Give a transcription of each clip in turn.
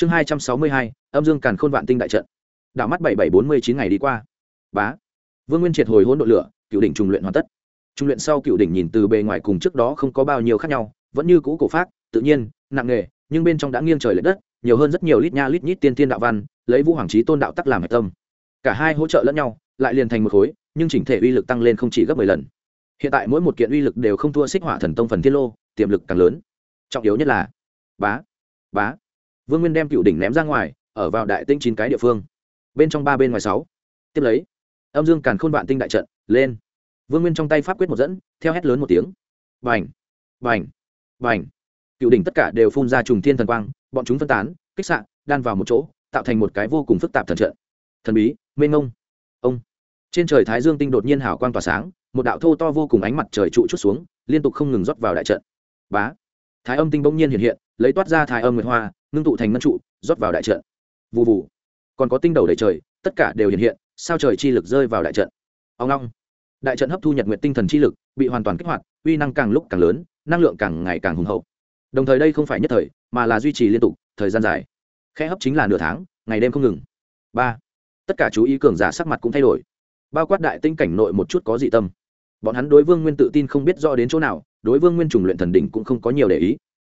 chương hai trăm sáu mươi hai, âm dương càn khôn vạn tinh đại trận. Đảo mắt bảy bảy bốn mươi chín ngày đi qua. Bá. Vương nguyên triệt hồi hỗn đội lửa, cựu đỉnh trùng luyện hoàn tất. Trung luyện sau cựu đỉnh nhìn từ bề ngoài cùng trước đó không có bao nhiêu khác nhau, vẫn như cũ cổ pháp tự nhiên, nặng nghề, nhưng bên trong đã nghiêng trời l ệ đất, nhiều hơn rất nhiều lít nha lít nhít tiên tiên đạo văn, lấy vũ hoàng trí tôn đạo tắc làm hạch tâm. Cả hai hỗ trợ lẫn nhau, lại liền thành một khối, nhưng chỉnh thể uy lực tăng lên không chỉ gấp mười lần. Hiện tại mỗi một kiện uy lực đều không thua xích hỏa thần tông phần thiên lô, tiềm lực càng lớn. Trọng yếu nhất là, bá bá vương nguyên đem cựu đỉnh ném ra ngoài, ở vào đại tinh chín cái địa phương. Bên trong ba bên ngoài sáu. Tiếp lấy, âm dương càn khôn vạn tinh đại trận, lên. Vương nguyên trong tay pháp quyết một dẫn, theo hét lớn một tiếng. Vành vành vành cựu đỉnh tất cả đều phun ra trùng thiên thần quang, bọn chúng phân tán, kích xạ, đan vào một chỗ, tạo thành một cái vô cùng phức tạp thần trận. Thần bí, mênh ngông ông! Trên trời thái dương tinh đột nhiên hào quang tỏa sáng, một đạo thô to vô cùng ánh mặt trời trụ chút xuống, liên tục không ngừng rót vào đại trận. Bá! Thái âm tinh bỗng nhiên hiện hiện, lấy toát ra thái âm nguyệt hoa, ngưng tụ thành ngân trụ, rót vào đại trận. Vụ vụ còn có tinh đầu đầy trời, tất cả đều hiện hiện, sao trời chi lực rơi vào đại trận. Ông long. Đại trận hấp thu nhật nguyện tinh thần chi lực, bị hoàn toàn kích hoạt, uy năng càng lúc càng lớn, năng lượng càng ngày càng hùng hậu. Đồng thời đây không phải nhất thời, mà là duy trì liên tục, thời gian dài. Khe hấp chính là nửa tháng, ngày đêm không ngừng. Ba. Tất cả chú ý cường giả sắc mặt cũng thay đổi. Bao quát đại tinh cảnh nội một chút có dị tâm. Bọn hắn đối vương nguyên tự tin không biết do đến chỗ nào đối vương nguyên trùng luyện thần đỉnh cũng không có nhiều để ý.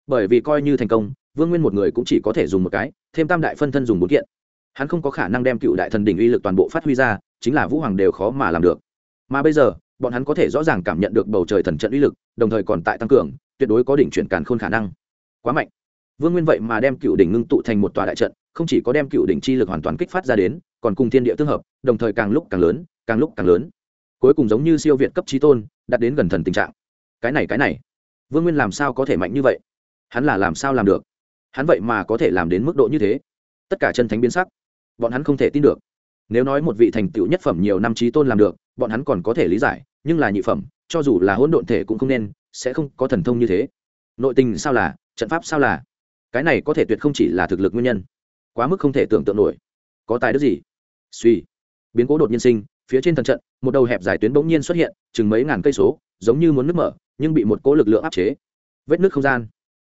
Bởi vì coi như thành công, vương nguyên một người cũng chỉ có thể dùng một cái, thêm tam đại phân thân dùng bốn kiện. Hắn không có khả năng đem cựu đại thần đỉnh uy lực toàn bộ phát huy ra, chính là vũ hoàng đều khó mà làm được. Mà bây giờ, bọn hắn có thể rõ ràng cảm nhận được bầu trời thần trận uy lực, đồng thời còn tại tăng cường, tuyệt đối có đỉnh chuyển càn khôn khả năng. Quá mạnh. Vương nguyên vậy mà đem cựu đỉnh ngưng tụ thành một tòa đại trận, không chỉ có đem cựu đỉnh chi lực hoàn toàn kích phát ra đến, còn cùng thiên địa tương hợp, đồng thời càng lúc càng lớn, càng lúc càng lớn. Cuối cùng giống như siêu việt cấp trí tôn, đạt đến gần thần tình trạng cái này cái này. Vương nguyên làm sao có thể mạnh như vậy? Hắn là làm sao làm được? Hắn vậy mà có thể làm đến mức độ như thế? Tất cả chân thánh biến sắc. Bọn hắn không thể tin được. Nếu nói một vị thành tựu nhất phẩm nhiều năm trí tôn làm được, bọn hắn còn có thể lý giải, nhưng là nhị phẩm, cho dù là hỗn độn thể cũng không nên, sẽ không có thần thông như thế. Nội tình sao là, trận pháp sao là? Cái này có thể tuyệt không chỉ là thực lực nguyên nhân. Quá mức không thể tưởng tượng nổi. Có tài đức gì? Suy. Biến cố đột nhiên sinh, phía trên thần trận, một đầu hẹp dài tuyến bỗng nhiên xuất hiện, chừng mấy ngàn cây số giống như muốn nứt mở, nhưng bị một cỗ lực lượng áp chế. Vết nước không gian.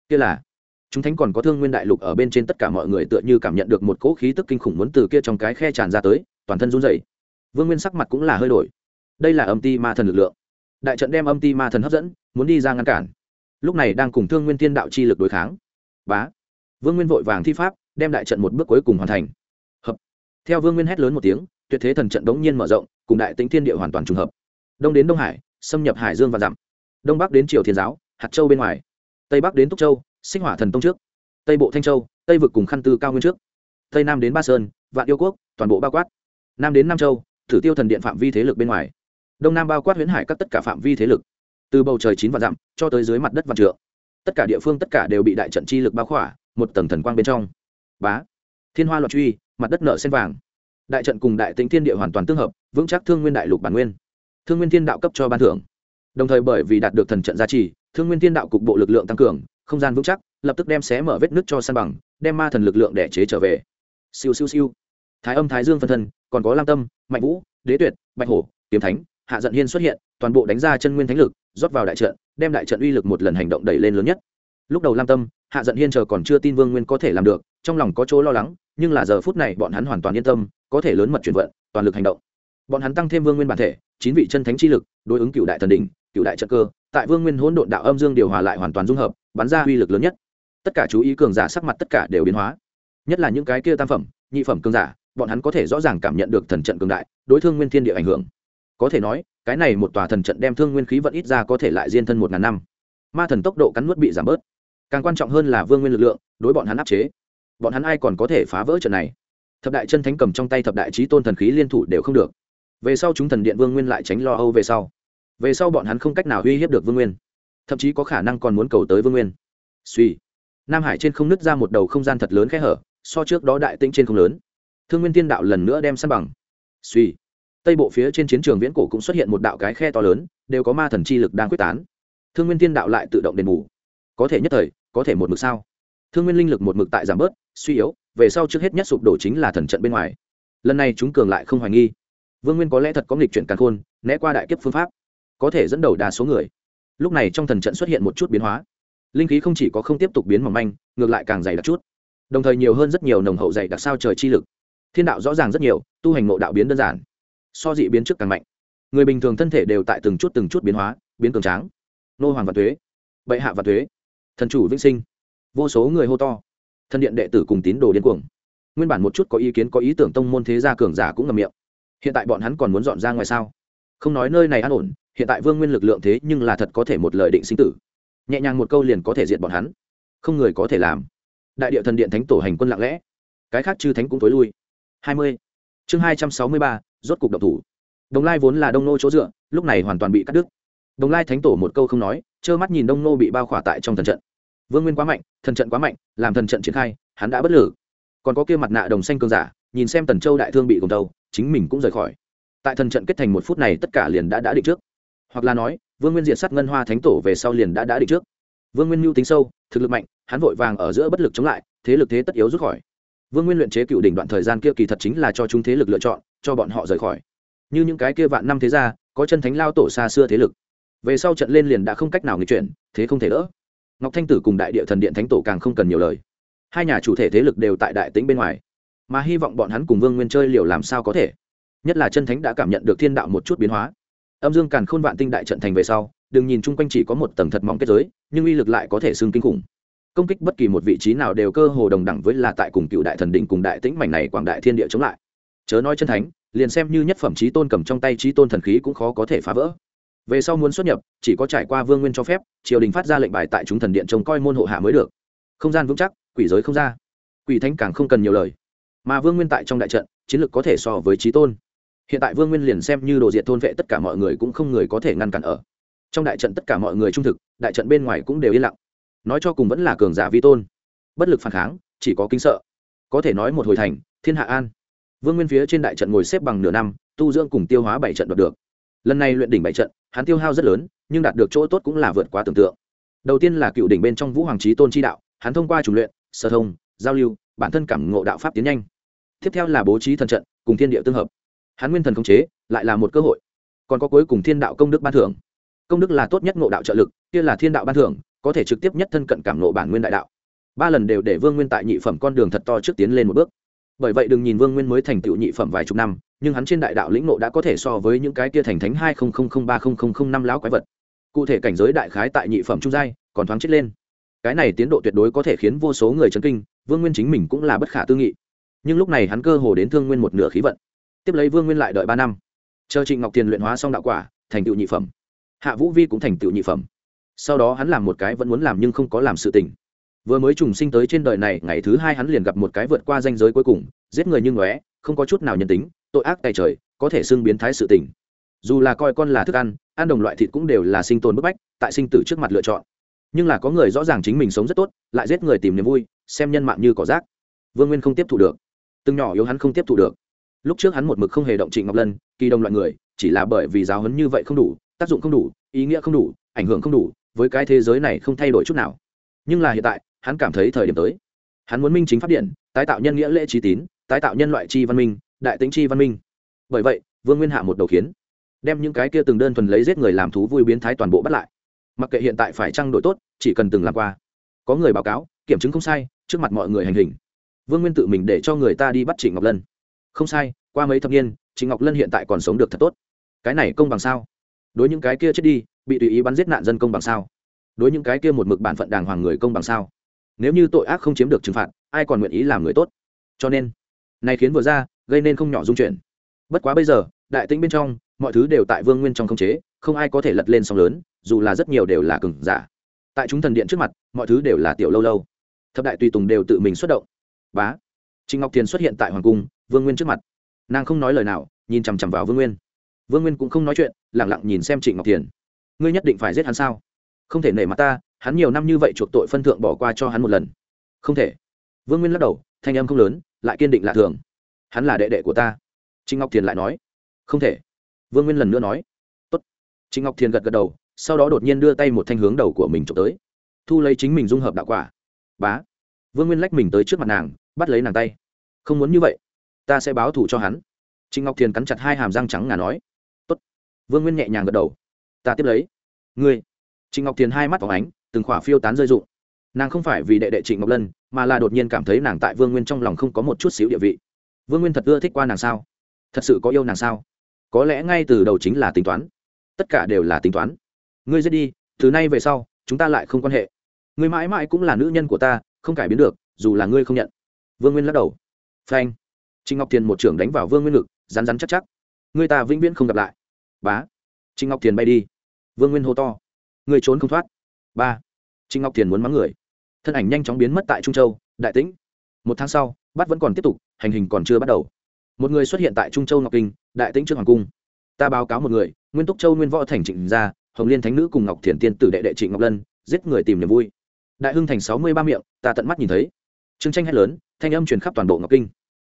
Kia là, chúng thánh còn có thương nguyên đại lục ở bên trên tất cả mọi người tựa như cảm nhận được một cỗ khí tức kinh khủng muốn từ kia trong cái khe tràn ra tới, toàn thân run rẩy. Vương nguyên sắc mặt cũng là hơi đổi. Đây là âm ti ma thần lực lượng. Đại trận đem âm ti ma thần hấp dẫn, muốn đi ra ngăn cản. Lúc này đang cùng thương nguyên thiên đạo chi lực đối kháng. Bá. Vương nguyên vội vàng thi pháp, đem đại trận một bước cuối cùng hoàn thành. Hợp. Theo vương nguyên hét lớn một tiếng, tuyệt thế thần trận đống nhiên mở rộng, cùng đại tính thiên địa hoàn toàn trùng hợp. Đông đến đông hải xâm nhập hải dương và dặm. Đông bắc đến triều thiên giáo, hạt châu bên ngoài. Tây bắc đến túc châu sinh hỏa thần tông trước. Tây bộ thanh châu, tây vực cùng khăn tư cao nguyên trước. Tây nam đến ba sơn, vạn yêu quốc, toàn bộ bao quát. Nam đến nam châu, thử tiêu thần điện phạm vi thế lực bên ngoài. Đông nam bao quát huyễn hải các tất cả phạm vi thế lực. Từ bầu trời chín vạn dặm cho tới dưới mặt đất vạn trượng. Tất cả địa phương tất cả đều bị đại trận chi lực bao khỏa, một tầng thần quang bên trong. Bá. Thiên hoa loạn truy, mặt đất nợ sen vàng. Đại trận cùng đại tính thiên địa hoàn toàn tương hợp, vững chắc thương nguyên đại lục bản nguyên thương nguyên thiên đạo cấp cho ban thưởng. Đồng thời bởi vì đạt được thần trận gia trì, thương nguyên thiên đạo cục bộ lực lượng tăng cường, không gian vững chắc, lập tức đem xé mở vết nứt cho san bằng, đem ma thần lực lượng để chế trở về. Siêu siêu siêu. Thái âm thái dương phân thân, còn có lam tâm, mạnh vũ, đế tuyệt, bạch hổ, kiếm thánh, hạ dận hiên xuất hiện, toàn bộ đánh ra chân nguyên thánh lực, rót vào đại trận, đem đại trận uy lực một lần hành động đẩy lên lớn nhất. Lúc đầu lam tâm, hạ dận hiên chờ còn chưa tin vương nguyên có thể làm được, trong lòng có chỗ lo lắng, nhưng là giờ phút này bọn hắn hoàn toàn yên tâm, có thể lớn mật chuyển vận, toàn lực hành động bọn hắn tăng thêm vương nguyên bản thể, chín vị chân thánh chi lực, đối ứng cựu đại thần đỉnh, cựu đại trận cơ, tại vương nguyên hỗn độn đạo âm dương điều hòa lại hoàn toàn dung hợp, bắn ra uy lực lớn nhất. Tất cả chú ý cường giả sắc mặt tất cả đều biến hóa. Nhất là những cái kia tam phẩm, nhị phẩm cường giả, bọn hắn có thể rõ ràng cảm nhận được thần trận cường đại, đối thương nguyên thiên địa ảnh hưởng. Có thể nói, cái này một tòa thần trận đem thương nguyên khí vận ít ra có thể lại diên thân một ngàn năm. Ma thần tốc độ cắn nuốt bị giảm bớt. Càng quan trọng hơn là vương nguyên lực lượng, đối bọn hắn áp chế. Bọn hắn ai còn có thể phá vỡ trận này? Thập đại chân thánh cầm trong tay thập đại trí tôn thần khí liên thủ đều không được về sau chúng thần điện vương nguyên lại tránh lo âu về sau. Về sau bọn hắn không cách nào uy hiếp được vương nguyên. Thậm chí có khả năng còn muốn cầu tới vương nguyên. Suy. Nam hải trên không nứt ra một đầu không gian thật lớn khẽ hở, so trước đó đại tĩnh trên không lớn. Thương nguyên tiên đạo lần nữa đem săn bằng. Suy. Tây bộ phía trên chiến trường viễn cổ cũng xuất hiện một đạo cái khe to lớn, đều có ma thần chi lực đang quyết tán. Thương nguyên tiên đạo lại tự động đền bù. Có thể nhất thời, có thể một mực sao? Thương nguyên linh lực một mực tại giảm bớt, suy yếu, về sau trước hết nhất sụp đổ chính là thần trận bên ngoài. Lần này chúng cường lại không hoài nghi vương nguyên có lẽ thật có nghịch chuyển càn khôn, né qua đại kiếp phương pháp, có thể dẫn đầu đa số người. Lúc này trong thần trận xuất hiện một chút biến hóa. Linh khí không chỉ có không tiếp tục biến mỏng manh, ngược lại càng dày đặc chút. Đồng thời nhiều hơn rất nhiều nồng hậu dày đặc sao trời chi lực. Thiên đạo rõ ràng rất nhiều, tu hành ngộ đạo biến đơn giản. So dị biến trước càng mạnh. Người bình thường thân thể đều tại từng chút từng chút biến hóa, biến cường tráng. Nô hoàng và thuế bệ hạ và thuế thần chủ vĩnh sinh. Vô số người hô to. Thân điện đệ tử cùng tín đồ điên cuồng. Nguyên bản một chút có ý kiến, có ý tưởng tông môn thế gia cường giả cũng ngầm miệng hiện tại bọn hắn còn muốn dọn ra ngoài sao? Không nói nơi này an ổn, hiện tại vương nguyên lực lượng thế nhưng là thật có thể một lời định sinh tử. Nhẹ nhàng một câu liền có thể diệt bọn hắn. Không người có thể làm. Đại địa thần điện thánh tổ hành quân lặng lẽ. Cái khác chư thánh cũng tối lui. Hai mươi. Chương hai trăm sáu mươi ba, rốt cục độc thủ. Đồng lai vốn là đông nô chỗ dựa, lúc này hoàn toàn bị cắt đứt. Đồng lai thánh tổ một câu không nói, trơ mắt nhìn đông nô bị bao khỏa tại trong thần trận. Vương nguyên quá mạnh, thần trận quá mạnh, làm thần trận triển khai, hắn đã bất lử còn có kia mặt nạ đồng xanh cường giả, nhìn xem tần châu đại thương bị cùng tàu chính mình cũng rời khỏi. Tại thần trận kết thành một phút này, tất cả liền đã đã định trước. Hoặc là nói, vương nguyên diệt sát ngân hoa thánh tổ về sau liền đã đã định trước. Vương nguyên mưu tính sâu, thực lực mạnh, hắn vội vàng ở giữa bất lực chống lại, thế lực thế tất yếu rút khỏi. Vương nguyên luyện chế cựu đỉnh đoạn thời gian kia kỳ thật chính là cho chúng thế lực lựa chọn, cho bọn họ rời khỏi. Như những cái kia vạn năm thế ra có chân thánh lao tổ xa xưa thế lực. Về sau trận lên liền đã không cách nào nghịch chuyển, thế không thể đỡ. Ngọc thanh tử cùng đại địa thần điện thánh tổ càng không cần nhiều lời. Hai nhà chủ thể thế lực đều tại đại tĩnh bên ngoài mà hy vọng bọn hắn cùng vương nguyên chơi liều làm sao có thể. Nhất là chân thánh đã cảm nhận được thiên đạo một chút biến hóa. Âm dương càn khôn vạn tinh đại trận thành về sau, đừng nhìn chung quanh chỉ có một tầng thật mỏng kết giới, nhưng uy lực lại có thể xưng kinh khủng. Công kích bất kỳ một vị trí nào đều cơ hồ đồng đẳng với là tại cùng cựu đại thần định cùng đại tĩnh mảnh này quảng đại thiên địa chống lại. Chớ nói chân thánh, liền xem như nhất phẩm trí tôn cầm trong tay trí tôn thần khí cũng khó có thể phá vỡ. Về sau muốn xuất nhập, chỉ có trải qua vương nguyên cho phép, triều đình phát ra lệnh bài tại chúng thần điện trông coi môn hộ hạ mới được. Không gian vững chắc, quỷ giới không ra. Quỷ thánh càng không cần nhiều lời mà vương nguyên tại trong đại trận, chiến lược có thể so với trí tôn. Hiện tại vương nguyên liền xem như đồ diện thôn vệ tất cả mọi người cũng không người có thể ngăn cản ở. Trong đại trận tất cả mọi người trung thực, đại trận bên ngoài cũng đều yên lặng. Nói cho cùng vẫn là cường giả vi tôn. Bất lực phản kháng, chỉ có kính sợ. Có thể nói một hồi thành, thiên hạ an. Vương nguyên phía trên đại trận ngồi xếp bằng nửa năm, tu dưỡng cùng tiêu hóa bảy trận đoạt được. Lần này luyện đỉnh bảy trận, hắn tiêu hao rất lớn, nhưng đạt được chỗ tốt cũng là vượt quá tưởng tượng. Đầu tiên là cựu đỉnh bên trong vũ hoàng trí tôn chi đạo, hắn thông qua chủ luyện, sở thông, giao lưu, bản thân cảm ngộ đạo pháp tiến nhanh tiếp theo là bố trí thần trận, cùng thiên địa tương hợp. Hắn nguyên thần khống chế, lại là một cơ hội. Còn có cuối cùng thiên đạo công đức ban thưởng. Công đức là tốt nhất ngộ đạo trợ lực, kia là thiên đạo ban thưởng, có thể trực tiếp nhất thân cận cảm ngộ bản nguyên đại đạo. Ba lần đều để vương nguyên tại nhị phẩm con đường thật to trước tiến lên một bước. Bởi vậy đừng nhìn vương nguyên mới thành tựu nhị phẩm vài chục năm, nhưng hắn trên đại đạo lĩnh ngộ đã có thể so với những cái kia thành thánh hai ba năm láo quái vật. Cụ thể cảnh giới đại khái tại nhị phẩm trung giai, còn thoáng chết lên. Cái này tiến độ tuyệt đối có thể khiến vô số người chấn kinh, vương nguyên chính mình cũng là bất khả tư nghị nhưng lúc này hắn cơ hồ đến thương nguyên một nửa khí vận. Tiếp lấy vương nguyên lại đợi ba năm. Chờ trịnh ngọc tiền luyện hóa xong đạo quả, thành tựu nhị phẩm. Hạ vũ vi cũng thành tựu nhị phẩm. Sau đó hắn làm một cái vẫn muốn làm nhưng không có làm sự tình. Vừa mới trùng sinh tới trên đời này, ngày thứ hai hắn liền gặp một cái vượt qua danh giới cuối cùng, giết người như ngóe, không có chút nào nhân tính, tội ác tay trời, có thể xưng biến thái sự tình. Dù là coi con là thức ăn ăn đồng loại thịt cũng đều là sinh tồn bức bách, tại sinh tử trước mặt lựa chọn. Nhưng là có người rõ ràng chính mình sống rất tốt, lại giết người tìm niềm vui, xem nhân mạng như cỏ rác. Vương nguyên không tiếp thu được từng nhỏ yếu hắn không tiếp thu được. Lúc trước hắn một mực không hề động trịnh ngọc lân, kỳ đồng loại người, chỉ là bởi vì giáo huấn như vậy không đủ, tác dụng không đủ, ý nghĩa không đủ, ảnh hưởng không đủ, với cái thế giới này không thay đổi chút nào. Nhưng là hiện tại, hắn cảm thấy thời điểm tới. Hắn muốn minh chính phát điện, tái tạo nhân nghĩa lễ trí tín, tái tạo nhân loại chi văn minh, đại tính chi văn minh. Bởi vậy, vương nguyên hạ một đầu khiến đem những cái kia từng đơn thuần lấy giết người làm thú vui biến thái toàn bộ bắt lại. Mặc kệ hiện tại phải trăng đổi tốt, chỉ cần từng làm qua. Có người báo cáo, kiểm chứng không sai, trước mặt mọi người hành hình vương nguyên tự mình để cho người ta đi bắt trịnh ngọc lân. Không sai, qua mấy thập niên, trịnh ngọc lân hiện tại còn sống được thật tốt. Cái này công bằng sao? Đối những cái kia chết đi, bị tùy ý bắn giết nạn dân công bằng sao? Đối những cái kia một mực bản phận đàng hoàng người công bằng sao? Nếu như tội ác không chiếm được trừng phạt, ai còn nguyện ý làm người tốt? Cho nên, này khiến vừa ra, gây nên không nhỏ dung chuyển bất quá bây giờ, đại tĩnh bên trong, mọi thứ đều tại vương nguyên trong khống chế, không ai có thể lật lên sóng lớn, dù là rất nhiều đều là cừng giả. Tại chúng thần điện trước mặt, mọi thứ đều là tiểu lâu lâu. Thập đại tùy tùng đều tự mình xuất động bá. Trịnh ngọc thiền xuất hiện tại hoàng cung, vương nguyên trước mặt. Nàng không nói lời nào, nhìn chằm chằm vào vương nguyên. Vương nguyên cũng không nói chuyện lẳng lặng nhìn xem trịnh ngọc thiền. Ngươi nhất định phải giết hắn sao? Không thể nể mặt ta, hắn nhiều năm như vậy chuộc tội phân thượng bỏ qua cho hắn một lần. Không thể. Vương nguyên lắc đầu, thanh âm không lớn, lại kiên định lạ thường. Hắn là đệ đệ của ta. Trịnh ngọc thiền lại nói. Không thể. Vương nguyên lần nữa nói. Tốt. trịnh ngọc thiền gật gật đầu, sau đó đột nhiên đưa tay một thanh hướng đầu của mình trộm tới. Thu lấy chính mình dung hợp đạo quả. Bá. Vương nguyên lách mình tới trước mặt nàng bắt lấy nàng tay. Không muốn như vậy, ta sẽ báo thù cho hắn. Trịnh ngọc thiền cắn chặt hai hàm răng trắng ngà nói. Tốt. vương nguyên nhẹ nhàng gật đầu. Ta tiếp lấy. Ngươi. Trịnh ngọc thiền hai mắt phóng ánh, từng khỏa phiêu tán rơi rụng. Nàng không phải vì đệ đệ trịnh ngọc lân, mà là đột nhiên cảm thấy nàng tại vương nguyên trong lòng không có một chút xíu địa vị. Vương nguyên thật ưa thích qua nàng sao? Thật sự có yêu nàng sao? Có lẽ ngay từ đầu chính là tính toán. Tất cả đều là tính toán. Ngươi giết đi, từ nay về sau, chúng ta lại không quan hệ. Ngươi mãi mãi cũng là nữ nhân của ta, không cải biến được, dù là ngươi không nhận vương nguyên lắc đầu. Phanh. Trịnh ngọc thiền một trưởng đánh vào vương nguyên ngực, rắn rắn chắc chắc. Người ta vĩnh viễn không gặp lại. Bá. Trịnh ngọc thiền bay đi. Vương nguyên hô to. Người trốn không thoát. Ba. Trịnh ngọc thiền muốn mắng người. Thân ảnh nhanh chóng biến mất tại trung châu, đại tĩnh. Một tháng sau, bắt vẫn còn tiếp tục, hành hình còn chưa bắt đầu. Một người xuất hiện tại trung châu ngọc kinh, đại tĩnh trước hoàng cung. Ta báo cáo một người, nguyên túc châu nguyên võ thành trịnh gia, hồng liên thánh nữ cùng ngọc thiền tiên tử đệ đệ trịnh ngọc lân, giết người tìm niềm vui. Đại hưng thành sáu mươi ba miệng, ta tận mắt nhìn thấy chương tranh hét lớn, thanh âm truyền khắp toàn bộ ngọc kinh.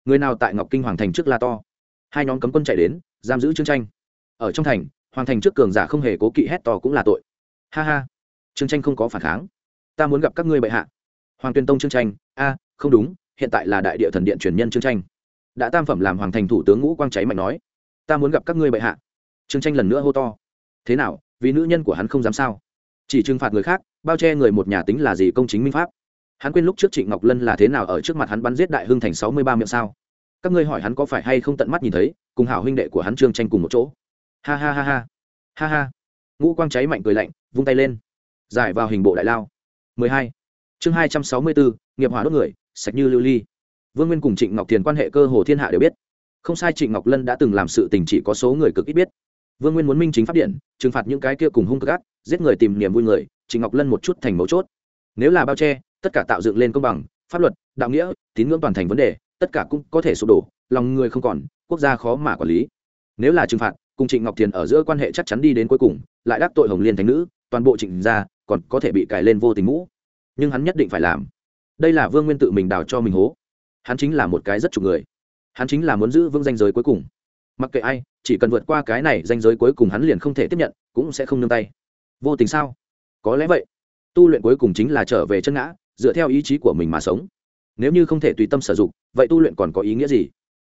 Người nào tại ngọc kinh hoàng thành trước la to. Hai nhóm cấm quân chạy đến, giam giữ chương tranh ở trong thành, hoàng thành trước cường giả không hề cố kỵ hét to cũng là tội. Ha ha chương tranh không có phản kháng. Ta muốn gặp các ngươi bệ hạ. Hoàng tuyên tông chương tranh a, không đúng, hiện tại là đại địa thần điện truyền nhân chương tranh đã tam phẩm làm hoàng thành thủ tướng ngũ quang cháy mạnh nói, ta muốn gặp các ngươi bệ hạ. Chương tranh lần nữa hô to, thế nào, vì nữ nhân của hắn không dám sao? Chỉ trừng phạt người khác, bao che người một nhà tính là gì công chính minh pháp? Hắn quên lúc trước trịnh ngọc lân là thế nào ở trước mặt hắn bắn giết đại hưng thành sáu mươi ba miệng sao? Các ngươi hỏi hắn có phải hay không tận mắt nhìn thấy cùng hảo huynh đệ của hắn trương tranh cùng một chỗ. Ha ha ha ha. Ha ha. Ngũ quang cháy mạnh cười lạnh vung tay lên. Giải vào hình bộ đại lao. 12. chương 264, nghiệp hỏa đốt người sạch như lưu ly. Vương nguyên cùng trịnh ngọc thiền quan hệ cơ hồ thiên hạ đều biết. Không sai trịnh ngọc lân đã từng làm sự tình chỉ có số người cực ít biết. Vương nguyên muốn minh chính pháp điện trừng phạt những cái kia cùng hung cực ác giết người tìm niềm vui người trịnh ngọc lân một chút thành mấu chốt. Nếu là bao che tất cả tạo dựng lên công bằng, pháp luật, đạo nghĩa, tín ngưỡng toàn thành vấn đề, tất cả cũng có thể sụp đổ, lòng người không còn, quốc gia khó mà quản lý. Nếu là trừng phạt, cùng trịnh ngọc thiền ở giữa quan hệ chắc chắn đi đến cuối cùng, lại đắc tội hồng liên thánh nữ, toàn bộ trịnh gia còn có thể bị cài lên vô tình mũ. Nhưng hắn nhất định phải làm. Đây là vương nguyên tự mình đào cho mình hố. Hắn chính là một cái rất chục người. Hắn chính là muốn giữ vững danh giới cuối cùng. Mặc kệ ai, chỉ cần vượt qua cái này, danh giới cuối cùng hắn liền không thể tiếp nhận, cũng sẽ không nương tay. Vô tình sao? Có lẽ vậy. Tu luyện cuối cùng chính là trở về chân ngã dựa theo ý chí của mình mà sống. Nếu như không thể tùy tâm sử dụng, vậy tu luyện còn có ý nghĩa gì?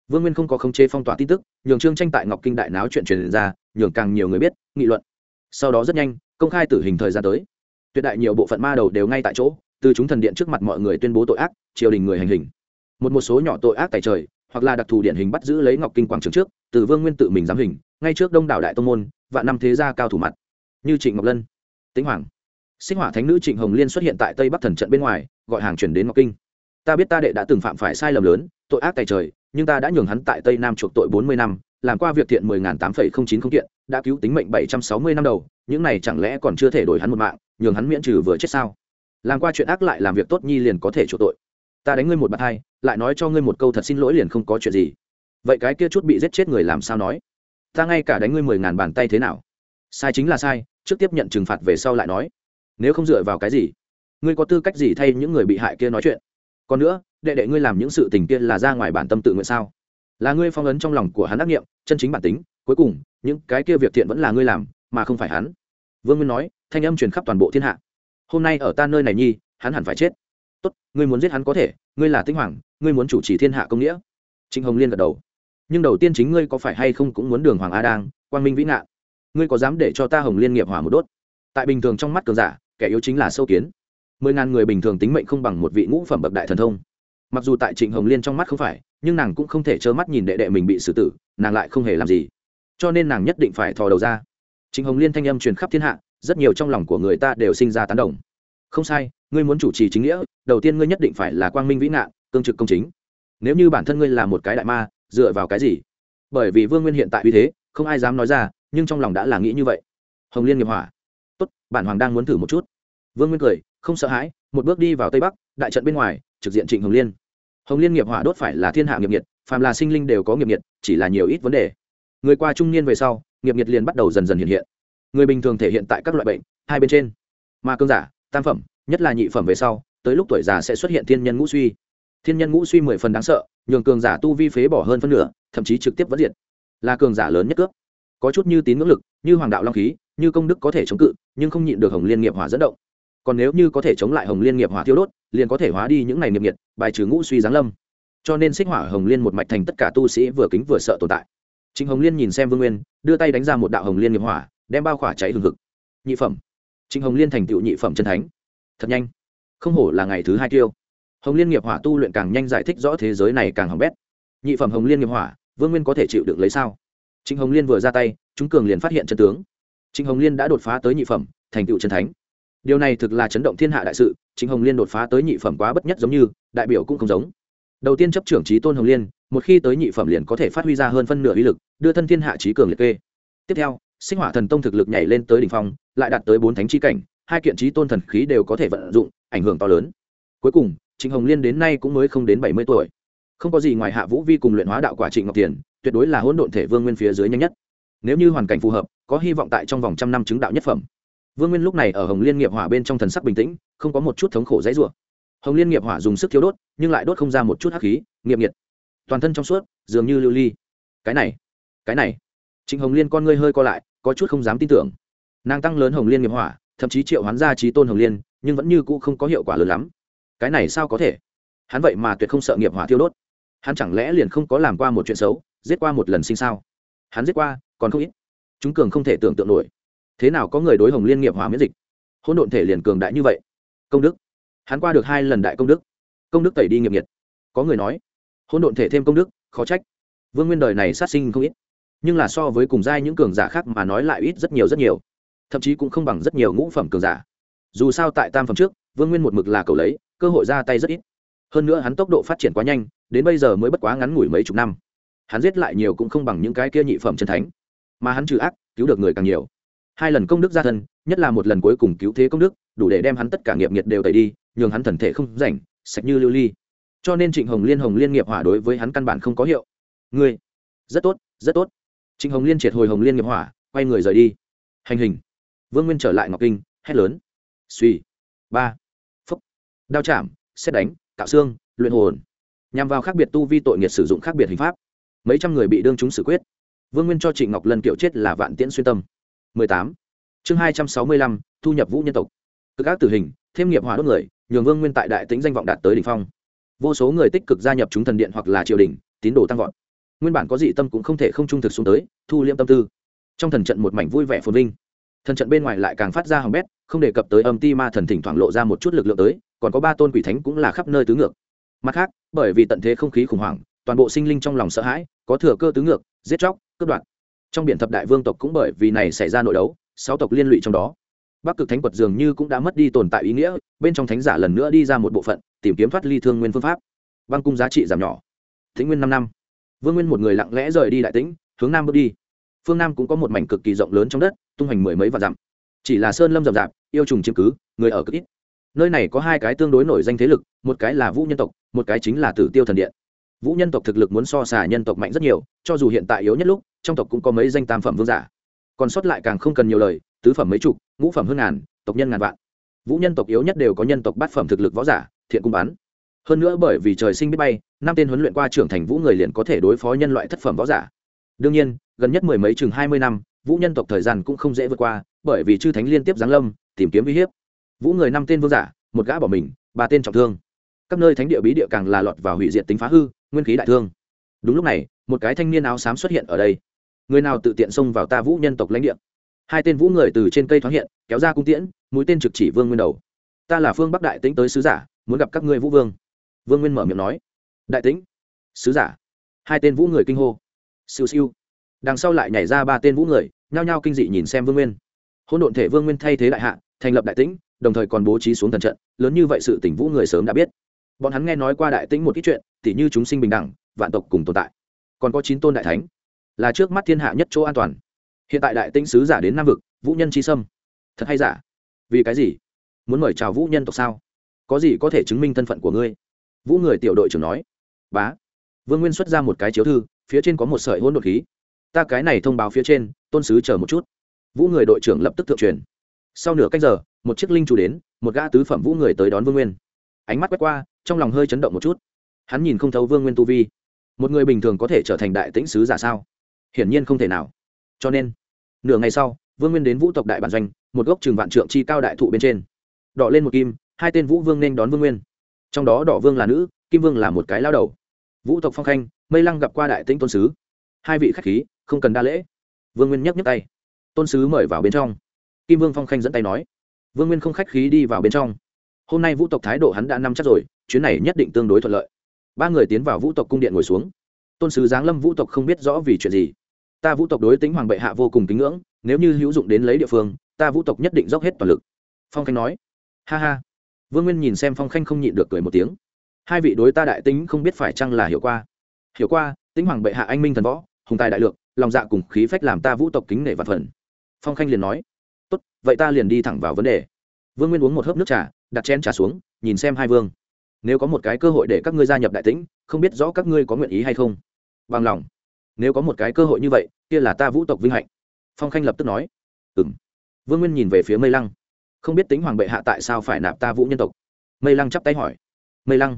Vương nguyên không có khống chế phong tỏa tin tức, nhường trương tranh tại ngọc kinh đại náo chuyện truyền ra, nhường càng nhiều người biết, nghị luận. Sau đó rất nhanh, công khai tử hình thời gian tới. Tuyệt đại nhiều bộ phận ma đầu đều ngay tại chỗ, từ chúng thần điện trước mặt mọi người tuyên bố tội ác, triều đình người hành hình. Một một số nhỏ tội ác tại trời, hoặc là đặc thù điển hình bắt giữ lấy ngọc kinh quảng trường trước, từ vương nguyên tự mình giám hình, ngay trước đông đảo đại tông môn và năm thế gia cao thủ mặt. Như trịnh ngọc lân, tĩnh hoàng sinh hỏa thánh nữ trịnh hồng liên xuất hiện tại tây bắc thần trận bên ngoài, gọi hàng chuyển đến ngọc kinh. Ta biết ta đệ đã từng phạm phải sai lầm lớn, tội ác tài trời, nhưng ta đã nhường hắn tại tây nam chuộc tội bốn mươi năm, làm qua việc thiện mười tám phẩy không chín không kiện, đã cứu tính mệnh bảy trăm sáu mươi năm đầu, những này chẳng lẽ còn chưa thể đổi hắn một mạng, nhường hắn miễn trừ vừa chết sao? Làm qua chuyện ác lại làm việc tốt nhi liền có thể chuộc tội. Ta đánh ngươi một bạt hai, lại nói cho ngươi một câu thật xin lỗi liền không có chuyện gì. Vậy cái kia chút bị giết chết người làm sao nói? Ta ngay cả đánh ngươi mười ngàn bàn tay thế nào? Sai chính là sai, trước tiếp nhận trừng phạt về sau lại nói nếu không dựa vào cái gì? Ngươi có tư cách gì thay những người bị hại kia nói chuyện? Còn nữa, đệ đệ ngươi làm những sự tình kia là ra ngoài bản tâm tự nguyện sao? Là ngươi phong ấn trong lòng của hắn ác nghiệm, chân chính bản tính, cuối cùng, những cái kia việc thiện vẫn là ngươi làm, mà không phải hắn. Vương nguyên nói, thanh âm truyền khắp toàn bộ thiên hạ. Hôm nay ở ta nơi này nhi, hắn hẳn phải chết. Tốt, ngươi muốn giết hắn có thể, ngươi là tinh hoàng, ngươi muốn chủ trì thiên hạ công nghĩa. Trịnh hồng liên gật đầu. Nhưng đầu tiên chính ngươi có phải hay không cũng muốn đường hoàng a đang quang minh vĩ ngạn ngươi có dám để cho ta hồng liên nghiệp hỏa một đốt? Tại bình thường trong mắt cường giả kẻ yếu chính là sâu kiến. Mười ngàn người bình thường tính mệnh không bằng một vị ngũ phẩm bậc đại thần thông. Mặc dù tại trịnh hồng liên trong mắt không phải, nhưng nàng cũng không thể trơ mắt nhìn đệ đệ mình bị xử tử, nàng lại không hề làm gì. Cho nên nàng nhất định phải thò đầu ra. Trịnh hồng liên thanh âm truyền khắp thiên hạ, rất nhiều trong lòng của người ta đều sinh ra tán đồng. Không sai, ngươi muốn chủ trì chính nghĩa, đầu tiên ngươi nhất định phải là quang minh vĩ ngạn, cương trực công chính. Nếu như bản thân ngươi là một cái đại ma, dựa vào cái gì? Bởi vì vương nguyên hiện tại uy thế, không ai dám nói ra, nhưng trong lòng đã là nghĩ như vậy. Hồng liên nghiệp hỏa. Tốt, bản hoàng đang muốn thử một chút vương nguyên cười, không sợ hãi, một bước đi vào tây bắc, đại trận bên ngoài, trực diện trịnh hồng liên. Hồng liên nghiệp hỏa đốt phải là thiên hạ nghiệp nhiệt, phàm là sinh linh đều có nghiệp nhiệt, chỉ là nhiều ít vấn đề. Người qua trung niên về sau, nghiệp nhiệt liền bắt đầu dần dần hiện hiện. Người bình thường thể hiện tại các loại bệnh, hai bên trên. Mà cơn giả, tam phẩm, nhất là nhị phẩm về sau, tới lúc tuổi già sẽ xuất hiện thiên nhân ngũ suy. Thiên nhân ngũ suy mười phần đáng sợ, nhường cường giả tu vi phế bỏ hơn phân nửa, thậm chí trực tiếp vẫn diệt. Là cường giả lớn nhất cướp. Có chút như tín ngưỡng lực, như hoàng đạo long khí, như công đức có thể chống cự, nhưng không nhịn được hồng liên nghiệp hỏa dẫn động còn nếu như có thể chống lại hồng liên nghiệp hỏa thiêu đốt, liền có thể hóa đi những ngày nghiệp nhiệt bài trừ ngũ suy giáng lâm. Cho nên xích hỏa hồng liên một mạch thành tất cả tu sĩ vừa kính vừa sợ tồn tại. Chính hồng liên nhìn xem vương nguyên, đưa tay đánh ra một đạo hồng liên nghiệp hỏa, đem bao khỏa cháy hừng hực. Nhị phẩm. Chính hồng liên thành tựu nhị phẩm chân thánh. Thật nhanh. Không hổ là ngày thứ hai tiêu. Hồng liên nghiệp hỏa tu luyện càng nhanh giải thích rõ thế giới này càng hỏng bét. Nhị phẩm hồng liên nghiệp hỏa, vương nguyên có thể chịu đựng lấy sao? Chính hồng liên vừa ra tay, chúng cường liền phát hiện chân tướng. Chính hồng liên đã đột phá tới nhị phẩm, thành tựu chân thánh điều này thực là chấn động thiên hạ đại sự chính hồng liên đột phá tới nhị phẩm quá bất nhất giống như, đại biểu cũng không giống. Đầu tiên chấp trưởng trí tôn hồng liên, một khi tới nhị phẩm liền có thể phát huy ra hơn phân nửa uy lực, đưa thân thiên hạ trí cường liệt kê. Tiếp theo, sinh hỏa thần tông thực lực nhảy lên tới đỉnh phong, lại đạt tới bốn thánh chi cảnh, hai kiện trí tôn thần khí đều có thể vận dụng, ảnh hưởng to lớn. Cuối cùng, trịnh hồng liên đến nay cũng mới không đến bảy mươi tuổi. Không có gì ngoài hạ vũ vi cùng luyện hóa đạo quả trịnh ngọc tiền, tuyệt đối là hỗn độn thể vương nguyên phía dưới nhanh nhất. Nếu như hoàn cảnh phù hợp, có hy vọng tại trong vòng trăm năm chứng đạo nhất phẩm vương nguyên lúc này ở hồng liên nghiệp hỏa bên trong thần sắc bình tĩnh, không có một chút thống khổ dãy rủa. Hồng liên nghiệp hỏa dùng sức thiếu đốt, nhưng lại đốt không ra một chút hắc khí, nghiệp nhiệt toàn thân trong suốt, dường như lưu ly. Cái này cái này. Trịnh hồng liên con ngươi hơi co lại, có chút không dám tin tưởng. Nàng tăng lớn hồng liên nghiệp hỏa, thậm chí triệu hoán ra trí tôn hồng liên, nhưng vẫn như cũ không có hiệu quả lớn lắm. Cái này sao có thể? Hắn vậy mà tuyệt không sợ nghiệp hỏa thiêu đốt. Hắn chẳng lẽ liền không có làm qua một chuyện xấu, giết qua một lần sinh sao? Hắn giết qua, còn không ít. Chúng cường không thể tưởng tượng nổi thế nào có người đối hồng liên nghiệp hòa miễn dịch? Hỗn độn thể liền cường đại như vậy. Công đức. Hắn qua được hai lần đại công đức. Công đức tẩy đi nghiệp nhiệt. Có người nói, hỗn độn thể thêm công đức, khó trách. Vương nguyên đời này sát sinh không ít. Nhưng là so với cùng giai những cường giả khác mà nói lại ít rất nhiều rất nhiều. Thậm chí cũng không bằng rất nhiều ngũ phẩm cường giả. Dù sao tại tam phẩm trước, vương nguyên một mực là cầu lấy, cơ hội ra tay rất ít. Hơn nữa hắn tốc độ phát triển quá nhanh, đến bây giờ mới bất quá ngắn ngủi mấy chục năm. Hắn giết lại nhiều cũng không bằng những cái kia nhị phẩm chân thánh. Mà hắn trừ ác, cứu được người càng nhiều hai lần công đức ra thân, nhất là một lần cuối cùng cứu thế công đức, đủ để đem hắn tất cả nghiệp nhiệt đều tẩy đi, nhường hắn thần thể không rảnh, sạch như lưu ly. Cho nên trịnh hồng liên hồng liên nghiệp hỏa đối với hắn căn bản không có hiệu. Ngươi, rất tốt rất tốt. Trịnh hồng liên triệt hồi hồng liên nghiệp hỏa, quay người rời đi. Hành hình. Vương nguyên trở lại ngọc kinh, hét lớn. Suy ba. Phúc. Đao chạm, xét đánh tạo xương, luyện hồn. Nhằm vào khác biệt tu vi tội nghiệt sử dụng khác biệt hình pháp. Mấy trăm người bị đương chúng xử quyết. Vương nguyên cho trịnh ngọc lân kiệu chết là vạn tiễn xuyên tâm. 18. chương 265, thu nhập vũ nhân tộc. Cực ác tử hình thêm nghiệp hỏa đốt người nhường vương nguyên tại đại tính danh vọng đạt tới đỉnh phong. Vô số người tích cực gia nhập chúng thần điện hoặc là triều đình tín đồ tăng vọt. Nguyên bản có dị tâm cũng không thể không trung thực xuống tới thu liễm tâm tư. Trong thần trận một mảnh vui vẻ phồn vinh. Thần trận bên ngoài lại càng phát ra hằng bét không đề cập tới âm ti ma thần thỉnh thoảng lộ ra một chút lực lượng tới còn có ba tôn quỷ thánh cũng là khắp nơi tứ ngược. Mặt khác bởi vì tận thế không khí khủng hoảng toàn bộ sinh linh trong lòng sợ hãi có thừa cơ tứ ngược giết chóc cướp đoạt trong biển thập đại vương tộc cũng bởi vì này xảy ra nội đấu, sáu tộc liên lụy trong đó. Bắc cực thánh quật dường như cũng đã mất đi tồn tại ý nghĩa, bên trong thánh giả lần nữa đi ra một bộ phận, tìm kiếm thoát ly thương nguyên phương pháp. Băng cung giá trị giảm nhỏ. Thính nguyên năm năm. Vương nguyên một người lặng lẽ rời đi đại tĩnh, hướng nam bước đi. Phương nam cũng có một mảnh cực kỳ rộng lớn trong đất, tung hoành mười mấy vạn dặm. Chỉ là sơn lâm rậm rạp, yêu trùng chiếm cứ, người ở cực ít. Nơi này có hai cái tương đối nổi danh thế lực, một cái là vũ nhân tộc, một cái chính là tử tiêu thần điện. Vũ nhân tộc thực lực muốn so xả nhân tộc mạnh rất nhiều, cho dù hiện tại yếu nhất lúc trong tộc cũng có mấy danh tam phẩm vương giả. Còn sót lại càng không cần nhiều lời, tứ phẩm mấy chục, ngũ phẩm hơn ngàn, tộc nhân ngàn vạn. Vũ nhân tộc yếu nhất đều có nhân tộc bát phẩm thực lực võ giả, thiện cung bắn hơn nữa bởi vì trời sinh biết bay, năm tên huấn luyện qua trưởng thành vũ người liền có thể đối phó nhân loại thất phẩm võ giả. Đương nhiên, gần nhất mười mấy chừng hai mươi năm, vũ nhân tộc thời gian cũng không dễ vượt qua, bởi vì chư thánh liên tiếp giáng lâm, tìm kiếm uy hiếp. Vũ người năm tên vương giả, một gã bỏ mình, ba tên trọng thương. Các nơi thánh địa bí địa càng là lọt vào hủy diệt tính phá hư, nguyên khí đại thương. Đúng lúc này, một cái thanh niên áo xám xuất hiện ở đây người nào tự tiện xông vào ta vũ nhân tộc lãnh địa? Hai tên vũ người từ trên cây thoáng hiện, kéo ra cung tiễn, mũi tên trực chỉ vương nguyên đầu. Ta là phương bắc đại tĩnh tới sứ giả, muốn gặp các ngươi vũ vương. Vương nguyên mở miệng nói. Đại tĩnh, sứ giả. Hai tên vũ người kinh hô. Siêu siêu. Đằng sau lại nhảy ra ba tên vũ người, nhao nhao kinh dị nhìn xem vương nguyên. Hôn độn thể vương nguyên thay thế đại hạ, thành lập đại tĩnh, đồng thời còn bố trí xuống thần trận, lớn như vậy sự tỉnh vũ người sớm đã biết. Bọn hắn nghe nói qua đại tĩnh một ít chuyện, tỉ như chúng sinh bình đẳng, vạn tộc cùng tồn tại. Còn có chín tôn đại thánh là trước mắt thiên hạ nhất chỗ an toàn. Hiện tại đại tĩnh sứ giả đến nam vực, vũ nhân chi sâm. Thật hay giả? Vì cái gì? Muốn mời chào vũ nhân tộc sao? Có gì có thể chứng minh thân phận của ngươi? Vũ người tiểu đội trưởng nói. Bá. Vương nguyên xuất ra một cái chiếu thư, phía trên có một sợi hôn đột khí. Ta cái này thông báo phía trên, tôn sứ chờ một chút. Vũ người đội trưởng lập tức thượng truyền. Sau nửa cách giờ, một chiếc linh chủ đến, một gã tứ phẩm vũ người tới đón vương nguyên. Ánh mắt quét qua, trong lòng hơi chấn động một chút. Hắn nhìn không thấu vương nguyên tu vi. Một người bình thường có thể trở thành đại tĩnh sứ giả sao? Hiển nhiên không thể nào. Cho nên, nửa ngày sau, vương nguyên đến vũ tộc đại bản doanh, một gốc trường vạn trượng chi cao đại thụ bên trên. Đọ lên một kim, hai tên vũ vương nên đón vương nguyên. Trong đó đỏ vương là nữ, kim vương là một cái lao đầu. Vũ tộc phong khanh, mây lăng gặp qua đại tĩnh tôn sứ. Hai vị khách khí, không cần đa lễ. Vương nguyên nhấc nhấc tay. Tôn sứ mời vào bên trong. Kim vương phong khanh dẫn tay nói. Vương nguyên không khách khí đi vào bên trong. Hôm nay vũ tộc thái độ hắn đã nắm chắc rồi, chuyến này nhất định tương đối thuận lợi. Ba người tiến vào vũ tộc cung điện ngồi xuống. Tôn sứ giáng lâm vũ tộc không biết rõ vì chuyện gì ta vũ tộc đối tính hoàng bệ hạ vô cùng kính ngưỡng, nếu như hữu dụng đến lấy địa phương, ta vũ tộc nhất định dốc hết toàn lực. Phong khanh nói. Ha ha. Vương nguyên nhìn xem phong khanh không nhịn được cười một tiếng. Hai vị đối ta đại tính không biết phải chăng là hiểu qua? Hiểu qua, tính hoàng bệ hạ anh minh thần võ, hùng tài đại lượng, lòng dạ cùng khí phách làm ta vũ tộc kính nể và phần phong khanh liền nói. Tốt, vậy ta liền đi thẳng vào vấn đề. Vương nguyên uống một hớp nước trà, đặt chén trà xuống, nhìn xem hai vương. Nếu có một cái cơ hội để các ngươi gia nhập đại tĩnh, không biết rõ các ngươi có nguyện ý hay không? Bằng lòng nếu có một cái cơ hội như vậy, kia là ta vũ tộc vinh hạnh. Phong khanh lập tức nói. Ừ m vương nguyên nhìn về phía mây lăng. Không biết tính hoàng bệ hạ tại sao phải nạp ta vũ nhân tộc? Mây lăng chắp tay hỏi. Mây lăng.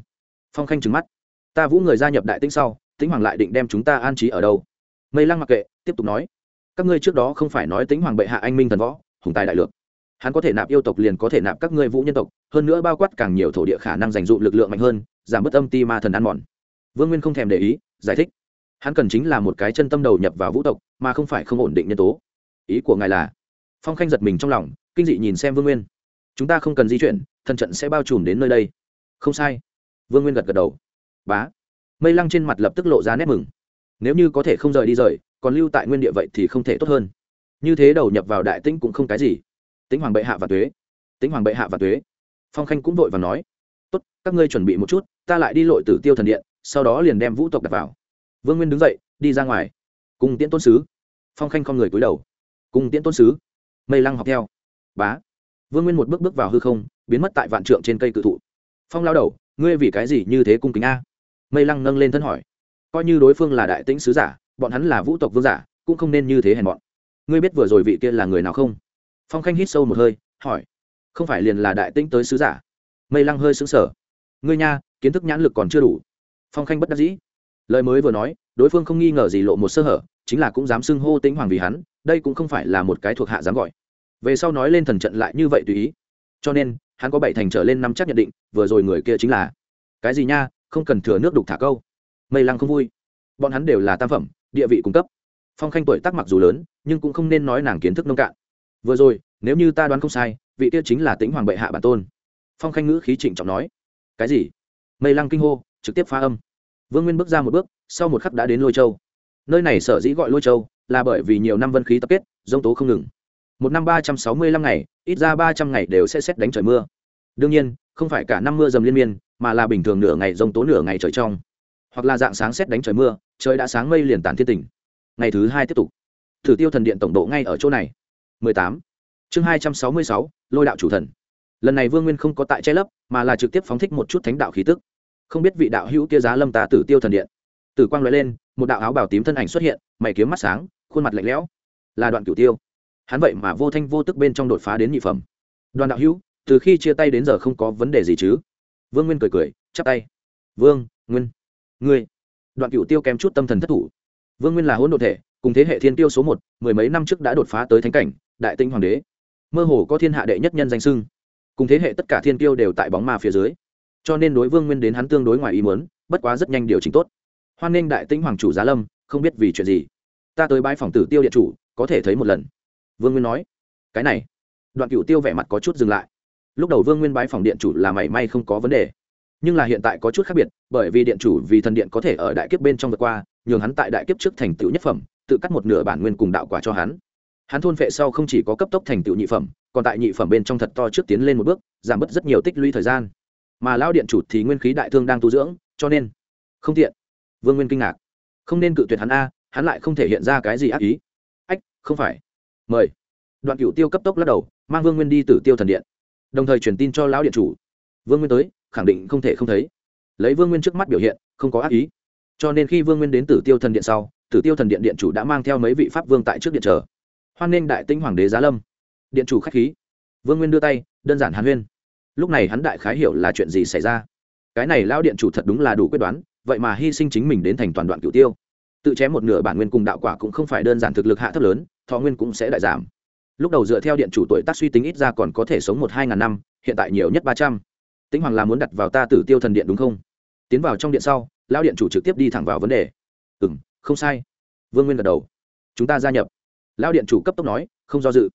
Phong khanh trừng mắt. Ta vũ người gia nhập đại tĩnh sau, tính hoàng lại định đem chúng ta an trí ở đâu? Mây lăng mặc kệ, tiếp tục nói. Các ngươi trước đó không phải nói tính hoàng bệ hạ anh minh thần võ, hùng tài đại lược. Hắn có thể nạp yêu tộc liền có thể nạp các ngươi vũ nhân tộc, hơn nữa bao quát càng nhiều thổ địa khả năng dành dụ lực lượng mạnh hơn, giảm bớt âm ti ma thần ăn mòn. Vương nguyên không thèm để ý, giải thích hắn cần chính là một cái chân tâm đầu nhập vào vũ tộc, mà không phải không ổn định nhân tố. Ý của ngài là, phong khanh giật mình trong lòng, kinh dị nhìn xem vương nguyên. Chúng ta không cần di chuyển, thần trận sẽ bao trùm đến nơi đây. Không sai. Vương nguyên gật gật đầu. Bá. Mây lăng trên mặt lập tức lộ ra nét mừng. Nếu như có thể không rời đi rời, còn lưu tại nguyên địa vậy thì không thể tốt hơn. Như thế đầu nhập vào đại tĩnh cũng không cái gì. Tính hoàng bệ hạ và tuế. Tính hoàng bệ hạ và tuế. Phong khanh cũng vội và nói. Tốt, các ngươi chuẩn bị một chút, ta lại đi lội tử tiêu thần điện, sau đó liền đem vũ tộc đặt vào vương nguyên đứng dậy, đi ra ngoài. Cùng tiễn tôn sứ. Phong khanh con người cúi đầu. Cùng tiễn tôn sứ. Mây lăng học theo. Bá. Vương nguyên một bước bước vào hư không, biến mất tại vạn trượng trên cây cự thụ. Phong lao đầu, ngươi vì cái gì như thế cung kính a? Mây lăng nâng lên thân hỏi. Coi như đối phương là đại tĩnh sứ giả, bọn hắn là vũ tộc vương giả, cũng không nên như thế hèn bọn ngươi biết vừa rồi vị kia là người nào không? Phong khanh hít sâu một hơi, hỏi. Không phải liền là đại tĩnh tới sứ giả? Mây lăng hơi xứng sở ngươi nha, kiến thức nhãn lực còn chưa đủ. Phong khanh bất đắc dĩ lời mới vừa nói, đối phương không nghi ngờ gì lộ một sơ hở, chính là cũng dám xưng hô tĩnh hoàng vì hắn, đây cũng không phải là một cái thuộc hạ dám gọi. Về sau nói lên thần trận lại như vậy tùy ý. Cho nên, hắn có bảy thành trở lên năm chắc nhận định, vừa rồi người kia chính là. Cái gì nha, không cần thừa nước đục thả câu. Mây lăng không vui. Bọn hắn đều là tam phẩm, địa vị cung cấp. Phong khanh tuổi tác mặc dù lớn, nhưng cũng không nên nói nàng kiến thức nông cạn. Vừa rồi, nếu như ta đoán không sai, vị kia chính là tính hoàng bệ hạ bản tôn. Phong khanh ngữ khí trịnh trọng nói. Cái gì? Mây lăng kinh hô, trực tiếp phá âm vương nguyên bước ra một bước sau một khắc đã đến lôi châu. Nơi này sở dĩ gọi lôi châu là bởi vì nhiều năm vân khí tập kết dông tố không ngừng. Một năm ba trăm sáu mươi lăm ngày ít ra ba trăm ngày đều sẽ xét đánh trời mưa. Đương nhiên không phải cả năm mưa dầm liên miên mà là bình thường nửa ngày dông tố nửa ngày trời trong. Hoặc là dạng sáng xét đánh trời mưa trời đã sáng mây liền tản thiên tỉnh ngày thứ hai tiếp tục. Thử tiêu thần điện tổng độ ngay ở chỗ này. 18. chương 266, lôi đạo chủ thần. Lần này vương nguyên không có tại che lấp mà là trực tiếp phóng thích một chút thánh đạo khí tức không biết vị đạo hữu kia giá lâm ta tử tiêu thần điện. Tử quang loại lên, một đạo áo bảo tím thân ảnh xuất hiện, mày kiếm mắt sáng, khuôn mặt lạnh lẽo. Là đoạn cửu tiêu. Hắn vậy mà vô thanh vô tức bên trong đột phá đến nhị phẩm. Đoàn đạo hữu, từ khi chia tay đến giờ không có vấn đề gì chứ? Vương nguyên cười cười, chắp tay. Vương nguyên, ngươi. Đoạn cửu tiêu kém chút tâm thần thất thủ. Vương nguyên là hỗn độn thể, cùng thế hệ thiên tiêu số một, mười mấy năm trước đã đột phá tới thánh cảnh, đại tinh hoàng đế. Mơ hồ có thiên hạ đệ nhất nhân danh sưng cùng thế hệ tất cả thiên tiêu đều tại bóng ma phía dưới cho nên đối vương nguyên đến hắn tương đối ngoài ý muốn, bất quá rất nhanh điều chỉnh tốt. Hoan nghênh đại tinh hoàng chủ giá lâm, không biết vì chuyện gì. Ta tới bãi phòng tử tiêu điện chủ, có thể thấy một lần. Vương nguyên nói. Cái này. Đoạn cựu tiêu vẻ mặt có chút dừng lại. Lúc đầu vương nguyên bái phòng điện chủ là mảy may không có vấn đề. Nhưng là hiện tại có chút khác biệt, bởi vì điện chủ vì thần điện có thể ở đại kiếp bên trong vượt qua, nhường hắn tại đại kiếp trước thành tựu nhất phẩm, tự cắt một nửa bản nguyên cùng đạo quả cho hắn. Hắn thôn phệ sau không chỉ có cấp tốc thành tựu nhị phẩm, còn tại nhị phẩm bên trong thật to trước tiến lên một bước, giảm bớt rất nhiều tích lũy thời gian mà lão điện chủ thì nguyên khí đại thương đang tu dưỡng, cho nên không tiện. Vương nguyên kinh ngạc. Không nên cự tuyệt hắn a, hắn lại không thể hiện ra cái gì ác ý. Ách, không phải. Mời. Đoạn cựu tiêu cấp tốc lắc đầu, mang vương nguyên đi tử tiêu thần điện. Đồng thời truyền tin cho lão điện chủ. Vương nguyên tới, khẳng định không thể không thấy. Lấy vương nguyên trước mắt biểu hiện, không có ác ý. Cho nên khi vương nguyên đến tử tiêu thần điện sau, tử tiêu thần điện điện chủ đã mang theo mấy vị pháp vương tại trước điện chờ. Hoan nghênh đại tinh hoàng đế giá lâm. Điện chủ k h á c h khí. Vương nguyên đưa tay, đơn giản hàn huyên lúc này hắn đại khái hiểu là chuyện gì xảy ra. Cái này lao điện chủ thật đúng là đủ quyết đoán, vậy mà hy sinh chính mình đến thành toàn đoạn cửu tiêu. Tự chém một nửa bản nguyên cùng đạo quả cũng không phải đơn giản thực lực hạ thấp lớn, thọ nguyên cũng sẽ đại giảm. Lúc đầu dựa theo điện chủ tuổi tác suy tính ít ra còn có thể sống một hai ngàn năm, hiện tại nhiều nhất ba trăm. Tĩnh hoàng là muốn đặt vào ta tử tiêu thần điện đúng không? Tiến vào trong điện sau lao điện chủ trực tiếp đi thẳng vào vấn đề. Ừ m không sai. Vương nguyên gật đầu. Chúng ta gia nhập. Lao điện chủ cấp tốc nói, không do dự.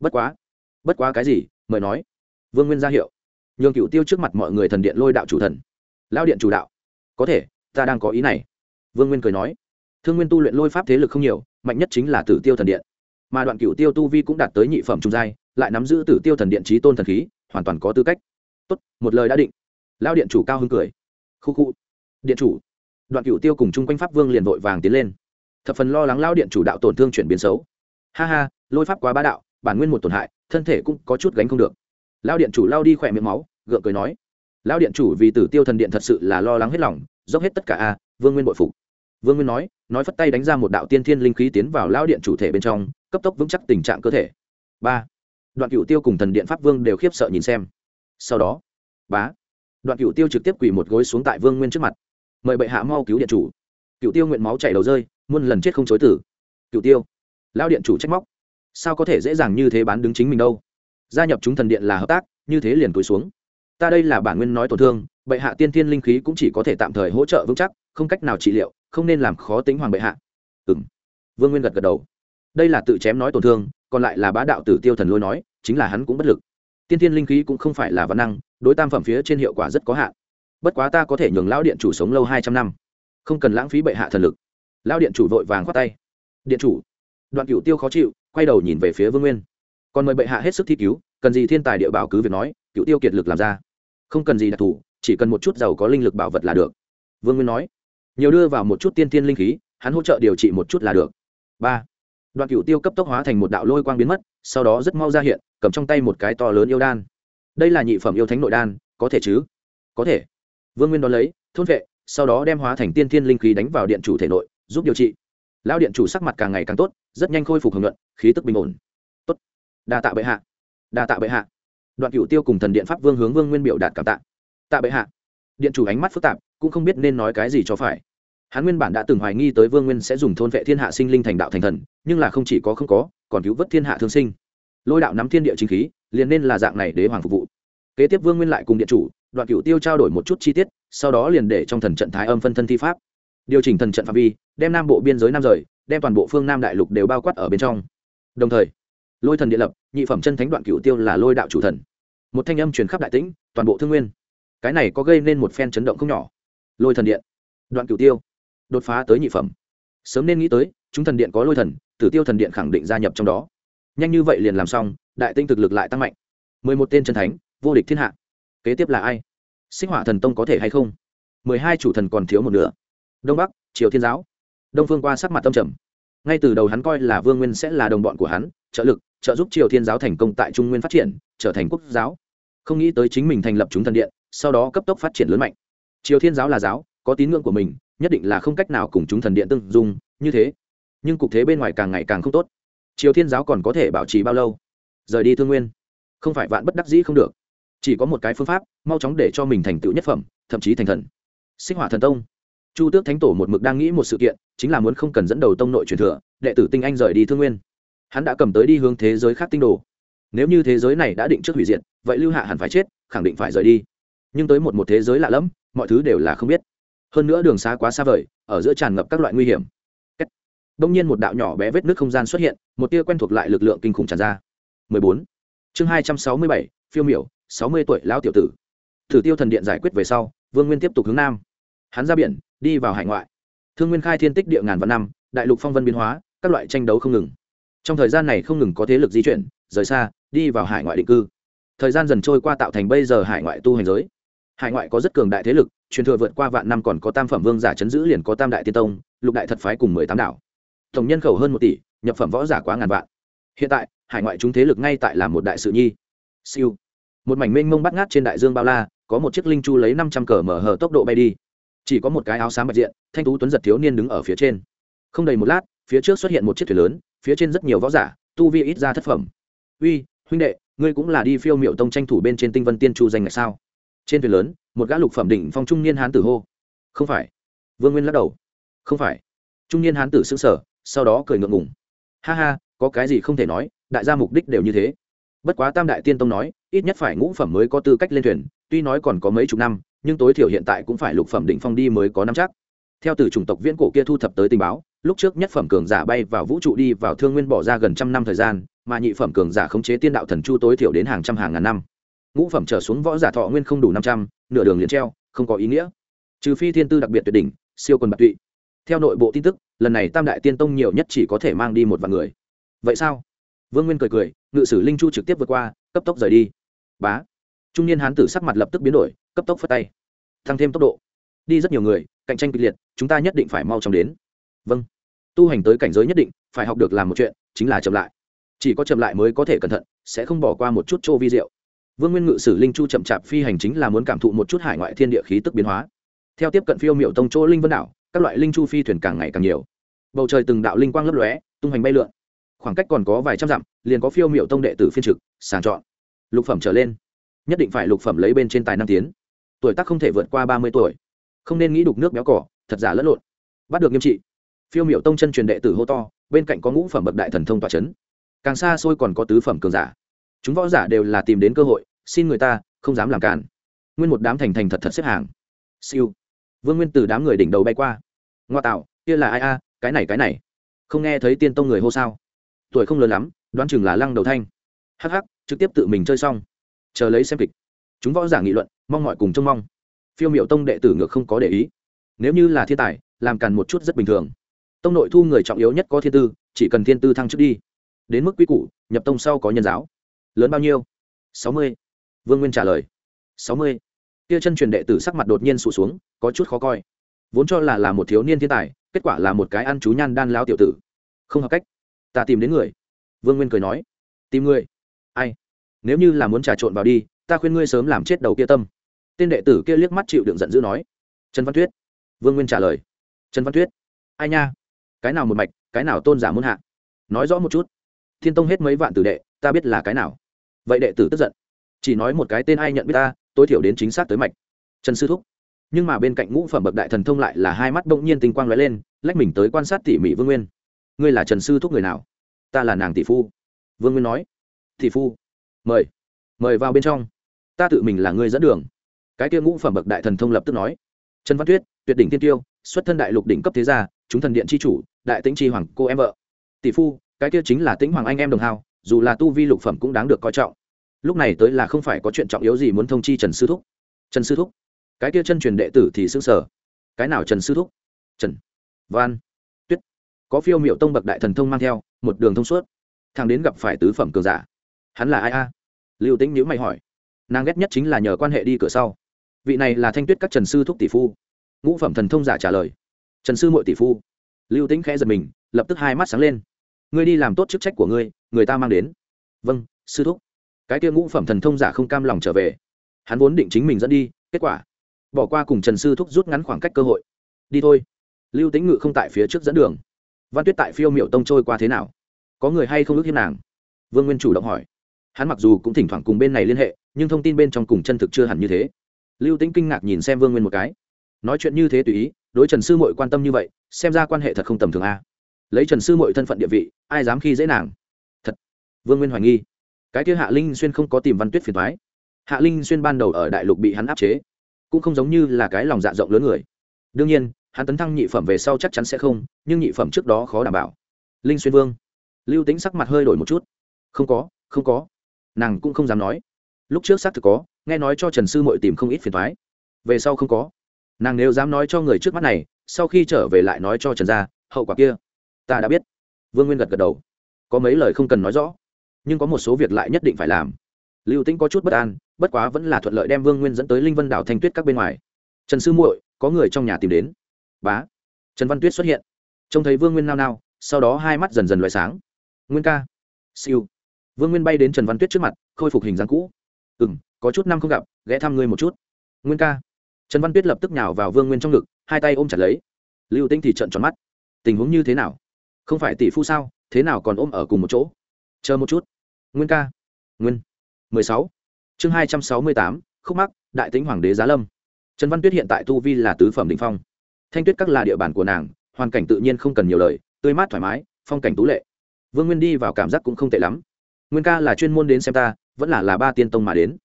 Bất quá. Bất quá cái gì, mời nói. Vương nguyên ra hiệu nhường cựu tiêu trước mặt mọi người thần điện lôi đạo chủ thần. Lao điện chủ đạo. Có thể, ta đang có ý này. Vương nguyên cười nói. Thương nguyên tu luyện lôi pháp thế lực không nhiều, mạnh nhất chính là tử tiêu thần điện. Mà đoạn cựu tiêu tu vi cũng đạt tới nhị phẩm trung giai, lại nắm giữ tử tiêu thần điện trí tôn thần khí, hoàn toàn có tư cách. Tốt, một lời đã định. Lao điện chủ cao hưng cười. Khu khu. Điện chủ. Đoạn cựu tiêu cùng chung quanh pháp vương liền vội vàng tiến lên. Thập phần lo lắng lao điện chủ đạo tổn thương chuyển biến xấu. Ha ha, lôi pháp quá bá đạo, bản nguyên một tổn hại, thân thể cũng có chút gánh không được lao điện chủ lao đi khỏe miệng máu, gượng cười nói. Lao điện chủ vì tử tiêu thần điện thật sự là lo lắng hết lòng, dốc hết tất cả a, vương nguyên bội phục. Vương nguyên nói nói phất tay đánh ra một đạo tiên thiên linh khí tiến vào lao điện chủ thể bên trong, cấp tốc vững chắc tình trạng cơ thể. Ba. Đoạn cựu tiêu cùng thần điện pháp vương đều khiếp sợ nhìn xem. Sau đó, bá. Đoạn cựu tiêu trực tiếp quỳ một gối xuống tại vương nguyên trước mặt. Mời bệ hạ mau cứu điện chủ. Cựu tiêu nguyện máu chảy đầu rơi, muôn lần chết không chối tử. Cựu tiêu. Lao điện chủ trách móc. Sao có thể dễ dàng như thế bán đứng chính mình đâu? Gia nhập chúng thần điện là hợp tác, như thế liền cúi xuống. Ta đây là bản nguyên nói tổn thương, bệ hạ tiên thiên linh khí cũng chỉ có thể tạm thời hỗ trợ vững chắc, không cách nào trị liệu, không nên làm khó tính hoàng bệ hạ. Ừ m vương nguyên gật gật đầu. Đây là tự chém nói tổn thương, còn lại là bá đạo tử tiêu thần lôi nói, chính là hắn cũng bất lực. Tiên thiên linh khí cũng không phải là văn năng, đối tam phẩm phía trên hiệu quả rất có hạn. Bất quá ta có thể nhường lão điện chủ sống lâu hai trăm năm. Không cần lãng phí bệ hạ thần lực. Lão điện chủ vội vàng khoát tay. Điện chủ. Đoạn cựu tiêu khó chịu, quay đầu nhìn về phía vương nguyên còn mời bệ hạ hết sức thi cứu, cần gì thiên tài địa bảo cứ việc nói, cựu tiêu kiệt lực làm ra. Không cần gì đặc thù, chỉ cần một chút giàu có linh lực bảo vật là được. Vương nguyên nói. Nhiều đưa vào một chút tiên tiên linh khí, hắn hỗ trợ điều trị một chút là được. Ba. Đoạn cựu tiêu cấp tốc hóa thành một đạo lôi quang biến mất, sau đó rất mau ra hiện, cầm trong tay một cái to lớn yêu đan. Đây là nhị phẩm yêu thánh nội đan, có thể chứ? Có thể. Vương nguyên đón lấy, thôn vệ, sau đó đem hóa thành tiên thiên linh khí đánh vào điện chủ thể nội, giúp điều trị. Lão điện chủ sắc mặt càng ngày càng tốt, rất nhanh khôi phục hưởng luận, khí tức bình ổn đa tạ bệ hạ. Đa tạ bệ hạ. Đoạn cựu tiêu cùng thần điện pháp vương hướng vương nguyên biểu đạt cảm tạ. Tạ bệ hạ. Điện chủ ánh mắt phức tạp, cũng không biết nên nói cái gì cho phải. Hắn nguyên bản đã từng hoài nghi tới vương nguyên sẽ dùng thôn vệ thiên hạ sinh linh thành đạo thành thần, nhưng là không chỉ có không có, còn cứu vớt thiên hạ thương sinh. Lôi đạo nắm thiên địa chính khí, liền nên là dạng này đế hoàng phục vụ. Kế tiếp vương nguyên lại cùng điện chủ, đoạn cựu tiêu trao đổi một chút chi tiết, sau đó liền để trong thần trận thái âm phân thân thi pháp. Điều chỉnh thần trận phạm vi, đem nam bộ biên giới nam rời, đem toàn bộ phương nam đại lục đều bao quát ở bên trong. Đồng thời lôi thần địa lập, nhị phẩm chân thánh đoạn cựu tiêu là lôi đạo chủ thần. Một thanh âm truyền khắp đại tĩnh, toàn bộ thương nguyên. Cái này có gây nên một phen chấn động không nhỏ. Lôi thần điện, đoạn cựu tiêu, đột phá tới nhị phẩm. Sớm nên nghĩ tới, chúng thần điện có lôi thần, tử tiêu thần điện khẳng định gia nhập trong đó. Nhanh như vậy liền làm xong, đại tinh thực lực lại tăng mạnh. Mười một tên chân thánh, vô địch thiên hạ. Kế tiếp là ai? Sinh hỏa thần tông có thể hay không? Mười hai chủ thần còn thiếu một nửa. Đông bắc, triều thiên giáo. Đông phương qua sắc mặt tâm trầm. Ngay từ đầu hắn coi là vương nguyên sẽ là đồng bọn của hắn, trợ lực trợ giúp triều thiên giáo thành công tại trung nguyên phát triển, trở thành quốc giáo. Không nghĩ tới chính mình thành lập chúng thần điện, sau đó cấp tốc phát triển lớn mạnh. Triều thiên giáo là giáo, có tín ngưỡng của mình, nhất định là không cách nào cùng chúng thần điện tương dung, như thế. Nhưng cục thế bên ngoài càng ngày càng không tốt. Triều thiên giáo còn có thể bảo trì bao lâu? Rời đi thương nguyên. Không phải vạn bất đắc dĩ không được. Chỉ có một cái phương pháp, mau chóng để cho mình thành tựu nhất phẩm, thậm chí thành thần. Sinh hỏa thần tông. Chu tước thánh tổ một mực đang nghĩ một sự kiện, chính là muốn không cần dẫn đầu tông nội truyền thừa, đệ tử tinh anh rời đi thương nguyên hắn đã cầm tới đi hướng thế giới khác tinh đồ. Nếu như thế giới này đã định trước hủy diệt vậy lưu hạ hẳn phải chết khẳng định phải rời đi. Nhưng tới một một thế giới lạ lẫm mọi thứ đều là không biết. Hơn nữa đường xa quá xa vời ở giữa tràn ngập các loại nguy hiểm. Đông nhiên một đạo nhỏ bé vết nước không gian xuất hiện một tia quen thuộc lại lực lượng kinh khủng tràn ra. 14. chương 267, phiêu miểu 60 tuổi lão tiểu tử. Thử tiêu thần điện giải quyết về sau vương nguyên tiếp tục hướng nam. Hắn ra biển đi vào hải ngoại. Thương nguyên khai thiên tích địa ngàn vạn năm đại lục phong vân biến hóa các loại tranh đấu không ngừng trong thời gian này không ngừng có thế lực di chuyển, rời xa, đi vào hải ngoại định cư. Thời gian dần trôi qua tạo thành bây giờ hải ngoại tu hành giới. Hải ngoại có rất cường đại thế lực, truyền thừa vượt qua vạn năm còn có tam phẩm vương giả chấn giữ liền có tam đại tiên tông, lục đại thật phái cùng mười tám đảo. Tổng nhân khẩu hơn một tỷ, nhập phẩm võ giả quá ngàn vạn. Hiện tại, hải ngoại chúng thế lực ngay tại là một đại sự nhi. Siêu. Một mảnh mênh mông bắt ngát trên đại dương bao la, có một chiếc linh chu lấy năm trăm cờ mở hờ tốc độ bay đi. Chỉ có một cái áo xám bạch diện, thanh tú tuấn giật thiếu niên đứng ở phía trên. Không đầy một lát, phía trước xuất hiện một chiếc thuyền lớn phía trên rất nhiều võ giả, tu vi ít ra thất phẩm. Uy, huynh đệ, ngươi cũng là đi phiêu miệu tông tranh thủ bên trên tinh vân tiên chu danh ngày sao? Trên thuyền lớn, một gã lục phẩm đỉnh phong trung niên hán tử hô. Không phải. Vương nguyên lắc đầu. Không phải. Trung niên hán tử xứng sở sau đó cười ngượng ngùng. Ha ha, có cái gì không thể nói, đại gia mục đích đều như thế. Bất quá tam đại tiên tông nói, ít nhất phải ngũ phẩm mới có tư cách lên thuyền, tuy nói còn có mấy chục năm, nhưng tối thiểu hiện tại cũng phải lục phẩm định phong đi mới có năm chắc. Theo từ chủng tộc viễn cổ kia thu thập tới tình báo lúc trước nhất phẩm cường giả bay vào vũ trụ đi vào thương nguyên bỏ ra gần trăm năm thời gian, mà nhị phẩm cường giả khống chế tiên đạo thần chu tối thiểu đến hàng trăm hàng ngàn năm. Ngũ phẩm trở xuống võ giả thọ nguyên không đủ năm trăm, nửa đường liền treo, không có ý nghĩa. Trừ phi thiên tư đặc biệt tuyệt đỉnh, siêu quần bạc tụy. Theo nội bộ tin tức, lần này tam đại tiên tông nhiều nhất chỉ có thể mang đi một vạn người. Vậy sao? Vương nguyên cười cười, ngự sử linh chu trực tiếp vượt qua, cấp tốc rời đi. Bá. Trung niên hán tử sắc mặt lập tức biến đổi, cấp tốc phất tay. Tăng thêm tốc độ. Đi rất nhiều người, cạnh tranh kịch liệt, chúng ta nhất định phải mau chóng đến. Vâng tu hành tới cảnh giới nhất định, phải học được làm một chuyện, chính là chậm lại. Chỉ có chậm lại mới có thể cẩn thận, sẽ không bỏ qua một chút chỗ vi diệu. Vương nguyên ngự sử linh chu chậm chạp phi hành chính là muốn cảm thụ một chút hải ngoại thiên địa khí tức biến hóa. Theo tiếp cận phiêu miệu tông chỗ linh vân đảo, các loại linh chu phi thuyền càng ngày càng nhiều. Bầu trời từng đạo linh quang lấp lóe, tung hành bay lượn. Khoảng cách còn có vài trăm dặm, liền có phiêu miệu tông đệ tử phiên trực, sàng chọn. Lục phẩm trở lên. Nhất định phải lục phẩm lấy bên trên tài năng tiến. Tuổi tác không thể vượt qua ba mươi tuổi. Không nên nghĩ đục nước béo cỏ, thật giả lẫn lộn. Bắt được nghiêm trị phiêu miệu tông chân truyền đệ tử hô to, bên cạnh có ngũ phẩm bậc đại thần thông tọa c h ấ n càng xa xôi còn có tứ phẩm cường giả. Chúng võ giả đều là tìm đến cơ hội, xin người ta, không dám làm cản nguyên một đám thành thành thật thật xếp hàng. Siêu. Vương nguyên từ đám người đỉnh đầu bay qua. Ngoa tạo, kia là ai a, cái này cái này. Không nghe thấy tiên tông người hô sao? Tuổi không lớn lắm, đoán chừng là lăng đầu thanh. Hh trực tiếp tự mình chơi xong. Chờ lấy xem kịch. Chúng võ giả nghị luận, mong mọi cùng trông mong. Phiêu m i ệ u tông đệ tử ngược không có để ý. Nếu như là thiên tài, làm càn một chút rất bình thường tông nội thu người trọng yếu nhất có thiên tư, chỉ cần thiên tư thăng trước đi. Đến mức quy củ, nhập tông sau có nhân giáo. Lớn bao nhiêu? Sáu mươi. Vương nguyên trả lời. Sáu mươi. Kia chân truyền đệ tử sắc mặt đột nhiên sụt xuống, có chút khó coi. Vốn cho là là một thiếu niên thiên tài, kết quả là một cái ăn chú nhan đan lao tiểu tử. Không hợp cách. Ta tìm đến người. Vương nguyên cười nói. Tìm người? Ai? Nếu như là muốn trà trộn vào đi, ta khuyên ngươi sớm làm chết đầu kia tâm. Tên đệ tử kia liếc mắt chịu đựng giận dữ nói. Trần văn tuyết vương nguyên trả lời. Trần văn tuyết ai nha? Cái nào một mạch, cái nào tôn giả muốn hạ. Nói rõ một chút. Thiên tông hết mấy vạn tử đệ, ta biết là cái nào. Vậy đệ tử tức giận. Chỉ nói một cái tên ai nhận biết ta, tối thiểu đến chính xác tới mạch. Trần sư thúc. Nhưng mà bên cạnh ngũ phẩm bậc đại thần thông lại là hai mắt động nhiên tinh quang lóe lên, lách mình tới quan sát tỉ mỉ vương nguyên. Ngươi là trần sư thúc người nào? Ta là nàng tỷ phu. Vương nguyên nói. Tỷ phu. Mời. Mời vào bên trong. Ta tự mình là người dẫn đường. Cái kia ngũ phẩm bậc đại thần thông lập tức nói. Trần văn tuyết, tuyệt đỉnh tiên tiêu, xuất thân đại lục đỉnh cấp thế gia chúng thần điện c h i chủ, đại tĩnh chi hoàng cô em vợ. Tỷ phu, cái kia chính là tĩnh hoàng anh em đồng hào, dù là tu vi lục phẩm cũng đáng được coi trọng. Lúc này tới là không phải có chuyện trọng yếu gì muốn thông chi trần sư thúc. Trần sư thúc? Cái kia chân truyền đệ tử thì xứng sở cái nào trần sư thúc? Trần văn. Tuyết. Có phiêu m i ệ u tông bậc đại thần thông mang theo, một đường thông suốt. Thằng đến gặp phải tứ phẩm cường giả. Hắn là ai a? Lưu tĩnh nhữ mày hỏi. Nàng ghét nhất chính là nhờ quan hệ đi cửa sau. Vị này là thanh tuyết các trần sư thúc tỷ phu. Ngũ phẩm thần thông giả trả lời trần sư mội tỷ phu. Lưu tĩnh khẽ giật mình, lập tức hai mắt sáng lên. Ngươi đi làm tốt chức trách của ngươi, người ta mang đến. Vâng sư thúc. Cái kia ngũ phẩm thần thông giả không cam lòng trở về. Hắn vốn định chính mình dẫn đi, kết quả, bỏ qua cùng trần sư thúc rút ngắn khoảng cách cơ hội. Đi thôi. Lưu tĩnh ngự không tại phía trước dẫn đường. Văn tuyết tại phiêu miệu tông trôi qua thế nào? Có người hay không ước hiếp nàng? Vương nguyên chủ động hỏi. Hắn mặc dù cũng thỉnh thoảng cùng bên này liên hệ, nhưng thông tin bên trong cùng chân thực chưa hẳn như thế. Lưu tĩnh kinh ngạc nhìn xem vương nguyên một cái. Nói chuyện như thế tùy ý đối trần sư mội quan tâm như vậy, xem ra quan hệ thật không tầm thường a. Lấy trần sư mội thân phận địa vị, ai dám khi dễ nàng? Thật. Vương nguyên hoài nghi. Cái kia hạ linh xuyên không có tìm văn tuyết phiền thoái. Hạ linh xuyên ban đầu ở đại lục bị hắn áp chế, cũng không giống như là cái lòng dạ rộng lớn người. Đương nhiên, hắn tấn thăng nhị phẩm về sau chắc chắn sẽ không, nhưng nhị phẩm trước đó khó đảm bảo. Linh xuyên vương. Lưu tính sắc mặt hơi đổi một chút. Không có không có. Nàng cũng không dám nói. Lúc trước xác thực có, nghe nói cho trần sư mội tìm không ít phiền thoái. Về sau không có nàng nếu dám nói cho người trước mắt này, sau khi trở về lại nói cho trần gia, hậu quả kia, ta đã biết. Vương nguyên gật gật đầu. Có mấy lời không cần nói rõ, nhưng có một số việc lại nhất định phải làm. Lưu tĩnh có chút bất an, bất quá vẫn là thuận lợi đem vương nguyên dẫn tới linh vân đảo thanh tuyết các bên ngoài. Trần sư muội, có người trong nhà tìm đến. Bá. Trần văn tuyết xuất hiện. Trông thấy vương nguyên nao nao, sau đó hai mắt dần dần loại sáng. Nguyên ca. Siêu. Vương nguyên bay đến trần văn tuyết trước mặt, khôi phục hình dáng cũ. Ừ m có chút năm không gặp, ghé thăm ngươi một chút. Nguyên ca trần văn tuyết lập tức nhào vào vương nguyên trong ngực, hai tay ôm chặt lấy. Lưu tinh thì trận tròn mắt. Tình huống như thế nào? Không phải tỷ phu sao? Thế nào còn ôm ở cùng một chỗ? Chờ một chút. Nguyên ca. Nguyên. mười sáu. Chương hai trăm sáu mươi tám, khúc mắc, đại tính hoàng đế giá lâm. Trần văn tuyết hiện tại tu vi là tứ phẩm đình phong. Thanh tuyết các là địa bàn của nàng, hoàn cảnh tự nhiên không cần nhiều lời, tươi mát thoải mái, phong cảnh tú lệ. Vương nguyên đi vào cảm giác cũng không tệ lắm. Nguyên ca là chuyên môn đến xem ta, vẫn là là ba tiên tông mà đến.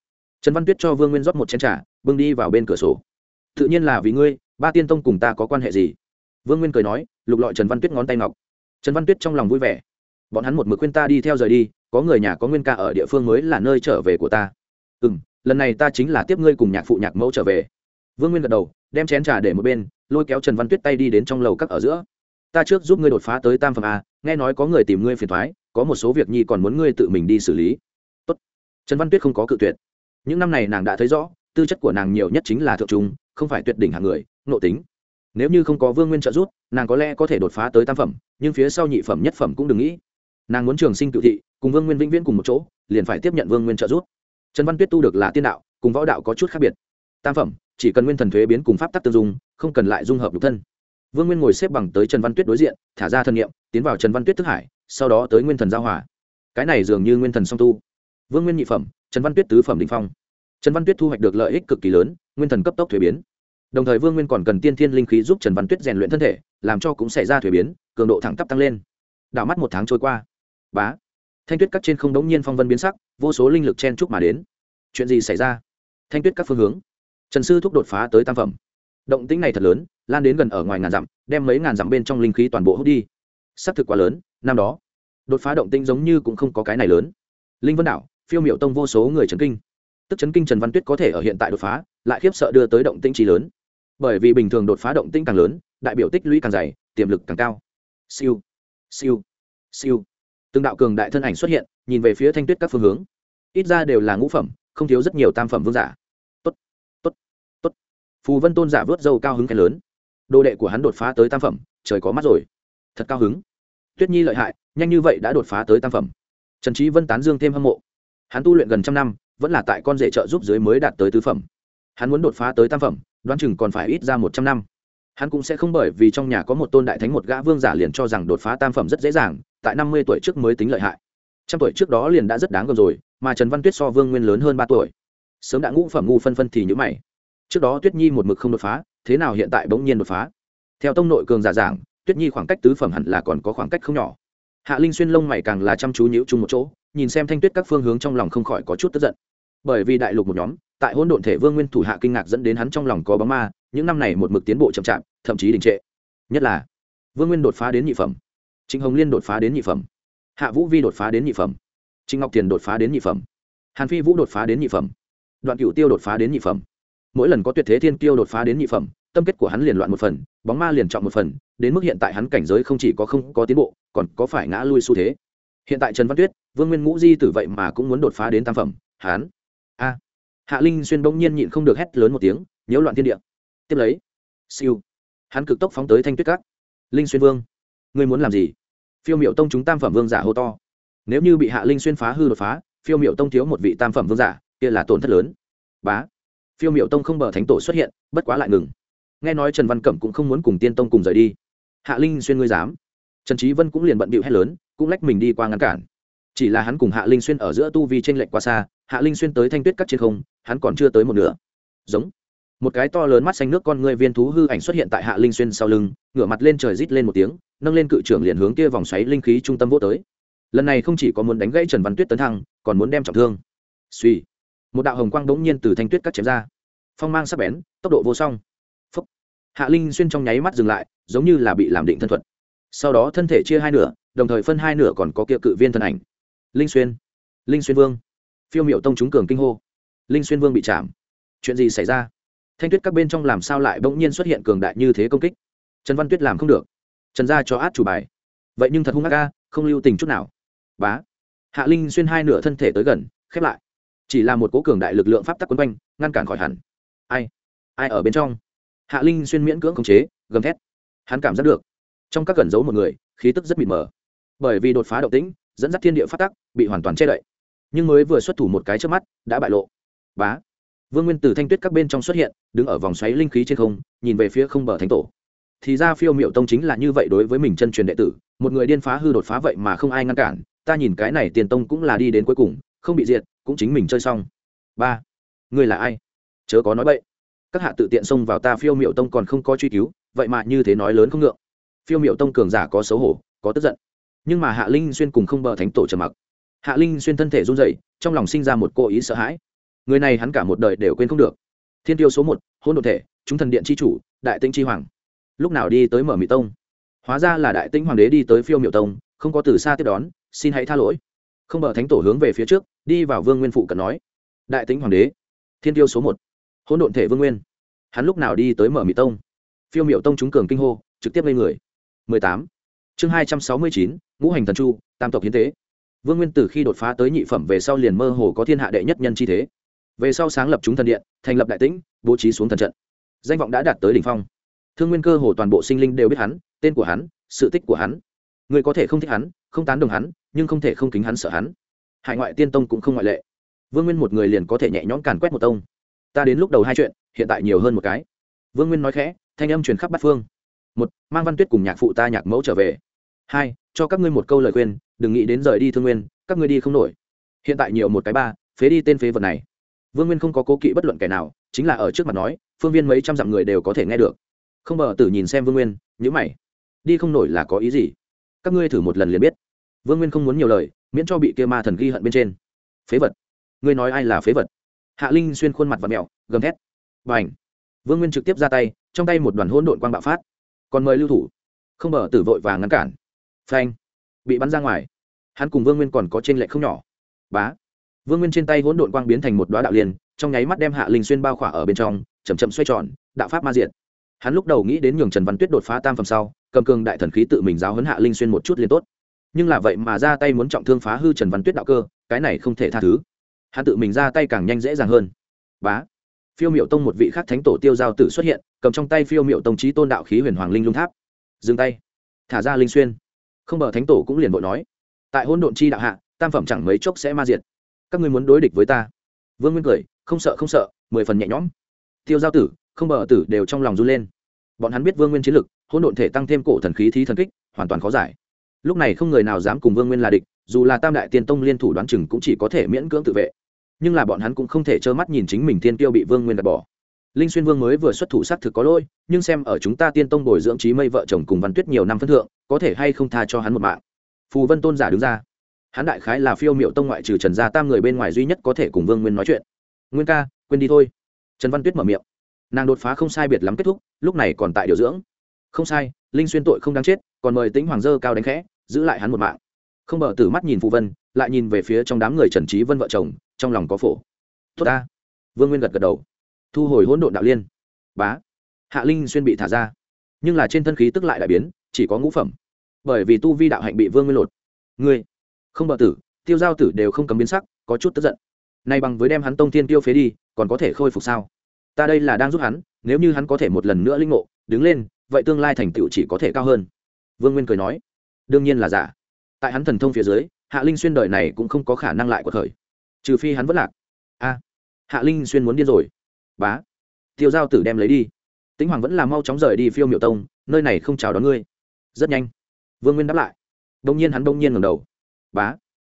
Trần văn tuyết cho vương nguyên rót một chén t r à bưng đi vào bên cửa sổ tự nhiên là vì ngươi, ba tiên tông cùng ta có quan hệ gì? Vương nguyên cười nói, lục lọi trần văn tuyết ngón tay ngọc. Trần văn tuyết trong lòng vui vẻ. Bọn hắn một mực khuyên ta đi theo rời đi, có người nhà có nguyên ca ở địa phương mới là nơi trở về của ta. Ừ m lần này ta chính là tiếp ngươi cùng nhạc phụ nhạc mẫu trở về. Vương nguyên gật đầu, đem chén trà để một bên, lôi kéo trần văn tuyết tay đi đến trong lầu các ở giữa. Ta trước giúp ngươi đột phá tới tam phẩm a, nghe nói có người tìm ngươi phiền thoái, có một số việc nhi còn muốn ngươi tự mình đi xử lý. Tốt. trần văn tuyết không có cự tuyệt. Những năm này nàng đã thấy rõ, tư chất của nàng nhiều nhất chính là thượng trung không phải tuyệt đỉnh hạng người nộ tính. Nếu như không có vương nguyên trợ giúp, nàng có lẽ có thể đột phá tới tam phẩm, nhưng phía sau nhị phẩm nhất phẩm cũng đừng nghĩ. Nàng muốn trường sinh cựu thị, cùng vương nguyên vĩnh viễn cùng một chỗ, liền phải tiếp nhận vương nguyên trợ giúp. Trần văn tuyết tu được là tiên đạo, cùng võ đạo có chút khác biệt. Tam phẩm, chỉ cần nguyên thần thuế biến cùng pháp tắc tương dung, không cần lại dung hợp nhục thân. Vương nguyên ngồi xếp bằng tới trần văn tuyết đối diện, thả ra thân nhiệm tiến vào trần văn tuyết thức hải, sau đó tới nguyên thần giao hòa. Cái này dường như nguyên thần song tu. Vương nguyên nhị phẩm, trần văn tuyết tứ phẩm đình phong. Trần văn tuyết thu hoạch được lợi ích cực kỳ lớn nguyên thần cấp tốc thuế biến. Đồng thời vương nguyên còn cần tiên thiên linh khí giúp trần văn tuyết rèn luyện thân thể, làm cho cũng xảy ra thuế biến, cường độ thẳng tắp tăng lên. Đảo mắt một tháng trôi qua. Bá. Thanh tuyết các trên không đống nhiên phong vân biến sắc, vô số linh lực chen chúc mà đến. Chuyện gì xảy ra? Thanh tuyết các phương hướng. Trần sư thúc đột phá tới tam phẩm. Động tĩnh này thật lớn, lan đến gần ở ngoài ngàn dặm, đem mấy ngàn dặm bên trong linh khí toàn bộ hút đi. S ắ c thực quá lớn, năm đó, đột phá động tĩnh giống như cũng không có cái này lớn. Linh vân đảo, phiêu miệu tông vô số người trấn kinh. Tức chấn kinh trần văn tuyết có thể ở hiện tại đột phá lại khiếp sợ đưa tới động tĩnh trí lớn. Bởi vì bình thường đột phá động tĩnh càng lớn, đại biểu tích lũy càng dày, tiềm lực càng cao. Siêu siêu siêu. Từng đạo cường đại thân ảnh xuất hiện, nhìn về phía thanh tuyết các phương hướng. Ít ra đều là ngũ phẩm, không thiếu rất nhiều tam phẩm vương giả. Tốt tốt tốt. Phù vân tôn giả vớt dâu cao hứng khen lớn. Đồ đệ của hắn đột phá tới tam phẩm, trời có mắt rồi. Thật cao hứng. Tuyết nhi lợi hại, nhanh như vậy đã đột phá tới tam phẩm. Trần trí vân tán dương thêm hâm mộ. Hắn tu luyện gần trăm năm, vẫn là tại con rể trợ giúp dưới mới đạt tới tứ phẩm hắn muốn đột phá tới tam phẩm, đoán chừng còn phải ít ra một trăm năm. Hắn cũng sẽ không bởi vì trong nhà có một tôn đại thánh một gã vương giả liền cho rằng đột phá tam phẩm rất dễ dàng, tại năm mươi tuổi trước mới tính lợi hại. Trăm tuổi trước đó liền đã rất đáng gờm rồi, mà trần văn tuyết so vương nguyên lớn hơn ba tuổi. Sớm đã ngũ phẩm ngu phân phân thì nhữ mày. Trước đó tuyết nhi một mực không đột phá, thế nào hiện tại bỗng nhiên đột phá? Theo tông nội cường giả giảng, tuyết nhi khoảng cách tứ phẩm hẳn là còn có khoảng cách không nhỏ. Hạ linh xuyên lông mày càng là chăm chú nhữ chung một chỗ, nhìn xem thanh tuyết các phương hướng trong lòng không khỏi có chút tức giận. Bởi vì đại lục một nhóm tại hỗn độn thể vương nguyên thủ hạ kinh ngạc dẫn đến hắn trong lòng có bóng ma, những năm này một mực tiến bộ chậm chạp, thậm chí đình trệ. Nhất là, vương nguyên đột phá đến nhị phẩm, trịnh hồng liên đột phá đến nhị phẩm, hạ vũ vi đột phá đến nhị phẩm, trịnh ngọc thiền đột phá đến nhị phẩm, hàn phi vũ đột phá đến nhị phẩm, đoạn cựu tiêu đột phá đến nhị phẩm. Mỗi lần có tuyệt thế thiên tiêu đột phá đến nhị phẩm, tâm kết của hắn liền loạn một phần, bóng ma liền chọn một phần, đến mức hiện tại hắn cảnh giới không chỉ có không có tiến bộ, còn có phải ngã lui xu thế. Hiện tại trần văn tuyết, vương nguyên ngũ di tử vậy mà cũng muốn đột phá đến tam phẩm, hắn hạ linh xuyên bỗng nhiên nhịn không được hét lớn một tiếng, nhiễu loạn thiên địa. Tiếp lấy, siêu. Hắn cực tốc phóng tới thanh tuyết cát linh xuyên vương, ngươi muốn làm gì? Phiêu miệu tông chúng tam phẩm vương giả hô to. Nếu như bị hạ linh xuyên phá hư đột phá, phiêu miệu tông thiếu một vị tam phẩm vương giả, kia là tổn thất lớn. Bá. Phiêu miệu tông không bờ thánh tổ xuất hiện, bất quá lại ngừng. Nghe nói trần văn cẩm cũng không muốn cùng tiên tông cùng rời đi. Hạ linh xuyên ngươi dám. Trần trí vân cũng liền bận bịu hét lớn, cũng lách mình đi qua ngăn cản. Chỉ là hắn cùng hạ linh xuyên ở giữa tu vi t r ê n lệch quá xa, hạ linh xuyên tới thanh tuyết cắt trên không hắn còn chưa tới một nửa. Giống. Một cái to lớn mắt xanh nước con người viên thú hư ảnh xuất hiện tại hạ linh xuyên sau lưng, ngửa mặt lên trời rít lên một tiếng, nâng lên cự trưởng liền hướng kia vòng xoáy linh khí trung tâm vô tới. Lần này không chỉ có muốn đánh gãy trần văn tuyết tấn thăng, còn muốn đem trọng thương. Suy một đạo hồng quang đ n g nhiên từ thanh tuyết cắt chém ra. Phong mang sắc bén, tốc độ vô song. Phúc. hạ linh xuyên trong nháy mắt dừng lại, giống như là bị làm định thân thuật. Sau đó thân thể chia hai nửa, đồng thời phân hai nửa còn có kia cự viên thân ảnh. Linh xuyên. Linh xuyên vương. Phiêu m i ệ u tông trúng cường kinh hô linh xuyên vương bị chạm. Chuyện gì xảy ra? Thanh tuyết các bên trong làm sao lại bỗng nhiên xuất hiện cường đại như thế công kích? Trần văn tuyết làm không được. Trần gia cho át chủ bài. Vậy nhưng thật hung ác ca không lưu tình chút nào. Bá. Hạ linh xuyên hai nửa thân thể tới gần, khép lại. Chỉ là một cố cường đại lực lượng pháp tắc quấn quanh, ngăn cản khỏi hẳn. Ai? Ai ở bên trong? Hạ linh xuyên miễn cưỡng khống chế, gầm thét. Hắn cảm giác được. Trong các gần giấu một người, khí tức rất mịt mờ. Bởi vì đột phá động tĩnh, dẫn dắt thiên địa phát tắc, bị hoàn toàn che đậy. Nhưng mới vừa xuất thủ một cái trước mắt, đã bại lộ bá. Vương nguyên từ thanh tuyết các bên trong xuất hiện, đứng ở vòng xoáy linh khí trên không, nhìn về phía không bờ thánh tổ. Thì ra phiêu m i ệ u tông chính là như vậy đối với mình chân truyền đệ tử, một người điên phá hư đột phá vậy mà không ai ngăn cản, ta nhìn cái này tiền tông cũng là đi đến cuối cùng, không bị diệt, cũng chính mình chơi xong. Ba. Người là ai? Chớ có nói bậy. Các hạ tự tiện xông vào ta phiêu m i ệ u tông còn không có truy cứu, vậy mà như thế nói lớn không ngượng. Phiêu m i ệ u tông cường giả có xấu hổ, có tức giận. Nhưng mà hạ linh xuyên cùng không bờ thánh tổ trầm mặc. Hạ linh xuyên thân thể run dậy trong lòng sinh ra một cô ý sợ hãi người này hắn cả một đời đều quên không được. Thiên tiêu số một hôn đ ộ thể chúng thần điện c h i chủ đại tinh c hoàng. Lúc nào đi tới mở mỹ tông? Hóa ra là đại tinh hoàng đế đi tới phiêu miệu tông không có từ xa tiếp đón xin hãy tha lỗi. Không bờ thánh tổ hướng về phía trước đi vào vương nguyên phụ cần nói. Đại tính hoàng đế thiên tiêu số một hỗn độn thể vương nguyên. Hắn lúc nào đi tới mở mỹ tông? Phiêu miệu tông trúng cường kinh hô trực tiếp lên người. 18. chương 269, ngũ hành thần chu tam tộc hiến tế. Vương nguyên từ khi đột phá tới nhị phẩm về sau liền mơ hồ có thiên hạ đệ nhất nhân chi thế về sau sáng lập chúng thần điện, thành lập đại tĩnh, bố trí xuống thần trận. Danh vọng đã đạt tới đỉnh phong. Thương nguyên cơ hồ toàn bộ sinh linh đều biết hắn, tên của hắn, sự tích của hắn. Người có thể không thích hắn, không tán đồng hắn, nhưng không thể không kính hắn, sợ hắn. Hải ngoại tiên tông cũng không ngoại lệ. Vương nguyên một người liền có thể nhẹ nhõm càn quét một tông. Ta đến lúc đầu hai chuyện, hiện tại nhiều hơn một cái. Vương nguyên nói khẽ, thanh âm truyền khắp bát phương. Một, mang văn tuyết cùng nhạc phụ ta nhạc mẫu trở về. Hai, cho các ngươi một câu lời khuyên, đừng nghĩ đến rời đi thương nguyên, các ngươi đi không nổi. Hiện tại nhiều một cái ba, phế đi tên phế vật này vương nguyên không có cố kỵ bất luận kẻ nào, chính là ở trước mặt nói, phương viên mấy trăm dặm người đều có thể nghe được. Không bờ tử nhìn xem vương nguyên nhữ mày. Đi không nổi là có ý gì? Các ngươi thử một lần liền biết. Vương nguyên không muốn nhiều lời, miễn cho bị kia ma thần ghi hận bên trên. Phế vật. Ngươi nói ai là phế vật? Hạ linh xuyên khuôn mặt và mẹo, gầm thét. Và h vương nguyên trực tiếp ra tay, trong tay một đoàn hỗn độn quang bạo phát. Còn mời lưu thủ. Không bờ tử vội và ngăn cản. Phanh. Bị bắn ra ngoài. Hắn cùng vương nguyên còn có trên lệ không nhỏ. Bá vương nguyên trên tay hỗn độn quang biến thành một đoá đạo liền, trong nháy mắt đem hạ linh xuyên bao khỏa ở bên trong chầm chậm xoay tròn, đạo pháp ma diện hắn lúc đầu nghĩ đến nhường trần văn tuyết đột phá tam phẩm sau, cầm cường đại thần khí tự mình giáo hấn hạ linh xuyên một chút liền tốt. Nhưng là vậy mà ra tay muốn trọng thương phá hư trần văn tuyết đạo cơ, cái này không thể tha thứ. Hắn tự mình ra tay càng nhanh dễ dàng hơn. Bá. Phiêu miệu tông một vị khắc thánh tổ tiêu giao tử xuất hiện, cầm trong tay phiêu miệu tông trí tôn đạo khí huyền hoàng linh lung tháp. Dừng tay. Thả ra linh xuyên. Không bờ thánh tổ cũng liền vội nói. Tại hôn độn chi đạo hạ, tam phẩm chẳng mấy chốc sẽ ma diệt các ngươi muốn đối địch với ta. Vương nguyên cười, không sợ không sợ, mười phần nhẹ nhõm. Tiêu giao tử, không bờ tử đều trong lòng run lên. Bọn hắn biết vương nguyên chiến lực, hỗn độn thể tăng thêm cổ thần khí thí thần kích, hoàn toàn khó giải. Lúc này không người nào dám cùng vương nguyên là địch, dù là tam đại tiên tông liên thủ đoán chừng cũng chỉ có thể miễn cưỡng tự vệ. Nhưng là bọn hắn cũng không thể trơ mắt nhìn chính mình tiên tiêu bị vương nguyên đặt bỏ. Linh xuyên vương mới vừa xuất thủ xác thực có lỗi, nhưng xem ở chúng ta tiên tông bồi dưỡng trí mây vợ chồng cùng văn tuyết nhiều năm phân thượng, có thể hay không tha cho hắn một mạng. Phù vân tôn giả đứng ra hắn đại khái là phiêu m i ệ u tông ngoại trừ trần gia tam người bên ngoài duy nhất có thể cùng vương nguyên nói chuyện. Nguyên ca, quên đi thôi. Trần văn tuyết mở miệng. Nàng đột phá không sai biệt lắm kết thúc, lúc này còn tại điều dưỡng. Không sai, linh xuyên tội không đáng chết, còn mời tính hoàng dơ cao đánh khẽ, giữ lại hắn một mạng. Không bờ tử mắt nhìn phù vân, lại nhìn về phía trong đám người trần trí vân vợ chồng, trong lòng có phổ. Tốt ta. Vương nguyên gật gật đầu. Thu hồi hỗn độn đạo liên. Bá. Hạ linh xuyên bị thả ra. Nhưng là trên thân khí tức lại đại biến, chỉ có ngũ phẩm. Bởi vì tu vi đạo hạnh bị vương nguyên lột. Ngươi không bờ tử, tiêu giao tử đều không cấm biến sắc, có chút tức giận. Nay bằng với đem hắn tông thiên tiêu phế đi, còn có thể khôi phục sao? Ta đây là đang giúp hắn, nếu như hắn có thể một lần nữa linh ngộ, đứng lên, vậy tương lai thành tựu chỉ có thể cao hơn. Vương nguyên cười nói, đương nhiên là giả. Tại hắn thần thông phía dưới, hạ linh xuyên đời này cũng không có khả năng lại của thời trừ phi hắn vẫn lạc. A, hạ linh xuyên muốn điên rồi. Bá, tiêu giao tử đem lấy đi. Tĩnh hoàng vẫn là mau chóng rời đi phiêu miệu tông, nơi này không chào đón ngươi. Rất nhanh. Vương nguyên đáp lại. Đông nhiên hắn đông nhiên ngầm đầu bá.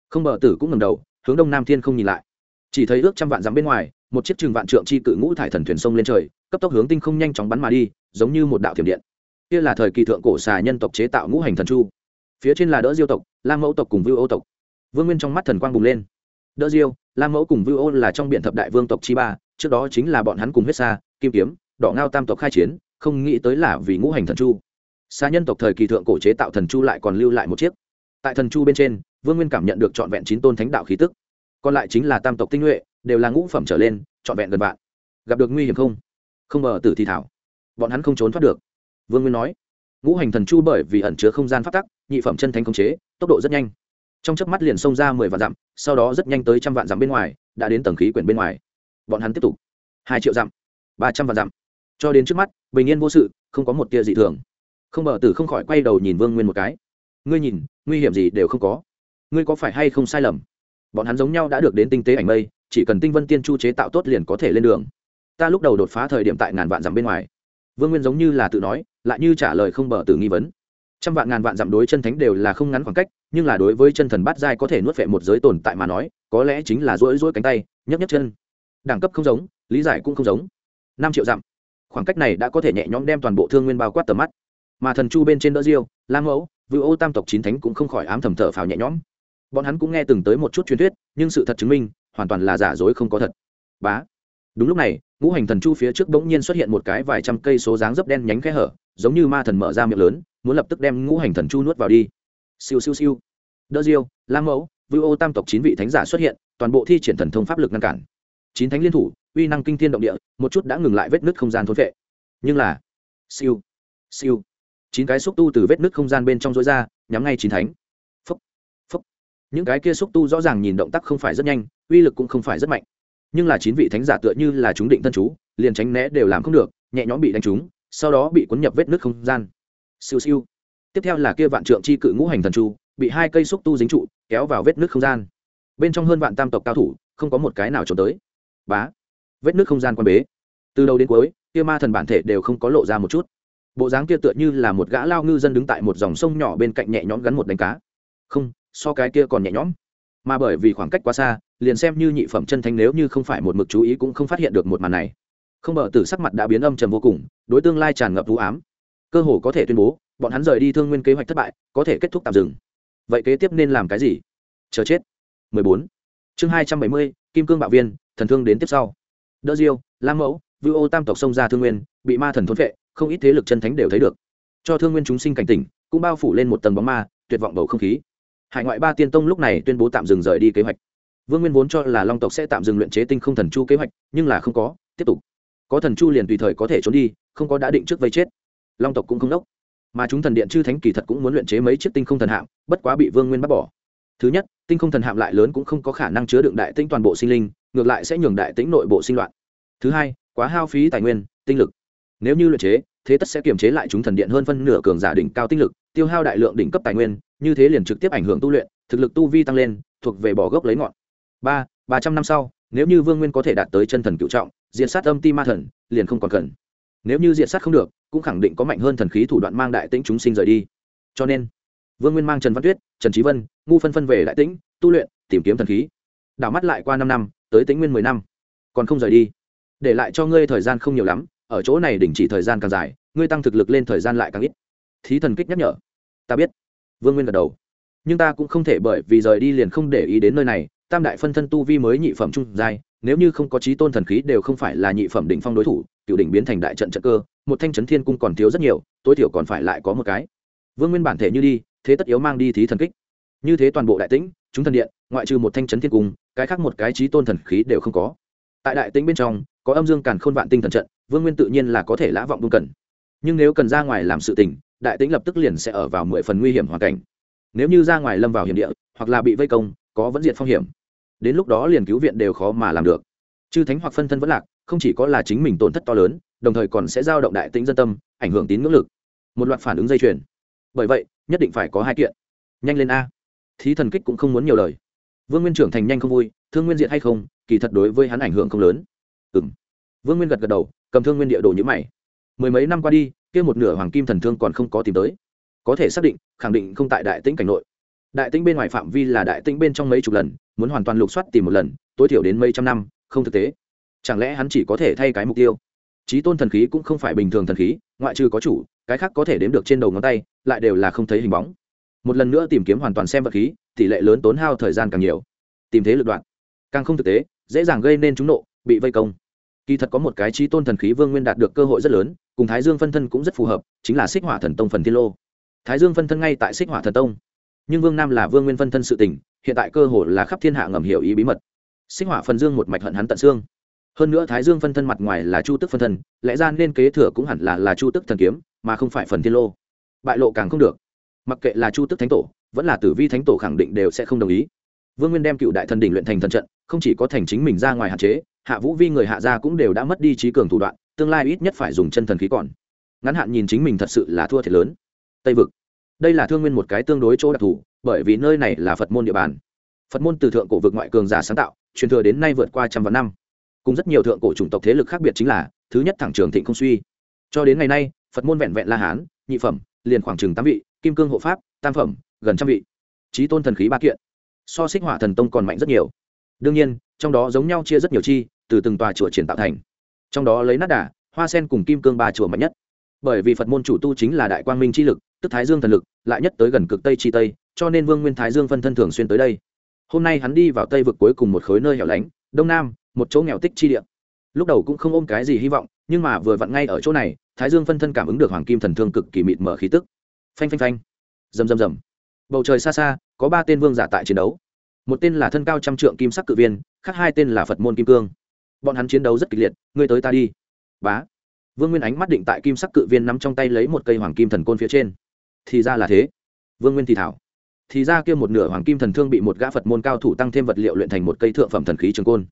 Không bờ tử cũng ngầm đầu, hướng đông nam thiên không nhìn lại. Chỉ thấy ước trăm vạn dặm bên ngoài, một chiếc trường vạn trượng chi cự ngũ thải thần thuyền sông lên trời, cấp tốc hướng tinh không nhanh chóng bắn mà đi, giống như một đạo thiểm điện. Kia là thời kỳ thượng cổ xà nhân tộc chế tạo ngũ hành thần chu. Phía trên là đỡ diêu tộc lam mẫu tộc cùng vưu ô tộc. Vương nguyên trong mắt thần quang bùng lên. Đỡ diêu lam mẫu cùng vưu ô là trong biện thập đại vương tộc chi ba, trước đó chính là bọn hắn cùng huyết xa kim kiếm, đỏ ngao tam tộc khai chiến, không nghĩ tới là vì ngũ hành thần chu. Xa nhân tộc thời kỳ thượng cổ chế tạo thần chu lại còn lưu lại một chiếc tại thần chu bên trên, vương nguyên cảm nhận được trọn vẹn chín tôn thánh đạo khí tức. Còn lại chính là tam tộc tinh nhuệ, đều là ngũ phẩm trở lên, trọn vẹn gần vạn. Gặp được nguy hiểm không? Không mở tử thi thảo. Bọn hắn không trốn thoát được. Vương nguyên nói. Ngũ hành thần chu bởi vì ẩn chứa không gian phát tắc, nhị phẩm chân thánh công chế, tốc độ rất nhanh. Trong chớp mắt liền xông ra mười vạn dặm, sau đó rất nhanh tới trăm vạn dặm bên ngoài, đã đến tầng khí quyển bên ngoài. Bọn hắn tiếp tục. Hai triệu dặm, ba trăm vạn dặm. Cho đến trước mắt, bình yên vô sự, không có một tia dị thường. Không mở tử không khỏi quay đầu nhìn vương nguyên một cái ngươi nhìn, nguy hiểm gì đều không có. Ngươi có phải hay không sai lầm? Bọn hắn giống nhau đã được đến tinh tế ảnh mây, chỉ cần tinh vân tiên chu chế tạo tốt liền có thể lên đường. Ta lúc đầu đột phá thời điểm tại ngàn vạn dặm bên ngoài. Vương nguyên giống như là tự nói, lại như trả lời không bờ từ nghi vấn. Trăm vạn ngàn vạn dặm đối chân thánh đều là không ngắn khoảng cách, nhưng là đối với chân thần bát giai có thể nuốt vẹ một giới tồn tại mà nói, có lẽ chính là rỗi rỗi cánh tay, nhấc nhấc chân. Đẳng cấp không giống, lý giải cũng không giống. Năm triệu dặm. Khoảng cách này đã có thể nhẹ nhõm đem toàn bộ thương nguyên bao quát tầm mắt. Mà thần chu bên trên đỡ diêu, lam mẫu vự ô tam tộc chín thánh cũng không khỏi ám thầm thở phào nhẹ nhõm. Bọn hắn cũng nghe từng tới một chút truyền thuyết, nhưng sự thật chứng minh, hoàn toàn là giả dối không có thật. Bá. Đúng lúc này, ngũ hành thần chu phía trước bỗng nhiên xuất hiện một cái vài trăm cây số dáng dấp đen nhánh khe hở, giống như ma thần mở ra miệng lớn, muốn lập tức đem ngũ hành thần chu nuốt vào đi. Siêu siêu siêu. Đỡ diêu, lam mẫu vư ô tam tộc chín vị thánh giả xuất hiện, toàn bộ thi triển thần thông pháp lực ngăn cản. Chín thánh liên thủ, uy năng kinh thiên động địa, một chút đã ngừng lại vết nứt không gian thốn vệ. Nhưng là, siêu siêu chín cái xúc tu từ vết nứt không gian bên trong rối ra, nhắm ngay chín thánh. Phúc phúc những cái kia xúc tu rõ ràng nhìn động tác không phải rất nhanh, uy lực cũng không phải rất mạnh. Nhưng là chín vị thánh giả tựa như là chúng định thân chú, liền tránh né đều làm không được, nhẹ nhõm bị đánh trúng, sau đó bị cuốn nhập vết nứt không gian. Siêu siêu. Tiếp theo là kia vạn trượng chi cự ngũ hành thần chu bị hai cây xúc tu dính trụ, kéo vào vết nứt không gian. Bên trong hơn vạn tam tộc cao thủ, không có một cái nào trốn tới. Bá. Vết nứt không gian quan bế. Từ đầu đến cuối, kia ma thần bản thể đều không có lộ ra một chút bộ dáng kia tựa như là một gã lao ngư dân đứng tại một dòng sông nhỏ bên cạnh nhẹ nhõm gắn một đánh cá. Không so cái kia còn nhẹ nhõm. Mà bởi vì khoảng cách quá xa liền xem như nhị phẩm chân thanh nếu như không phải một mực chú ý cũng không phát hiện được một màn này. Không bờ tử sắc mặt đã biến âm trầm vô cùng đối tương lai tràn ngập vũ ám. Cơ hồ có thể tuyên bố bọn hắn rời đi thương nguyên kế hoạch thất bại có thể kết thúc tạm dừng. Vậy kế tiếp nên làm cái gì? Chờ chết. 14. chương 270, kim cương bạo viên thần thương đến tiếp sau. Đỡ diêu lam mẫu vưu ô tam tộc sông ra thương nguyên bị ma thần thốn vệ không ít thế lực chân thánh đều thấy được. Cho thương nguyên chúng sinh cảnh tỉnh, cũng bao phủ lên một tầng bóng ma, tuyệt vọng bầu không khí. Hải ngoại ba tiên tông lúc này tuyên bố tạm dừng rời đi kế hoạch. Vương nguyên vốn cho là long tộc sẽ tạm dừng luyện chế tinh không thần chu kế hoạch, nhưng là không có, tiếp tục. Có thần chu liền tùy thời có thể trốn đi, không có đã định trước vây chết. Long tộc cũng không đốc. Mà chúng thần điện chư thánh kỳ thật cũng muốn luyện chế mấy chiếc tinh không thần hạm, bất quá bị vương nguyên bắt bỏ. Thứ nhất, tinh không thần hạm lại lớn cũng không có khả năng chứa đựng đại tĩnh toàn bộ sinh linh, ngược lại sẽ nhường đại tĩnh nội bộ sinh loạn. Thứ hai, quá hao phí tài nguyên, tinh lực nếu như luyện chế, thế tất sẽ kiềm chế lại chúng thần điện hơn phân nửa cường giả đỉnh cao tinh lực, tiêu hao đại lượng đỉnh cấp tài nguyên, như thế liền trực tiếp ảnh hưởng tu luyện, thực lực tu vi tăng lên, thuộc về bỏ gốc lấy ngọn. Ba ba trăm năm sau, nếu như vương nguyên có thể đạt tới chân thần cựu trọng, diện sát âm ti ma thần, liền không còn cần. Nếu như diện sát không được, cũng khẳng định có mạnh hơn thần khí thủ đoạn mang đại tĩnh chúng sinh rời đi. Cho nên, vương nguyên mang trần văn tuyết, trần trí vân, ngu phân phân về đại tĩnh, tu luyện, tìm kiếm thần khí. Đảo mắt lại qua năm năm, tới tĩnh nguyên mười năm, còn không rời đi. Để lại cho ngươi thời gian không nhiều lắm ở chỗ này đình chỉ thời gian càng dài, ngươi tăng thực lực lên thời gian lại càng ít. Thí thần kích nhắc nhở. Ta biết. Vương nguyên gật đầu. Nhưng ta cũng không thể bởi vì rời đi liền không để ý đến nơi này, tam đại phân thân tu vi mới nhị phẩm trung giai, nếu như không có trí tôn thần khí đều không phải là nhị phẩm đỉnh phong đối thủ, cựu đỉnh biến thành đại trận trận cơ, một thanh trấn thiên cung còn thiếu rất nhiều, tối thiểu còn phải lại có một cái. Vương nguyên bản thể như đi, thế tất yếu mang đi thí thần kích. Như thế toàn bộ đại tĩnh, chúng thần điện, ngoại trừ một thanh trấn thiên cung, cái khác một cái trí tôn thần khí đều không có. Tại đại tĩnh bên trong, có âm dương càn khôn vạn tinh thần trận vương nguyên tự nhiên là có thể lã vọng vương cần. Nhưng nếu cần ra ngoài làm sự tình, đại tĩnh lập tức liền sẽ ở vào mười phần nguy hiểm hoàn cảnh. Nếu như ra ngoài lâm vào hiểm địa, hoặc là bị vây công, có vẫn diệt phong hiểm. Đến lúc đó liền cứu viện đều khó mà làm được. Chư thánh hoặc phân thân vẫn lạc, không chỉ có là chính mình tổn thất to lớn, đồng thời còn sẽ giao động đại tĩnh dân tâm, ảnh hưởng tín ngưỡng lực. Một loạt phản ứng dây chuyền. Bởi vậy, nhất định phải có hai kiện. Nhanh lên a. Thí thần kích cũng không muốn nhiều lời. Vương nguyên trưởng thành nhanh không vui, thương nguyên diện hay không, kỳ thật đối với hắn ảnh hưởng không lớn. Ừ m vương nguyên gật gật đầu cầm thương nguyên địa đồ nhữ mày. Mười mấy năm qua đi, kia một nửa hoàng kim thần thương còn không có tìm tới. Có thể xác định, khẳng định không tại đại tĩnh cảnh nội. Đại tĩnh bên ngoài phạm vi là đại tĩnh bên trong mấy chục lần, muốn hoàn toàn lục soát tìm một lần, tối thiểu đến mấy trăm năm, không thực tế. Chẳng lẽ hắn chỉ có thể thay cái mục tiêu? Trí tôn thần khí cũng không phải bình thường thần khí, ngoại trừ có chủ, cái khác có thể đếm được trên đầu ngón tay, lại đều là không thấy hình bóng. Một lần nữa tìm kiếm hoàn toàn xem vật khí, tỷ lệ lớn tốn hao thời gian càng nhiều. Tìm thế lực đoạn, càng không thực tế, dễ dàng gây nên trúng nộ, bị vây công kỳ thật có một cái trí tôn thần khí vương nguyên đạt được cơ hội rất lớn, cùng thái dương phân thân cũng rất phù hợp, chính là xích hỏa thần tông phần thiên lô. Thái dương phân thân ngay tại xích hỏa thần tông. Nhưng vương nam là vương nguyên phân thân sự tình, hiện tại cơ hội là khắp thiên hạ ngầm hiểu ý bí mật. Xích hỏa phần dương một mạch hận hắn tận xương. Hơn nữa thái dương phân thân mặt ngoài là chu tức phân thân, lẽ ra nên kế thừa cũng hẳn là là chu tức thần kiếm, mà không phải phần thiên lô. Bại lộ càng không được. Mặc kệ là chu tức thánh tổ, vẫn là tử vi thánh tổ khẳng định đều sẽ không đồng ý. Vương nguyên đem cựu đại thần đỉnh luyện thành thần trận, không chỉ có thành chính mình ra ngoài hạn chế hạ vũ vi người hạ gia cũng đều đã mất đi trí cường thủ đoạn, tương lai ít nhất phải dùng chân thần khí còn. Ngắn hạn nhìn chính mình thật sự là thua thiệt lớn. Tây vực. Đây là thương nguyên một cái tương đối chỗ đặc thù, bởi vì nơi này là phật môn địa bàn. Phật môn từ thượng cổ vực ngoại cường giả sáng tạo, truyền thừa đến nay vượt qua trăm vạn năm. Cùng rất nhiều thượng cổ chủng tộc thế lực khác biệt chính là, thứ nhất thẳng trường thịnh không suy. Cho đến ngày nay, phật môn vẹn vẹn la hán, nhị phẩm, liền khoảng chừng tám vị, kim cương hộ pháp, tam phẩm, gần trăm vị. Trí tôn thần khí ba kiện. So xích hỏa thần tông còn mạnh rất nhiều. Đương nhiên trong đó giống nhau chia rất nhiều chi, từ từng tòa chùa triển tạo thành. Trong đó lấy nát đà, hoa sen cùng kim cương ba chùa mạnh nhất. Bởi vì phật môn chủ tu chính là đại quang minh chi lực, tức thái dương thần lực, lại nhất tới gần cực tây chi tây, cho nên vương nguyên thái dương phân thân thường xuyên tới đây. Hôm nay hắn đi vào tây vực cuối cùng một khối nơi hẻo lánh, đông nam, một chỗ nghèo tích chi địa. Lúc đầu cũng không ôm cái gì hy vọng, nhưng mà vừa vặn ngay ở chỗ này, thái dương phân thân cảm ứng được hoàng kim thần thương cực kỳ mịt mở khí tức. Phanh phanh phanh. Rầm rầm rầm. Bầu trời xa xa, có ba tên vương giả tại chiến đấu một tên là thân cao trăm trượng kim sắc cự viên, khác hai tên là phật môn kim cương. Bọn hắn chiến đấu rất kịch liệt, ngươi tới ta đi. Bá. Vương nguyên ánh mắt định tại kim sắc cự viên nắm trong tay lấy một cây hoàng kim thần côn phía trên. Thì ra là thế. Vương nguyên thì thảo. Thì ra kia một nửa hoàng kim thần thương bị một gã phật môn cao thủ tăng thêm vật liệu luyện thành một cây thượng phẩm thần khí trường côn.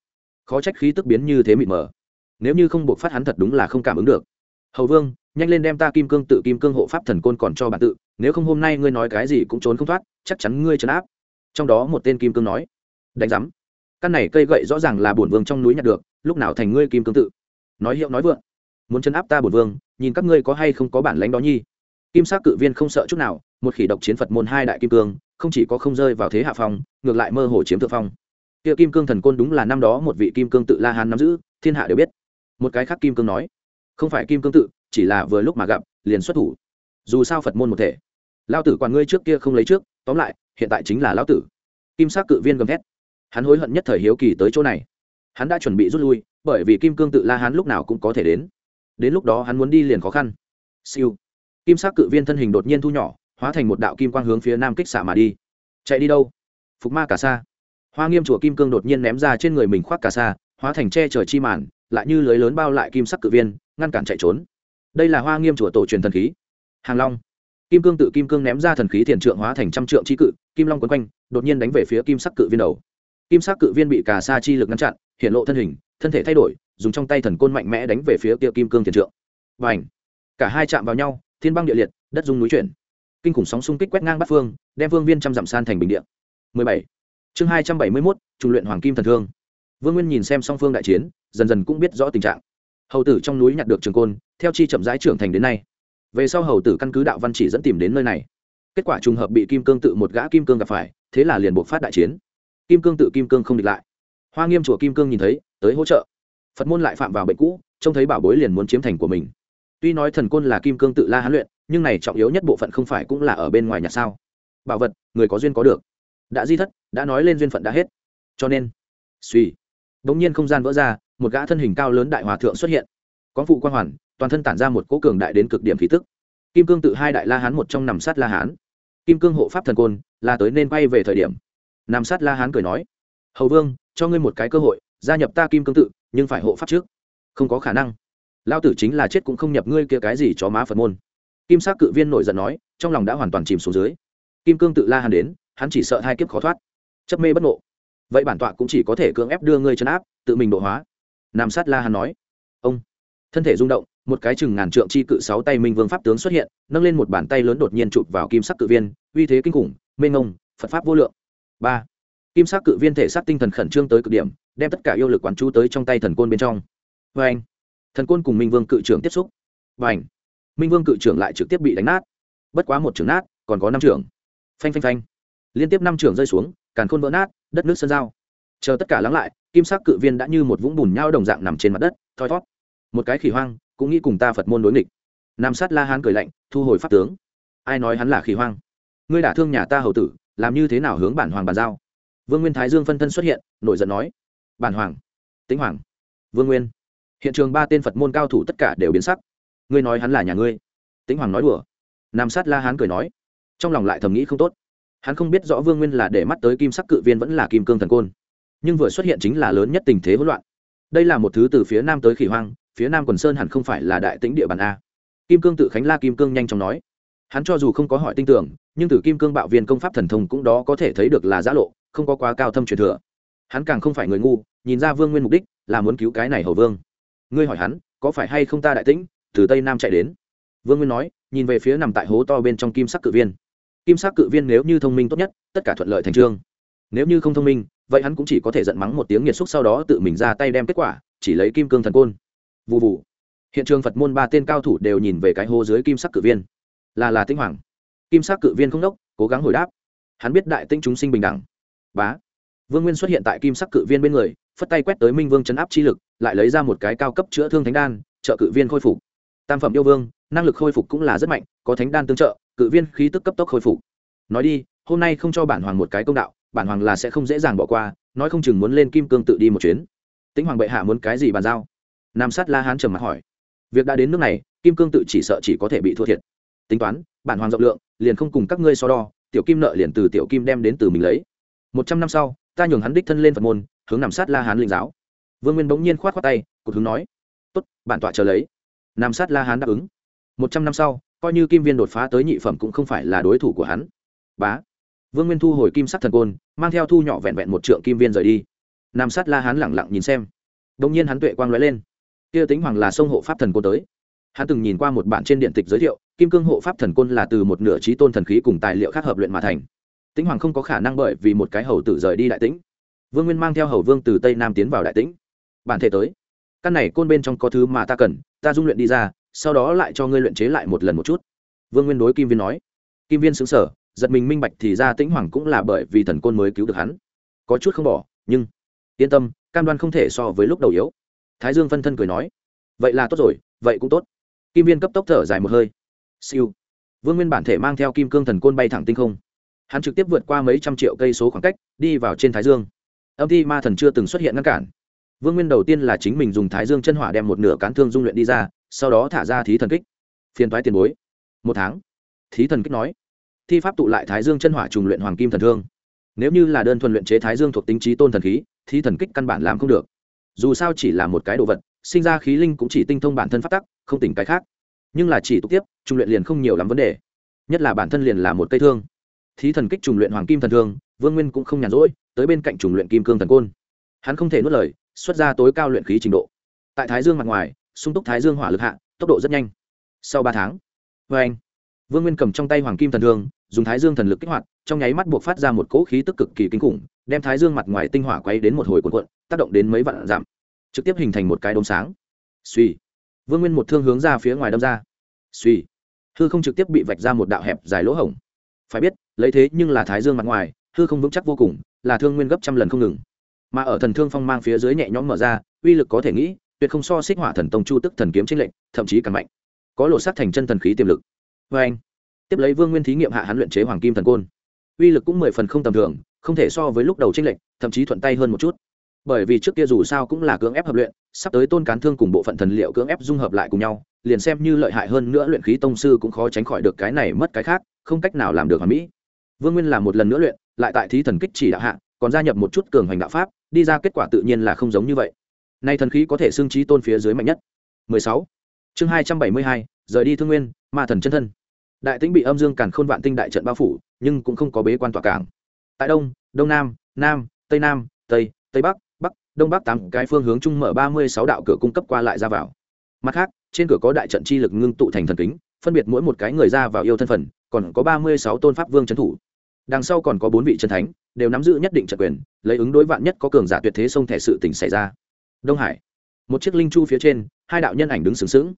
Khó trách khí tức biến như thế mịt mờ. Nếu như không buộc phát hắn thật đúng là không cảm ứng được. Hầu vương, nhanh lên đem ta kim cương tự kim cương hộ pháp thần côn còn cho bản tự, nếu không hôm nay ngươi nói cái gì cũng trốn không thoát, chắc chắn ngươi trấn áp trong đó một tên kim cương nói, đánh giám, căn này cây gậy rõ ràng là bổn vương trong núi nhặt được, lúc nào thành ngươi kim cương tự? Nói hiệu nói vượng, muốn chấn áp ta bổn vương, nhìn các ngươi có hay không có bản lãnh đó nhi. Kim sắc cự viên không sợ chút nào, một khỉ độc chiến phật môn hai đại kim cương, không chỉ có không rơi vào thế hạ phong, ngược lại mơ hồ chiếm thượng phong. Kia kim cương thần côn đúng là năm đó một vị kim cương tự la hán nắm giữ, thiên hạ đều biết. Một cái khác kim cương nói, không phải kim cương tự, chỉ là vừa lúc mà gặp, liền xuất thủ. Dù sao phật môn một thể. Lao tử quản ngươi trước kia không lấy trước tóm lại, hiện tại chính là lão tử. Kim sắc cự viên gầm thét. Hắn hối hận nhất thời hiếu kỳ tới chỗ này. Hắn đã chuẩn bị rút lui, bởi vì kim cương tự la hắn lúc nào cũng có thể đến. Đến lúc đó hắn muốn đi liền khó khăn. Siêu. Kim sắc cự viên thân hình đột nhiên thu nhỏ, hóa thành một đạo kim quang hướng phía nam kích xạ mà đi. Chạy đi đâu? Phục ma cả sa. Hoa nghiêm chùa kim cương đột nhiên ném ra trên người mình khoác cả sa, hóa thành che trời chi màn, lại như lưới lớn bao lại kim sắc cự viên, ngăn cản chạy trốn. Đây là hoa nghiêm chùa tổ truyền thần khí. Hàng long kim cương tự kim cương ném ra thần khí thiền trượng hóa thành trăm trượng chi cự kim long quấn quanh đột nhiên đánh về phía kim sắc cự viên đầu. Kim sắc cự viên bị cà sa chi lực ngăn chặn hiện lộ thân hình thân thể thay đổi dùng trong tay thần côn mạnh mẽ đánh về phía kia kim cương thiền trượng. Và ảnh cả hai chạm vào nhau thiên băng địa liệt đất dung núi chuyển. Kinh khủng sóng xung kích quét ngang bát phương đem vương viên trăm dặm san thành bình địa. 17. chương 271, trung luyện hoàng kim thần thương. Vương nguyên nhìn xem song phương đại chiến dần dần cũng biết rõ tình trạng. Hầu tử trong núi nhặt được trường côn theo chi chậm rãi trưởng thành đến nay về sau hầu tử căn cứ đạo văn chỉ dẫn tìm đến nơi này. Kết quả trùng hợp bị kim cương tự một gã kim cương gặp phải, thế là liền buộc phát đại chiến. Kim cương tự kim cương không địch lại. Hoa nghiêm chùa kim cương nhìn thấy, tới hỗ trợ. Phật môn lại phạm vào bệnh cũ, trông thấy bảo bối liền muốn chiếm thành của mình. Tuy nói thần côn là kim cương tự la hán luyện, nhưng này trọng yếu nhất bộ phận không phải cũng là ở bên ngoài nhà sao? Bảo vật, người có duyên có được. Đã di thất, đã nói lên duyên phận đã hết. Cho nên, suy đ ỗ n g nhiên không gian vỡ ra, một gã thân hình cao lớn đại hòa thượng xuất hiện. Có phụ quan hoàn toàn thân tản ra một cỗ cường đại đến cực điểm khí tức. Kim cương tự hai đại la hán một trong nằm sát la hán. Kim cương hộ pháp thần côn, là tới nên quay về thời điểm. Nằm sát la hán cười nói, hầu vương, cho ngươi một cái cơ hội, gia nhập ta kim cương tự, nhưng phải hộ pháp trước. Không có khả năng. Lao tử chính là chết cũng không nhập ngươi kia cái gì cho má phật môn. Kim sắc cự viên nổi giận nói, trong lòng đã hoàn toàn chìm xuống dưới. Kim cương tự la hàn đến, hắn chỉ sợ hai kiếp khó thoát. Chấp mê bất ngộ. Vậy bản tọa cũng chỉ có thể cưỡng ép đưa ngươi chấn áp, tự mình độ hóa. Nam sát la hàn nói, ông. Thân thể rung động một cái chừng ngàn trượng chi cự sáu tay minh vương pháp tướng xuất hiện, nâng lên một bàn tay lớn đột nhiên chụp vào kim sắc cự viên, uy thế kinh khủng, mênh ngông phật pháp vô lượng. Ba. Kim sắc cự viên thể xác tinh thần khẩn trương tới cực điểm, đem tất cả yêu lực quán chú tới trong tay thần côn bên trong. Vê anh, thần côn cùng minh vương cự trưởng tiếp xúc. Và anh, minh vương cự trưởng lại trực tiếp bị đánh nát. Bất quá một trưởng nát, còn có năm trưởng. Phanh phanh phanh. Liên tiếp năm trưởng rơi xuống, càn khôn vỡ nát, đất nước sân dao. Chờ tất cả lắng lại, kim sắc cự viên đã như một vũng bùn nhau đồng dạng nằm trên mặt đất, thoi thót. Một cái khỉ hoang cũng nghĩ cùng ta phật môn đối nghịch. Nam sát la hán cười lạnh, thu hồi pháp tướng. Ai nói hắn là khỉ hoang? Ngươi đả thương nhà ta hầu tử, làm như thế nào hướng bản hoàng bàn giao? Vương nguyên thái dương phân thân xuất hiện, nổi giận nói. Bản hoàng, tĩnh hoàng, vương nguyên. Hiện trường ba tên phật môn cao thủ tất cả đều biến sắc. Ngươi nói hắn là nhà ngươi? Tĩnh hoàng nói đùa. Nam sát la hán cười nói. Trong lòng lại thầm nghĩ không tốt. Hắn không biết rõ vương nguyên là để mắt tới kim sắc cự viên vẫn là kim cương thần côn. Nhưng vừa xuất hiện chính là lớn nhất tình thế hỗn loạn. Đây là một thứ từ phía nam tới khỉ hoang phía nam quần sơn hẳn không phải là đại tĩnh địa bàn a. Kim cương tự khánh la kim cương nhanh chóng nói. Hắn cho dù không có hỏi tin tưởng, nhưng từ kim cương bạo viên công pháp thần thông cũng đó có thể thấy được là giã lộ, không có quá cao thâm truyền thừa. Hắn càng không phải người ngu, nhìn ra vương nguyên mục đích, là muốn cứu cái này hầu vương. Ngươi hỏi hắn, có phải hay không ta đại tĩnh, từ tây nam chạy đến? Vương nguyên nói, nhìn về phía nằm tại hố to bên trong kim sắc cự viên. Kim sắc cự viên nếu như thông minh tốt nhất, tất cả thuận lợi thành trương. Nếu như không thông minh, vậy hắn cũng chỉ có thể giận mắng một tiếng nghiệt xúc sau đó tự mình ra tay đem kết quả, chỉ lấy kim cương thần côn vụ vụ hiện trường phật môn ba tên cao thủ đều nhìn về cái hố dưới kim sắc cự viên. Là là tinh hoàng. Kim sắc cự viên không đốc, cố gắng hồi đáp. Hắn biết đại tinh chúng sinh bình đẳng. Bá. Vương nguyên xuất hiện tại kim sắc cự viên bên người, phất tay quét tới minh vương chấn áp chi lực, lại lấy ra một cái cao cấp chữa thương thánh đan, trợ cự viên khôi phục. Tam phẩm yêu vương, năng lực khôi phục cũng là rất mạnh, có thánh đan tương trợ, cự viên khí tức cấp tốc khôi phục. Nói đi, hôm nay không cho bản hoàng một cái công đạo, bản hoàng là sẽ không dễ dàng bỏ qua, nói không chừng muốn lên kim cương tự đi một chuyến. Tĩnh hoàng bệ hạ muốn cái gì bàn giao? Nam sát la hán trầm mặt hỏi, việc đã đến nước này, kim cương tự chỉ sợ chỉ có thể bị thua thiệt. Tính toán, bản hoàng rộng lượng, liền không cùng các ngươi so đo, tiểu kim nợ liền từ tiểu kim đem đến từ mình lấy. Một trăm năm sau, ta nhường hắn đích thân lên phật môn, hướng nằm sát la hán linh giáo. Vương nguyên bỗng nhiên k h o á t khoác tay, cụt hướng nói, tốt, bản tọa chờ lấy. Nam sát la hán đáp ứng. Một trăm năm sau, coi như kim viên đột phá tới nhị phẩm cũng không phải là đối thủ của hắn. Bá. Vương nguyên thu hồi kim sắc thần côn, mang theo thu nhỏ vẹn vẹn một trượng kim viên rời đi. Nam sát la hán lẳng lặng nhìn xem. Đ ỗ n g nhiên hắn tuệ quang lóe lên kia tính hoàng là sông hộ pháp thần côn tới. Hắn từng nhìn qua một bản trên điện tịch giới thiệu, kim cương hộ pháp thần côn là từ một nửa trí tôn thần khí cùng tài liệu khác hợp luyện mà thành. Tĩnh hoàng không có khả năng bởi vì một cái hầu tử rời đi đại tĩnh. Vương nguyên mang theo hầu vương từ tây nam tiến vào đại tĩnh. Bản thể tới. Căn này côn bên trong có thứ mà ta cần, ta dung luyện đi ra, sau đó lại cho ngươi luyện chế lại một lần một chút. Vương nguyên đối kim viên nói. Kim viên xứng sở giật mình minh bạch thì ra tĩnh hoàng cũng là bởi vì thần côn mới cứu được hắn. Có chút không bỏ, nhưng, yên tâm, cam đoan không thể so với lúc đầu yếu thái dương phân thân cười nói, vậy là tốt rồi, vậy cũng tốt. Kim viên cấp tốc thở dài một hơi. Siêu. Vương nguyên bản thể mang theo kim cương thần côn bay thẳng tinh không. Hắn trực tiếp vượt qua mấy trăm triệu cây số khoảng cách, đi vào trên thái dương. Âm thi ma thần chưa từng xuất hiện ngăn cản. Vương nguyên đầu tiên là chính mình dùng thái dương chân hỏa đem một nửa cán thương dung luyện đi ra, sau đó thả ra thí thần kích. Phiền thoái tiền bối. Một tháng. Thí thần kích nói. Thi pháp tụ lại thái dương chân hỏa trùng luyện hoàng kim thần thương. Nếu như là đơn thuần luyện chế thái dương thuộc tính trí tôn thần khí, thí thần kích căn bản làm không được dù sao chỉ là một cái đồ vật, sinh ra khí linh cũng chỉ tinh thông bản thân phát tắc, không tỉnh cái khác. Nhưng là chỉ tục tiếp trung luyện liền không nhiều lắm vấn đề. Nhất là bản thân liền là một cây thương. Thí thần kích trùng luyện hoàng kim thần thương, vương nguyên cũng không nhàn rỗi, tới bên cạnh trùng luyện kim cương thần côn. Hắn không thể nuốt lời, xuất ra tối cao luyện khí trình độ. Tại thái dương mặt ngoài, sung túc thái dương hỏa lực hạ, tốc độ rất nhanh. Sau ba tháng vê anh. Vương nguyên cầm trong tay hoàng kim thần thương, dùng thái dương thần lực kích hoạt, trong nháy mắt buộc phát ra một cỗ khí tức cực kỳ kinh khủng, đem thái dương mặt ngoài tinh hỏa quay đến một hồi cuộn cuộn tác động đến mấy vạn giảm trực tiếp hình thành một cái đốm sáng. Suy vương nguyên một thương hướng ra phía ngoài đâm ra. Suy hư không trực tiếp bị vạch ra một đạo hẹp dài lỗ hổng. Phải biết, lấy thế nhưng là thái dương mặt ngoài, hư không vững chắc vô cùng, là thương nguyên gấp trăm lần không ngừng. Mà ở thần thương phong mang phía dưới nhẹ nhõm mở ra, uy lực có thể nghĩ, tuyệt không so xích hỏa thần tông chu tức thần kiếm trinh lệnh thậm chí càng mạnh. Có lộ sát thành chân thần khí tiềm lực. Vê anh, tiếp lấy vương nguyên thí nghiệm hạ hắn luyện chế hoàng kim thần côn. Uy lực cũng mười phần không tầm thường, không thể so với lúc đầu trinh lệnh thậm chí thuận tay hơn một chút bởi vì trước kia dù sao cũng là cưỡng ép hợp luyện sắp tới tôn cán thương cùng bộ phận thần liệu cưỡng ép dung hợp lại cùng nhau liền xem như lợi hại hơn nữa luyện khí tông sư cũng khó tránh khỏi được cái này mất cái khác không cách nào làm được hoàn mỹ. Vương nguyên làm một lần nữa luyện lại tại thí thần kích chỉ đạo hạ còn gia nhập một chút cường hoành đạo pháp đi ra kết quả tự nhiên là không giống như vậy. Nay thần khí có thể xương trí tôn phía dưới mạnh nhất. 16. chương 272, rời đi thương nguyên ma thần chân thân. Đại tĩnh bị âm dương càn khôn vạn tinh đại trận bao phủ nhưng cũng không có bế quan tỏa cảng. Tại đông đông nam nam tây nam tây tây bắc đông bắc tám cái phương hướng chung mở ba mươi sáu đạo cửa cung cấp qua lại ra vào. Mặt khác, trên cửa có đại trận chi lực ngưng tụ thành thần kính, phân biệt mỗi một cái người ra vào yêu thân phần còn có ba mươi sáu tôn pháp vương trấn thủ. Đằng sau còn có bốn vị chân thánh, đều nắm giữ nhất định trận quyền, lấy ứng đối vạn nhất có cường giả tuyệt thế sông thẻ sự tỉnh xảy ra. Đông hải, một chiếc linh chu phía trên, hai đạo nhân ảnh đứng sướng sướng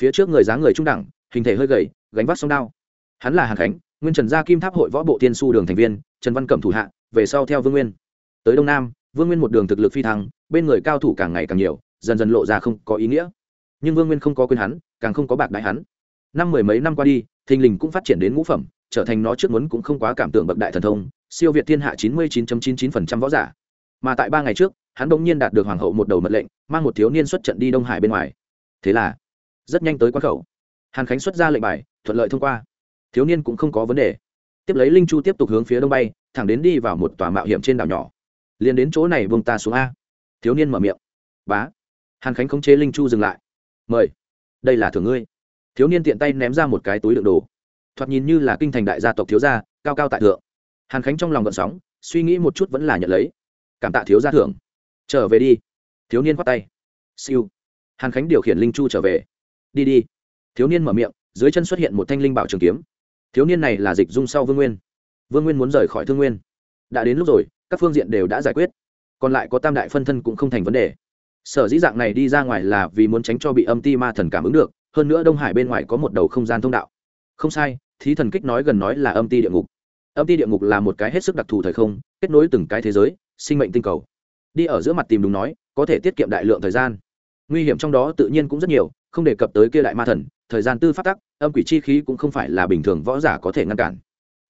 phía trước người dáng người trung đẳng, hình thể hơi gầy, gánh vác sông đao. Hắn là hàn khánh, nguyên trần gia kim tháp hội võ bộ tiên su đường thành viên, trần văn cẩm thủ hạ, về sau theo vương nguyên. Tới đông nam vương nguyên một đường thực lực phi thăng, bên người cao thủ càng ngày càng nhiều, dần dần lộ ra không có ý nghĩa. Nhưng vương nguyên không có quên hắn, càng không có bạc đại hắn. Năm mười mấy năm qua đi, thình lình cũng phát triển đến ngũ phẩm, trở thành nó trước muốn cũng không quá cảm tưởng bậc đại thần thông, siêu việt thiên hạ chín mươi chín chín chín phần trăm võ giả. Mà tại ba ngày trước, hắn bỗng nhiên đạt được hoàng hậu một đầu mật lệnh, mang một thiếu niên xuất trận đi đông hải bên ngoài. Thế là, rất nhanh tới quán khẩu. Hàn khánh xuất ra lệnh bài, thuận lợi thông qua. Thiếu niên cũng không có vấn đề. Tiếp lấy linh chu tiếp tục hướng phía đông bay, thẳng đến đi vào một tòa mạo hiểm trên đảo nhỏ liền đến chỗ này buông ta xuống a. Thiếu niên mở miệng. Bá. Hàn khánh khống chế linh chu dừng lại. Mời. Đây là thưởng ngươi. Thiếu niên tiện tay ném ra một cái túi đựng đồ. Thoạt nhìn như là kinh thành đại gia tộc thiếu gia, cao cao tại thượng. Hàn khánh trong lòng gợn sóng, suy nghĩ một chút vẫn là nhận lấy. Cảm tạ thiếu gia thưởng. Trở về đi. Thiếu niên khoát tay. Siêu. Hàn khánh điều khiển linh chu trở về. Đi đi. Thiếu niên mở miệng, dưới chân xuất hiện một thanh linh bảo trường kiếm. Thiếu niên này là dịch dung sau vương nguyên. Vương nguyên muốn rời khỏi thương nguyên. Đã đến lúc rồi các phương diện đều đã giải quyết. Còn lại có tam đại phân thân cũng không thành vấn đề. Sở dĩ dạng này đi ra ngoài là vì muốn tránh cho bị âm ti ma thần cảm ứng được, hơn nữa đông hải bên ngoài có một đầu không gian thông đạo. Không sai, thí thần kích nói gần nói là âm ti địa ngục. Âm ti địa ngục là một cái hết sức đặc thù thời không, kết nối từng cái thế giới, sinh mệnh tinh cầu. Đi ở giữa mặt tìm đúng nói, có thể tiết kiệm đại lượng thời gian. Nguy hiểm trong đó tự nhiên cũng rất nhiều, không đề cập tới kia đại ma thần, thời gian tư phát tắc, âm quỷ chi khí cũng không phải là bình thường võ giả có thể ngăn cản.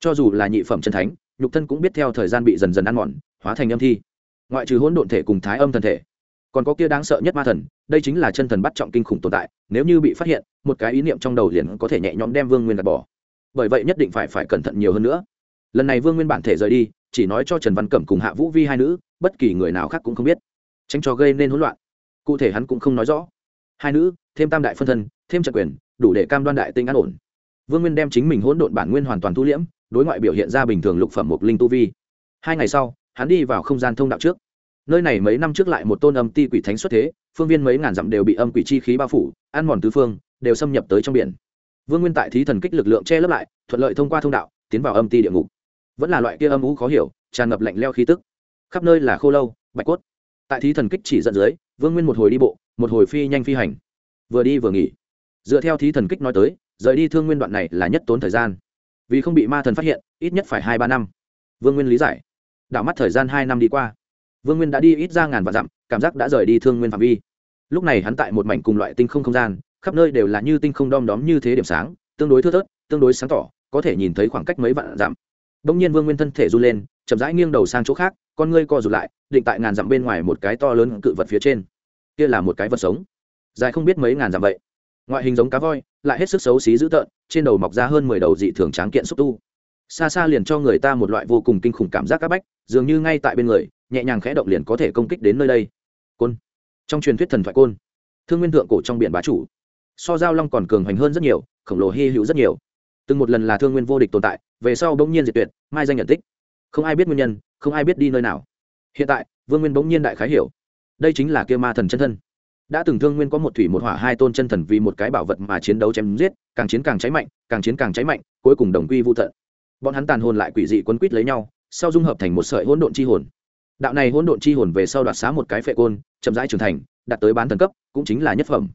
Cho dù là nhị phẩm chân thánh nhục thân cũng biết theo thời gian bị dần dần ăn mòn, hóa thành âm thi. Ngoại trừ hỗn độn thể cùng thái âm thần thể. Còn có kia đáng sợ nhất ma thần, đây chính là chân thần bắt trọng kinh khủng tồn tại, nếu như bị phát hiện, một cái ý niệm trong đầu liền có thể nhẹ nhõm đem vương nguyên đặt bỏ. Bởi vậy nhất định phải phải cẩn thận nhiều hơn nữa. Lần này vương nguyên bản thể rời đi, chỉ nói cho trần văn cẩm cùng hạ vũ vi hai nữ, bất kỳ người nào khác cũng không biết. Tránh cho gây nên hỗn loạn. Cụ thể hắn cũng không nói rõ. Hai nữ, thêm tam đại phân thân, thêm trận quyền, đủ để cam đoan đại tinh an ổn. Vương nguyên đem chính mình hỗn độn bản nguyên hoàn toàn thu liễm đối ngoại biểu hiện ra bình thường lục phẩm mục linh tu vi. Hai ngày sau, hắn đi vào không gian thông đạo trước. Nơi này mấy năm trước lại một tôn âm ti quỷ thánh xuất thế, phương viên mấy ngàn dặm đều bị âm quỷ chi khí bao phủ, ăn mòn tứ phương, đều xâm nhập tới trong biển. Vương nguyên tại thí thần kích lực lượng che lấp lại, thuận lợi thông qua thông đạo, tiến vào âm ti địa ngục. Vẫn là loại kia âm ú khó hiểu, tràn ngập lạnh leo khí tức. Khắp nơi là khô lâu, bạch cốt. Tại thí thần kích chỉ dẫn dưới, vương nguyên một hồi đi bộ, một hồi phi nhanh phi hành. Vừa đi vừa nghỉ. Dựa theo thí thần kích nói tới, rời đi thương nguyên đoạn này là nhất tốn thời gian vì không bị ma thần phát hiện, ít nhất phải hai ba năm. Vương nguyên lý giải. Đảo mắt thời gian hai năm đi qua. Vương nguyên đã đi ít ra ngàn vạn dặm, cảm giác đã rời đi thương nguyên phạm vi. Lúc này hắn tại một mảnh cùng loại tinh không không gian, khắp nơi đều là như tinh không đom đóm như thế điểm sáng, tương đối thưa thớt, tương đối sáng tỏ, có thể nhìn thấy khoảng cách mấy vạn dặm. Đông nhiên vương nguyên thân thể run lên, chậm rãi nghiêng đầu sang chỗ khác, con ngươi co rụt lại, định tại ngàn dặm bên ngoài một cái to lớn cự vật phía trên. Kia là một cái vật sống. Dài không biết mấy ngàn dặm vậy ngoại hình giống cá voi, lại hết sức xấu xí dữ tợn, trên đầu mọc ra hơn mười đầu dị thường tráng kiện xúc tu. Xa xa liền cho người ta một loại vô cùng kinh khủng cảm giác áp bách, dường như ngay tại bên người, nhẹ nhàng khẽ động liền có thể công kích đến nơi đây. Côn. Trong truyền thuyết thần thoại côn. Thương nguyên thượng cổ trong biển bá chủ. So giao long còn cường hoành hơn rất nhiều, khổng lồ hy hữu rất nhiều. Từng một lần là thương nguyên vô địch tồn tại, về sau bỗng nhiên diệt tuyệt, mai danh nhận tích. Không ai biết nguyên nhân, không ai biết đi nơi nào. Hiện tại, vương nguyên bỗng nhiên đại khái hiểu. Đây chính là kia ma thần chân thân đã từng thương nguyên có một thủy một hỏa hai tôn chân thần vì một cái bảo vật mà chiến đấu chém giết, càng chiến càng cháy mạnh, càng chiến càng cháy mạnh, cuối cùng đồng quy vô tận. Bọn hắn tàn hồn lại quỷ dị quấn quýt lấy nhau, sau dung hợp thành một sợi hỗn độn chi hồn. Đạo này hỗn độn chi hồn về sau đoạt xá một cái phệ côn, chậm rãi trưởng thành, đạt tới bán thần cấp, cũng chính là nhất phẩm.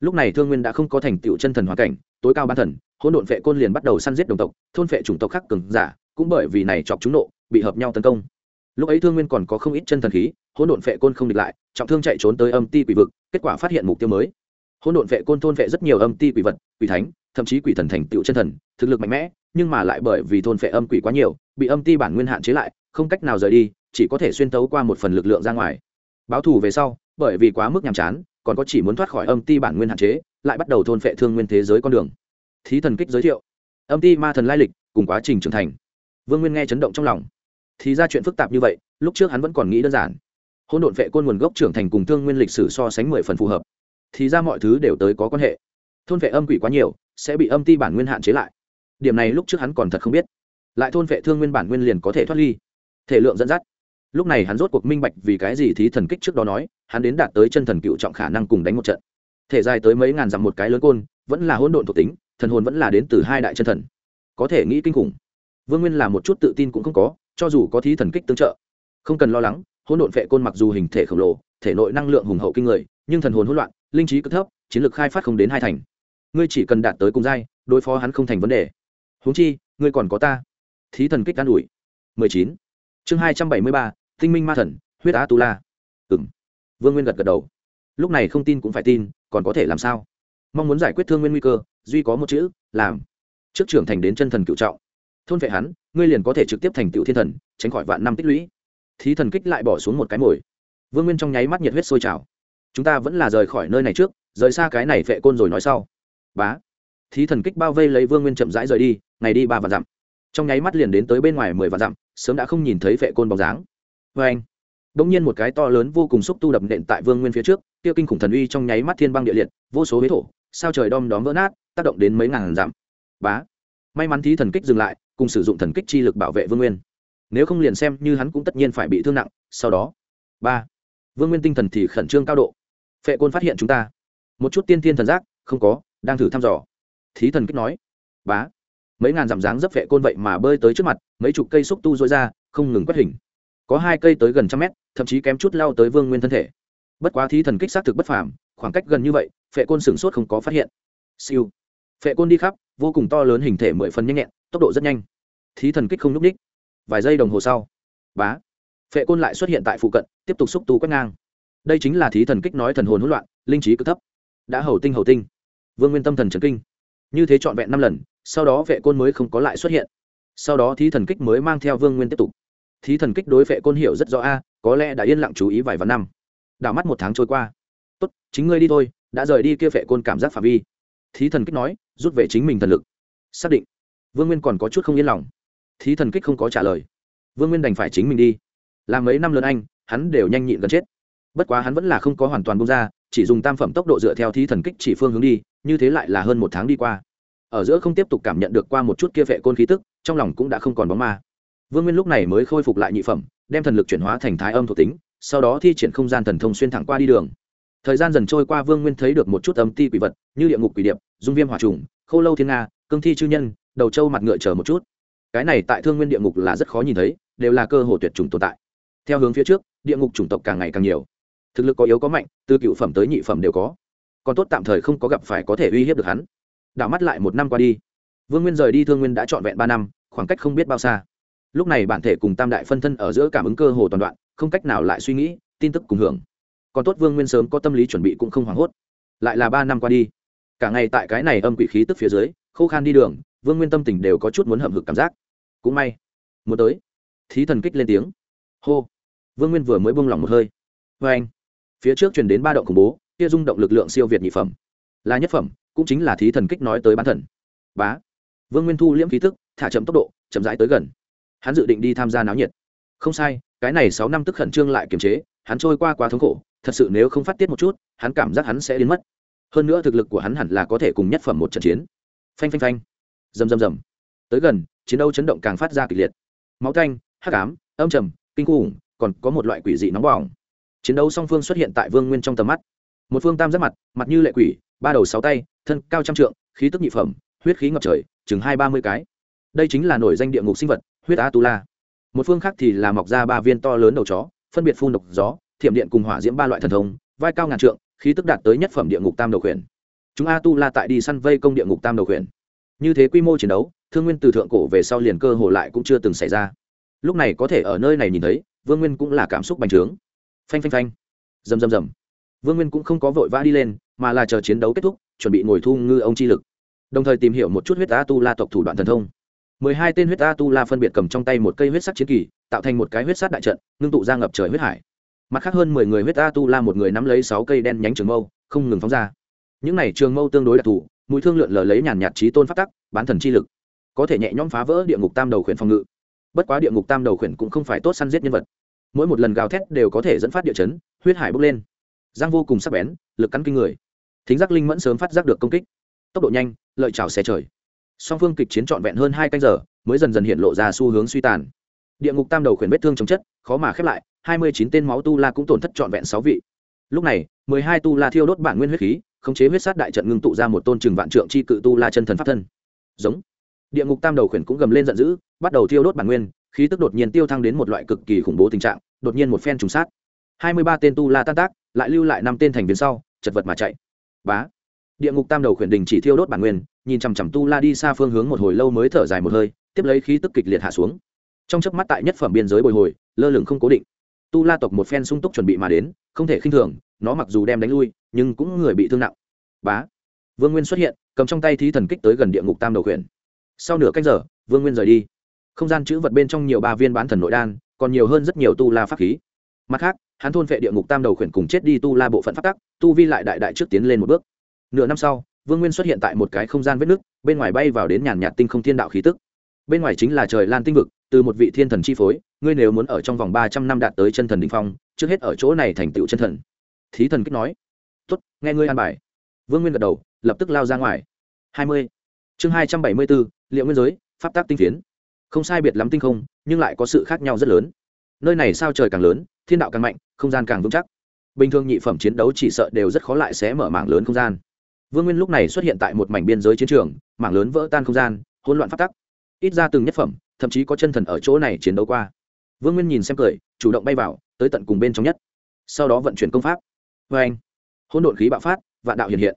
Lúc này thương nguyên đã không có thành tựu chân thần hoàn cảnh, tối cao bán thần, hỗn độn phệ côn liền bắt đầu săn giết đồng tộc, thôn phệ chủng tộc khác cường giả, cũng bởi vì này chọc chúng nộ, bị hợp nhau tấn công. Lúc ấy thương nguyên còn có không ít chân thần khí hỗn độn phệ côn không địch lại, trọng thương chạy trốn tới âm ti quỷ vực, kết quả phát hiện mục tiêu mới. Hỗn độn phệ côn thôn phệ rất nhiều âm ti quỷ vật, quỷ thánh, thậm chí quỷ thần thành tựu chân thần, thực lực mạnh mẽ, nhưng mà lại bởi vì thôn phệ âm quỷ quá nhiều, bị âm ti bản nguyên hạn chế lại, không cách nào rời đi, chỉ có thể xuyên tấu qua một phần lực lượng ra ngoài. Báo thù về sau, bởi vì quá mức nhàm chán, còn có chỉ muốn thoát khỏi âm ti bản nguyên hạn chế, lại bắt đầu thôn phệ thương nguyên thế giới con đường. Thí thần kích giới thiệu. Âm ti ma thần lai lịch, cùng quá trình trưởng thành. Vương nguyên nghe chấn động trong lòng. Thì ra chuyện phức tạp như vậy, lúc trước hắn vẫn còn nghĩ đơn giản hôn độn vệ côn nguồn gốc trưởng thành cùng thương nguyên lịch sử so sánh mười phần phù hợp, thì ra mọi thứ đều tới có quan hệ. Thôn vệ âm quỷ quá nhiều, sẽ bị âm ti bản nguyên hạn chế lại. Điểm này lúc trước hắn còn thật không biết. Lại thôn vệ thương nguyên bản nguyên liền có thể thoát ly. Thể lượng dẫn dắt. Lúc này hắn rốt cuộc minh bạch vì cái gì thí thần kích trước đó nói, hắn đến đạt tới chân thần cựu trọng khả năng cùng đánh một trận. Thể dài tới mấy ngàn dặm một cái lớn côn, vẫn là hỗn độn thuộc tính, thần hồn vẫn là đến từ hai đại chân thần. Có thể nghĩ kinh khủng. Vương nguyên là một chút tự tin cũng không có, cho dù có thí thần kích tương trợ, không cần lo lắng hỗn độn vệ côn mặc dù hình thể khổng lồ, thể nội năng lượng hùng hậu kinh người, nhưng thần hồn hỗn loạn, linh trí cực thấp, chiến lược khai phát không đến hai thành. Ngươi chỉ cần đạt tới cùng giai, đối phó hắn không thành vấn đề. Huống chi, ngươi còn có ta. Thí thần kích an ủi. Mười chín. Chương hai trăm bảy mươi ba, tinh minh ma thần, huyết á tu la. Ừng vương nguyên gật gật đầu. Lúc này không tin cũng phải tin, còn có thể làm sao? Mong muốn giải quyết thương nguyên nguy cơ, duy có một chữ, làm. Trước trưởng thành đến chân thần cựu trọng. Thôn vệ hắn, ngươi liền có thể trực tiếp thành tựu thiên thần, tránh khỏi vạn năm tích lũy thí thần kích lại bỏ xuống một cái mồi. Vương nguyên trong nháy mắt nhiệt huyết sôi trào. Chúng ta vẫn là rời khỏi nơi này trước, rời xa cái này vệ côn rồi nói sau. Bá. Thí thần kích bao vây lấy vương nguyên chậm rãi rời đi, ngày đi ba vạn dặm. Trong nháy mắt liền đến tới bên ngoài mười vạn dặm, sớm đã không nhìn thấy vệ côn bóng dáng. Vê anh. Đ ỗ n g nhiên một cái to lớn vô cùng xúc tu đập nện tại vương nguyên phía trước tiêu kinh khủng thần uy trong nháy mắt thiên băng địa liệt, vô số huế thổ, sao trời đom đóm vỡ nát, tác động đến mấy ngàn dặm. Bá. May mắn thí thần kích dừng lại, cùng sử dụng thần kích chi lực bảo vệ vương nguyên nếu không liền xem như hắn cũng tất nhiên phải bị thương nặng, sau đó. Ba, vương nguyên tinh thần thì khẩn trương cao độ. Phệ côn phát hiện chúng ta. Một chút tiên tiên thần giác, không có, đang thử thăm dò. Thí thần kích nói. Bá. Mấy ngàn dặm dáng dấp phệ côn vậy mà bơi tới trước mặt, mấy chục cây xúc tu dối ra, không ngừng quét hình. Có hai cây tới gần trăm mét, thậm chí kém chút lao tới vương nguyên thân thể. Bất quá thí thần kích xác thực bất phàm, khoảng cách gần như vậy, phệ côn sửng sốt không có phát hiện. Siêu. Phệ côn đi khắp, vô cùng to lớn hình thể mười phần nhanh nhẹn, tốc độ rất nhanh. Thí thần kích không n ú c ních vài giây đồng hồ sau, bá, phệ côn lại xuất hiện tại phụ cận, tiếp tục xúc tu quét ngang. Đây chính là thí thần kích nói thần hồn hỗn loạn, linh trí cực thấp, đã hầu tinh hầu tinh. Vương nguyên tâm thần trần kinh. Như thế trọn vẹn năm lần, sau đó vệ côn mới không có lại xuất hiện. Sau đó thí thần kích mới mang theo vương nguyên tiếp tục. Thí thần kích đối vệ côn hiểu rất rõ a, có lẽ đã yên lặng chú ý vài vạn năm. Đảo mắt một tháng trôi qua. Tốt, chính ngươi đi thôi, đã rời đi kia vệ côn cảm giác phạm vi. Thí thần kích nói, rút về chính mình thần lực. Xác định. Vương nguyên còn có chút không yên lòng thí thần kích không có trả lời. Vương nguyên đành phải chính mình đi. Làm mấy năm lớn anh, hắn đều nhanh nhịn gần chết. Bất quá hắn vẫn là không có hoàn toàn bung ra, chỉ dùng tam phẩm tốc độ dựa theo thí thần kích chỉ phương hướng đi, như thế lại là hơn một tháng đi qua. Ở giữa không tiếp tục cảm nhận được qua một chút kia vệ côn khí tức, trong lòng cũng đã không còn bóng ma. Vương nguyên lúc này mới khôi phục lại nhị phẩm, đem thần lực chuyển hóa thành thái âm thuộc tính, sau đó thi triển không gian thần thông xuyên thẳng qua đi đường. Thời gian dần trôi qua, vương nguyên thấy được một chút âm ti quỷ vật, như địa ngục quỷ điệp, dung viêm hỏa trùng, khô lâu thiên nga, cương thi chư nhân, đầu trâu mặt ngựa chờ một chút cái này tại thương nguyên địa ngục là rất khó nhìn thấy, đều là cơ hồ tuyệt chủng tồn tại. Theo hướng phía trước, địa ngục chủng tộc càng ngày càng nhiều. Thực lực có yếu có mạnh, từ cựu phẩm tới nhị phẩm đều có. Còn tốt tạm thời không có gặp phải có thể uy hiếp được hắn. Đảo mắt lại một năm qua đi. Vương nguyên rời đi thương nguyên đã trọn vẹn ba năm, khoảng cách không biết bao xa. Lúc này bản thể cùng tam đại phân thân ở giữa cảm ứng cơ hồ toàn đoạn, không cách nào lại suy nghĩ, tin tức cùng hưởng. Còn tốt vương nguyên sớm có tâm lý chuẩn bị cũng không hoảng hốt. Lại là ba năm qua đi. Cả ngày tại cái này âm quỷ khí tức phía dưới khô khan đi đường, vương nguyên tâm tình đều có chút muốn hậm hực cảm giác. Cũng may, muốn tới. Thí thần kích lên tiếng. Hô. Vương nguyên vừa mới bông lỏng một hơi. Vê anh, phía trước chuyển đến ba động khủng bố, kia rung động lực lượng siêu việt nhị phẩm. Là nhất phẩm, cũng chính là thí thần kích nói tới bán thần. Bá. Vương nguyên thu liễm khí tức, thả chậm tốc độ, chậm rãi tới gần. Hắn dự định đi tham gia náo nhiệt. Không sai, cái này sáu năm tức khẩn trương lại kiềm chế, hắn trôi qua quá thống khổ, thật sự nếu không phát tiết một chút, hắn cảm giác hắn sẽ đến mất. Hơn nữa thực lực của hắn hẳn là có thể cùng nhất phẩm một trận chiến phanh phanh phanh. Rầm rầm rầm. Tới gần, chiến đấu chấn động càng phát ra kịch liệt. Máu canh hắc ám, âm trầm, kinh khủng, còn có một loại quỷ dị nóng bỏng. Chiến đấu song phương xuất hiện tại vương nguyên trong tầm mắt. Một phương tam giác mặt mặt như lệ quỷ, ba đầu sáu tay, thân cao trăm trượng, khí tức nhị phẩm, huyết khí ngập trời, chừng hai ba mươi cái. Đây chính là nổi danh địa ngục sinh vật, huyết a tu la một phương khác thì là mọc ra ba viên to lớn đầu chó, phân biệt phun độc gió, thiểm điện cùng hỏa diễm ba loại thần thông, vai cao ngàn trượng, khí tức đạt tới nhất phẩm địa ngục tam đầu khuyển chúng a tu la tại đi săn vây công địa ngục tam đầu khuyển. Như thế quy mô chiến đấu, thương nguyên từ thượng cổ về sau liền cơ hồ lại cũng chưa từng xảy ra. Lúc này có thể ở nơi này nhìn thấy, vương nguyên cũng là cảm xúc bành trướng. Phanh phanh phanh. Rầm rầm rầm. Vương nguyên cũng không có vội vã đi lên, mà là chờ chiến đấu kết thúc, chuẩn bị ngồi thu ngư ông chi lực. Đồng thời tìm hiểu một chút huyết a tu la tộc thủ đoạn thần thông. Mười hai tên huyết a tu la phân biệt cầm trong tay một cây huyết sắc chiến kỳ, tạo thành một cái huyết sát đại trận, ngưng tụ ra ngập trời huyết hải. Mặt khác hơn mười người huyết a tu la một người nắm lấy sáu cây đen nhánh trường mâu, không ngừng phóng ra những này trường mâu tương đối đặc thù mũi thương lượn lờ lấy nhàn nhạt trí tôn phát tắc, bán thần chi lực. Có thể nhẹ nhõm phá vỡ địa ngục tam đầu khuyển phòng ngự. Bất quá địa ngục tam đầu khuyển cũng không phải tốt săn giết nhân vật. Mỗi một lần gào thét đều có thể dẫn phát địa chấn, huyết hải bốc lên. Giang vô cùng sắc bén, lực cắn kinh người. Thính giác linh mẫn sớm phát giác được công kích. Tốc độ nhanh, lợi chảo xe trời. Song phương kịch chiến trọn vẹn hơn hai canh giờ, mới dần dần hiện lộ ra xu hướng suy tàn. Địa ngục tam đầu khuyển vết thương chống chất, khó mà khép lại, hai mươi chín tên máu tu la cũng tổn thất trọn vẹn sáu vị. Lúc này, mười hai tu la thiêu đốt bản nguyên huyết khí khống chế huyết sát đại trận ngưng tụ ra một tôn trừng vạn trượng chi cự tu la chân thần pháp thân. Giống. Địa ngục tam đầu khuyển cũng gầm lên giận dữ, bắt đầu thiêu đốt bản nguyên, khí tức đột nhiên tiêu thăng đến một loại cực kỳ khủng bố tình trạng, đột nhiên một phen trùng sát. Hai mươi ba tên tu la tan tác, lại lưu lại năm tên thành viên sau, chật vật mà chạy. Bá. Địa ngục tam đầu khuyển đình chỉ thiêu đốt bản nguyên, nhìn chằm chằm tu la đi xa phương hướng một hồi lâu mới thở dài một hơi, tiếp lấy khí tức kịch liệt hạ xuống. Trong chớp mắt tại nhất phẩm biên giới bồi hồi, lơ lửng không cố định tu la tộc một phen sung túc chuẩn bị mà đến, không thể khinh thường, nó mặc dù đem đánh lui, nhưng cũng người bị thương nặng. Bá. Vương nguyên xuất hiện, cầm trong tay thí thần kích tới gần địa ngục tam đầu khuyển. Sau nửa cách giờ, vương nguyên rời đi. Không gian chữ vật bên trong nhiều ba viên bán thần nội đan, còn nhiều hơn rất nhiều tu la pháp khí. Mặt khác, hắn thôn vệ địa ngục tam đầu khuyển cùng chết đi tu la bộ phận phát tắc, tu vi lại đại đại trước tiến lên một bước. Nửa năm sau, vương nguyên xuất hiện tại một cái không gian vết nước bên ngoài bay vào đến nhàn nhạt tinh không thiên đạo khí tức. Bên ngoài chính là trời lan tinh vực từ một vị thiên thần chi phối, ngươi nếu muốn ở trong vòng ba trăm năm đạt tới chân thần đình phong, trước hết ở chỗ này thành tựu chân thần. Thí thần kích nói. Tốt, nghe ngươi an bài. Vương nguyên gật đầu, lập tức lao ra ngoài. Hai mươi. Chương hai trăm bảy mươi bốn, liệu nguyên giới, pháp tác tinh phiến. Không sai biệt lắm tinh không, nhưng lại có sự khác nhau rất lớn. Nơi này sao trời càng lớn, thiên đạo càng mạnh, không gian càng vững chắc. Bình thường nhị phẩm chiến đấu chỉ sợ đều rất khó lại sẽ mở mảng lớn không gian. Vương nguyên lúc này xuất hiện tại một mảnh biên giới chiến trường, mảng lớn vỡ tan không gian, hỗn loạn phát tắc. Ít ra từng nhất phẩm thậm chí có chân thần ở chỗ này chiến đấu qua. Vương nguyên nhìn xem cười, chủ động bay vào, tới tận cùng bên trong nhất. Sau đó vận chuyển công pháp. Vê anh, hỗn độn khí bạo phát, vạn đạo hiện hiện.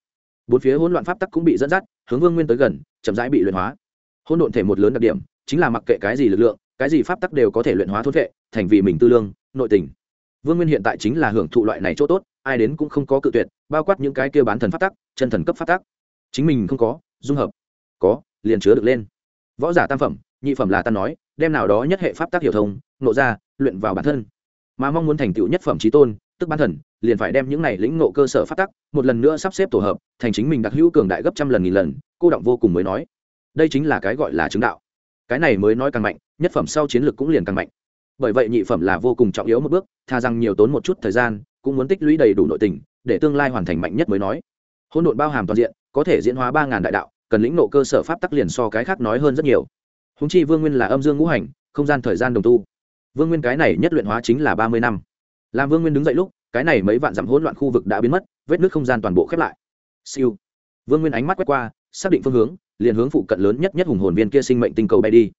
Bốn phía hỗn loạn pháp tắc cũng bị dẫn dắt, hướng vương nguyên tới gần, chậm rãi bị luyện hóa. Hỗn độn thể một lớn đặc điểm, chính là mặc kệ cái gì lực lượng, cái gì pháp tắc đều có thể luyện hóa thốt vệ, thành vì mình tư lương, nội tình. Vương nguyên hiện tại chính là hưởng thụ loại này chỗ tốt, ai đến cũng không có cự tuyệt, bao quát những cái kia bán thần pháp tắc, chân thần cấp pháp tắc. Chính mình không có, dung hợp, có, liền chứa được lên. Võ giả tam phẩm nhị phẩm là ta nói, đem nào đó nhất hệ pháp tắc hiểu thông nộ ra, luyện vào bản thân. Mà mong muốn thành tựu nhất phẩm trí tôn, tức ban thần, liền phải đem những này lĩnh ngộ cơ sở pháp tắc, một lần nữa sắp xếp tổ hợp, thành chính mình đặc hữu cường đại gấp trăm lần nghìn lần, cô động vô cùng mới nói. Đây chính là cái gọi là chứng đạo. Cái này mới nói càng mạnh, nhất phẩm sau chiến lược cũng liền càng mạnh. Bởi vậy nhị phẩm là vô cùng trọng yếu một bước, tha rằng nhiều tốn một chút thời gian, cũng muốn tích lũy đầy đủ nội tình, để tương lai hoàn thành mạnh nhất mới nói. Hỗn độn bao hàm toàn diện, có thể diễn hóa ba ngàn đại đạo, cần lĩnh nộ cơ sở pháp tắc liền so cái khác nói hơn rất nhiều húng chi vương nguyên là âm dương ngũ hành, không gian thời gian đồng tu. Vương nguyên cái này nhất luyện hóa chính là ba mươi năm. Làm vương nguyên đứng dậy lúc, cái này mấy vạn dặm hỗn loạn khu vực đã biến mất, vết nước không gian toàn bộ khép lại. Siêu. Vương nguyên ánh mắt quét qua, xác định phương hướng, liền hướng phụ cận lớn nhất nhất hùng hồn viên kia sinh mệnh tinh cầu bay đi.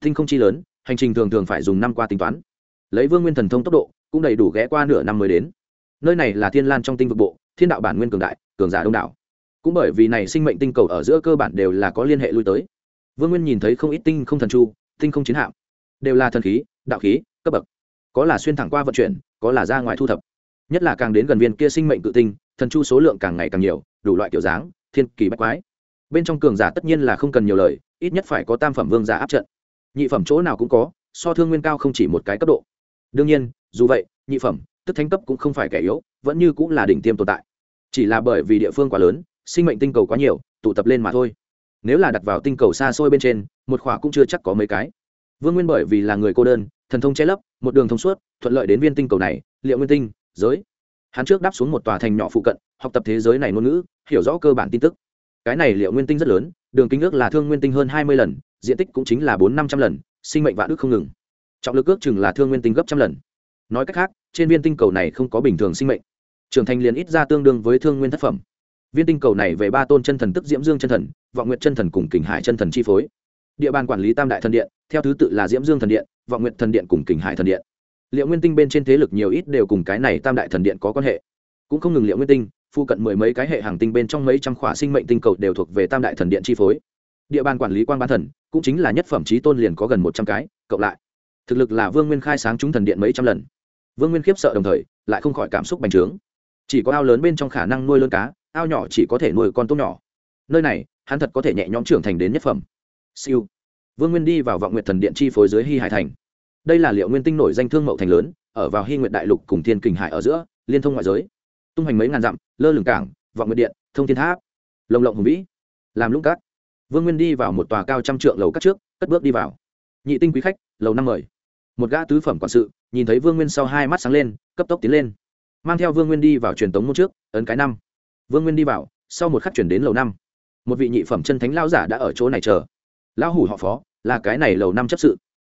Tinh không chi lớn, hành trình thường thường phải dùng năm qua tính toán. Lấy vương nguyên thần thông tốc độ, cũng đầy đủ ghé qua nửa năm mới đến. Nơi này là thiên lan trong tinh vực bộ, thiên đạo bản nguyên cường đại, cường giả đông đảo. Cũng bởi vì này sinh mệnh tinh cầu ở giữa cơ bản đều là có liên hệ lui tới vương nguyên nhìn thấy không ít tinh không thần chu, tinh không chiến hạm, đều là thần khí, đạo khí, cấp bậc. Có là xuyên thẳng qua vận chuyển, có là ra ngoài thu thập. Nhất là càng đến gần viên kia sinh mệnh cự tinh, thần chu số lượng càng ngày càng nhiều, đủ loại kiểu dáng, thiên kỳ bách quái. Bên trong cường giả tất nhiên là không cần nhiều lời, ít nhất phải có tam phẩm vương giả áp trận. Nhị phẩm chỗ nào cũng có, so thương nguyên cao không chỉ một cái cấp độ. Đương nhiên, dù vậy, nhị phẩm, tức thánh cấp cũng không phải kẻ yếu, vẫn như cũng là đỉnh tiêm tồn tại. Chỉ là bởi vì địa phương quá lớn, sinh mệnh tinh cầu quá nhiều, tụ tập lên mà thôi nếu là đặt vào tinh cầu xa xôi bên trên, một khỏa cũng chưa chắc có mấy cái. Vương nguyên bởi vì là người cô đơn, thần thông che lấp, một đường thông suốt, thuận lợi đến viên tinh cầu này, liệu nguyên tinh, giới. Hắn trước đáp xuống một tòa thành nhỏ phụ cận, học tập thế giới này ngôn ngữ, hiểu rõ cơ bản tin tức. Cái này liệu nguyên tinh rất lớn, đường kính ước là thương nguyên tinh hơn hai mươi lần, diện tích cũng chính là bốn năm trăm lần, sinh mệnh vạn ước không ngừng. Trọng lực ước chừng là thương nguyên tinh gấp trăm lần. Nói cách khác, trên viên tinh cầu này không có bình thường sinh mệnh. Trưởng thành liền ít ra tương đương với thương nguyên thất phẩm viên tinh cầu này về ba tôn chân thần tức diễm dương chân thần, vọng nguyện chân thần cùng kình hải chân thần chi phối. Địa bàn quản lý tam đại thần điện, theo thứ tự là diễm dương thần điện, vọng nguyện thần điện cùng kình hải thần điện. Liệu nguyên tinh bên trên thế lực nhiều ít đều cùng cái này tam đại thần điện có quan hệ. Cũng không ngừng liệu nguyên tinh phụ cận mười mấy cái hệ hàng tinh bên trong mấy trăm khỏa sinh mệnh tinh cầu đều thuộc về tam đại thần điện chi phối. Địa bàn quản lý quan ban thần, cũng chính là nhất phẩm trí tôn liền có gần một trăm cái, cộng lại. Thực lực là vương nguyên khai sáng chúng thần điện mấy trăm lần. Vương nguyên khiếp sợ đồng thời, lại không khỏi cảm xúc bành trướng. Chỉ có ao lớn bên trong khả năng nuôi lớn cá ao nhỏ chỉ có thể nuôi con tôm nhỏ. Nơi này, hắn thật có thể nhẹ nhõm trưởng thành đến nhất phẩm. Siêu. Vương nguyên đi vào vọng nguyện thần điện chi phối dưới hy hải thành. Đây là liệu nguyên tinh nổi danh thương mậu thành lớn, ở vào hy nguyện đại lục cùng thiên kình hải ở giữa, liên thông ngoại giới. Tung hành mấy ngàn dặm, lơ lửng cảng, vọng nguyện điện, thông thiên tháp. Lồng lộng hùng vĩ. Làm lũng cát. Vương nguyên đi vào một tòa cao trăm trượng lầu cắt trước, cất bước đi vào. Nhị tinh quý khách, lầu năm mời. Một gã tứ phẩm quản sự, nhìn thấy vương nguyên sau hai mắt sáng lên, cấp tốc tiến lên. Mang theo vương nguyên đi vào truyền tống môn trước, ấn cái năm vương nguyên đi vào, sau một khắc chuyển đến lầu năm. Một vị nhị phẩm chân thánh lao giả đã ở chỗ này chờ. Lão hủ họ phó, là cái này lầu năm chấp sự.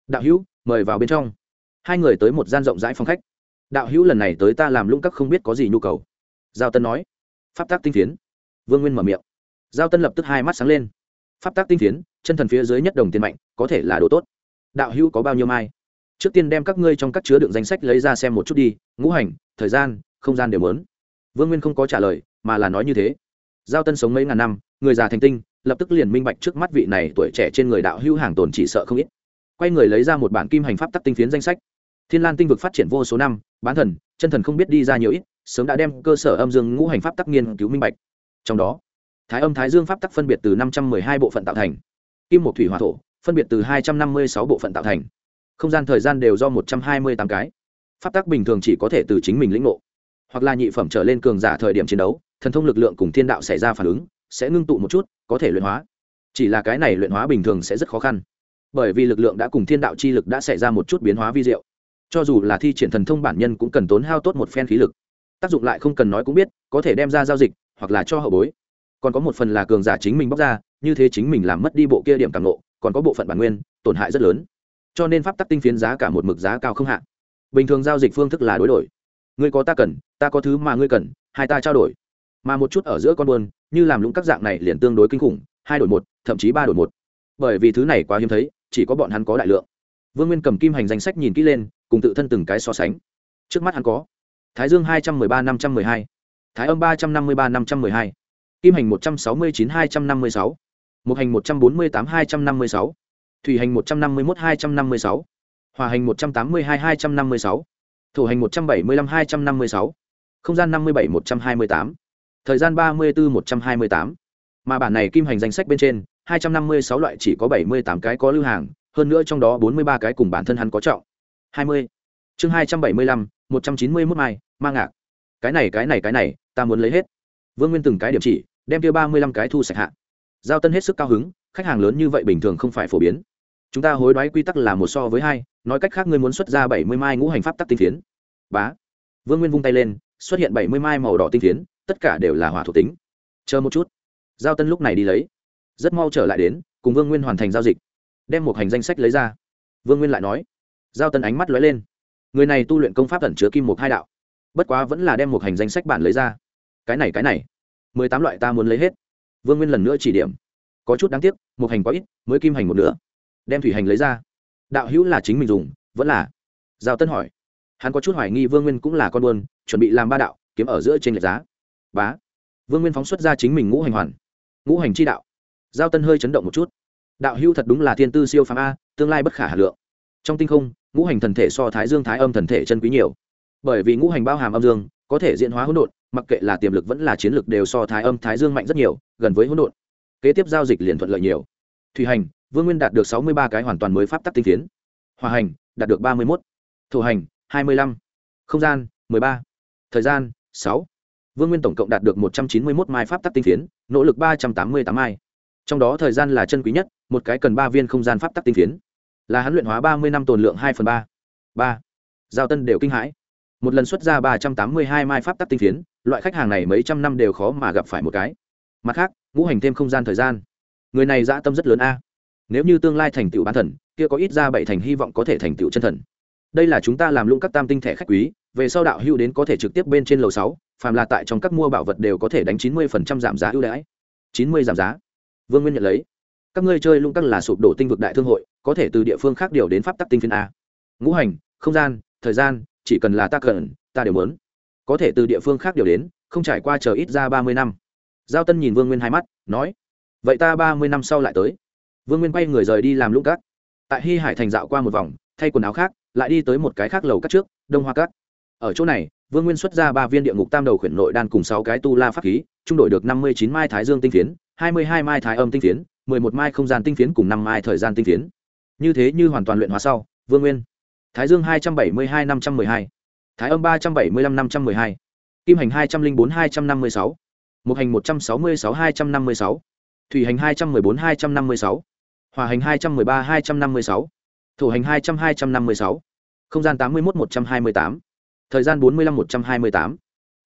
Đạo hữu, mời vào bên trong. Hai người tới một gian rộng rãi phòng khách. Đạo hữu lần này tới ta làm lũng các không biết có gì nhu cầu. Giao tân nói. Pháp tác tinh phiến. Vương nguyên mở miệng. Giao tân lập tức hai mắt sáng lên. Pháp tác tinh phiến, chân thần phía dưới nhất đồng tiền mạnh, có thể là đồ tốt. Đạo hữu có bao nhiêu mai? Trước tiên đem các ngươi trong các chứa đựng danh sách lấy ra xem một chút đi. Ngũ hành, thời gian, không gian đều lớn vương nguyên không có trả lời mà là nói như thế. Giao tân sống mấy ngàn năm, người già thành tinh, lập tức liền minh bạch trước mắt vị này tuổi trẻ trên người đạo hữu hàng tồn chỉ sợ không ít. Quay người lấy ra một bản kim hành pháp tắc tinh phiến danh sách. Thiên lan tinh vực phát triển vô số năm, bán thần, chân thần không biết đi ra nhiều ít, sớm đã đem cơ sở âm dương ngũ hành pháp tắc nghiên cứu minh bạch. Trong đó, thái âm thái dương pháp tắc phân biệt từ năm trăm m ư ơ i hai bộ phận tạo thành, kim một thủy hòa thổ, phân biệt từ hai trăm năm mươi sáu bộ phận tạo thành. Không gian thời gian đều do một trăm hai mươi tám cái. Pháp tắc bình thường chỉ có thể từ chính mình lĩnh ngộ, hoặc là nhị phẩm trở lên cường giả thời điểm chiến đấu thần thông lực lượng cùng thiên đạo xảy ra phản ứng, sẽ ngưng tụ một chút, có thể luyện hóa. Chỉ là cái này luyện hóa bình thường sẽ rất khó khăn. Bởi vì lực lượng đã cùng thiên đạo chi lực đã xảy ra một chút biến hóa vi diệu. Cho dù là thi triển thần thông bản nhân cũng cần tốn hao tốt một phen khí lực. Tác dụng lại không cần nói cũng biết, có thể đem ra giao dịch, hoặc là cho hậu bối. Còn có một phần là cường giả chính mình bóc ra, như thế chính mình làm mất đi bộ kia điểm càng nộ còn có bộ phận bản nguyên, tổn hại rất lớn. Cho nên pháp tắc tinh phiến giá cả một mực giá cao không hạn bình thường giao dịch phương thức là đối đổi. Ngươi có ta cần, ta có thứ mà ngươi cần, hai ta trao đổi mà một chút ở giữa con buôn, như làm lũng các dạng này liền tương đối kinh khủng, hai đổi một, thậm chí ba đổi một. Bởi vì thứ này quá hiếm thấy, chỉ có bọn hắn có đại lượng. Vương nguyên cầm kim hành danh sách nhìn kỹ lên, cùng tự thân từng cái so sánh. Trước mắt hắn có thái dương hai trăm m ư ơ i ba năm trăm m ư ơ i hai, thái âm ba trăm năm mươi ba năm trăm m ư ơ i hai, kim hành một trăm sáu mươi chín hai trăm năm mươi sáu một hành một trăm bốn mươi tám hai trăm năm mươi sáu, thủy hành một trăm năm mươi một hai trăm năm mươi sáu, hòa hành một trăm tám mươi hai hai trăm năm mươi sáu, thổ hành một trăm bảy mươi năm hai trăm năm mươi sáu, không gian năm mươi bảy một trăm hai mươi tám thời gian ba mươi bốn một trăm hai mươi tám. Mà bản này kim hành danh sách bên trên, hai trăm năm mươi sáu loại chỉ có bảy mươi tám cái có lưu hàng, hơn nữa trong đó bốn mươi ba cái cùng bản thân hắn có trọng. hai mươi. Chương hai trăm bảy mươi lăm, một trăm chín mươi mốt mai mang ngạc. Cái này cái này cái này, ta muốn lấy hết. Vương nguyên từng cái điểm chỉ, đem tiêu ba mươi lăm cái thu sạch hạ. Giao tân hết sức cao hứng, khách hàng lớn như vậy bình thường không phải phổ biến. Chúng ta hối đoái quy tắc là một so với hai, nói cách khác ngươi muốn xuất ra bảy mươi mai ngũ hành pháp tắc tinh phiến. Bá. Vương nguyên vung tay lên, xuất hiện bảy mươi mai màu đỏ tinh phiến tất cả đều là hỏa thuộc tính. Chờ một chút. Giao tân lúc này đi lấy. Rất mau trở lại đến, cùng vương nguyên hoàn thành giao dịch. Đem một hành danh sách lấy ra. Vương nguyên lại nói. Giao tân ánh mắt lóe lên. Người này tu luyện công pháp ẩn chứa kim một hai đạo. Bất quá vẫn là đem một hành danh sách bản lấy ra. Cái này cái này. Mười tám loại ta muốn lấy hết. Vương nguyên lần nữa chỉ điểm. Có chút đáng tiếc, một hành có ít, mới kim hành một nửa. Đem thủy hành lấy ra. Đạo hữu là chính mình dùng, vẫn là. Giao tân hỏi. Hắn có chút hoài nghi vương nguyên cũng là con buôn chuẩn bị làm ba đạo, kiếm ở giữa trên lệch giá bá. Vương nguyên phóng xuất ra chính mình ngũ hành hoàn, ngũ hành chi đạo. Giao tân hơi chấn động một chút. Đạo hưu thật đúng là thiên tư siêu phàm a, tương lai bất khả hà lượng. Trong tinh không, ngũ hành thần thể so thái dương thái âm thần thể chân quý nhiều. Bởi vì ngũ hành bao hàm âm dương, có thể diễn hóa hỗn độn, mặc kệ là tiềm lực vẫn là chiến lực đều so thái âm, thái dương mạnh rất nhiều, gần với hỗn độn. Kế tiếp giao dịch liền thuận lợi nhiều. Thủy hành, vương nguyên đạt được sáu mươi ba cái hoàn toàn mới pháp tắc tinh tiến. Hòa hành, đạt được ba mươi một thổ hành, hai mươi lăm. Không gian, mười ba. Thời gian, sáu vương nguyên tổng cộng đạt được một trăm chín mươi một mai pháp tắc tinh phiến, nỗ lực ba trăm tám mươi tám mai. Trong đó thời gian là chân quý nhất một cái cần ba viên không gian pháp tắc tinh phiến, là hắn luyện hóa ba mươi năm tồn lượng hai phần ba. Ba. Giao tân đều kinh hãi. Một lần xuất ra ba trăm tám mươi hai mai pháp tắc tinh phiến loại khách hàng này mấy trăm năm đều khó mà gặp phải một cái. Mặt khác ngũ hành thêm không gian thời gian. Người này dã tâm rất lớn a. Nếu như tương lai thành tựu bán thần kia có ít ra bảy thành hy vọng có thể thành tựu chân thần. Đây là chúng ta làm lũng các tam tinh thẻ khách quý về sau đạo hưu đến có thể trực tiếp bên trên lầu sáu, phàm là tại trong các mua bảo vật đều có thể đánh chín mươi phần trăm giảm giá ưu đãi. chín mươi giảm giá. Vương nguyên nhận lấy. Các ngươi chơi lung tắc là sụp đổ tinh vực đại thương hội, có thể từ địa phương khác điều đến pháp tắc tinh phiên a. Ngũ hành, không gian, thời gian, chỉ cần là ta cần, ta đều muốn. Có thể từ địa phương khác điều đến, không trải qua chờ ít ra ba mươi năm. Giao tân nhìn vương nguyên hai mắt, nói, vậy ta ba mươi năm sau lại tới. Vương nguyên quay người rời đi làm lũng cát tại hy hải thành dạo qua một vòng, thay quần áo khác, lại đi tới một cái khác lầu cát trước, đông hoa cát ở chỗ này vương nguyên xuất ra ba viên địa ngục tam đầu khuyển nội đan cùng sáu cái tu la pháp khí trung đổi được năm mươi chín mai thái dương tinh phiến hai mươi hai mai thái âm tinh phiến mười một mai không gian tinh phiến cùng năm mai thời gian tinh phiến như thế như hoàn toàn luyện hóa sau vương nguyên thái dương hai trăm bảy mươi hai năm trăm m ư ơ i hai thái âm ba trăm bảy mươi năm năm trăm m ư ơ i hai kim hành hai trăm linh bốn hai trăm năm mươi sáu một hành một trăm sáu mươi sáu hai trăm năm mươi sáu thủy hành hai trăm m ư ơ i bốn hai trăm năm mươi sáu hòa hành hai trăm m ư ơ i ba hai trăm năm mươi sáu thổ hành hai trăm hai trăm năm mươi sáu không gian tám mươi một một trăm hai mươi tám thời gian bốn mươi năm một trăm hai mươi tám.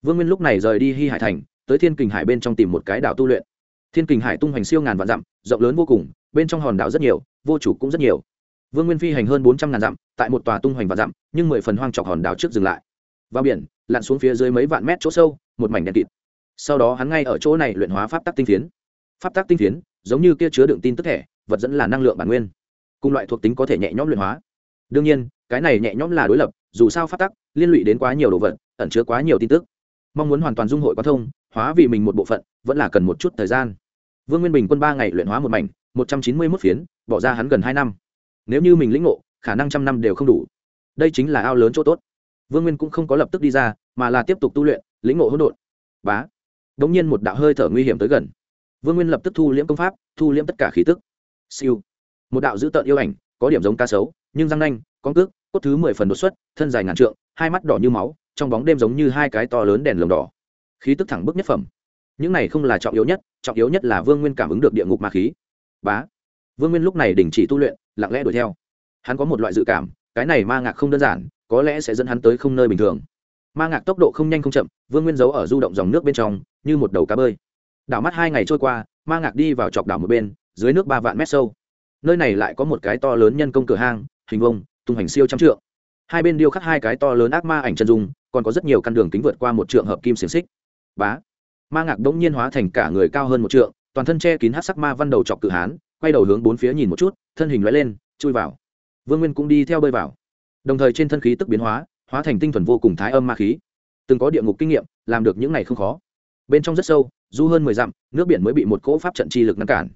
Vương nguyên lúc này rời đi hy hải thành, tới thiên kình hải bên trong tìm một cái đảo tu luyện. Thiên kình hải tung hoành siêu ngàn vạn dặm, rộng lớn vô cùng, bên trong hòn đảo rất nhiều, vô chủ cũng rất nhiều. Vương nguyên phi hành hơn bốn trăm ngàn dặm, tại một tòa tung hoành và dặm, nhưng mười phần hoang trọc hòn đảo trước dừng lại. Vào biển, lặn xuống phía dưới mấy vạn mét chỗ sâu, một mảnh đen kịt. Sau đó hắn ngay ở chỗ này luyện hóa pháp tắc tinh phiến. Pháp tắc tinh phiến, giống như kia chứa đựng tin tức thẻ, vật dẫn là năng lượng bản nguyên. Cùng loại thuộc tính có thể nhẹ nhõm luyện hóa. Đương nhiên cái này nhẹ nhõm là đối lập, dù sao pháp tắc, liên lụy đến quá nhiều đồ vật, ẩn chứa quá nhiều tin tức. Mong muốn hoàn toàn dung hội quan thông, hóa vì mình một bộ phận, vẫn là cần một chút thời gian. Vương nguyên bình quân ba ngày luyện hóa một mảnh, một trăm chín mươi mốt phiến, bỏ ra hắn gần hai năm. Nếu như mình lĩnh ngộ, khả năng trăm năm đều không đủ. Đây chính là ao lớn chỗ tốt. Vương nguyên cũng không có lập tức đi ra, mà là tiếp tục tu luyện, lĩnh ngộ hỗn độn. Bá. Đ ỗ n g nhiên một đạo hơi thở nguy hiểm tới gần. Vương nguyên lập tức thu liễm công pháp, thu liễm tất cả khí tức. Siêu. Một đạo dữ tợn yêu ảnh, có điểm giống ca sấu, nhưng răng nanh con cước cốt thứ mười phần đột xuất, thân dài ngàn trượng, hai mắt đỏ như máu, trong bóng đêm giống như hai cái to lớn đèn lồng đỏ. Khí tức thẳng bức nhất phẩm. Những này không là trọng yếu nhất, trọng yếu nhất là vương nguyên cảm ứng được địa ngục ma khí. Bá. Vương nguyên lúc này đình chỉ tu luyện, lặng lẽ đuổi theo. Hắn có một loại dự cảm, cái này ma ngạc không đơn giản, có lẽ sẽ dẫn hắn tới không nơi bình thường. Ma ngạc tốc độ không nhanh không chậm, vương nguyên giấu ở du động dòng nước bên trong, như một đầu cá bơi. Đảo mắt hai ngày trôi qua, ma ngạc đi vào chọc đảo một bên, dưới nước ba vạn mét sâu. Nơi này lại có một cái to lớn nhân công cửa hang, hình vông tung hành siêu trăm trượng. Hai bên điêu khắc hai cái to lớn ác ma ảnh chân dung, còn có rất nhiều căn đường kính vượt qua một trượng hợp kim xiềng xích. Bá. Ma ngạc đống nhiên hóa thành cả người cao hơn một trượng, toàn thân che kín hát sắc ma văn đầu chọc cự hán, quay đầu hướng bốn phía nhìn một chút, thân hình loại lên, chui vào. Vương nguyên cũng đi theo bơi vào. Đồng thời trên thân khí tức biến hóa hóa thành tinh thuần vô cùng thái âm ma khí. Từng có địa ngục kinh nghiệm, làm được những này không khó. Bên trong rất sâu, du hơn mười dặm, nước biển mới bị một cỗ pháp trận chi lực ngăn cản.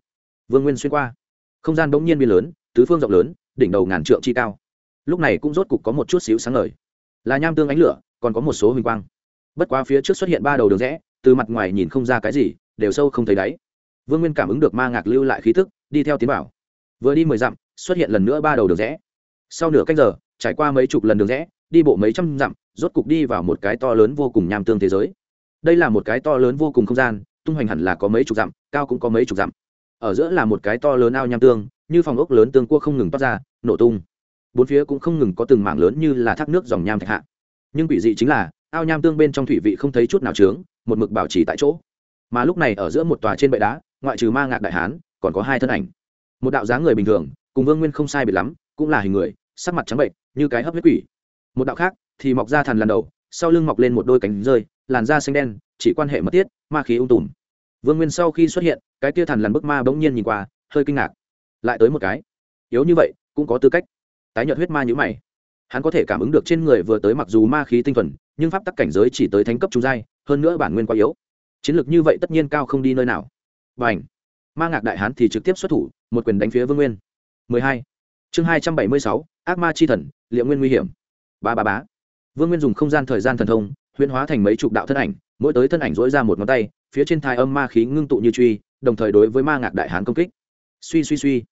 Vương nguyên xuyên qua. Không gian bỗng nhiên biên lớn, tứ phương rộng lớn, đỉnh đầu ngàn trượng chi cao lúc này cũng rốt cục có một chút xíu sáng ngời. Là nham tương ánh lửa, còn có một số huỳnh quang. Bất quá phía trước xuất hiện ba đầu đường rẽ, từ mặt ngoài nhìn không ra cái gì, đều sâu không thấy đáy. Vương nguyên cảm ứng được ma ngạc lưu lại khí thức đi theo tiến bảo vừa đi mười dặm, xuất hiện lần nữa ba đầu đường rẽ. Sau nửa cách giờ, trải qua mấy chục lần đường rẽ, đi bộ mấy trăm dặm, rốt cục đi vào một cái to lớn vô cùng nham tương thế giới. Đây là một cái to lớn vô cùng không gian, tung hoành hẳn là có mấy chục dặm, cao cũng có mấy chục dặm. Ở giữa là một cái to lớn ao nham tương, như phòng ốc lớn tương cua không ngừng toát ra, nổ tung bốn phía cũng không ngừng có từng mảng lớn như là thác nước dòng nham thạch hạ. Nhưng quỷ dị chính là, ao nham tương bên trong thủy vị không thấy chút nào trướng, một mực bảo trì tại chỗ. Mà lúc này ở giữa một tòa trên bệ đá, ngoại trừ ma ngạc đại hán, còn có hai thân ảnh. Một đạo dáng người bình thường, cùng vương nguyên không sai biệt lắm, cũng là hình người, sắc mặt trắng bệnh, như cái hấp huyết quỷ. Một đạo khác, thì mọc ra thằn lần đầu, sau lưng mọc lên một đôi cánh rơi, làn da xanh đen, chỉ quan hệ mật tiết ma khí ung tùm. Vương nguyên sau khi xuất hiện, cái tia thằn lằn bức ma bỗng nhiên nhìn qua, hơi kinh ngạc. Lại tới một cái. Yếu như vậy, cũng có tư cách tái nhợt huyết ma nhữ mày. Hắn có thể cảm ứng được trên người vừa tới mặc dù ma khí tinh thuần nhưng pháp tắc cảnh giới chỉ tới thánh cấp trung giai hơn nữa bản nguyên quá yếu. Chiến lược như vậy tất nhiên cao không đi nơi nào. Và ảnh ma ngạc đại hán thì trực tiếp xuất thủ một quyền đánh phía vương nguyên. 12. chương 276, ác ma chi thần liệu nguyên nguy hiểm. Ba ba bá vương nguyên dùng không gian thời gian thần thông huyễn hóa thành mấy chục đạo thân ảnh mỗi tới thân ảnh dỗi ra một ngón tay phía trên thai âm ma khí ngưng tụ như truy đồng thời đối với ma ngạc đại hán công kích. Suy suy suy.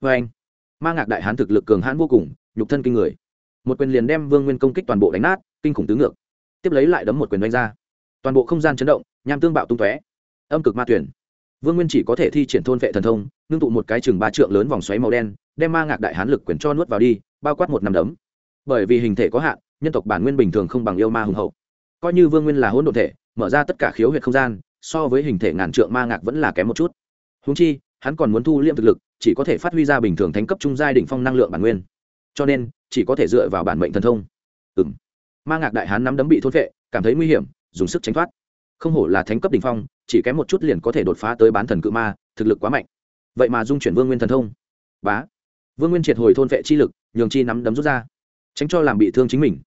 Vê anh ma ngạc đại hán thực lực cường hãn vô cùng, nhục thân kinh người. Một quyền liền đem vương nguyên công kích toàn bộ đánh nát, kinh khủng tứ ngược. Tiếp lấy lại đấm một quyền đánh ra. Toàn bộ không gian chấn động, nham tương bạo tung tóe. Âm cực ma tuyển. Vương nguyên chỉ có thể thi triển thôn vệ thần thông, ngưng tụ một cái chừng ba trượng lớn vòng xoáy màu đen, đem ma ngạc đại hán lực quyền cho nuốt vào đi, bao quát một năm đấm. Bởi vì hình thể có hạn, nhân tộc bản nguyên bình thường không bằng yêu ma hùng hậu. Coi như vương nguyên là hỗn độn thể, mở ra tất cả khiếu huyệt không gian, so với hình thể ngàn trượng ma ngạc vẫn là kém một chút. Húng chi, hắn còn muốn thu liệm thực lực chỉ có thể phát huy ra bình thường thánh cấp trung giai đỉnh phong năng lượng bản nguyên. Cho nên, chỉ có thể dựa vào bản mệnh thần thông. Ừ m ma ngạc đại hán nắm đấm bị thốt vệ, cảm thấy nguy hiểm, dùng sức tránh thoát. Không hổ là thánh cấp đỉnh phong, chỉ kém một chút liền có thể đột phá tới bán thần cự ma, thực lực quá mạnh. Vậy mà dung chuyển vương nguyên thần thông. Bá. Vương nguyên triệt hồi thôn vệ chi lực, nhường chi nắm đấm rút ra. Tránh cho làm bị thương chính mình.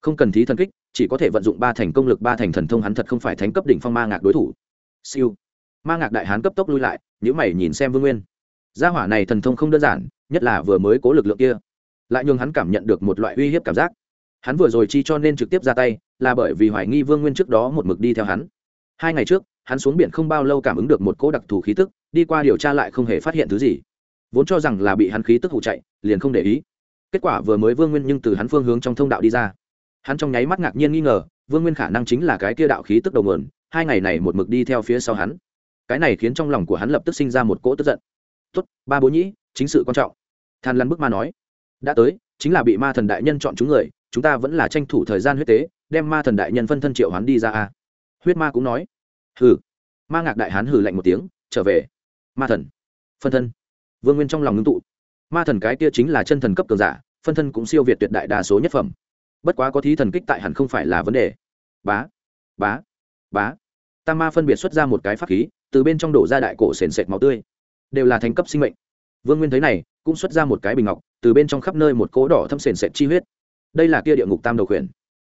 Không cần thí thần kích, chỉ có thể vận dụng ba thành công lực, ba thành thần thông hắn thật không phải thánh cấp đỉnh phong ma ngạc đối thủ. Siêu. Ma ngạc đại hán cấp tốc lui lại nhữ mày nhìn xem vương nguyên gia hỏa này thần thông không đơn giản, nhất là vừa mới cố lực lượng kia. Lại nhường hắn cảm nhận được một loại uy hiếp cảm giác. Hắn vừa rồi chi cho nên trực tiếp ra tay, là bởi vì hoài nghi vương nguyên trước đó một mực đi theo hắn. Hai ngày trước, hắn xuống biển không bao lâu cảm ứng được một cỗ đặc thù khí tức, đi qua điều tra lại không hề phát hiện thứ gì. Vốn cho rằng là bị hắn khí tức hụ chạy, liền không để ý. Kết quả vừa mới vương nguyên nhưng từ hắn phương hướng trong thông đạo đi ra. Hắn trong nháy mắt ngạc nhiên nghi ngờ, vương nguyên khả năng chính là cái kia đạo khí tức đầu mượn hai ngày này một mực đi theo phía sau hắn. Cái này khiến trong lòng của hắn lập tức sinh ra một cỗ tức giận tốt, ba bố nhĩ, chính sự quan trọng. Than lăn bức ma nói, đã tới, chính là bị ma thần đại nhân chọn chúng người, chúng ta vẫn là tranh thủ thời gian huyết tế, đem ma thần đại nhân phân thân triệu hoán đi ra a. Huyết ma cũng nói, hừ. Ma ngạc đại hán hừ lạnh một tiếng, trở về. Ma thần, phân thân. Vương nguyên trong lòng ngưng tụ. Ma thần cái kia chính là chân thần cấp cường giả, phân thân cũng siêu việt tuyệt đại đa số nhất phẩm. Bất quá có thí thần kích tại hẳn không phải là vấn đề. Bá bá bá. Tam ma phân biệt xuất ra một cái pháp khí, từ bên trong đổ ra đại cổ sền sệt máu tươi đều là thành cấp sinh mệnh. Vương nguyên thấy này, cũng xuất ra một cái bình ngọc, từ bên trong khắp nơi một cỗ đỏ thâm sền sệt chi huyết. Đây là kia địa ngục tam đầu khuyển.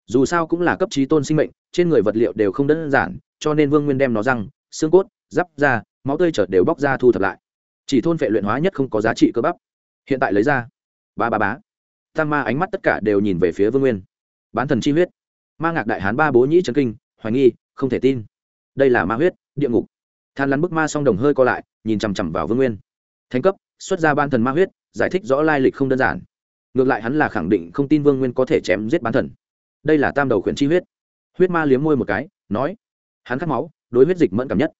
Dù sao cũng là cấp trí tôn sinh mệnh, trên người vật liệu đều không đơn giản, cho nên vương nguyên đem nó răng, xương cốt, giáp da, máu tươi chợt đều bóc ra thu thập lại. Chỉ thôn vệ luyện hóa nhất không có giá trị cơ bắp. Hiện tại lấy ra. Ba ba bá tam ma ánh mắt tất cả đều nhìn về phía vương nguyên. Bán thần chi huyết. Ma ngạc đại hán ba bố nhĩ trấn kinh, hoài nghi, không thể tin. Đây là ma huyết, địa ngục than lắn bức ma song đồng hơi co lại, nhìn chằm chằm vào vương nguyên. Thành cấp, xuất ra ban thần ma huyết, giải thích rõ lai lịch không đơn giản. Ngược lại hắn là khẳng định không tin vương nguyên có thể chém giết bán thần. Đây là tam đầu khuyển chi huyết. Huyết ma liếm môi một cái, nói, hắn khát máu, đối huyết dịch mẫn cảm nhất.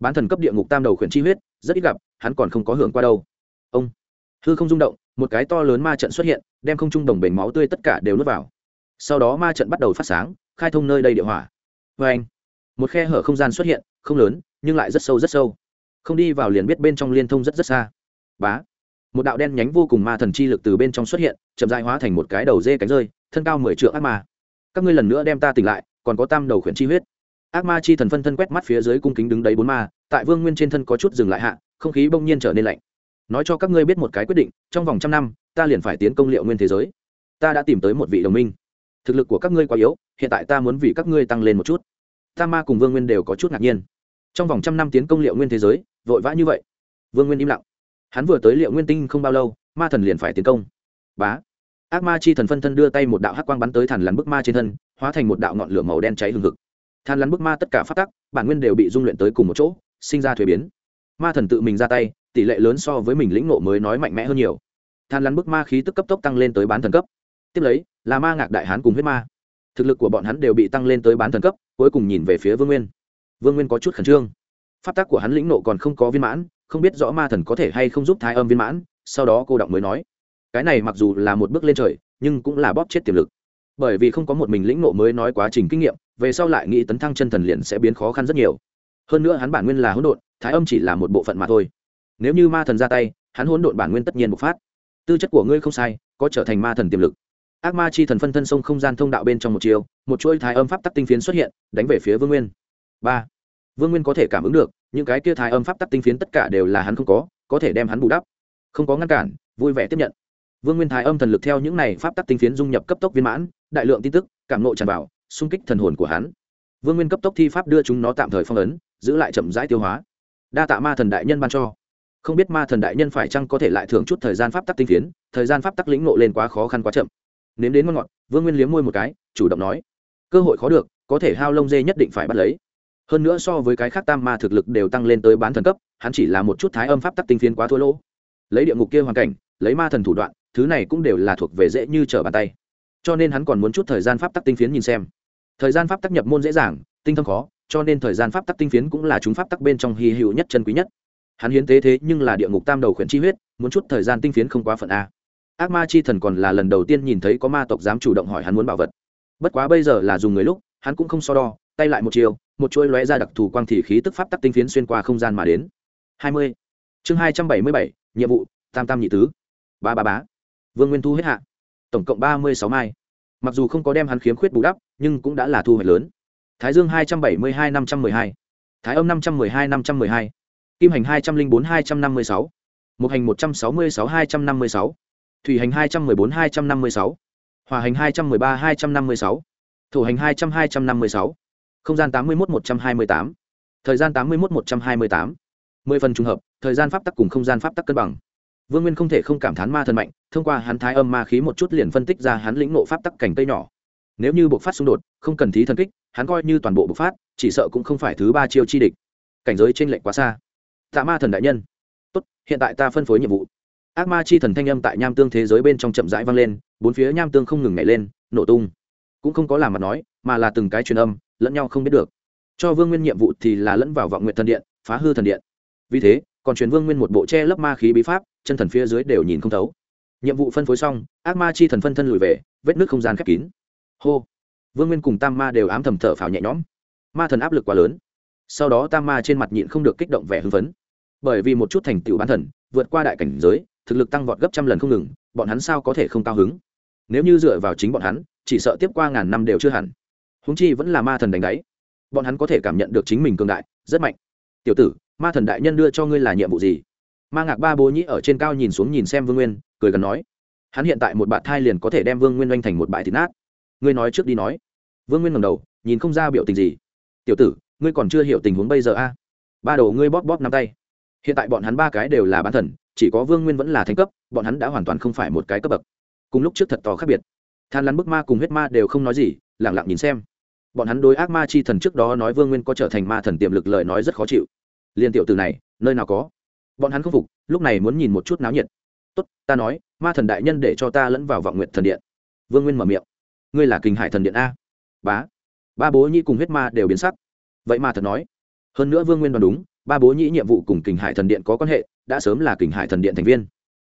Bán thần cấp địa ngục tam đầu khuyển chi huyết, rất ít gặp, hắn còn không có hưởng qua đâu. Ông, hư không rung động, một cái to lớn ma trận xuất hiện, đem không trung đồng bể máu tươi tất cả đều nuốt vào. Sau đó ma trận bắt đầu phát sáng, khai thông nơi đây địa hỏa. Vê anh một khe hở không gian xuất hiện, không lớn nhưng lại rất sâu rất sâu. Không đi vào liền biết bên trong liên thông rất rất xa. Bá. Một đạo đen nhánh vô cùng ma thần chi lực từ bên trong xuất hiện, chậm dại hóa thành một cái đầu dê cánh rơi, thân cao mười triệu ác ma. Các ngươi lần nữa đem ta tỉnh lại, còn có tam đầu khuyển chi huyết. Ác ma chi thần phân thân quét mắt phía dưới cung kính đứng đấy bốn ma, tại vương nguyên trên thân có chút dừng lại hạ, không khí bỗng nhiên trở nên lạnh. Nói cho các ngươi biết một cái quyết định, trong vòng trăm năm, ta liền phải tiến công liệu nguyên thế giới. Ta đã tìm tới một vị đồng minh. Thực lực của các ngươi quá yếu, hiện tại ta muốn vì các ngươi tăng lên một chút. Ta ma cùng vương nguyên đều có chút ngạc nhiên trong vòng trăm năm tiến công liệu nguyên thế giới, vội vã như vậy. Vương nguyên im lặng. Hắn vừa tới liệu nguyên tinh không bao lâu, ma thần liền phải tiến công. Bá. Ác ma chi thần phân thân đưa tay một đạo hắc quang bắn tới thằn lắn bức ma trên thân, hóa thành một đạo ngọn lửa màu đen cháy hừng hực. Than lắn bức ma tất cả phát tắc, bản nguyên đều bị dung luyện tới cùng một chỗ, sinh ra thuế biến. Ma thần tự mình ra tay, tỷ lệ lớn so với mình lĩnh nộ mới nói mạnh mẽ hơn nhiều. Than lắn bức ma khí tức cấp tốc tăng lên tới bán thần cấp. Tiếp lấy, là ma ngạc đại hán cùng huyết ma. Thực lực của bọn hắn đều bị tăng lên tới bán thần cấp, cuối cùng nhìn về phía vương nguyên vương nguyên có chút khẩn trương. Pháp tác của hắn lĩnh nộ còn không có viên mãn, không biết rõ ma thần có thể hay không giúp thái âm viên mãn, sau đó cô động mới nói. Cái này mặc dù là một bước lên trời, nhưng cũng là bóp chết tiềm lực. Bởi vì không có một mình lĩnh nộ mới nói quá trình kinh nghiệm, về sau lại nghĩ tấn thăng chân thần liền sẽ biến khó khăn rất nhiều. Hơn nữa hắn bản nguyên là hỗn độn, thái âm chỉ là một bộ phận mà thôi. Nếu như ma thần ra tay, hắn hỗn độn bản nguyên tất nhiên bộc phát. Tư chất của ngươi không sai, có trở thành ma thần tiềm lực. Ác ma chi thần phân thân sông không gian thông đạo bên trong một chiều, một chuỗi thái âm pháp tắc tinh phiến xuất hiện, đánh về phía vương nguyên ba. Vương nguyên có thể cảm ứng được, những cái kia thái âm pháp tắc tinh phiến tất cả đều là hắn không có có thể đem hắn bù đắp. Không có ngăn cản, vui vẻ tiếp nhận. Vương nguyên thái âm thần lực theo những này pháp tắc tinh phiến dung nhập cấp tốc viên mãn, đại lượng tin tức, cảm nộ tràn vào, xung kích thần hồn của hắn. Vương nguyên cấp tốc thi pháp đưa chúng nó tạm thời phong ấn, giữ lại chậm rãi tiêu hóa. Đa tạ ma thần đại nhân ban cho. Không biết ma thần đại nhân phải chăng có thể lại thưởng chút thời gian pháp tắc tinh phiến, thời gian pháp tắc lĩnh nộ lên quá khó khăn quá chậm. Nếm đến ngon ngọt, vương nguyên liếm môi một cái, chủ động nói. Cơ hội khó được, có thể hao lông dê nhất định phải bắt lấy hơn nữa so với cái khác tam ma thực lực đều tăng lên tới bán thần cấp, hắn chỉ là một chút thái âm pháp tắc tinh phiến quá thua lỗ. Lấy địa ngục kia hoàn cảnh, lấy ma thần thủ đoạn, thứ này cũng đều là thuộc về dễ như trở bàn tay. Cho nên hắn còn muốn chút thời gian pháp tắc tinh phiến nhìn xem. Thời gian pháp tắc nhập môn dễ dàng, tinh thâm khó, cho nên thời gian pháp tắc tinh phiến cũng là chúng pháp tắc bên trong hy hữu nhất chân quý nhất. Hắn hiến tế thế nhưng là địa ngục tam đầu khuyển chi huyết, muốn chút thời gian tinh phiến không quá phận a. Ác ma chi thần còn là lần đầu tiên nhìn thấy có ma tộc dám chủ động hỏi hắn muốn bảo vật. Bất quá bây giờ là dùng người lúc, hắn cũng không so đo tay lại một chiều một chuỗi lóe ra đặc thù quang thị khí tức pháp tắc tinh phiến xuyên qua không gian mà đến hai mươi chương hai trăm bảy mươi bảy nhiệm vụ tam tam nhị tứ ba ba bá vương nguyên thu hết hạ tổng cộng ba mươi sáu mai mặc dù không có đem hắn khiếm khuyết bù đắp nhưng cũng đã là thu hoạch lớn thái dương hai trăm bảy mươi hai năm trăm m ư ơ i hai thái âm năm trăm m ư ơ i hai năm trăm m ư ơ i hai kim hành hai trăm linh bốn hai trăm năm mươi sáu một hành một trăm sáu mươi sáu hai trăm năm mươi sáu thủy hành hai trăm m ư ơ i bốn hai trăm năm mươi sáu hòa hành hai trăm m ư ơ i ba hai trăm năm mươi sáu thổ hành hai trăm hai trăm năm mươi sáu không gian tám mươi một một trăm hai mươi tám. Thời gian tám mươi một một trăm hai mươi tám. Mười phần trùng hợp, thời gian pháp tắc cùng không gian pháp tắc cân bằng. Vương nguyên không thể không cảm thán ma thần mạnh, thông qua hắn thái âm ma khí một chút liền phân tích ra hắn lĩnh nộ pháp tắc cảnh cây nhỏ. Nếu như bộc phát xung đột, không cần thí thần kích, hắn coi như toàn bộ bộc phát, chỉ sợ cũng không phải thứ ba chiêu chi địch. Cảnh giới trên lệch quá xa. Tạ ma thần đại nhân. Tốt, hiện tại ta phân phối nhiệm vụ. Ác ma chi thần thanh âm tại nham tương thế giới bên trong chậm rãi vang lên, bốn phía nham tương không ngừng nhảy lên, nổ tung. Cũng không có làm mặt nói, mà là từng cái truyền âm lẫn nhau không biết được. Cho vương nguyên nhiệm vụ thì là lẫn vào vọng nguyện thần điện, phá hư thần điện. Vì thế, còn truyền vương nguyên một bộ che lấp ma khí bí pháp, chân thần phía dưới đều nhìn không thấu. Nhiệm vụ phân phối xong, ác ma chi thần phân thân lùi về, vết nước không gian khép kín. Hô! Vương nguyên cùng tam ma đều ám thầm thở phào nhẹ nhõm. Ma thần áp lực quá lớn. Sau đó tam ma trên mặt nhịn không được kích động vẻ hưng phấn. Bởi vì một chút thành tựu bán thần, vượt qua đại cảnh giới, thực lực tăng vọt gấp trăm lần không ngừng, bọn hắn sao có thể không cao hứng? Nếu như dựa vào chính bọn hắn, chỉ sợ tiếp qua ngàn năm đều chưa hẳn húng chi vẫn là ma thần đánh đáy. Bọn hắn có thể cảm nhận được chính mình cường đại, rất mạnh. Tiểu tử, ma thần đại nhân đưa cho ngươi là nhiệm vụ gì? Ma ngạc ba bố nhĩ ở trên cao nhìn xuống nhìn xem vương nguyên, cười gần nói, hắn hiện tại một bạn thai liền có thể đem vương nguyên oanh thành một bãi thịt nát. Ngươi nói trước đi nói. Vương nguyên ngầm đầu, nhìn không ra biểu tình gì. Tiểu tử, ngươi còn chưa hiểu tình huống bây giờ a? À? ba đầu ngươi bóp bóp nắm tay. Hiện tại bọn hắn ba cái đều là bán thần, chỉ có vương nguyên vẫn là thành cấp, bọn hắn đã hoàn toàn không phải một cái cấp bậc. Cùng lúc trước thật to khác biệt. Than lắn bức ma cùng huyết ma đều không nói gì lẳng lặng nhìn xem bọn hắn đối ác ma chi thần trước đó nói vương nguyên có trở thành ma thần tiềm lực lời nói rất khó chịu. Liên tiểu từ này, nơi nào có? Bọn hắn không phục, lúc này muốn nhìn một chút náo nhiệt. Tốt, ta nói, ma thần đại nhân để cho ta lẫn vào vọng nguyện thần điện. Vương nguyên mở miệng. Ngươi là kình hải thần điện a. Bá. Ba bố nhĩ cùng huyết ma đều biến sắc. Vậy mà thật nói. Hơn nữa vương nguyên đoán đúng, ba bố nhĩ nhiệm vụ cùng kình hải thần điện có quan hệ, đã sớm là kình hải thần điện thành viên.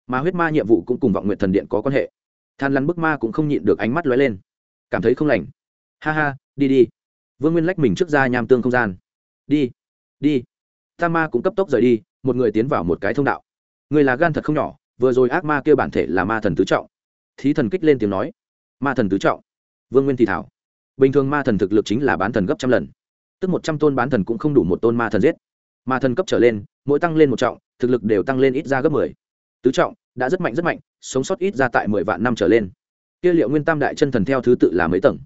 Mà huyết ma nhiệm vụ cũng cùng vọng nguyện thần điện có quan hệ. Than lăn bức ma cũng không nhịn được ánh mắt lóe lên. Cảm thấy không lành. Ha ha đi đi. Vương nguyên lách mình trước ra nham tương không gian. Đi đi. Tam ma cũng cấp tốc rời đi, một người tiến vào một cái thông đạo. Người là gan thật không nhỏ, vừa rồi ác ma kêu bản thể là ma thần tứ trọng. Thí thần kích lên tiếng nói, ma thần tứ trọng. Vương nguyên thì thảo, bình thường ma thần thực lực chính là bán thần gấp trăm lần, tức một trăm tôn bán thần cũng không đủ một tôn ma thần giết. Ma thần cấp trở lên, mỗi tăng lên một trọng, thực lực đều tăng lên ít ra gấp mười. Tứ trọng, đã rất mạnh rất mạnh, sống sót ít ra tại mười vạn năm trở lên. Kia liệu nguyên tam đại chân thần theo thứ tự là mấy tầng?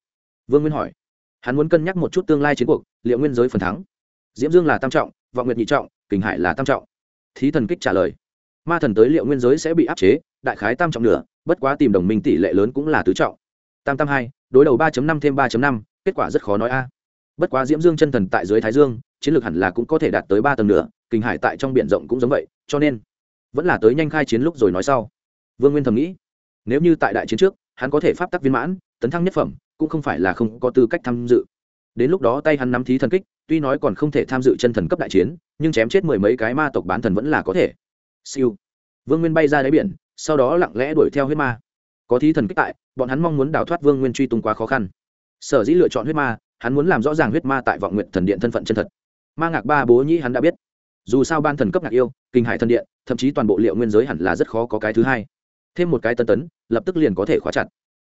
Vương nguyên hỏi hắn muốn cân nhắc một chút tương lai chiến cuộc, liệu nguyên giới phần thắng. Diễm dương là tam trọng, vọng nguyệt nhị trọng, kình hải là tam trọng. Thí thần kích trả lời. Ma thần tới liệu nguyên giới sẽ bị áp chế, đại khái tam trọng nữa bất quá tìm đồng minh tỷ lệ lớn cũng là tứ trọng. Tam tam hai, đối đầu ba năm thêm ba năm, kết quả rất khó nói a. Bất quá diễm dương chân thần tại dưới thái dương, chiến lược hẳn là cũng có thể đạt tới ba tầng nữa kình hải tại trong b i ể n rộng cũng giống vậy, cho nên vẫn là tới nhanh khai chiến lúc rồi nói sau. Vương nguyên thầm nghĩ, nếu như tại đại chiến trước, hắn có thể pháp tắc viên mãn tấn thăng nhất phẩm, cũng không phải là không có tư cách tham dự. Đến lúc đó tay hắn nắm thí thần kích, tuy nói còn không thể tham dự chân thần cấp đại chiến, nhưng chém chết mười mấy cái ma tộc bán thần vẫn là có thể. Siêu. Vương nguyên bay ra đáy biển, sau đó lặng lẽ đuổi theo huyết ma. Có thí thần kích tại, bọn hắn mong muốn đào thoát vương nguyên truy tung quá khó khăn. Sở dĩ lựa chọn huyết ma, hắn muốn làm rõ ràng huyết ma tại vọng nguyện thần điện thân phận chân thật. Ma ngạc ba bố nhĩ hắn đã biết. Dù sao ban thần cấp ngạc yêu, kinh hải thần điện, thậm chí toàn bộ liệu nguyên giới hẳn là rất khó có cái thứ hai. Thêm một cái tân tấn, lập tức liền có thể khóa chặt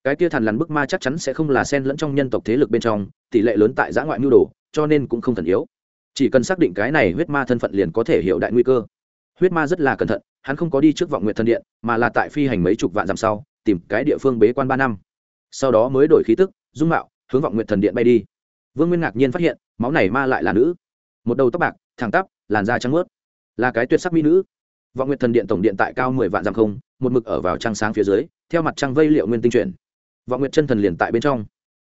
cái kia thần lằn bức ma chắc chắn sẽ không là sen lẫn trong nhân tộc thế lực bên trong, tỷ lệ lớn tại giã ngoại mưu đồ, cho nên cũng không thần yếu. Chỉ cần xác định cái này huyết ma thân phận liền có thể hiểu đại nguy cơ. Huyết ma rất là cẩn thận, hắn không có đi trước vọng nguyện thần điện, mà là tại phi hành mấy chục vạn dặm sau, tìm cái địa phương bế quan ba năm. Sau đó mới đổi khí tức, dung mạo, hướng vọng nguyện thần điện bay đi. Vương nguyên ngạc nhiên phát hiện, máu này ma lại là nữ. Một đầu tóc bạc, thẳng tắp, làn da trắng ướt là cái tuyệt sắc mỹ nữ. Vọng nguyện thần điện tổng điện tại cao mười vạn dặm không, một mực ở vào trăng sáng phía dưới, theo mặt trăng vây liệu nguyên tinh chuyển vọng Nguyệt chân thần liền tại bên trong.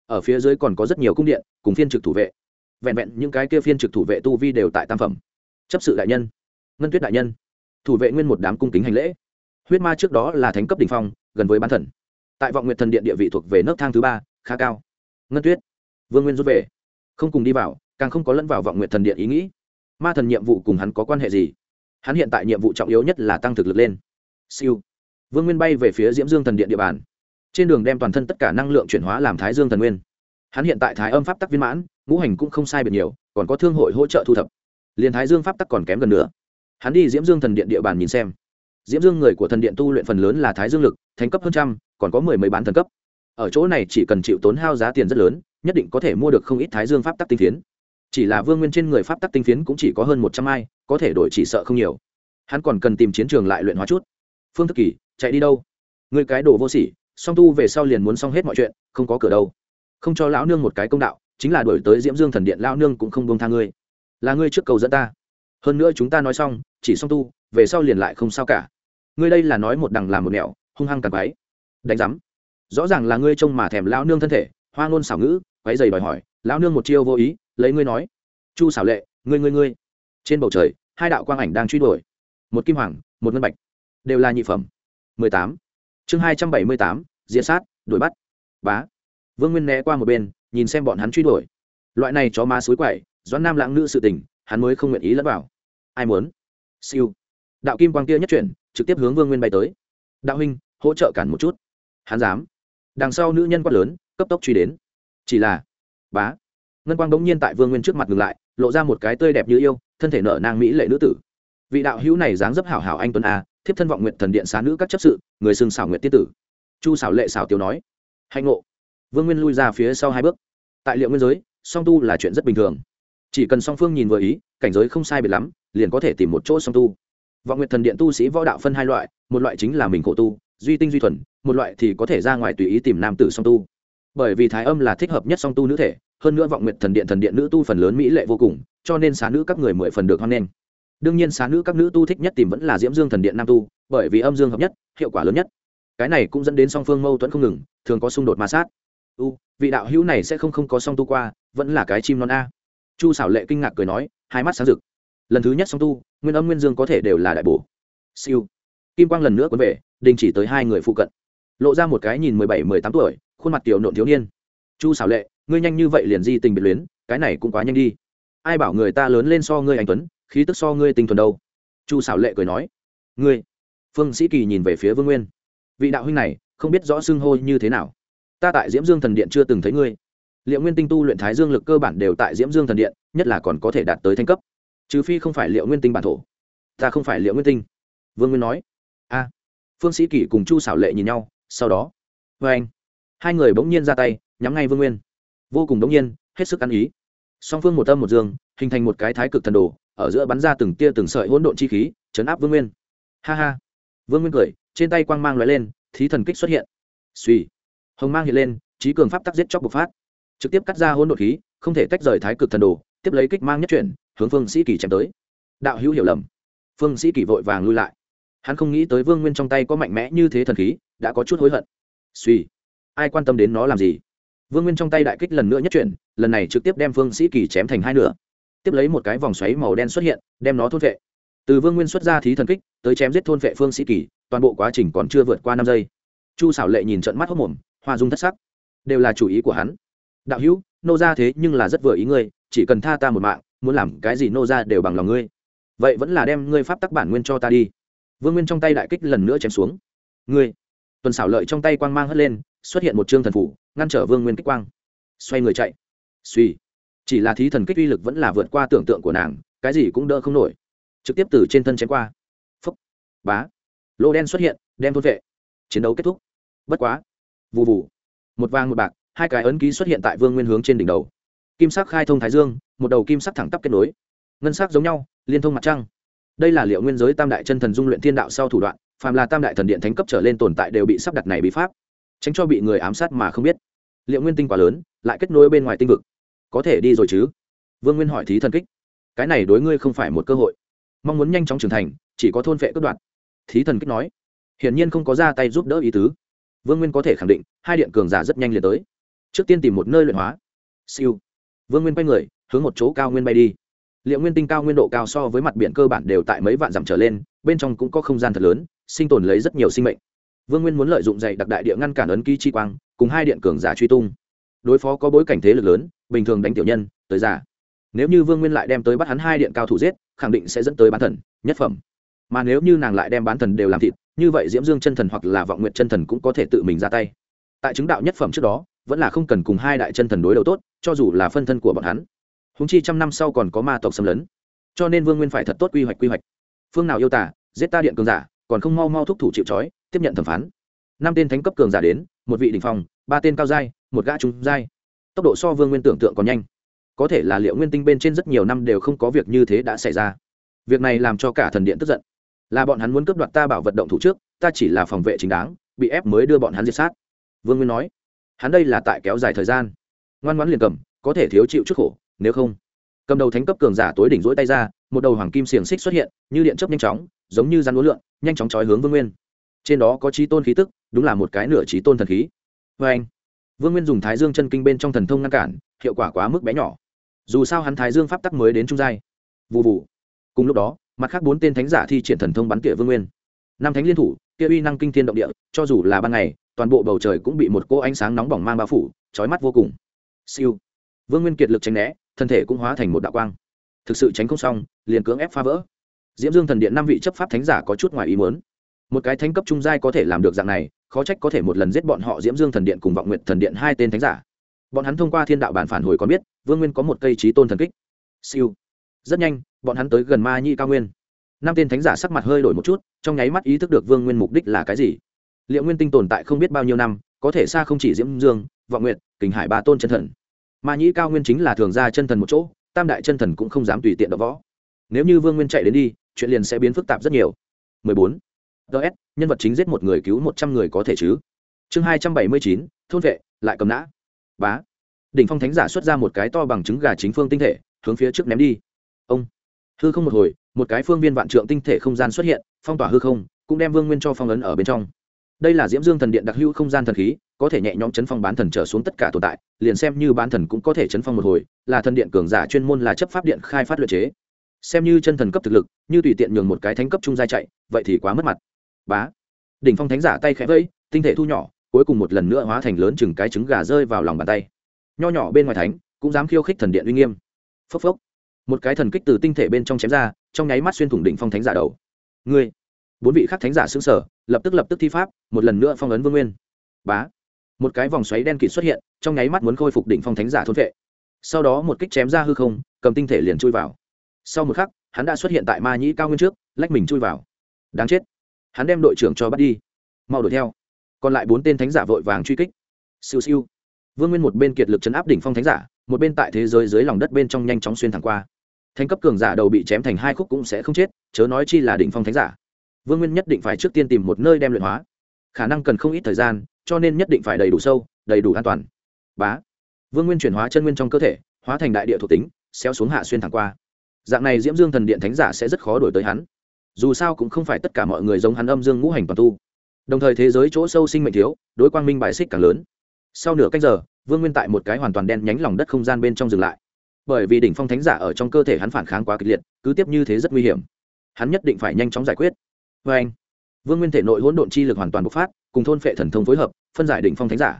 Ở phía dưới còn có rất nhiều cung điện, cùng phiên trực thủ vệ. Vẹn vẹn những cái kia phiên trực thủ vệ tu vi đều tại tam phẩm. Chấp sự đại nhân, ngân tuyết đại nhân, thủ vệ nguyên một đám cung kính hành lễ. Huyết ma trước đó là thánh cấp đ ỉ n h phong, gần với bán thần. Tại vọng Nguyệt thần điện địa vị thuộc về nấc thang thứ ba, khá cao. Ngân tuyết, vương nguyên rút về. Không cùng đi vào, càng không có lẫn vào vọng Nguyệt thần điện ý nghĩ. Ma thần nhiệm vụ cùng hắn có quan hệ gì? Hắn hiện tại nhiệm vụ trọng yếu nhất là tăng thực lực lên. Siêu. Vương nguyên bay về phía diễm dương thần điện địa bàn trên đường đem toàn thân tất cả năng lượng chuyển hóa làm thái dương thần nguyên. Hắn hiện tại thái âm pháp tắc viên mãn, ngũ hành cũng không sai biệt nhiều, còn có thương hội hỗ trợ thu thập. Liền thái dương pháp tắc còn kém gần nữa. Hắn đi diễm dương thần điện địa bàn nhìn xem. Diễm dương người của thần điện tu luyện phần lớn là thái dương lực, thành cấp hơn trăm, còn có mười mấy bán thần cấp. Ở chỗ này chỉ cần chịu tốn hao giá tiền rất lớn, nhất định có thể mua được không ít thái dương pháp tắc tinh phiến. Chỉ là vương nguyên trên người pháp tắc tinh phiến cũng chỉ có hơn một trăm ai, có thể đổi chỉ sợ không nhiều. Hắn còn cần tìm chiến trường lại luyện hóa chút. Phương thức kỳ, chạy đi đâu? Người cái đồ vô sỉ song tu về sau liền muốn xong hết mọi chuyện, không có cửa đâu. Không cho lão nương một cái công đạo, chính là đổi tới diễm dương thần điện, lão nương cũng không buông tha ngươi. Là ngươi trước cầu dẫn ta. Hơn nữa chúng ta nói xong, chỉ xong tu, về sau liền lại không sao cả. Ngươi đây là nói một đằng làm một nẻo, hung hăng càng quái. Đánh rắm rõ ràng là ngươi trông mà thèm lão nương thân thể, hoa ngôn xảo ngữ quái dày đòi hỏi, lão nương một chiêu vô ý, lấy ngươi nói. Chu xảo lệ, ngươi ngươi ngươi. Trên bầu trời, hai đạo quang ảnh đang truy đuổi. Một kim hoàng, một ngân bạch, đều là nhị phẩm. 18 chương 278, diễn sát đuổi bắt. Bá. Vương nguyên né qua một bên nhìn xem bọn hắn truy đuổi. Loại này chó má suối quậy doãn nam lãng nữ sự tình hắn mới không nguyện ý lẫn vào. Ai muốn? Siêu. Đạo kim quang kia nhất chuyển trực tiếp hướng vương nguyên bay tới. Đạo huynh hỗ trợ cản một chút. Hắn dám. Đằng sau nữ nhân quát lớn cấp tốc truy đến. Chỉ là bá. Ngân quang bỗng nhiên tại vương nguyên trước mặt ngừng lại lộ ra một cái tươi đẹp như yêu thân thể nở nang mỹ lệ nữ tử vị đạo hữu này dáng dấp hảo hảo anh tuấn a, thiếp thân vọng nguyện thần điện xá nữ các chấp sự, người xưng xảo nguyện tiết tử. Chu xảo lệ xảo tiêu nói. Hạnh ngộ. Vương nguyên lui ra phía sau hai bước. Tại liệu nguyên giới, song tu là chuyện rất bình thường. Chỉ cần song phương nhìn vừa ý, cảnh giới không sai biệt lắm, liền có thể tìm một chỗ song tu. Vọng nguyện thần điện tu sĩ võ đạo phân hai loại, một loại chính là mình khổ tu, duy tinh duy thuần, một loại thì có thể ra ngoài tùy ý tìm nam tử song tu. Bởi vì thái âm là thích hợp nhất song tu nữ thể, hơn nữa vọng nguyện thần điện thần điện nữ tu phần lớn mỹ lệ vô cùng, cho nên xá nữ các người mười phần được hoan nghênh đương nhiên xá nữ các nữ tu thích nhất tìm vẫn là diễm dương thần điện nam tu, bởi vì âm dương hợp nhất, hiệu quả lớn nhất. Cái này cũng dẫn đến song phương mâu thuẫn không ngừng, thường có xung đột ma sát. U, vị đạo hữu này sẽ không không có song tu qua, vẫn là cái chim non a. Chu xảo lệ kinh ngạc cười nói, hai mắt sáng rực. Lần thứ nhất song tu, nguyên âm nguyên dương có thể đều là đại bổ. Siêu. Kim quang lần nữa quấn về, đình chỉ tới hai người phụ cận. Lộ ra một cái nhìn mười bảy, mười tám tuổi, khuôn mặt tiểu nộn thiếu niên. Chu xảo lệ, ngươi nhanh như vậy liền di tình biệt luyến, cái này cũng quá nhanh đi. Ai bảo người ta lớn lên so ngươi anh tuấn khí tức so ngươi tinh thuần đâu? Chu xảo lệ cười nói, ngươi. Phương sĩ kỳ nhìn về phía vương nguyên. Vị đạo huynh này, không biết rõ xưng hô như thế nào. Ta tại diễm dương thần điện chưa từng thấy ngươi. Liệu nguyên tinh tu luyện thái dương lực cơ bản đều tại diễm dương thần điện, nhất là còn có thể đạt tới thanh cấp. Trừ phi không phải liệu nguyên tinh bản thổ. Ta không phải liệu nguyên tinh. Vương nguyên nói. A. Phương sĩ kỳ cùng chu xảo lệ nhìn nhau, sau đó vê anh. Hai người bỗng nhiên ra tay, nhắm ngay vương nguyên. Vô cùng bỗng nhiên, hết sức ăn ý. Song phương một tâm một dương, hình thành một cái thái cực thần đồ ở giữa bắn ra từng tia từng sợi hỗn độn chi khí, chấn áp vương nguyên. Ha ha. Vương nguyên cười, trên tay quang mang l lên, thí thần kích xuất hiện. Suy hồng mang hiện lên, trí cường pháp tắc giết chóc bộc phát. Trực tiếp cắt ra hỗn độn khí, không thể tách rời thái cực thần đồ, tiếp lấy kích mang nhất chuyển, hướng phương sĩ kỳ chém tới. Đạo hữu hiểu lầm. Phương sĩ kỳ vội vàng lui lại. Hắn không nghĩ tới vương nguyên trong tay có mạnh mẽ như thế thần khí, đã có chút hối hận. Suy ai quan tâm đến nó làm gì? Vương nguyên trong tay đại kích lần nữa nhất chuyển, lần này trực tiếp đem phương sĩ kỳ chém thành hai nửa tiếp lấy một cái vòng xoáy màu đen xuất hiện, đem nó thôn vệ từ vương nguyên xuất ra thí thần kích, tới chém giết thôn vệ phương sĩ kỳ, toàn bộ quá trình còn chưa vượt qua năm giây. Chu xảo lệ nhìn trận mắt hốc mồm, hoa dung thất sắc. Đều là chủ ý của hắn. Đạo hữu, nô ra thế nhưng là rất vừa ý ngươi, chỉ cần tha ta một mạng, muốn làm cái gì nô ra đều bằng lòng ngươi. Vậy vẫn là đem ngươi pháp tắc bản nguyên cho ta đi. Vương nguyên trong tay đại kích lần nữa chém xuống. Ngươi. Tuần xảo lợi trong tay quang mang hất lên, xuất hiện một trương thần phủ, ngăn trở vương nguyên kích quang. Xoay người chạy. Suy chỉ là thí thần kích uy lực vẫn là vượt qua tưởng tượng của nàng cái gì cũng đỡ không nổi. Trực tiếp từ trên thân chém qua. Phấp, bá. Lô đen xuất hiện đem thôn vệ. Chiến đấu kết thúc. Bất quá. Vụ vụ một vàng một bạc hai cái ấn ký xuất hiện tại vương nguyên hướng trên đỉnh đầu. Kim sắc khai thông thái dương một đầu kim sắc thẳng tắp kết nối. Ngân sắc giống nhau liên thông mặt trăng. Đây là liệu nguyên giới tam đại chân thần dung luyện thiên đạo sau thủ đoạn phàm là tam đại thần điện thánh cấp trở lên tồn tại đều bị sắp đặt này bị pháp tránh cho bị người ám sát mà không biết. Liệu nguyên tinh quá lớn lại kết nối bên ngoài tinh vực có thể đi rồi chứ? Vương nguyên hỏi thí thần kích. Cái này đối ngươi không phải một cơ hội. Mong muốn nhanh chóng trưởng thành, chỉ có thôn vệ cướp đoạt. Thí thần kích nói. Hiển nhiên không có ra tay giúp đỡ ý tứ. Vương nguyên có thể khẳng định, hai điện cường giả rất nhanh liền tới. Trước tiên tìm một nơi luyện hóa. Siêu. Vương nguyên quay người, hướng một chỗ cao nguyên bay đi. Liệu nguyên tinh cao nguyên độ cao so với mặt biển cơ bản đều tại mấy vạn dặm trở lên, bên trong cũng có không gian thật lớn, sinh tồn lấy rất nhiều sinh mệnh. Vương nguyên muốn lợi dụng dạy đặc đại địa ngăn cản ấn ký chi quang, cùng hai điện cường giả truy tung. Đối phó có bối cảnh thế lực lớn bình thường đánh tiểu nhân, tới giả nếu như vương nguyên lại đem tới bắt hắn hai điện cao thủ giết, khẳng định sẽ dẫn tới bán thần, nhất phẩm. Mà nếu như nàng lại đem bán thần đều làm thịt, như vậy diễm dương chân thần hoặc là vọng nguyện chân thần cũng có thể tự mình ra tay. Tại chứng đạo nhất phẩm trước đó, vẫn là không cần cùng hai đại chân thần đối đầu tốt, cho dù là phân thân của bọn hắn. Húng chi trăm năm sau còn có ma tộc xâm lấn. Cho nên vương nguyên phải thật tốt quy hoạch quy hoạch. Phương nào yêu tả giết ta điện cường giả, còn không mau mau thúc thủ chịu trói, tiếp nhận thẩm phán. Năm tên thánh cấp cường giả đến, một vị đình phòng ba tên cao giai, một gã trung giai tốc độ so vương nguyên tưởng tượng còn nhanh. Có thể là liệu nguyên tinh bên trên rất nhiều năm đều không có việc như thế đã xảy ra. Việc này làm cho cả thần điện tức giận. Là bọn hắn muốn cướp đoạt ta bảo vật động thủ trước, ta chỉ là phòng vệ chính đáng, bị ép mới đưa bọn hắn diệt sát. Vương nguyên nói, hắn đây là tại kéo dài thời gian. Ngoan ngoãn liền cầm, có thể thiếu chịu trước khổ, nếu không. Cầm đầu thánh cấp cường giả tối đỉnh rỗi tay ra, một đầu hoàng kim xiềng xích xuất hiện, như điện chấp nhanh chóng, giống như rắn lúa lượn, nhanh chóng trói hướng vương nguyên. Trên đó có trí tôn khí tức, đúng là một cái nửa trí tôn thần khí. Vê anh vương nguyên dùng thái dương chân kinh bên trong thần thông ngăn cản, hiệu quả quá mức bé nhỏ. Dù sao hắn thái dương pháp tắc mới đến trung giai. Vụ vụ cùng lúc đó, mặt khác bốn tên thánh giả thi triển thần thông bắn tỉa vương nguyên. Năm thánh liên thủ, kia uy năng kinh thiên động địa, cho dù là ban ngày, toàn bộ bầu trời cũng bị một cô ánh sáng nóng bỏng mang bao phủ trói mắt vô cùng. Siêu. Vương nguyên kiệt lực tránh né, thân thể cũng hóa thành một đạo quang. Thực sự tránh không xong, liền cưỡng ép phá vỡ. Diễm dương thần điện năm vị chấp pháp thánh giả có chút ngoài ý muốn. Một cái thánh cấp trung giai có thể làm được dạng này khó trách có thể một lần giết bọn họ diễm dương thần điện cùng vọng nguyện thần điện hai tên thánh giả. Bọn hắn thông qua thiên đạo bản phản hồi còn biết, vương nguyên có một cây trí tôn thần kích. Siêu. Rất nhanh, bọn hắn tới gần ma nhi cao nguyên. Năm tên thánh giả sắc mặt hơi đổi một chút, trong nháy mắt ý thức được vương nguyên mục đích là cái gì. Liệu nguyên tinh tồn tại không biết bao nhiêu năm, có thể xa không chỉ diễm dương, vọng nguyện kình hải ba tôn chân thần. Ma nhĩ cao nguyên chính là thường ra chân thần một chỗ, tam đại chân thần cũng không dám tùy tiện đỡ võ. Nếu như vương nguyên chạy đến đi, chuyện liền sẽ biến phức tạp rất nhiều. 14 ts nhân vật chính giết một người cứu một trăm người có thể chứ? Chương hai trăm bảy mươi chín, thôn vệ, lại cầm nã. Bá. Đỉnh phong thánh giả xuất ra một cái to bằng trứng gà chính phương tinh thể, hướng phía trước ném đi. Ông. Hư không một hồi, một cái phương viên vạn trượng tinh thể không gian xuất hiện, phong tỏa hư không, cũng đem vương nguyên cho phong ấn ở bên trong. Đây là diễm dương thần điện đặc hữu không gian thần khí, có thể nhẹ nhõm chấn phong bán thần trở xuống tất cả tồn tại, liền xem như bán thần cũng có thể chấn phong một hồi, là thần điện cường giả chuyên môn là chấp pháp điện khai phát luyện chế. Xem như chân thần cấp thực lực, như tùy tiện nhường một cái thánh cấp trung giai chạy, vậy thì quá mất mặt bá. Đỉnh phong thánh giả tay khẽ vẫy, tinh thể thu nhỏ, cuối cùng một lần nữa hóa thành lớn chừng cái trứng gà rơi vào lòng bàn tay. Nho nhỏ bên ngoài thánh, cũng dám khiêu khích thần điện uy nghiêm. Phốc phốc. Một cái thần kích từ tinh thể bên trong chém ra, trong nháy mắt xuyên thủng đỉnh phong thánh giả đầu. Ngươi, bốn vị khác thánh giả xứng sở lập tức lập tức thi pháp, một lần nữa phong ấn vương nguyên. Bá. Một cái vòng xoáy đen kịt xuất hiện, trong nháy mắt muốn khôi phục đỉnh phong thánh giả thôn vệ. Sau đó một kích chém ra hư không, cầm tinh thể liền chui vào. Sau một khắc, hắn đã xuất hiện tại ma nhĩ cao nguyên trước, lách mình chui vào. Đáng chết hắn đem đội trưởng cho bắt đi. Mau đuổi theo. Còn lại bốn tên thánh giả vội vàng truy kích. Siêu siêu. Vương nguyên một bên kiệt lực chấn áp đỉnh phong thánh giả, một bên tại thế giới dưới lòng đất bên trong nhanh chóng xuyên thẳng qua. Thánh cấp cường giả đầu bị chém thành hai khúc cũng sẽ không chết, chớ nói chi là đỉnh phong thánh giả. Vương nguyên nhất định phải trước tiên tìm một nơi đem luyện hóa. Khả năng cần không ít thời gian, cho nên nhất định phải đầy đủ sâu, đầy đủ an toàn. Bá. Vương nguyên chuyển hóa chân nguyên trong cơ thể, hóa thành đại địa thuộc tính, xéo xuống hạ xuyên thẳng qua. Dạng này diễm dương thần điện thánh giả sẽ rất khó đổi tới hắn dù sao cũng không phải tất cả mọi người giống hắn âm dương ngũ hành toàn tu. Đồng thời thế giới chỗ sâu sinh mệnh thiếu, đối quang minh bài xích càng lớn. Sau nửa canh giờ, vương nguyên tại một cái hoàn toàn đen nhánh lòng đất không gian bên trong dừng lại. Bởi vì đỉnh phong thánh giả ở trong cơ thể hắn phản kháng quá kịch liệt, cứ tiếp như thế rất nguy hiểm. Hắn nhất định phải nhanh chóng giải quyết. Vê anh, vương nguyên thể nội hỗn độn chi lực hoàn toàn bộc phát, cùng thôn phệ thần thông phối hợp, phân giải đỉnh phong thánh giả.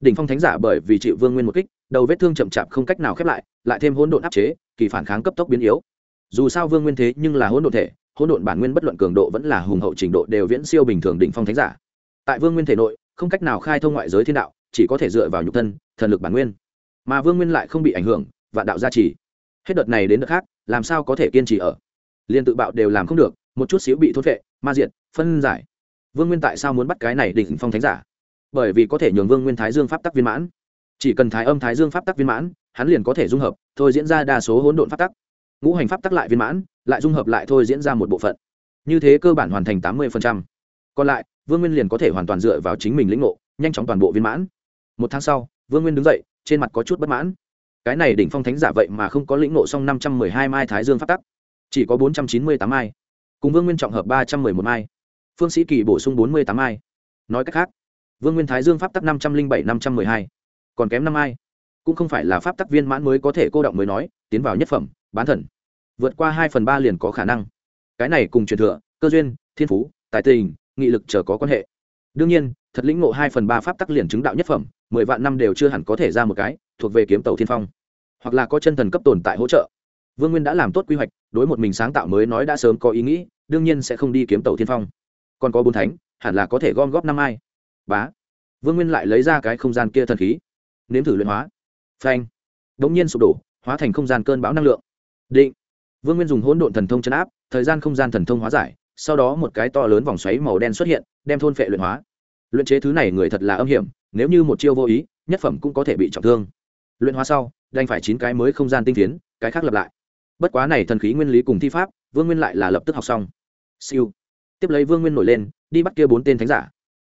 Đỉnh phong thánh giả bởi vì chịu vương nguyên một kích, đầu vết thương chậm chạp không cách nào khép lại lại thêm hỗn độn áp chế, kỳ phản kháng cấp tốc biến yếu. Dù sao vương nguyên thế nhưng là hỗn độn thể hỗn độn bản nguyên bất luận cường độ vẫn là hùng hậu trình độ đều viễn siêu bình thường đỉnh phong thánh giả. Tại vương nguyên thể nội, không cách nào khai thông ngoại giới thiên đạo, chỉ có thể dựa vào nhục thân, thần lực bản nguyên. Mà vương nguyên lại không bị ảnh hưởng và đạo gia trì. Hết đợt này đến đợt khác, làm sao có thể kiên trì ở? Liên tự bạo đều làm không được, một chút xíu bị thốt vệ ma diệt, phân giải. Vương nguyên tại sao muốn bắt cái này đỉnh phong thánh giả? Bởi vì có thể nhường vương nguyên thái dương pháp tắc viên mãn. Chỉ cần thái âm thái dương pháp tắc viên mãn, hắn liền có thể dung hợp, thôi diễn ra đa số hỗn độn pháp tắc ngũ hành pháp tắc lại viên mãn, lại dung hợp lại thôi diễn ra một bộ phận. Như thế cơ bản hoàn thành tám mươi còn lại, vương nguyên liền có thể hoàn toàn dựa vào chính mình lĩnh ngộ, nhanh chóng toàn bộ viên mãn. Một tháng sau, vương nguyên đứng dậy, trên mặt có chút bất mãn. Cái này đỉnh phong thánh giả vậy mà không có lĩnh ngộ xong năm trăm mười hai mai thái dương pháp tắc. Chỉ có bốn trăm chín mươi tám mai. Cùng vương nguyên trọng hợp ba trăm mười một mai. Phương sĩ kỳ bổ sung bốn mươi tám mai. Nói cách khác, vương nguyên thái dương pháp tắc năm trăm linh bảy, năm trăm mười hai. Còn kém năm mai. Cũng không phải là pháp tắc viên mãn mới có thể cô động mới nói, tiến vào nhất phẩm bán thần. Vượt qua hai phần ba liền có khả năng. Cái này cùng truyền thừa, cơ duyên, thiên phú, tài tình, nghị lực chờ có quan hệ. Đương nhiên, thật lĩnh ngộ hai phần ba pháp tắc liền chứng đạo nhất phẩm, mười vạn năm đều chưa hẳn có thể ra một cái, thuộc về kiếm tàu thiên phong. Hoặc là có chân thần cấp tồn tại hỗ trợ. Vương nguyên đã làm tốt quy hoạch, đối một mình sáng tạo mới nói đã sớm có ý nghĩ, đương nhiên sẽ không đi kiếm tàu thiên phong. Còn có bốn thánh, hẳn là có thể gom góp năm ai. Bá. Vương nguyên lại lấy ra cái không gian kia thần khí. Nếm thử luyện hóa. Phanh. Đ ỗ n g nhiên sụp đổ, hóa thành không gian cơn bão năng lượng định. Vương nguyên dùng hỗn độn thần thông chấn áp, thời gian không gian thần thông hóa giải, sau đó một cái to lớn vòng xoáy màu đen xuất hiện, đem thôn phệ luyện hóa. Luyện chế thứ này người thật là âm hiểm, nếu như một chiêu vô ý, nhất phẩm cũng có thể bị trọng thương. Luyện hóa sau, đành phải chín cái mới không gian tinh tiến, cái khác lập lại. Bất quá này thần khí nguyên lý cùng thi pháp, vương nguyên lại là lập tức học xong. Siêu. Tiếp lấy vương nguyên nổi lên, đi bắt kia bốn tên thánh giả.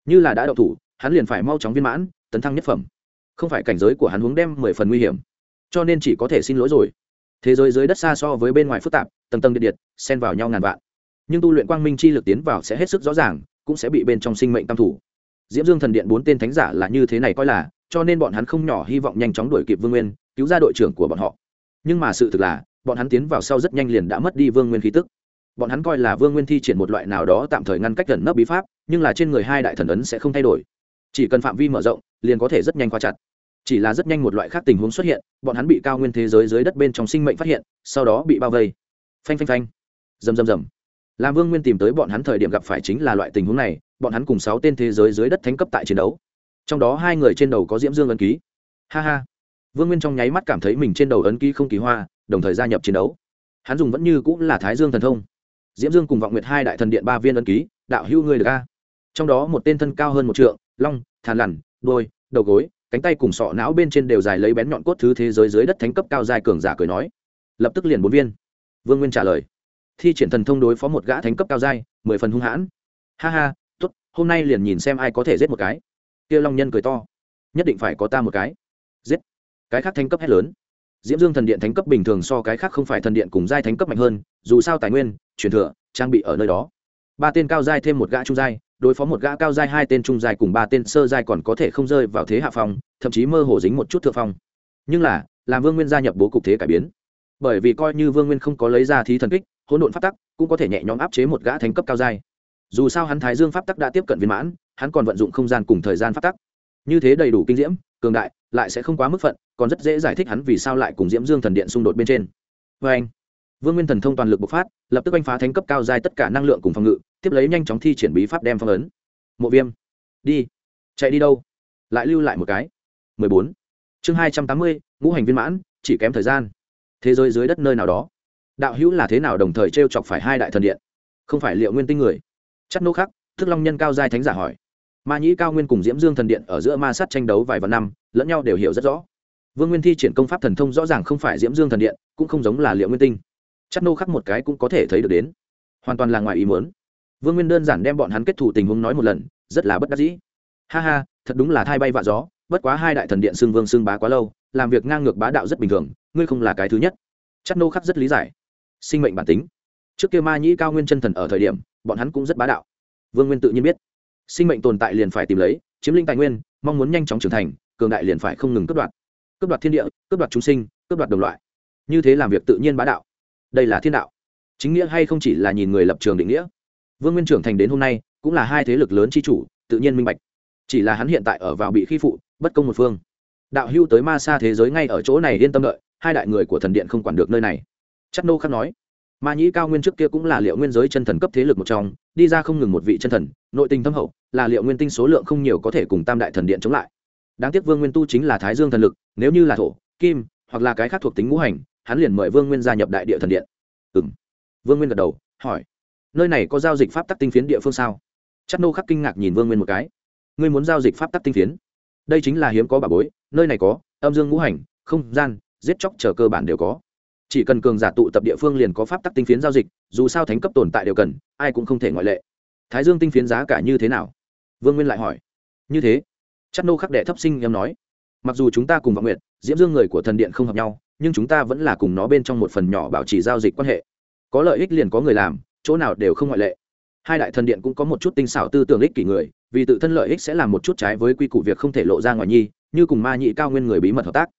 Như là đã đậu thủ, hắn liền phải mau chóng viên mãn, tấn thăng nhất phẩm. Không phải cảnh giới của hắn hướng đem mười phần nguy hiểm. Cho nên chỉ có thể xin lỗi rồi thế giới dưới đất xa so với bên ngoài phức tạp, tầng tầng điện điện, xen vào nhau ngàn vạn. Nhưng tu luyện quang minh chi lực tiến vào sẽ hết sức rõ ràng, cũng sẽ bị bên trong sinh mệnh tam thủ. Diễm dương thần điện bốn tên thánh giả là như thế này coi là, cho nên bọn hắn không nhỏ hy vọng nhanh chóng đuổi kịp vương nguyên, cứu ra đội trưởng của bọn họ. Nhưng mà sự thực là, bọn hắn tiến vào sau rất nhanh liền đã mất đi vương nguyên khí tức. Bọn hắn coi là vương nguyên thi triển một loại nào đó tạm thời ngăn cách gần nấp bí pháp, nhưng là trên người hai đại thần ấn sẽ không thay đổi. Chỉ cần phạm vi mở rộng, liền có thể rất nhanh qua chặt chỉ là rất nhanh một loại khác tình huống xuất hiện, bọn hắn bị cao nguyên thế giới dưới đất bên trong sinh mệnh phát hiện, sau đó bị bao vây. Phanh phanh phanh. Rầm rầm rầm. Làm vương nguyên tìm tới bọn hắn thời điểm gặp phải chính là loại tình huống này, bọn hắn cùng sáu tên thế giới dưới đất thánh cấp tại chiến đấu. Trong đó hai người trên đầu có diễm dương ấn ký. Ha ha. Vương nguyên trong nháy mắt cảm thấy mình trên đầu ấn ký không kỳ hoa, đồng thời gia nhập chiến đấu. Hắn dùng vẫn như cũng là thái dương thần thông. Diễm dương cùng vọng nguyệt hai đại thần điện ba viên ấn ký, đạo hữu người được a. Trong đó một tên thân cao hơn một trượng, long, thàn lằn đôi đầu gối cánh tay cùng sọ não bên trên đều dài lấy bén nhọn cốt thứ thế giới dưới đất thánh cấp cao dài cường giả cười nói. Lập tức liền bốn viên. Vương nguyên trả lời. Thi triển thần thông đối phó một gã thánh cấp cao dai mười phần hung hãn. Ha ha, tốt, hôm nay liền nhìn xem ai có thể giết một cái. Kia long nhân cười to. Nhất định phải có ta một cái. Giết. Cái khác thánh cấp hết lớn. Diễm dương thần điện thánh cấp bình thường so cái khác không phải thần điện cùng giai thánh cấp mạnh hơn, dù sao tài nguyên, truyền thừa, trang bị ở nơi đó. Ba tên cao giai thêm một gã trung giai đối phó một gã cao giai hai tên trung giai cùng ba tên sơ giai còn có thể không rơi vào thế hạ phong, thậm chí mơ hồ dính một chút thượng phong. Nhưng là, làm vương nguyên gia nhập bố cục thế cải biến. Bởi vì coi như vương nguyên không có lấy ra thí thần kích, hỗn độn pháp tắc cũng có thể nhẹ nhõm áp chế một gã thánh cấp cao giai. Dù sao hắn thái dương pháp tắc đã tiếp cận viên mãn, hắn còn vận dụng không gian cùng thời gian pháp tắc. Như thế đầy đủ kinh diễm, cường đại, lại sẽ không quá mức phận, còn rất dễ giải thích hắn vì sao lại cùng diễm dương thần điện xung đột bên trên. Vê anh vương nguyên thần thông toàn lực bộc phát lập tức anh phá thánh cấp cao giai tất cả năng lượng cùng phòng ngự tiếp lấy nhanh chóng thi triển bí pháp đem phong ấn. Mộ viêm đi. Chạy đi đâu? Lại lưu lại một cái. 14. chương 280, ngũ hành viên mãn chỉ kém thời gian. Thế giới dưới đất nơi nào đó. Đạo hữu là thế nào đồng thời t r e o chọc phải hai đại thần điện? Không phải liệu nguyên tinh người. Chắc nô khắc thức long nhân cao giai thánh giả hỏi. Ma nhĩ cao nguyên cùng diễm dương thần điện ở giữa ma sát tranh đấu vài vạn năm lẫn nhau đều hiểu rất rõ. Vương nguyên thi triển công pháp thần thông rõ ràng không phải diễm dương thần điện cũng không giống là liệu nguyên tinh chắc nô khắc một cái cũng có thể thấy được đến. Hoàn toàn là ngoài ý muốn. Vương nguyên đơn giản đem bọn hắn kết thủ tình huống nói một lần, rất là bất đắc dĩ. Ha ha, thật đúng là thai bay vạ gió, bất quá hai đại thần điện xưng vương xưng bá quá lâu, làm việc ngang ngược bá đạo rất bình thường, ngươi không là cái thứ nhất. Chắc nô khắc rất lý giải. Sinh mệnh bản tính. Trước kia ma nhĩ cao nguyên chân thần ở thời điểm, bọn hắn cũng rất bá đạo. Vương nguyên tự nhiên biết. Sinh mệnh tồn tại liền phải tìm lấy, chiếm linh tài nguyên, mong muốn nhanh chóng trưởng thành, cường đại liền phải không ngừng cướp đoạt. Cướp đoạt thiên địa, cướp đoạt chúng sinh, cướp đoạt đồng loại. Như thế làm việc tự nhiên bá đạo đây là thiên đạo. Chính nghĩa hay không chỉ là nhìn người lập trường định nghĩa? Vương nguyên trưởng thành đến hôm nay, cũng là hai thế lực lớn chi chủ, tự nhiên minh bạch. Chỉ là hắn hiện tại ở vào bị khi phụ, bất công một phương. Đạo hưu tới ma xa thế giới ngay ở chỗ này yên tâm đợi, hai đại người của thần điện không quản được nơi này. Chắc nô khắc nói, ma nhĩ cao nguyên trước kia cũng là liệu nguyên giới chân thần cấp thế lực một trong, đi ra không ngừng một vị chân thần, nội tình thâm hậu, là liệu nguyên tinh số lượng không nhiều có thể cùng tam đại thần điện chống lại. Đáng tiếc vương nguyên tu chính là thái dương thần lực, nếu như là thổ, kim, hoặc là cái khác thuộc tính ngũ hành hắn liền mời vương nguyên gia nhập đại địa thần điện. Ừ m vương nguyên gật đầu, hỏi, nơi này có giao dịch pháp tắc tinh phiến địa phương sao? Chắc nô khắc kinh ngạc nhìn vương nguyên một cái, ngươi muốn giao dịch pháp tắc tinh phiến? Đây chính là hiếm có bà bối, nơi này có, âm dương ngũ hành, không gian, giết chóc chờ cơ bản đều có. Chỉ cần cường giả tụ tập địa phương liền có pháp tắc tinh phiến giao dịch, dù sao thánh cấp tồn tại đều cần, ai cũng không thể ngoại lệ. Thái dương tinh phiến giá cả như thế nào? Vương nguyên lại hỏi. Như thế. Chắc nô khắc đệ thấp sinh em nói, mặc dù chúng ta cùng vọng nguyện diễm dương người của thần điện không hợp nhau nhưng chúng ta vẫn là cùng nó bên trong một phần nhỏ bảo trì giao dịch quan hệ. Có lợi ích liền có người làm, chỗ nào đều không ngoại lệ. Hai đại thần điện cũng có một chút tinh xảo tư tưởng ích kỷ người, vì tự thân lợi ích sẽ làm một chút trái với quy củ việc không thể lộ ra ngoài nhi, như cùng ma nhị cao nguyên người bí mật hợp tác.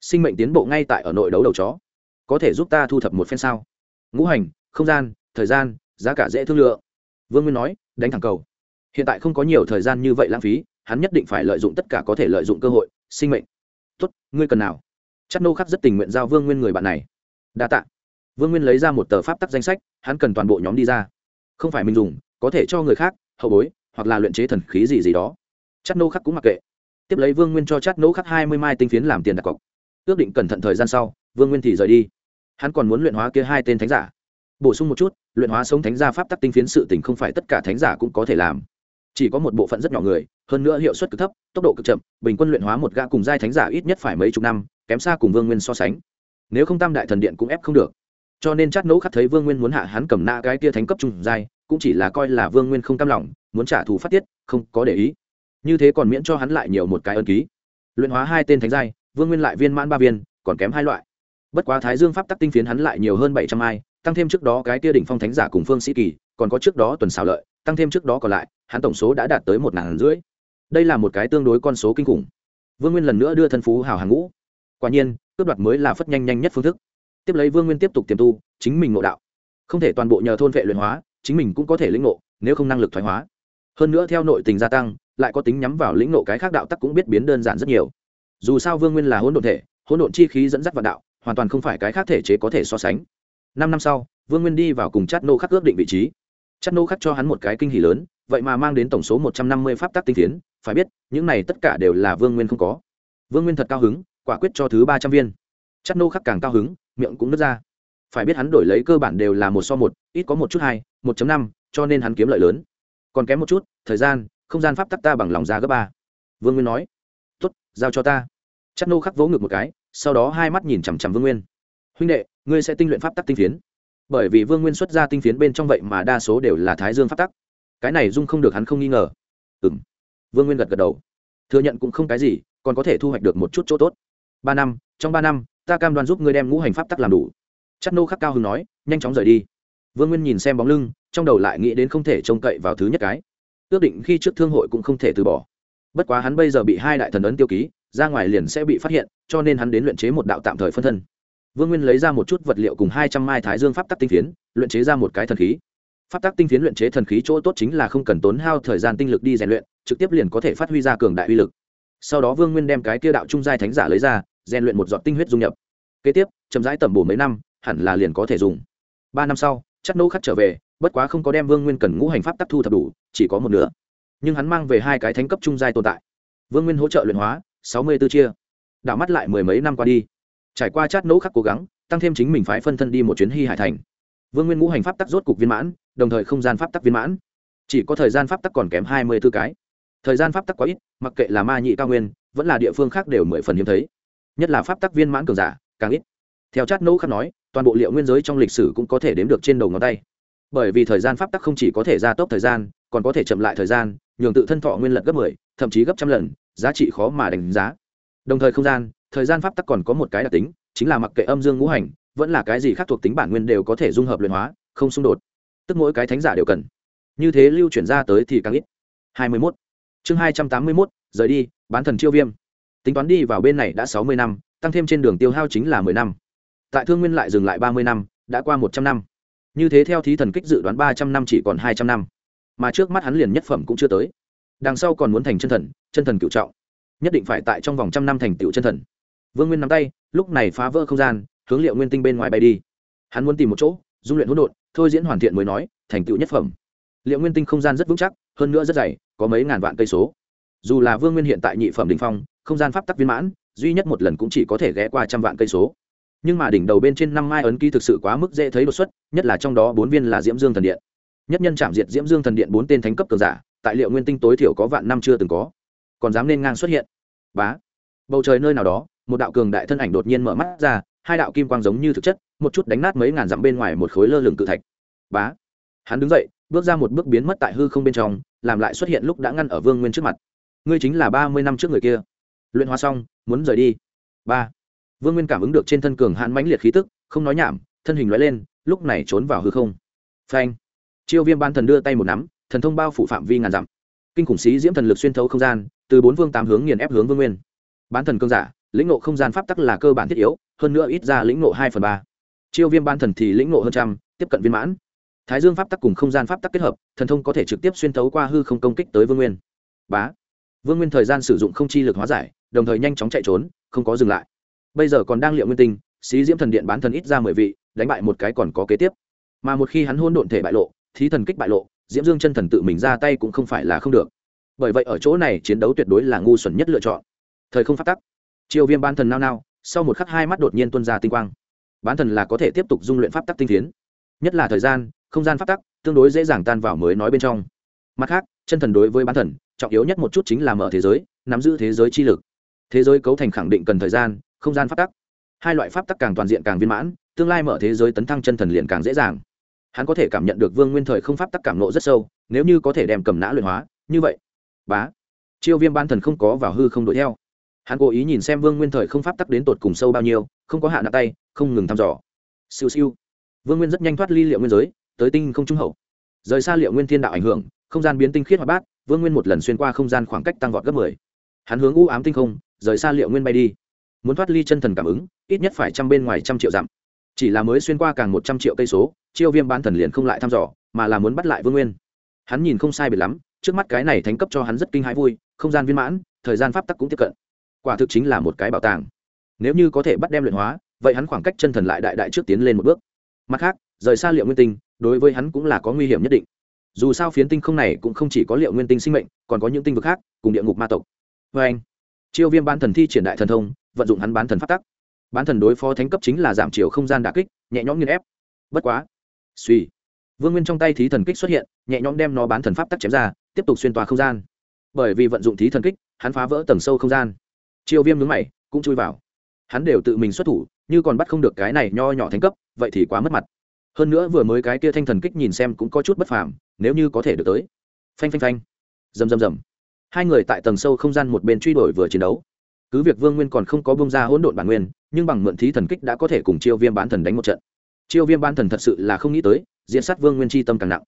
Sinh mệnh tiến bộ ngay tại ở nội đấu đầu chó. Có thể giúp ta thu thập một phen sao? Ngũ hành, không gian, thời gian, giá cả dễ thương lượng. Vương nguyên nói, đánh thẳng cầu. Hiện tại không có nhiều thời gian như vậy lãng phí, hắn nhất định phải lợi dụng tất cả có thể lợi dụng cơ hội, sinh mệnh. Tốt, ngươi cần nào? Chắc nô khắc rất tình nguyện giao vương nguyên người bạn này. Đa t ạ vương nguyên lấy ra một tờ pháp tắc danh sách, hắn cần toàn bộ nhóm đi ra. Không phải mình dùng, có thể cho người khác, hậu bối, hoặc là luyện chế thần khí gì gì đó. Chắc nô khắc cũng mặc kệ. Tiếp lấy vương nguyên cho chắc nô khắc hai mươi mai tinh phiến làm tiền đặt cọc. Ước định cẩn thận thời gian sau, vương nguyên thì rời đi. Hắn còn muốn luyện hóa kia hai tên thánh giả. Bổ sung một chút, luyện hóa sống thánh gia pháp tắc tinh phiến sự tình không phải tất cả thánh giả cũng có thể làm. Chỉ có một bộ phận rất nhỏ người, hơn nữa hiệu suất cực thấp, tốc độ cực chậm, bình quân luyện hóa một gã cùng giai thánh giả ít nhất phải mấy chục năm kém xa cùng vương nguyên so sánh. Nếu không tam đại thần điện cũng ép không được. Cho nên chát nỗ khắc thấy vương nguyên muốn hạ hắn cầm na cái kia thánh cấp trung giai, cũng chỉ là coi là vương nguyên không cam lòng, muốn trả thù phát tiết, không có để ý. Như thế còn miễn cho hắn lại nhiều một cái ân ký. Luyện hóa hai tên thánh giai, vương nguyên lại viên mãn ba viên, còn kém hai loại. Bất quá thái dương pháp tắc tinh phiến hắn lại nhiều hơn bảy trăm ai, tăng thêm trước đó cái kia đỉnh phong thánh giả cùng phương sĩ kỳ, còn có trước đó tuần xảo lợi, tăng thêm trước đó còn lại, hắn tổng số đã đạt tới một ngàn rưỡi. Đây là một cái tương đối con số kinh khủng. Vương nguyên lần nữa đưa thân phú hào hàng ngũ quả nhiên, cướp đoạt mới là phất nhanh nhanh nhất phương thức. Tiếp lấy vương nguyên tiếp tục tiềm tu, chính mình ngộ đạo. Không thể toàn bộ nhờ thôn vệ luyện hóa, chính mình cũng có thể lĩnh ngộ, nếu không năng lực thoái hóa. Hơn nữa theo nội tình gia tăng, lại có tính nhắm vào lĩnh ngộ cái khác đạo tắc cũng biết biến đơn giản rất nhiều. Dù sao vương nguyên là hỗn độn thể, hỗn độn chi khí dẫn dắt vào đạo, hoàn toàn không phải cái khác thể chế có thể so sánh. Năm năm sau, vương nguyên đi vào cùng chát nô khắc ước định vị trí. Chát nô khắc cho hắn một cái kinh hỉ lớn, vậy mà mang đến tổng số một trăm năm mươi pháp tắc tinh tiến, phải biết, những này tất cả đều là vương nguyên không có. Vương nguyên thật cao hứng quả quyết cho thứ ba trăm viên. Chắc nô khắc càng cao hứng miệng cũng nứt ra. Phải biết hắn đổi lấy cơ bản đều là một so một ít có một chút hai một năm cho nên hắn kiếm lợi lớn. Còn kém một chút thời gian không gian pháp tắc ta bằng lòng ra gấp ba. Vương nguyên nói Tốt, giao cho ta. Chắc nô khắc vỗ ngực một cái sau đó hai mắt nhìn chằm chằm vương nguyên. Huynh đệ ngươi sẽ tinh luyện pháp tắc tinh phiến. Bởi vì vương nguyên xuất ra tinh phiến bên trong vậy mà đa số đều là thái dương pháp tắc. Cái này dung không được hắn không nghi ngờ. Ừ m vương nguyên gật gật đầu. Thừa nhận cũng không cái gì còn có thể thu hoạch được một chút chỗ tốt ba năm, trong ba năm, ta cam đoan giúp ngươi đem ngũ hành pháp tắc làm đủ. Chắc nô khắc cao hưng nói, nhanh chóng rời đi. Vương nguyên nhìn xem bóng lưng, trong đầu lại nghĩ đến không thể trông cậy vào thứ nhất cái. Ước định khi trước thương hội cũng không thể từ bỏ. Bất quá hắn bây giờ bị hai đại thần ấn tiêu ký, ra ngoài liền sẽ bị phát hiện, cho nên hắn đến luyện chế một đạo tạm thời phân thân. Vương nguyên lấy ra một chút vật liệu cùng hai trăm mai thái dương pháp tắc tinh phiến, luyện chế ra một cái thần khí. Pháp tắc tinh phiến luyện chế thần khí chỗ tốt chính là không cần tốn hao thời gian tinh lực đi rèn luyện, trực tiếp liền có thể phát huy ra cường đại uy lực. Sau đó vương nguyên đem cái kia đạo trung giai thánh giả lấy ra rèn luyện một giọt tinh huyết dung nhập. Kế tiếp, chậm rãi tẩm bổ mấy năm, hẳn là liền có thể dùng. Ba năm sau chắc nô khắc trở về, bất quá không có đem vương nguyên cần ngũ hành pháp tắc thu thập đủ, chỉ có một nửa. Nhưng hắn mang về hai cái thánh cấp trung giai tồn tại. Vương nguyên hỗ trợ luyện hóa, sáu mươi b ố chia. Đảo mắt lại mười mấy năm qua đi. Trải qua chát nỗ khắc cố gắng, tăng thêm chính mình phái phân thân đi một chuyến hy hải thành. Vương nguyên ngũ hành pháp tắc rốt cục viên mãn, đồng thời không gian pháp tắc viên mãn. Chỉ có thời gian pháp tắc còn kém hai mươi b ố cái. Thời gian pháp tắc quá ít, mặc kệ là ma nhị cao nguyên, vẫn là địa phương khác đều mười phần hiếm thấy nhất là pháp tắc viên mãn cường giả, càng ít. Theo chát nỗ khắc nói, toàn bộ liệu nguyên giới trong lịch sử cũng có thể đếm được trên đầu ngón tay. Bởi vì thời gian pháp tắc không chỉ có thể gia tốc thời gian, còn có thể chậm lại thời gian, nhường tự thân thọ nguyên lật gấp mười, thậm chí gấp trăm lần, giá trị khó mà đánh giá. Đồng thời không gian, thời gian pháp tắc còn có một cái đặc tính, chính là mặc kệ âm dương ngũ hành, vẫn là cái gì khác thuộc tính bản nguyên đều có thể dung hợp luyện hóa, không xung đột. Tức mỗi cái thánh giả đều cần. Như thế lưu chuyển ra tới thì càng ít. Hai mươi mốt. Chương hai trăm tám mươi mốt, rời đi, bán thần chiêu viêm tính toán đi vào bên này đã sáu mươi năm, tăng thêm trên đường tiêu hao chính là mười năm. Tại thương nguyên lại dừng lại ba mươi năm, đã qua một trăm năm. Như thế theo thí thần kích dự đoán ba trăm năm chỉ còn hai trăm năm. Mà trước mắt hắn liền nhất phẩm cũng chưa tới. Đằng sau còn muốn thành chân thần chân thần cựu trọng. Nhất định phải tại trong vòng trăm năm thành tựu chân thần. Vương nguyên nắm tay, lúc này phá vỡ không gian, hướng liệu nguyên tinh bên ngoài bay đi. Hắn muốn tìm một chỗ, dung luyện hỗn độn, thôi diễn hoàn thiện mới nói, thành tựu nhất phẩm. Liệu nguyên tinh không gian rất vững chắc, hơn nữa rất dày, có mấy ngàn vạn cây số. Dù là vương nguyên hiện tại nhị phẩm đình phong không gian pháp tắc viên mãn, duy nhất một lần cũng chỉ có thể ghé qua trăm vạn cây số. Nhưng mà đỉnh đầu bên trên năm mai ấn ký thực sự quá mức dễ thấy đột xuất, nhất là trong đó bốn viên là diễm dương thần điện. Nhất nhân chạm diệt diễm dương thần điện bốn tên thánh cấp cường giả, tại liệu nguyên tinh tối thiểu có vạn năm chưa từng có. Còn dám nên ngang xuất hiện. Bá. Bầu trời nơi nào đó, một đạo cường đại thân ảnh đột nhiên mở mắt ra, hai đạo kim quang giống như thực chất, một chút đánh nát mấy ngàn dặm bên ngoài một khối lơ lửng cự thạch. Bá. Hắn đứng dậy, bước ra một bước biến mất tại hư không bên trong, làm lại xuất hiện lúc đã ngăn ở vương nguyên trước mặt. Ngươi chính là ba mươi năm trước người kia luyện hóa xong, muốn rời đi. Ba. Vương nguyên cảm ứng được trên thân cường hãn mãnh liệt khí tức, không nói nhảm, thân hình loại lên, lúc này trốn vào hư không. Phanh. Chiêu viêm ban thần đưa tay một nắm, thần thông bao phủ phạm vi ngàn dặm. Kinh khủng xí diễm thần lực xuyên thấu không gian, từ bốn vương tám hướng nghiền ép hướng vương nguyên. Bán thần cương giả, lĩnh ngộ không gian pháp tắc là cơ bản thiết yếu, hơn nữa ít ra lĩnh ngộ hai phần ba. Chiêu viêm ban thần thì lĩnh ngộ hơn trăm, tiếp cận viên mãn. Thái dương pháp tắc cùng không gian pháp tắc kết hợp, thần thông có thể trực tiếp xuyên thấu qua hư không công kích tới vương nguyên. Bá. Vương nguyên thời gian sử dụng không chi lực hóa giải đồng thời nhanh chóng chạy trốn, không có dừng lại. Bây giờ còn đang liệu nguyên tinh, xí diễm thần điện bán thần ít ra mười vị, đánh bại một cái còn có kế tiếp. Mà một khi hắn hôn độn thể bại lộ, thí thần kích bại lộ, diễm dương chân thần tự mình ra tay cũng không phải là không được. Bởi vậy ở chỗ này chiến đấu tuyệt đối là ngu xuẩn nhất lựa chọn. Thời không phát tắc. Chiêu viêm ban thần nao nao, sau một khắc hai mắt đột nhiên tuân ra tinh quang. Bán thần là có thể tiếp tục dung luyện pháp tắc tinh tiến. Nhất là thời gian, không gian pháp tắc, tương đối dễ dàng tan vào mới nói bên trong. Mặt khác, chân thần đối với bán thần, trọng yếu nhất một chút chính là mở thế giới, nắm giữ thế giới chi lực thế giới cấu thành khẳng định cần thời gian, không gian pháp tắc. Hai loại pháp tắc càng toàn diện càng viên mãn, tương lai mở thế giới tấn thăng chân thần liền càng dễ dàng. Hắn có thể cảm nhận được vương nguyên thời không pháp tắc cảm nộ rất sâu, nếu như có thể đem cầm nã luyện hóa, như vậy, bá, chiêu viêm ban thần không có vào hư không đuổi theo. Hắn cố ý nhìn xem vương nguyên thời không pháp tắc đến tột cùng sâu bao nhiêu, không có hạ nặng tay, không ngừng thăm dò. Siêu siêu. Vương nguyên rất nhanh thoát ly liệu nguyên giới, tới tinh không trung hậu. Rời xa liệu nguyên thiên đạo ảnh hưởng, không gian biến tinh khiết hoạt bát, vương nguyên một lần xuyên qua không gian khoảng cách tăng vọt gấp mười. Hắn hướng u ám tinh không rời xa liệu nguyên bay đi. Muốn thoát ly chân thần cảm ứng, ít nhất phải trăm bên ngoài trăm triệu dặm. Chỉ là mới xuyên qua càng một trăm triệu cây số, chiêu viêm bán thần liền không lại thăm dò, mà là muốn bắt lại vương nguyên. Hắn nhìn không sai biệt lắm, trước mắt cái này thánh cấp cho hắn rất kinh hãi vui, không gian viên mãn, thời gian pháp tắc cũng tiếp cận. Quả thực chính là một cái bảo tàng. Nếu như có thể bắt đem luyện hóa, vậy hắn khoảng cách chân thần lại đại đại trước tiến lên một bước. Mặt khác, rời xa liệu nguyên tinh, đối với hắn cũng là có nguy hiểm nhất định. Dù sao phiến tinh không này cũng không chỉ có liệu nguyên tinh sinh mệnh, còn có những tinh vực khác, cùng địa ngục ma tộc. Vê anh chiêu viêm ban thần thi triển đại thần thông, vận dụng hắn bán thần phát tắc. Bán thần đối phó thánh cấp chính là giảm chiều không gian đà kích, nhẹ nhõm nghiên ép. Bất quá, suy, vương nguyên trong tay thí thần kích xuất hiện, nhẹ nhõm đem nó bán thần pháp tắc chém ra, tiếp tục xuyên tòa không gian. Bởi vì vận dụng thí thần kích, hắn phá vỡ tầng sâu không gian. Chiêu viêm nhướng mày, cũng chui vào. Hắn đều tự mình xuất thủ, như còn bắt không được cái này nho nhỏ thánh cấp, vậy thì quá mất mặt. Hơn nữa vừa mới cái kia thanh thần kích nhìn xem cũng có chút bất phàm, nếu như có thể được tới. Phanh phanh phanh. Rầm rầm rầm hai người tại tầng sâu không gian một bên truy đuổi vừa chiến đấu. Cứ việc vương nguyên còn không có bông ra hỗn độn bản nguyên, nhưng bằng mượn thí thần kích đã có thể cùng chiêu viêm bán thần đánh một trận. Chiêu viêm bán thần thật sự là không nghĩ tới diễn sát vương nguyên chi tâm càng nặng.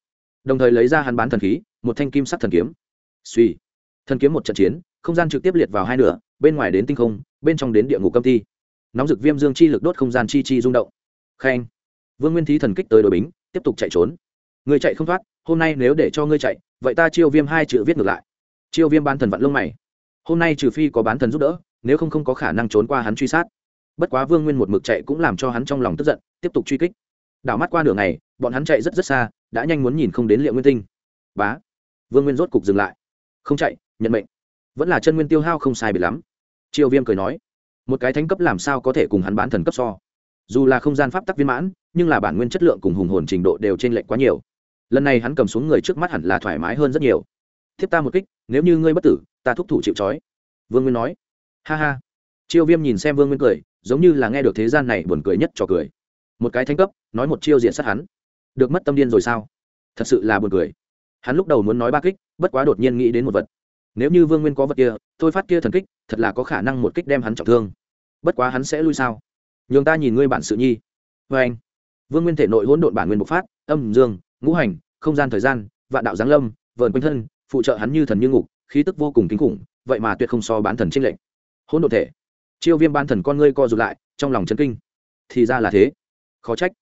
Đồng thời lấy ra hắn bán thần khí, một thanh kim sắc thần kiếm. Suy thần kiếm một trận chiến, không gian trực tiếp liệt vào hai nửa, bên ngoài đến tinh không, bên trong đến địa ngục công ty nóng rực viêm dương chi lực đốt không gian chi chi rung động. Khen. Vương nguyên thí thần kích tới đội bính, tiếp tục chạy trốn. Người chạy không thoát, hôm nay nếu để cho ngươi chạy, vậy ta chiêu viêm hai chữ viết ngược lại chiêu viêm bán thần vận lông mày. Hôm nay trừ phi có bán thần giúp đỡ, nếu không không có khả năng trốn qua hắn truy sát. Bất quá vương nguyên một mực chạy cũng làm cho hắn trong lòng tức giận, tiếp tục truy kích. Đảo mắt qua nửa ngày, bọn hắn chạy rất rất xa, đã nhanh muốn nhìn không đến liệu nguyên tinh. Bá! Vương nguyên rốt cục dừng lại. Không chạy, nhận mệnh. Vẫn là chân nguyên tiêu hao không sai bị lắm. Triều viêm cười nói. Một cái thánh cấp làm sao có thể cùng hắn bán thần cấp so? Dù là không gian pháp tắc viên mãn, nhưng là bản nguyên chất lượng cùng hùng hồn trình độ đều t r ê n lệch quá nhiều. Lần này hắn cầm xuống người trước mắt hẳn là thoải mái hơn rất nhiều. Thiếp ta một kích nếu như ngươi bất tử, ta thúc thủ chịu c vương nguyên nói. Ha ha. Chiêu viêm nhìn xem vương nguyên cười, giống như là nghe được thế gian này buồn cười nhất trò cười. Một cái thanh cấp, nói một chiêu diện sát hắn. Được mất tâm điên rồi sao? Thật sự là buồn cười. Hắn lúc đầu muốn nói ba kích, bất quá đột nhiên nghĩ đến một vật. Nếu như vương nguyên có vật kia, thôi phát kia thần kích, thật là có khả năng một kích đem hắn trọng thương. Bất quá hắn sẽ lui sao? Nhường ta nhìn ngươi bản sự nhi. Vê anh. Vương nguyên thể nội hỗn độn bản nguyên bộc phát, âm dương, ngũ hành, không gian thời gian, vạn đạo giáng lâm, vờn quanh thân phụ trợ hắn như thần như ngục, khí tức vô cùng kinh khủng, vậy mà tuyệt không so bán thần trinh lệnh hỗn độn thể, chiêu viêm ban thần con ngươi co rụt lại, trong lòng chân kinh. Thì ra là thế. Khó trách.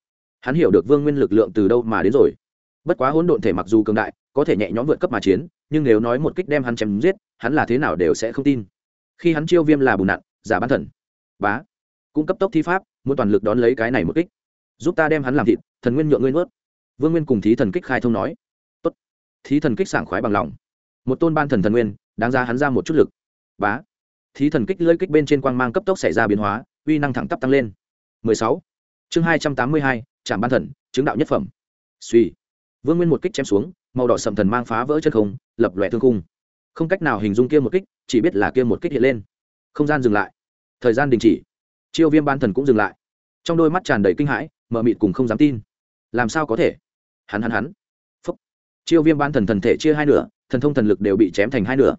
Hắn hiểu được vương nguyên lực lượng từ đâu mà đến rồi. Bất quá hỗn độn thể mặc dù cường đại, có thể nhẹ nhõm vượt cấp mà chiến, nhưng nếu nói một kích đem hắn chém giết, hắn là thế nào đều sẽ không tin. Khi hắn chiêu viêm là bùn nặn, giả ban thần. Bá. Cũng cấp tốc thi pháp, muốn toàn lực đón lấy cái này một kích. Giúp ta đem hắn làm thịt, thần nguyên nhượng ngươi nuốt. Vương nguyên cùng thí thần kích khai thông nói thí thần kích sảng khoái bằng lòng. Một tôn ban thần thần nguyên đáng ra hắn ra một chút lực. Bá. Thí thần kích lưỡi kích bên trên quang mang cấp tốc xảy ra biến hóa uy năng thẳng tắp tăng lên. 16. chương 282, trạm ban thần chứng đạo nhất phẩm. Suy. Vương nguyên một kích chém xuống màu đỏ sầm thần mang phá vỡ chân không lập lòe thương khung. Không cách nào hình dung kia một kích chỉ biết là kia một kích hiện lên. Không gian dừng lại. Thời gian đình chỉ. Chiêu viêm ban thần cũng dừng lại. Trong đôi mắt tràn đầy kinh hãi mờ mịt cùng không dám tin. Làm sao có thể? Hắn hắn hắn chiêu viêm ban thần thần thể chia hai nửa, thần thông thần lực đều bị chém thành hai nửa.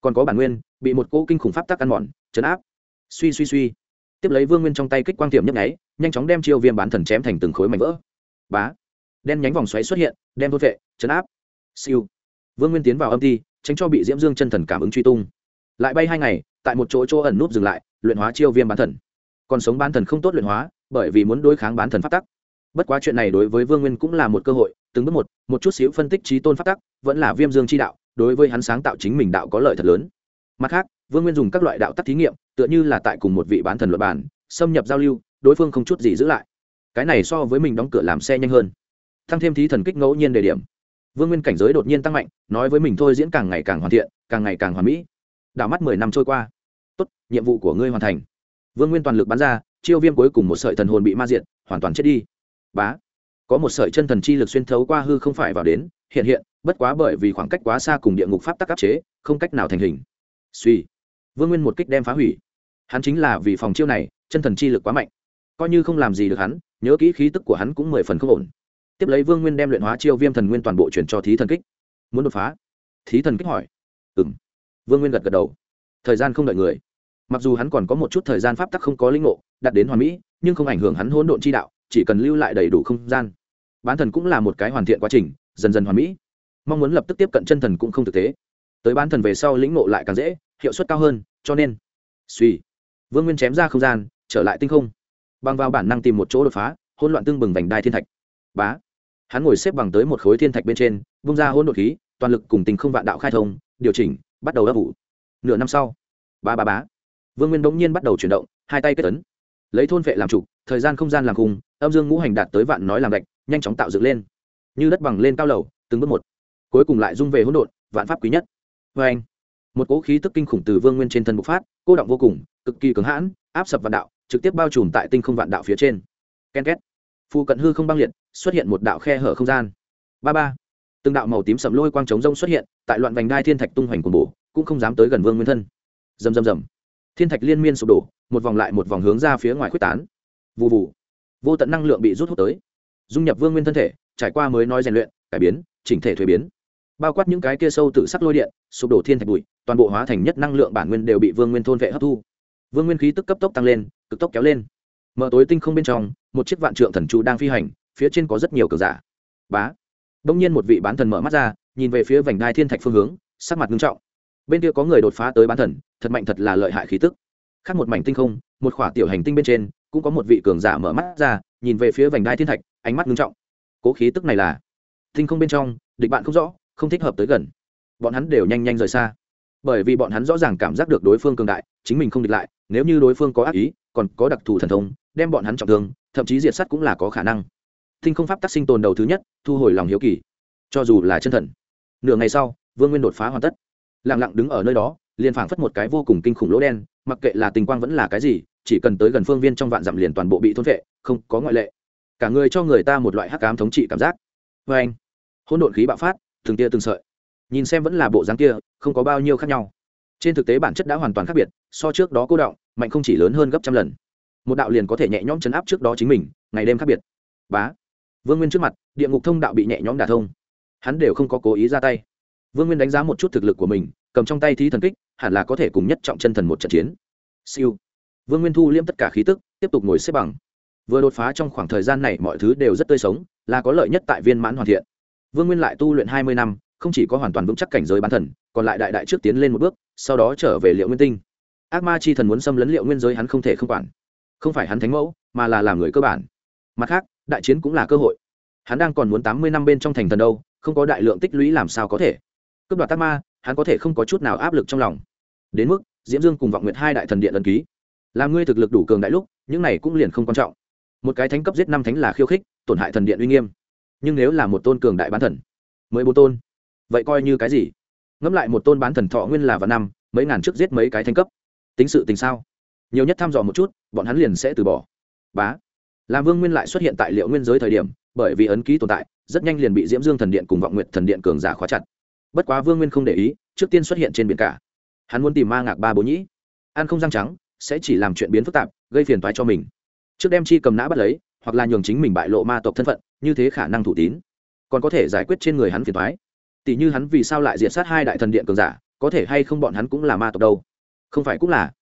Còn có bản nguyên, bị một cỗ kinh khủng pháp tắc ăn mòn, chấn áp. Suy suy suy. Tiếp lấy vương nguyên trong tay kích quang tiệm nhấp nháy, nhanh chóng đem chiêu viêm bán thần chém thành từng khối mảnh vỡ. Bá. Đen nhánh vòng xoáy xuất hiện, đem thốt vệ, chấn áp. Siêu. Vương nguyên tiến vào âm ti, tránh cho bị diễm dương chân thần cảm ứng truy tung. Lại bay hai ngày, tại một chỗ chỗ ẩn núp dừng lại, luyện hóa chiêu viêm bán thần. Còn sống bán thần không tốt luyện hóa, bởi vì muốn đối kháng bán thần phát tắc bất quá chuyện này đối với vương nguyên cũng là một cơ hội, từng bước một một chút xíu phân tích trí tôn phát tắc, vẫn là viêm dương chi đạo, đối với hắn sáng tạo chính mình đạo có lợi thật lớn. Mặt khác, vương nguyên dùng các loại đạo tắc thí nghiệm, tựa như là tại cùng một vị bán thần luật bản xâm nhập giao lưu, đối phương không chút gì giữ lại. Cái này so với mình đóng cửa làm xe nhanh hơn. Tăng thêm thí thần kích ngẫu nhiên đề điểm. Vương nguyên cảnh giới đột nhiên tăng mạnh, nói với mình thôi diễn càng ngày càng hoàn thiện, càng ngày càng hoàn mỹ. Đảo mắt mười năm trôi qua. Tốt, nhiệm vụ của ngươi hoàn thành. Vương nguyên toàn lực bắn ra, chiêu viêm cuối cùng một sợi thần hồn bị ma diện hoàn toàn chết đi bá. Có một sợi chân thần chi lực xuyên thấu qua hư không phải vào đến, hiện hiện, bất quá bởi vì khoảng cách quá xa cùng địa ngục pháp tắc áp chế, không cách nào thành hình. Suy. Vương nguyên một kích đem phá hủy. Hắn chính là vì phòng chiêu này, chân thần chi lực quá mạnh. Coi như không làm gì được hắn, nhớ kỹ khí tức của hắn cũng mười phần không ổn. Tiếp lấy vương nguyên đem luyện hóa chiêu viêm thần nguyên toàn bộ chuyển cho thí thần kích. Muốn đột phá? Thí thần kích hỏi. Ừ m vương nguyên gật gật đầu. Thời gian không đợi người. Mặc dù hắn còn có một chút thời gian pháp tắc không có linh ngộ đặt đến hoàn mỹ, nhưng không ảnh hưởng hắn hỗn độn chi đạo chỉ cần lưu lại đầy đủ không gian. Bán thần cũng là một cái hoàn thiện quá trình, dần dần hoàn mỹ. Mong muốn lập tức tiếp cận chân thần cũng không thực tế. Tới bán thần về sau lĩnh ngộ lại càng dễ, hiệu suất cao hơn, cho nên, suy, vương nguyên chém ra không gian, trở lại tinh không. Bằng vào bản năng tìm một chỗ đột phá, hỗn loạn tương bừng vành đai thiên thạch. Bá, hắn ngồi xếp bằng tới một khối thiên thạch bên trên bung ra hôn đột khí, toàn lực cùng tình không vạn đạo khai thông, điều chỉnh, bắt đầu ấp ủ. Nửa năm sau ba ba bá, vương nguyên bỗng nhiên bắt đầu chuyển động, hai tay kết tấn lấy thôn vệ làm trục thời gian không gian làm cùng, âm dương ngũ hành đạt tới vạn nói làm gạch, nhanh chóng tạo dựng lên. Như đất bằng lên cao lầu, từng bước một. Cuối cùng lại dung về hỗn độn, vạn pháp quý nhất. Vê anh, một cỗ khí tức kinh khủng từ vương nguyên trên thân bộc phát, cô động vô cùng, cực kỳ cứng hãn, áp sập vạn đạo, trực tiếp bao trùm tại tinh không vạn đạo phía trên. Ken két. Phụ cận hư không băng liệt, xuất hiện một đạo khe hở không gian. Ba ba. Từng đạo màu tím sầm lôi quang trống rông xuất hiện, tại loạn vành đai thiên thạch tung hoành cuồn bổ, cũng không dám tới gần vương nguyên thân. Rầm rầm rầm thiên thạch liên miên sụp đổ, một vòng lại một vòng hướng ra phía ngoài quyết tán. Vụ vụ vô tận năng lượng bị rút hút tới. Dung nhập vương nguyên thân thể, trải qua mới nói rèn luyện, cải biến, chỉnh thể thuế biến. Bao quát những cái kia sâu tự sắc lôi điện, sụp đổ thiên thạch bụi, toàn bộ hóa thành nhất năng lượng bản nguyên đều bị vương nguyên thôn vệ hấp thu. Vương nguyên khí tức cấp tốc tăng lên, cực tốc kéo lên. Mở tối tinh không bên trong, một chiếc vạn trượng thần trụ đang phi hành, phía trên có rất nhiều cờ giả. Bá. Đông nhiên một vị bán thần mở mắt ra, nhìn về phía vành đai thiên thạch phương hướng, sắc mặt nghiêm trọng bên kia có người đột phá tới bán thần, thật mạnh thật là lợi hại khí tức. Khác một mảnh tinh không, một khỏa tiểu hành tinh bên trên, cũng có một vị cường giả mở mắt ra, nhìn về phía vành đai thiên thạch, ánh mắt nghiêm trọng. Cố khí tức này là, tinh không bên trong, địch bạn không rõ, không thích hợp tới gần. Bọn hắn đều nhanh nhanh rời xa. Bởi vì bọn hắn rõ ràng cảm giác được đối phương cường đại, chính mình không địch lại, nếu như đối phương có ác ý, còn có đặc thù thần thông, đem bọn hắn trọng thương, thậm chí diệt sắt cũng là có khả năng. Tinh không pháp tác sinh tồn đầu thứ nhất, thu hồi lòng hiếu kỳ. Cho dù là chân thần, nửa ngày sau, vương nguyên đột phá hoàn tất lẳng lặng đứng ở nơi đó, liền phảng phất một cái vô cùng kinh khủng lỗ đen, mặc kệ là tình quang vẫn là cái gì, chỉ cần tới gần phương viên trong vạn dặm liền toàn bộ bị thôn vệ không có ngoại lệ. Cả người cho người ta một loại hắc ám thống trị cảm giác. Vê anh, hỗn độn khí bạo phát, từng tia từng sợi. Nhìn xem vẫn là bộ dáng kia, không có bao nhiêu khác nhau. Trên thực tế bản chất đã hoàn toàn khác biệt, so trước đó cô động mạnh không chỉ lớn hơn gấp trăm lần. Một đạo liền có thể nhẹ nhõm chấn áp trước đó chính mình, ngày đêm khác biệt. Bá. Vương nguyên trước mặt, địa ngục thông đạo bị nhẹ nhõm đả thông. Hắn đều không có cố ý ra tay vương nguyên đánh giá một chút thực lực của mình, cầm trong tay thí thần kích, hẳn là có thể cùng nhất trọng chân thần một trận chiến. Siêu. Vương nguyên thu liêm tất cả khí tức, tiếp tục ngồi xếp bằng. Vừa đột phá trong khoảng thời gian này mọi thứ đều rất tươi sống, là có lợi nhất tại viên mãn hoàn thiện. Vương nguyên lại tu luyện hai mươi năm, không chỉ có hoàn toàn vững chắc cảnh giới bán thần, còn lại đại đại trước tiến lên một bước, sau đó trở về liệu nguyên tinh. Ác ma chi thần muốn xâm lấn liệu nguyên giới hắn không thể không quản. Không phải hắn thánh mẫu, mà là làm người cơ bản. Mặt khác, đại chiến cũng là cơ hội. Hắn đang còn muốn tám mươi năm bên trong thành thần đâu, không có đại lượng tích lũy làm sao có thể cướp đoạt ác ma, hắn có thể không có chút nào áp lực trong lòng. Đến mức, diễm dương cùng vọng nguyệt hai đại thần điện ẩn ký. Làm ngươi thực lực đủ cường đại lúc, những này cũng liền không quan trọng. Một cái thánh cấp giết năm thánh là khiêu khích, tổn hại thần điện uy nghiêm. Nhưng nếu là một tôn cường đại bán thần mới bốn tôn, vậy coi như cái gì? Ngẫm lại một tôn bán thần thọ nguyên là vào năm, mấy ngàn trước giết mấy cái thánh cấp. Tính sự tình sao? Nhiều nhất thăm dò một chút, bọn hắn liền sẽ từ bỏ. Bá. Làm vương nguyên lại xuất hiện tại liệu nguyên giới thời điểm, bởi vì ấn ký tồn tại, rất nhanh liền bị diễm dương thần điện cùng vọng Nguyệt thần điện cường giả khóa chặt bất quá vương nguyên không để ý, trước tiên xuất hiện trên biển cả. Hắn muốn tìm ma ngạc ba bố nhĩ. Ăn không răng trắng, sẽ chỉ làm chuyện biến phức tạp, gây phiền toái cho mình. Trước đem chi cầm nã bắt lấy, hoặc là nhường chính mình bại lộ ma tộc thân phận, như thế khả năng thủ tín. Còn có thể giải quyết trên người hắn phiền toái. Tỷ như hắn vì sao lại diệt sát hai đại thần điện cường giả, có thể hay không bọn hắn cũng là ma tộc đâu? Không phải cũng là.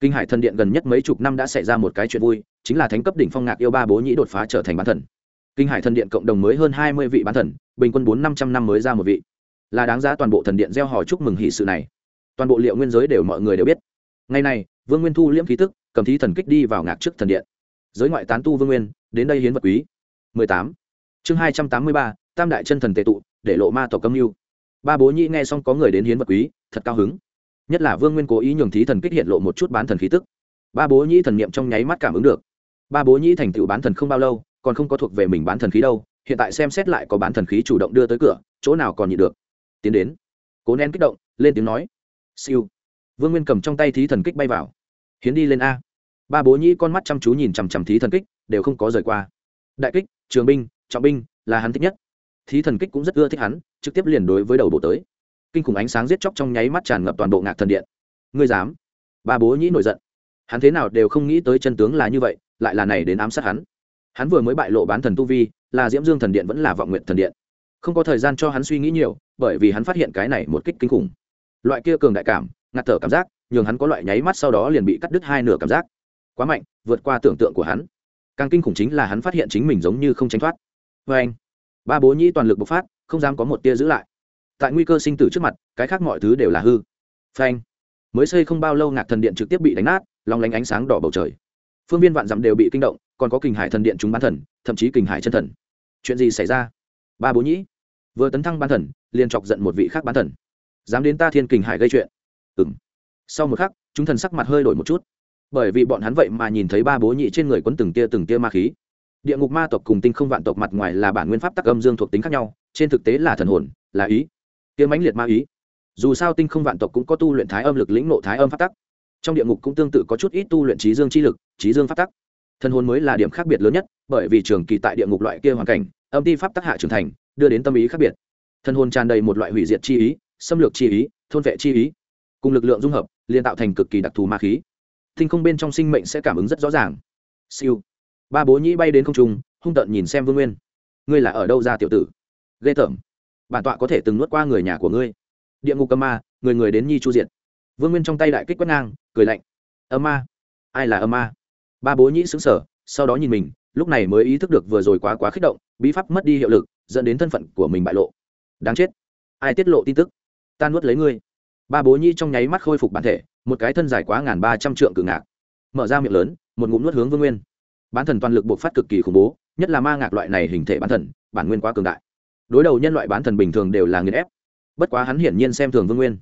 Kinh hải thần điện gần nhất mấy chục năm đã xảy ra một cái chuyện vui, chính là thánh cấp đỉnh phong ngạc yêu ba bố nhĩ đột phá trở thành bán thần. Kinh hải thần điện cộng đồng mới hơn hai mươi vị bán thần, bình quân bốn năm trăm năm mới ra một vị là đáng giá toàn bộ thần điện gieo hò chúc mừng hỷ sự này. Toàn bộ liệu nguyên giới đều mọi người đều biết. Ngày này vương nguyên thu liễm khí tức cầm thí thần kích đi vào ngạc trước thần điện. Giới ngoại tán tu vương nguyên đến đây hiến vật quý. 18. chương 283, tam đại chân thần tệ tụ để lộ ma tộc âm mưu. Ba bố nhĩ nghe xong có người đến hiến vật quý thật cao hứng. Nhất là vương nguyên cố ý nhường thí thần kích hiện lộ một chút bán thần khí tức. Ba bố nhĩ thần niệm trong nháy mắt cảm ứng được. Ba bố nhĩ thành tựu bán thần không bao lâu còn không có thuộc về mình bán thần khí đâu hiện tại xem xét lại có bán thần khí chủ động đưa tới cửa chỗ nào còn nhị được tiến đến. Cố nén kích động, lên tiếng nói, siêu. Vương nguyên cầm trong tay thí thần kích bay vào. Hiến đi lên a. Ba bố nhĩ con mắt chăm chú nhìn chằm chằm thí thần kích, đều không có rời qua. Đại kích, trường binh, trọng binh, là hắn thích nhất. Thí thần kích cũng rất ưa thích hắn, trực tiếp liền đối với đầu bộ tới. Kinh khủng ánh sáng giết chóc trong nháy mắt tràn ngập toàn bộ ngạc thần điện. Ngươi dám? Ba bố nhĩ nổi giận. Hắn thế nào đều không nghĩ tới chân tướng là như vậy, lại là này đến ám sát hắn. Hắn vừa mới bại lộ bán thần tu vi, là diễm dương thần điện vẫn là vọng nguyện thần điện không có thời gian cho hắn suy nghĩ nhiều, bởi vì hắn phát hiện cái này một kích kinh khủng. Loại kia cường đại cảm, ngạt thở cảm giác, nhường hắn có loại nháy mắt sau đó liền bị cắt đứt hai nửa cảm giác. Quá mạnh, vượt qua tưởng tượng của hắn. Càng kinh khủng chính là hắn phát hiện chính mình giống như không tránh thoát. Vê anh ba bố nhĩ toàn lực bộc phát, không dám có một tia giữ lại. Tại nguy cơ sinh tử trước mặt, cái khác mọi thứ đều là hư. Phanh! Mới xây không bao lâu ngạc thần điện trực tiếp bị đánh nát, long lánh ánh sáng đỏ bầu trời. Phương viên vạn dặm đều bị kinh động, còn có kình hải thần điện chúng bán thần, thậm chí kình hải chân thần. Chuyện gì xảy ra? Ba bố nhĩ. Vừa tấn thăng bán thần, liền chọc giận một vị khác bán thần. Dám đến ta thiên kình hải gây chuyện. Ừng sau một khắc, chúng thần sắc mặt hơi đổi một chút. Bởi vì bọn hắn vậy mà nhìn thấy ba bố nhị trên người quấn từng tia từng tia ma khí. Địa ngục ma tộc cùng tinh không vạn tộc mặt ngoài là bản nguyên pháp tắc âm dương thuộc tính khác nhau, trên thực tế là thần hồn, là ý. Tia mãnh liệt ma ý. Dù sao tinh không vạn tộc cũng có tu luyện thái âm lực lĩnh nộ thái âm pháp tắc. Trong địa ngục cũng tương tự có chút ít tu luyện trí dương chi lực, trí dương pháp tắc. Thần hồn mới là điểm khác biệt lớn nhất, bởi vì trường kỳ tại địa ngục loại kia hoàn cảnh âm ti pháp tắc hạ trưởng thành, đưa đến tâm ý khác biệt. Thân hồn tràn đầy một loại hủy diệt chi ý, xâm lược chi ý, thôn vệ chi ý. Cùng lực lượng dung hợp, liền tạo thành cực kỳ đặc thù ma khí. Thinh không bên trong sinh mệnh sẽ cảm ứng rất rõ ràng. Siêu. Ba bố nhĩ bay đến không trung, hung tợn nhìn xem vương nguyên. Ngươi là ở đâu ra tiểu tử? Ghê tởm. Bản tọa có thể từng nuốt qua người nhà của ngươi. Địa ngục âm ma, người người đến nhi chu diện vương nguyên trong tay đại kích quét ngang, cười lạnh. Âm ma? Ai là âm ma? Ba bố nhĩ xứng sở sau đó nhìn mình, lúc này mới ý thức được vừa rồi quá quá kích động bí pháp mất đi hiệu lực, dẫn đến thân phận của mình bại lộ. Đáng chết. Ai tiết lộ tin tức? Ta nuốt lấy ngươi. Ba bố nhi trong nháy mắt khôi phục bản thể, một cái thân dài quá ngàn ba trăm trượng cự ngạc. Mở ra miệng lớn, một ngụm nuốt hướng vương nguyên. Bán thần toàn lực buộc phát cực kỳ khủng bố, nhất là ma ngạc loại này hình thể bán thần, bản nguyên quá cường đại. Đối đầu nhân loại bán thần bình thường đều là nghiền ép. Bất quá hắn hiển nhiên xem thường vương nguyên.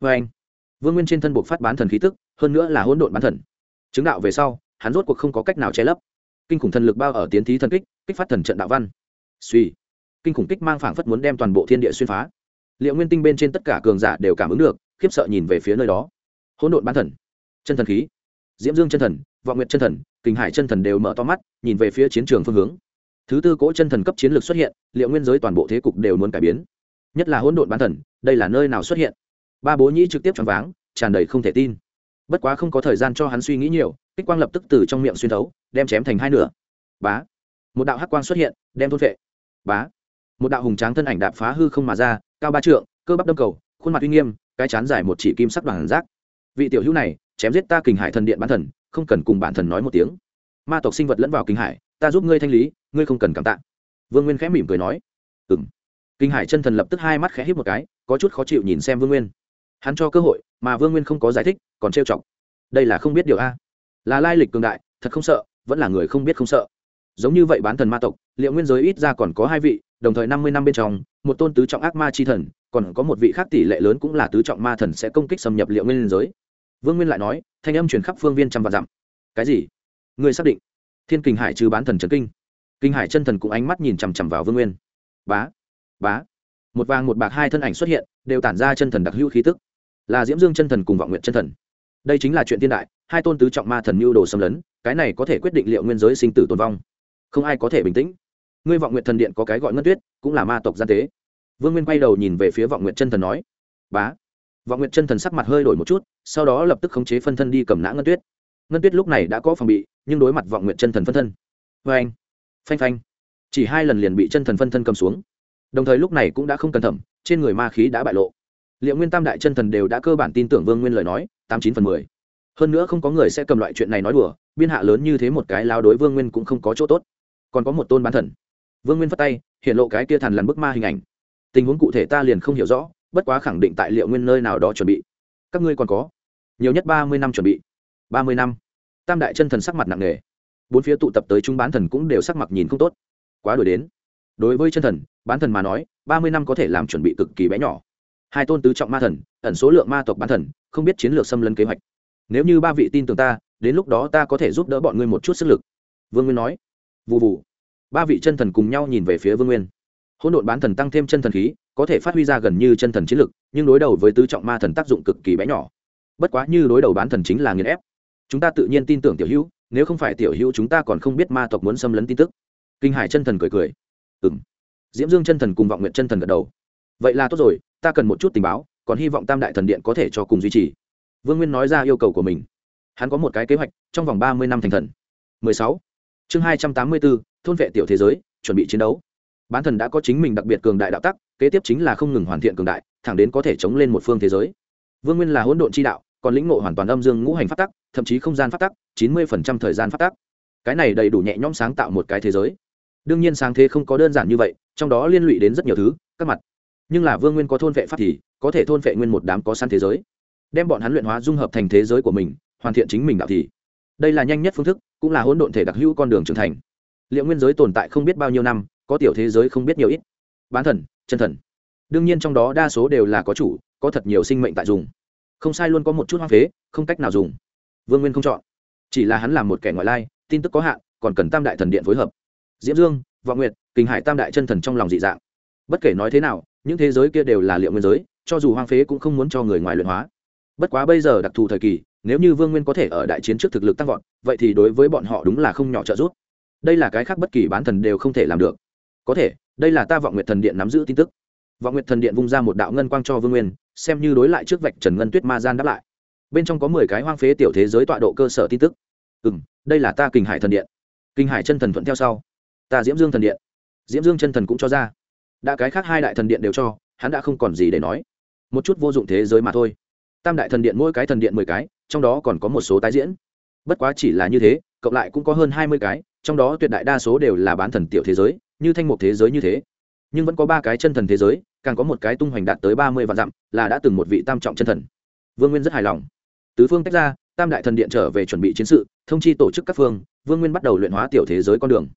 Vê anh, vương nguyên trên thân buộc phát bán thần khí tức, hơn nữa là hỗn độn bán thần. Chứng đạo về sau, hắn rốt cuộc không có cách nào che lấp kinh khủng thần lực bao ở tiến thí thần kích kích phát thần trận đạo văn. Suy. Kinh khủng kích mang phảng phất muốn đem toàn bộ thiên địa xuyên phá. Liệu nguyên tinh bên trên tất cả cường giả đều cảm ứng được, khiếp sợ nhìn về phía nơi đó. Hỗn độn bán thần. Chân thần khí. Diễm dương chân thần, vọng nguyệt chân thần, kình hải chân thần đều mở to mắt, nhìn về phía chiến trường phương hướng. Thứ tư cỗ chân thần cấp chiến lược xuất hiện, liệu nguyên giới toàn bộ thế cục đều muốn cải biến. Nhất là hỗn độn bán thần, đây là nơi nào xuất hiện? Ba bố nhĩ trực tiếp choáng váng, tràn đầy không thể tin. Bất quá không có thời gian cho hắn suy nghĩ nhiều, kích quang lập tức từ trong miệng xuyên thấu đem chém thành hai nửa. Bá. Một đạo hắc quang xuất hiện, đem thôn vệ bá. Một đạo hùng tráng thân ảnh đạp phá hư không mà ra, cao ba trượng, cơ bắp đâm cầu, khuôn mặt uy nghiêm, cái chán dài một chỉ kim sắc đoàn rác. vị tiểu hữu này, chém giết ta kình hải thần điện bán thần, không cần cùng bản thần nói một tiếng. Ma tộc sinh vật lẫn vào kình hải, ta giúp ngươi thanh lý, ngươi không cần cảm tạ. Vương nguyên khẽ mỉm cười nói. Ừng kinh hải chân thần lập tức hai mắt khẽ hít một cái, có chút khó chịu nhìn xem vương nguyên. Hắn cho cơ hội, mà vương nguyên không có giải thích, còn trêu chọc. Đây là không biết điều a. Là lai lịch cường đại, thật không sợ vẫn là người không biết không sợ. Giống như vậy bán thần ma tộc, liệu nguyên giới ít ra còn có hai vị, đồng thời năm mươi năm bên trong, một tôn tứ trọng ác ma chi thần, còn có một vị khác tỷ lệ lớn cũng là tứ trọng ma thần sẽ công kích xâm nhập liệu nguyên giới. Vương nguyên lại nói, thanh âm truyền khắp phương viên trăm vạn dặm. Cái gì? Người xác định? Thiên kình hải trừ bán thần trấn kinh. Kinh hải chân thần cũng ánh mắt nhìn chằm chằm vào vương nguyên. Bá bá. Một vàng một bạc hai thân ảnh xuất hiện, đều tản ra chân thần đặc hữu khí tức. Là diễm dương chân thần cùng vọng nguyện chân thần. Đây chính là chuyện thiên đại, hai tôn tứ trọng ma thần mưu đồ xâm lấn cái này có thể quyết định liệu nguyên giới sinh tử tồn vong. Không ai có thể bình tĩnh. Ngươi vọng nguyện thần điện có cái gọi ngân tuyết, cũng là ma tộc gian tế. Vương nguyên quay đầu nhìn về phía vọng nguyện chân thần nói, bá. Vọng nguyện chân thần sắc mặt hơi đổi một chút, sau đó lập tức khống chế phân thân đi cầm nã ngân tuyết. Ngân tuyết lúc này đã có phòng bị, nhưng đối mặt vọng nguyện chân thần phân thân vê anh. Phanh phanh. Chỉ hai lần liền bị chân thần phân thân cầm xuống. Đồng thời lúc này cũng đã không cẩn thận, trên người ma khí đã bại lộ. Liệu nguyên tam đại chân thần đều đã cơ bản tin tưởng vương nguyên lời nói, tám chín phần mười hơn nữa không có người sẽ cầm loại chuyện này nói đùa, biên hạ lớn như thế một cái lao đối vương nguyên cũng không có chỗ tốt. Còn có một tôn bán thần. Vương nguyên phát tay, hiện lộ cái kia thần lần bức ma hình ảnh. Tình huống cụ thể ta liền không hiểu rõ, bất quá khẳng định tại liệu nguyên nơi nào đó chuẩn bị. Các ngươi còn có nhiều nhất ba mươi năm chuẩn bị. Ba mươi năm. Tam đại chân thần sắc mặt nặng nề. Bốn phía tụ tập tới chúng bán thần cũng đều sắc mặt nhìn không tốt. Quá đổi đến. Đối với chân thần, bán thần mà nói, ba mươi năm có thể làm chuẩn bị cực kỳ bé nhỏ. Hai tôn tứ trọng ma thần, ẩn số lượng ma tộc bán thần, không biết chiến lược xâm lấn kế hoạch nếu như ba vị tin tưởng ta, đến lúc đó ta có thể giúp đỡ bọn ngươi một chút sức lực. Vương nguyên nói. Vụ vụ ba vị chân thần cùng nhau nhìn về phía vương nguyên. Hỗn độn bán thần tăng thêm chân thần khí, có thể phát huy ra gần như chân thần chiến lực, nhưng đối đầu với tứ trọng ma thần tác dụng cực kỳ bé nhỏ. Bất quá như đối đầu bán thần chính là nghiền ép. Chúng ta tự nhiên tin tưởng tiểu hữu, nếu không phải tiểu hữu chúng ta còn không biết ma tộc muốn xâm lấn tin tức. Kinh hải chân thần cười cười. Ừ m diễm dương chân thần cùng vọng nguyện chân thần gật đầu. Vậy là tốt rồi, ta cần một chút tình báo, còn hy vọng tam đại thần điện có thể cho cùng duy trì vương nguyên nói ra yêu cầu của mình. Hắn có một cái kế hoạch trong vòng ba mươi năm thành thần. 16. chương 284, thôn vệ tiểu thế giới chuẩn bị chiến đấu. Bán thần đã có chính mình đặc biệt cường đại đạo tắc kế tiếp chính là không ngừng hoàn thiện cường đại thẳng đến có thể chống lên một phương thế giới. Vương nguyên là hỗn độn chi đạo còn lĩnh ngộ hoàn toàn âm dương ngũ hành phát tắc thậm chí không gian phát tắc chín mươi thời gian phát tắc. Cái này đầy đủ nhẹ nhõm sáng tạo một cái thế giới. Đương nhiên sáng thế không có đơn giản như vậy trong đó liên lụy đến rất nhiều thứ các mặt. Nhưng là vương nguyên có thôn vệ pháp thì có thể thôn vệ nguyên một đám có săn thế giới đem bọn hắn luyện hóa dung hợp thành thế giới của mình, hoàn thiện chính mình đạo thì. Đây là nhanh nhất phương thức, cũng là hỗn độn thể đặc hữu con đường trưởng thành. Liệu nguyên giới tồn tại không biết bao nhiêu năm, có tiểu thế giới không biết nhiều ít. Bán thần, chân thần. Đương nhiên trong đó đa số đều là có chủ, có thật nhiều sinh mệnh tại dùng. Không sai luôn có một chút hoang phế, không cách nào dùng. Vương nguyên không chọn. Chỉ là hắn làm một kẻ ngoại lai, tin tức có hạn, còn cần tam đại thần điện phối hợp. Diễm dương, vọng nguyệt, kinh hải tam đại chân thần trong lòng dị dạng. Bất kể nói thế nào, những thế giới kia đều là liệu nguyên giới, cho dù hoang phế cũng không muốn cho người ngoài luyện hóa bất quá bây giờ đặc thù thời kỳ, nếu như vương nguyên có thể ở đại chiến trước thực lực tăng vọt, vậy thì đối với bọn họ đúng là không nhỏ trợ giúp. Đây là cái khác bất kỳ bán thần đều không thể làm được. Có thể, đây là ta vọng nguyệt thần điện nắm giữ tin tức. Vọng nguyệt thần điện vung ra một đạo ngân quang cho vương nguyên, xem như đối lại trước vạch trần ngân tuyết ma gian đáp lại. Bên trong có mười cái hoang phế tiểu thế giới tọa độ cơ sở tin tức. Ừ m đây là ta kình hải thần điện. Kinh hải chân thần thuận theo sau. Ta diễm dương thần điện. Diễm dương chân thần cũng cho ra. Đã cái khác hai đại thần điện đều cho, hắn đã không còn gì để nói. Một chút vô dụng thế giới mà thôi tam đại thần điện mỗi cái thần điện mười cái, trong đó còn có một số tái diễn. Bất quá chỉ là như thế, cộng lại cũng có hơn hai mươi cái, trong đó tuyệt đại đa số đều là bán thần tiểu thế giới, như thanh mục thế giới như thế. Nhưng vẫn có ba cái chân thần thế giới, càng có một cái tung hoành đạt tới ba mươi vạn dặm, là đã từng một vị tam trọng chân thần. Vương nguyên rất hài lòng. Tứ phương tách ra, tam đại thần điện trở về chuẩn bị chiến sự, thông chi tổ chức các phương, vương nguyên bắt đầu luyện hóa tiểu thế giới con đường.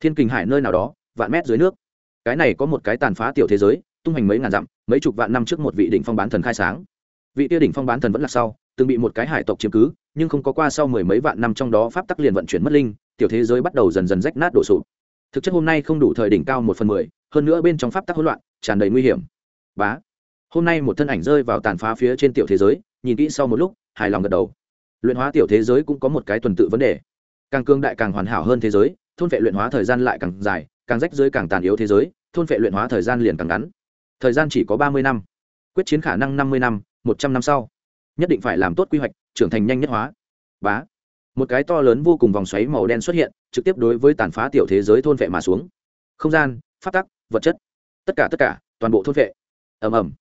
Thiên kình hải nơi nào đó, vạn mét dưới nước. Cái này có một cái tàn phá tiểu thế giới, tung hoành mấy ngàn dặm, mấy chục vạn năm trước một vị đỉnh phong bán thần khai sáng vị Tia đỉnh phong bán thần vẫn là sau, từng bị một cái hải tộc chiếm cứ, nhưng không có qua sau mười mấy vạn năm trong đó pháp tắc liền vận chuyển mất linh, tiểu thế giới bắt đầu dần dần rách nát đổ sụp. Thực chất hôm nay không đủ thời đỉnh cao một phần mười, hơn nữa bên trong pháp tắc hỗn loạn, tràn đầy nguy hiểm. Bá. Hôm nay một thân ảnh rơi vào tàn phá phía trên tiểu thế giới, nhìn kỹ sau một lúc, hài lòng gật đầu. Luyện hóa tiểu thế giới cũng có một cái tuần tự vấn đề. Càng cương đại càng hoàn hảo hơn thế giới, thôn vệ luyện hóa thời gian lại càng dài, càng rách rơi càng tàn yếu thế giới, thôn vệ luyện hóa thời gian liền càng ngắn. Thời gian chỉ có ba mươi năm. Quyết chiến khả năng năm mươi năm một trăm năm sau, nhất định phải làm tốt quy hoạch, trưởng thành nhanh nhất hóa. Bá. Một cái to lớn vô cùng vòng xoáy màu đen xuất hiện, trực tiếp đối với tàn phá tiểu thế giới thôn vệ mà xuống. Không gian phát tắc, vật chất, tất cả tất cả, toàn bộ thôn vệ. Ầm ầm.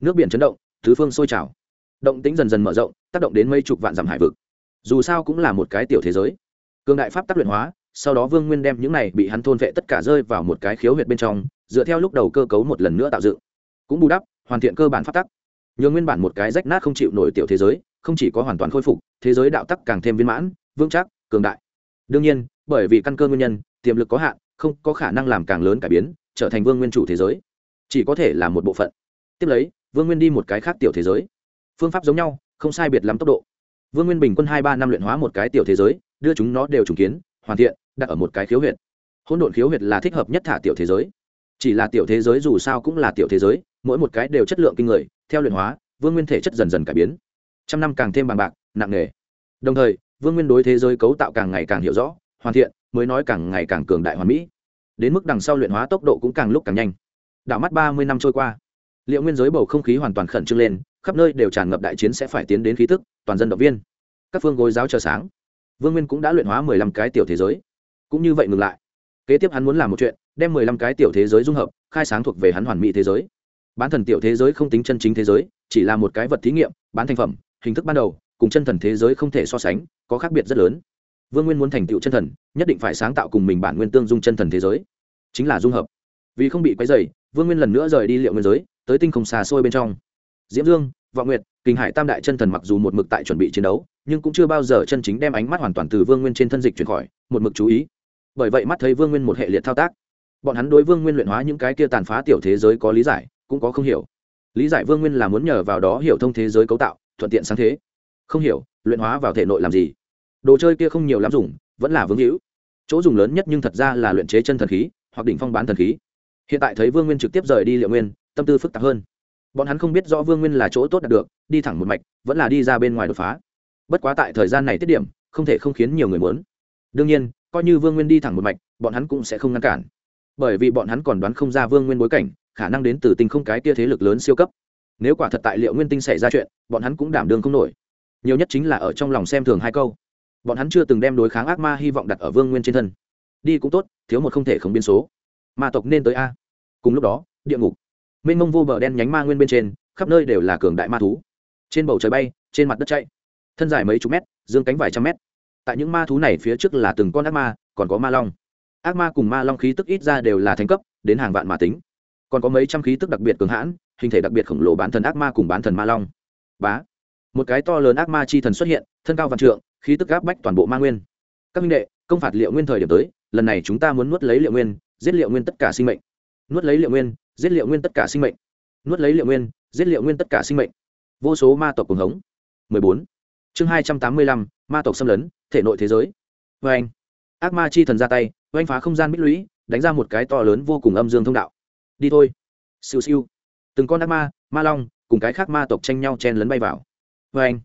Nước biển chấn động thứ phương sôi trào. Động tính dần dần mở rộng, tác động đến mấy chục vạn dặm hải vực. Dù sao cũng là một cái tiểu thế giới. Cường đại pháp tác luyện hóa, sau đó vương nguyên đem những này bị hắn thôn vệ tất cả rơi vào một cái khiếu huyệt bên trong, dựa theo lúc đầu cơ cấu một lần nữa tạo dựng. Cũng bù đắp, hoàn thiện cơ bản pháp tắc nhường nguyên bản một cái rách nát không chịu nổi tiểu thế giới, không chỉ có hoàn toàn khôi phục, thế giới đạo tắc càng thêm viên mãn, vững chắc, cường đại. Đương nhiên, bởi vì căn cơ nguyên nhân, tiềm lực có hạn, không có khả năng làm càng lớn cải biến, trở thành vương nguyên chủ thế giới. Chỉ có thể là một bộ phận. Tiếp lấy, vương nguyên đi một cái khác tiểu thế giới. Phương pháp giống nhau, không sai biệt lắm tốc độ. Vương nguyên bình quân hai ba năm luyện hóa một cái tiểu thế giới, đưa chúng nó đều trùng kiến, hoàn thiện, đặt ở một cái khiếu huyệt. Hỗn độn khiếu huyệt là thích hợp nhất thả tiểu thế giới chỉ là tiểu thế giới dù sao cũng là tiểu thế giới, mỗi một cái đều chất lượng kinh người, theo luyện hóa, vương nguyên thể chất dần dần cải biến. Trăm năm càng thêm bằng bạc, nặng nề. Đồng thời, vương nguyên đối thế giới cấu tạo càng ngày càng hiểu rõ, hoàn thiện, mới nói càng ngày càng cường đại hoàn mỹ. Đến mức đằng sau luyện hóa tốc độ cũng càng lúc càng nhanh. Đảo mắt ba mươi năm trôi qua. Liệu nguyên giới bầu không khí hoàn toàn khẩn trương lên, khắp nơi đều tràn ngập đại chiến sẽ phải tiến đến khí tức, toàn dân động viên. Các phương gối giáo chờ sáng. Vương nguyên cũng đã luyện hóa mười lăm cái tiểu thế giới. Cũng như vậy ngừng lại. Kế tiếp hắn muốn làm một chuyện đem mười lăm cái tiểu thế giới dung hợp, khai sáng thuộc về hắn hoàn mỹ thế giới. Bán thần tiểu thế giới không tính chân chính thế giới, chỉ là một cái vật thí nghiệm, bán thành phẩm, hình thức ban đầu, cùng chân thần thế giới không thể so sánh, có khác biệt rất lớn. Vương nguyên muốn thành tựu chân thần, nhất định phải sáng tạo cùng mình bản nguyên tương dung chân thần thế giới. Chính là dung hợp. Vì không bị quấy dày vương nguyên lần nữa rời đi liệu nguyên giới, tới tinh không xà xôi bên trong. Diễm dương, vọng nguyệt, kinh hải tam đại chân thần mặc dù một mực tại chuẩn bị chiến đấu, nhưng cũng chưa bao giờ chân chính đem ánh mắt hoàn toàn từ vương nguyên trên thân dịch chuyển khỏi, một mực chú ý. Bởi vậy mắt thấy vương nguyên một hệ liệt thao tác bọn hắn đối vương nguyên luyện hóa những cái kia tàn phá tiểu thế giới có lý giải, cũng có không hiểu. Lý giải vương nguyên là muốn nhờ vào đó hiểu thông thế giới cấu tạo, thuận tiện sáng thế. Không hiểu, luyện hóa vào thể nội làm gì? Đồ chơi kia không nhiều lắm dùng, vẫn là vương hữu. Chỗ dùng lớn nhất nhưng thật ra là luyện chế chân thần khí, hoặc đỉnh phong bán thần khí. Hiện tại thấy vương nguyên trực tiếp rời đi liệu nguyên, tâm tư phức tạp hơn. Bọn hắn không biết rõ vương nguyên là chỗ tốt đạt được, đi thẳng một mạch, vẫn là đi ra bên ngoài đột phá. Bất quá tại thời gian này tiết điểm, không thể không khiến nhiều người muốn. Đương nhiên, coi như vương nguyên đi thẳng một mạch, bọn hắn cũng sẽ không ngăn cản bởi vì bọn hắn còn đoán không ra vương nguyên bối cảnh, khả năng đến từ tinh không cái tia thế lực lớn siêu cấp. Nếu quả thật tại liệu nguyên tinh xảy ra chuyện, bọn hắn cũng đảm đương không nổi. Nhiều nhất chính là ở trong lòng xem thường hai câu. Bọn hắn chưa từng đem đối kháng ác ma hy vọng đặt ở vương nguyên trên thân. Đi cũng tốt, thiếu một không thể không biên số. Ma tộc nên tới a. Cùng lúc đó, địa ngục. Mênh mông vô bờ đen nhánh ma nguyên bên trên, khắp nơi đều là cường đại ma thú. Trên bầu trời bay, trên mặt đất chạy. Thân dài mấy chục mét, dương cánh vài trăm mét. Tại những ma thú này phía trước là từng con ác ma, còn có ma long ác ma cùng ma long khí tức ít ra đều là thành cấp đến hàng vạn mà tính. Còn có mấy trăm khí tức đặc biệt cường hãn hình thể đặc biệt khổng lồ bán thần ác ma cùng bán thần ma long. Bá. Một cái to lớn ác ma chi thần xuất hiện thân cao vạn trượng khí tức gáp bách toàn bộ ma nguyên. Các minh đệ công phạt liệu nguyên thời điểm tới lần này chúng ta muốn nuốt lấy liệu nguyên giết liệu nguyên tất cả sinh mệnh. Nuốt lấy liệu nguyên giết liệu nguyên tất cả sinh mệnh. Nuốt lấy liệu nguyên giết liệu nguyên tất cả sinh mệnh. Vô số ma tộc cùng hống. 14. chương 285, ma tộc xâm lấn thể nội thế giới. Vê anh ác ma chi thần ra tay, oanh phá không gian bích lũy, đánh ra một cái to lớn vô cùng âm dương thông đạo. Đi thôi. Siêu siêu. Từng con ác ma ma long, cùng cái khác ma tộc tranh nhau chen lấn bay vào. Vê anh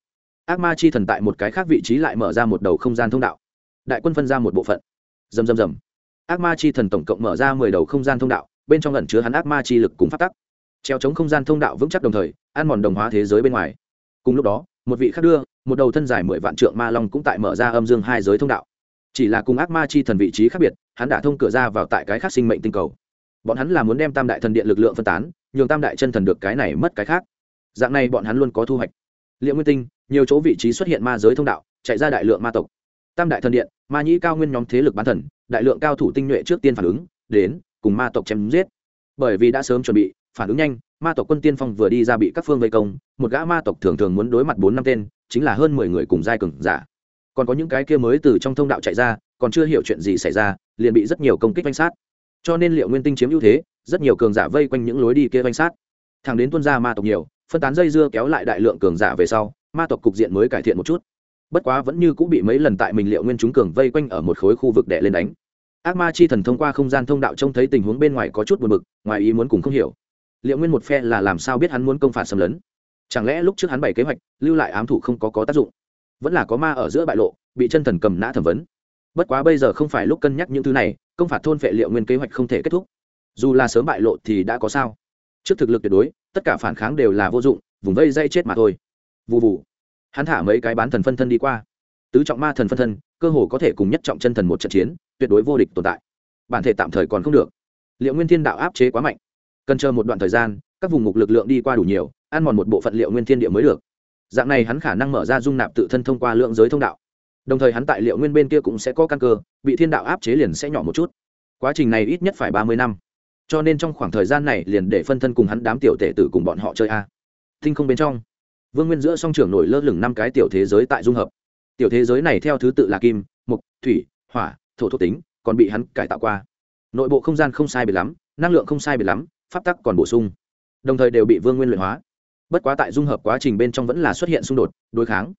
ác ma chi thần tại một cái khác vị trí lại mở ra một đầu không gian thông đạo. Đại quân phân ra một bộ phận. Rầm rầm rầm. Ác ma chi thần tổng cộng mở ra mười đầu không gian thông đạo, bên trong lần chứa hắn ác ma chi lực cùng phát tắc. Treo chống không gian thông đạo vững chắc đồng thời, ăn mòn đồng hóa thế giới bên ngoài. Cùng lúc đó, một vị khác đưa, một đầu thân dài mười vạn trượng ma long cũng tại mở ra âm dương hai giới thông đạo chỉ là cùng ác ma chi thần vị trí khác biệt, hắn đã thông cửa ra vào tại cái khác sinh mệnh tinh cầu. Bọn hắn là muốn đem tam đại thần điện lực lượng phân tán, nhường tam đại chân thần được cái này mất cái khác. Dạng này bọn hắn luôn có thu hoạch. Liệu nguyên tinh, nhiều chỗ vị trí xuất hiện ma giới thông đạo, chạy ra đại lượng ma tộc. Tam đại thần điện, ma nhĩ cao nguyên nhóm thế lực bán thần, đại lượng cao thủ tinh nhuệ trước tiên phản ứng, đến, cùng ma tộc chém giết. Bởi vì đã sớm chuẩn bị, phản ứng nhanh, ma tộc quân tiên phong vừa đi ra bị các phương vây công, một gã ma tộc thường thường muốn đối mặt bốn năm tên, chính là hơn mười người cùng giai cường giả còn có những cái kia mới từ trong thông đạo chạy ra, còn chưa hiểu chuyện gì xảy ra, liền bị rất nhiều công kích vanh sát. Cho nên liệu nguyên tinh chiếm ưu thế, rất nhiều cường giả vây quanh những lối đi kia vanh sát. Thằng đến tuân ra ma tộc nhiều, phân tán dây dưa kéo lại đại lượng cường giả về sau, ma tộc cục diện mới cải thiện một chút. Bất quá vẫn như cũng bị mấy lần tại mình liệu nguyên chúng cường vây quanh ở một khối khu vực đè lên đánh. Ác ma chi thần thông qua không gian thông đạo trông thấy tình huống bên ngoài có chút buồn bực, ngoài ý muốn cùng không hiểu. Liệu nguyên một phe là làm sao biết hắn muốn công phạt xâm lấn? Chẳng lẽ lúc trước hắn bày kế hoạch, lưu lại ám thủ không có có tác dụng? Vẫn là có ma ở giữa bại lộ, bị chân thần cầm nã thẩm vấn. Bất quá bây giờ không phải lúc cân nhắc những thứ này, công phạt thôn vệ liệu nguyên kế hoạch không thể kết thúc. Dù là sớm bại lộ thì đã có sao. Trước thực lực tuyệt đối, tất cả phản kháng đều là vô dụng, vùng vây dây chết mà thôi. Vụ vụ hắn thả mấy cái bán thần phân thân đi qua. Tứ trọng ma thần phân thân, cơ hồ có thể cùng nhất trọng chân thần một trận chiến, tuyệt đối vô địch tồn tại. Bản thể tạm thời còn không được. Liệu nguyên thiên đạo áp chế quá mạnh. Cần chờ một đoạn thời gian, các vùng ngục lực lượng đi qua đủ nhiều, ăn mòn một bộ phận liệu nguyên thiên địa mới được dạng này hắn khả năng mở ra dung nạp tự thân thông qua lượng giới thông đạo. Đồng thời hắn tại liệu nguyên bên kia cũng sẽ có căn cơ, bị thiên đạo áp chế liền sẽ nhỏ một chút. Quá trình này ít nhất phải ba mươi năm. Cho nên trong khoảng thời gian này liền để phân thân cùng hắn đám tiểu tể tử cùng bọn họ chơi a. Thinh không bên trong, vương nguyên giữa song trưởng nổi lơ lửng năm cái tiểu thế giới tại dung hợp. Tiểu thế giới này theo thứ tự là kim mục thủy, hỏa, thổ thuộc tính, còn bị hắn cải tạo qua. Nội bộ không gian không sai biệt lắm, năng lượng không sai biệt lắm, pháp tắc còn bổ sung. Đồng thời đều bị vương nguyên luyện hóa bất quá tại dung hợp quá trình bên trong vẫn là xuất hiện xung đột, đối kháng.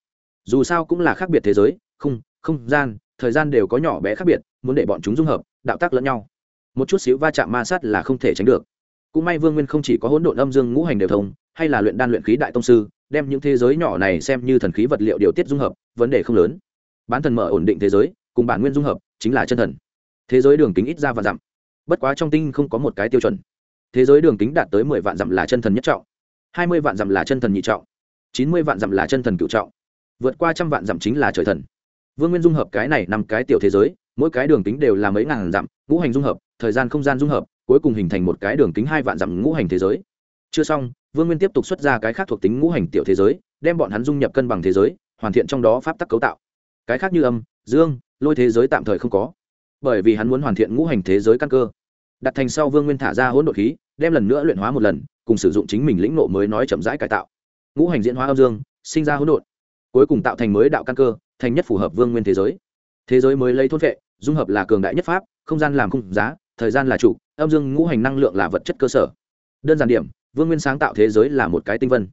Dù sao cũng là khác biệt thế giới, không không gian, thời gian đều có nhỏ bé khác biệt, muốn để bọn chúng dung hợp, đạo tác lẫn nhau. Một chút xíu va chạm ma sát là không thể tránh được. Cũng may vương nguyên không chỉ có hỗn độn âm dương ngũ hành đều thông, hay là luyện đan luyện khí đại tông sư, đem những thế giới nhỏ này xem như thần khí vật liệu điều tiết dung hợp, vấn đề không lớn. Bán thần mở ổn định thế giới, cùng bản nguyên dung hợp, chính là chân thần. Thế giới đường kính ít ra và dặm. Bất quá trong tinh không có một cái tiêu chuẩn. Thế giới đường kính đạt tới mười vạn dặm là chân thần nhất trọng hai mươi vạn dặm là chân thần nhị trọng, chín mươi vạn dặm là chân thần cựu trọng, vượt qua trăm vạn dặm chính là trời thần. Vương nguyên dung hợp cái này năm cái tiểu thế giới, mỗi cái đường kính đều là mấy ngàn dặm, ngũ hành dung hợp, thời gian không gian dung hợp, cuối cùng hình thành một cái đường kính hai vạn dặm ngũ hành thế giới. Chưa xong, vương nguyên tiếp tục xuất ra cái khác thuộc tính ngũ hành tiểu thế giới, đem bọn hắn dung nhập cân bằng thế giới, hoàn thiện trong đó pháp tắc cấu tạo. Cái khác như âm, dương, lôi thế giới tạm thời không có, bởi vì hắn muốn hoàn thiện ngũ hành thế giới căn cơ. Đặt thành sau vương nguyên thả ra hỗn độn khí, đem lần nữa luyện hóa một lần cùng sử dụng chính mình lĩnh nộ mới nói chậm rãi cải tạo. Ngũ hành diễn hóa âm dương, sinh ra hỗn độn, cuối cùng tạo thành mới đạo căn cơ, thành nhất phù hợp vương nguyên thế giới. Thế giới mới lấy thôn vệ, dung hợp là cường đại nhất pháp, không gian làm khung giá, thời gian là chủ, âm dương ngũ hành năng lượng là vật chất cơ sở. Đơn giản điểm, vương nguyên sáng tạo thế giới là một cái tinh vân.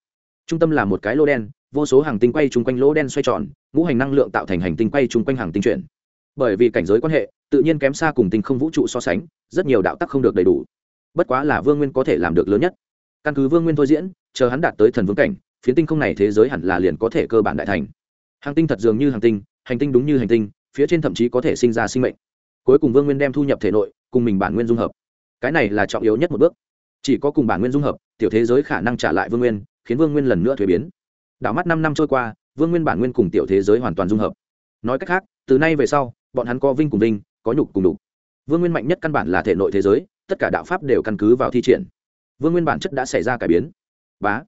Trung tâm là một cái lô đen, vô số hàng tinh quay chung quanh lỗ đen xoay tròn, ngũ hành năng lượng tạo thành hành tinh quay chung quanh hàng tinh chuyển. Bởi vì cảnh giới quan hệ, tự nhiên kém xa cùng tinh không vũ trụ so sánh, rất nhiều đạo tắc không được đầy đủ. Bất quá là vương nguyên có thể làm được lớn nhất căn cứ vương nguyên thôi diễn, chờ hắn đạt tới thần vương cảnh, phiến tinh không này thế giới hẳn là liền có thể cơ bản đại thành. Hàng tinh thật dường như hàng tinh, hành tinh đúng như hành tinh, phía trên thậm chí có thể sinh ra sinh mệnh. Cuối cùng vương nguyên đem thu nhập thể nội, cùng mình bản nguyên dung hợp. Cái này là trọng yếu nhất một bước. Chỉ có cùng bản nguyên dung hợp, tiểu thế giới khả năng trả lại vương nguyên, khiến vương nguyên lần nữa thuế biến. Đảo mắt năm năm trôi qua, vương nguyên bản nguyên cùng tiểu thế giới hoàn toàn dung hợp. Nói cách khác, từ nay về sau, bọn hắn có vinh cùng vinh, có nhục cùng đục vương nguyên mạnh nhất căn bản là thể nội thế giới, tất cả đạo pháp đều căn cứ vào thi triển vương nguyên bản chất đã xảy ra cải biến bá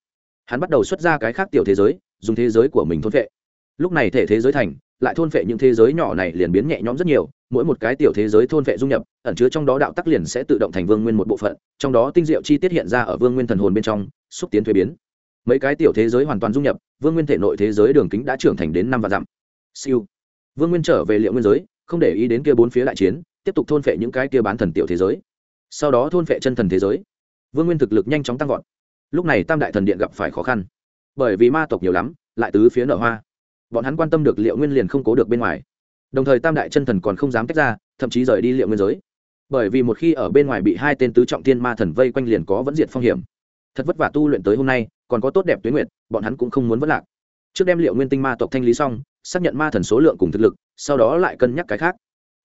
hắn bắt đầu xuất ra cái khác tiểu thế giới dùng thế giới của mình thôn vệ lúc này thể thế giới thành lại thôn vệ những thế giới nhỏ này liền biến nhẹ nhõm rất nhiều mỗi một cái tiểu thế giới thôn vệ dung nhập ẩn chứa trong đó đạo tắc liền sẽ tự động thành vương nguyên một bộ phận trong đó tinh diệu chi tiết hiện ra ở vương nguyên thần hồn bên trong xúc tiến thuế biến mấy cái tiểu thế giới hoàn toàn dung nhập vương nguyên thể nội thế giới đường kính đã trưởng thành đến năm và dặm siêu vương nguyên trở về liệu nguyên giới không để ý đến kia bốn phía đại chiến tiếp tục thôn phệ những cái kia bán thần tiểu thế giới sau đó thôn phệ chân thần thế giới vương nguyên thực lực nhanh chóng tăng vọt. Lúc này tam đại thần điện gặp phải khó khăn. Bởi vì ma tộc nhiều lắm, lại tứ phía nở hoa. Bọn hắn quan tâm được liệu nguyên liền không cố được bên ngoài. Đồng thời tam đại chân thần còn không dám tách ra, thậm chí rời đi liệu nguyên giới. Bởi vì một khi ở bên ngoài bị hai tên tứ trọng tiên ma thần vây quanh liền có vẫn diệt phong hiểm. Thật vất vả tu luyện tới hôm nay, còn có tốt đẹp tuyến nguyện bọn hắn cũng không muốn vất lạc. Trước đem liệu nguyên tinh ma tộc thanh lý xong, xác nhận ma thần số lượng cùng thực lực, sau đó lại cân nhắc cái khác.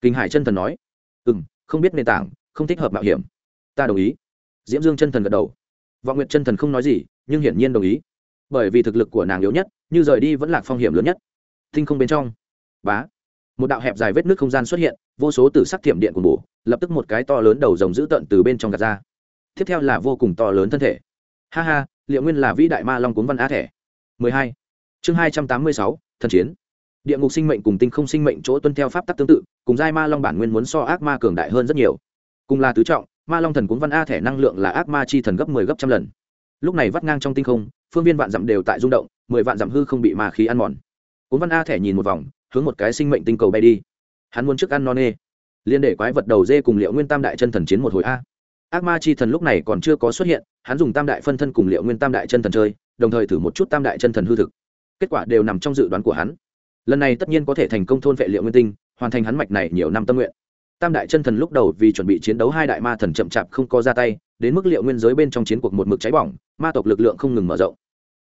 Kinh hải chân thần nói ừ m không biết nền tảng, không thích hợp mạo hiểm. Ta đồng ý diễm dương chân thần gật đầu. Vọng Nguyệt chân thần không nói gì nhưng hiển nhiên đồng ý. Bởi vì thực lực của nàng yếu nhất như rời đi vẫn là phong hiểm lớn nhất. Tinh không bên trong. Bá. Một đạo hẹp dài vết nước không gian xuất hiện vô số từ sắc thiểm điện của bù lập tức một cái to lớn đầu rồng dữ tợn từ bên trong gạt ra. Tiếp theo là vô cùng to lớn thân thể. Ha ha liệu nguyên là vĩ đại ma long cuốn văn á thẻ. 12. chương 286, thần chiến. Địa ngục sinh mệnh cùng tinh không sinh mệnh chỗ tuân theo pháp tắc tương tự cùng giai ma long bản nguyên muốn so ác ma cường đại hơn rất nhiều. Cùng là tứ trọng ma long thần cuốn văn a thẻ năng lượng là ác ma chi thần gấp 10 gấp trăm lần. Lúc này vắt ngang trong tinh không, phương viên vạn dặm đều tại rung động, mười vạn dặm hư không bị ma khí ăn mòn. Cuốn văn a thẻ nhìn một vòng, hướng một cái sinh mệnh tinh cầu bay đi. Hắn muốn trước ăn non nê. Liên để quái vật đầu dê cùng liệu nguyên tam đại chân thần chiến một hồi a. Ác ma chi thần lúc này còn chưa có xuất hiện, hắn dùng tam đại phân thân cùng liệu nguyên tam đại chân thần chơi, đồng thời thử một chút tam đại chân thần hư thực. Kết quả đều nằm trong dự đoán của hắn. Lần này tất nhiên có thể thành công thôn vệ liệu nguyên tinh, hoàn thành hắn mạch này nhiều năm tâm nguyện tam đại chân thần lúc đầu vì chuẩn bị chiến đấu hai đại ma thần chậm chạp không có ra tay, đến mức liệu nguyên giới bên trong chiến cuộc một mực cháy bỏng, ma tộc lực lượng không ngừng mở rộng.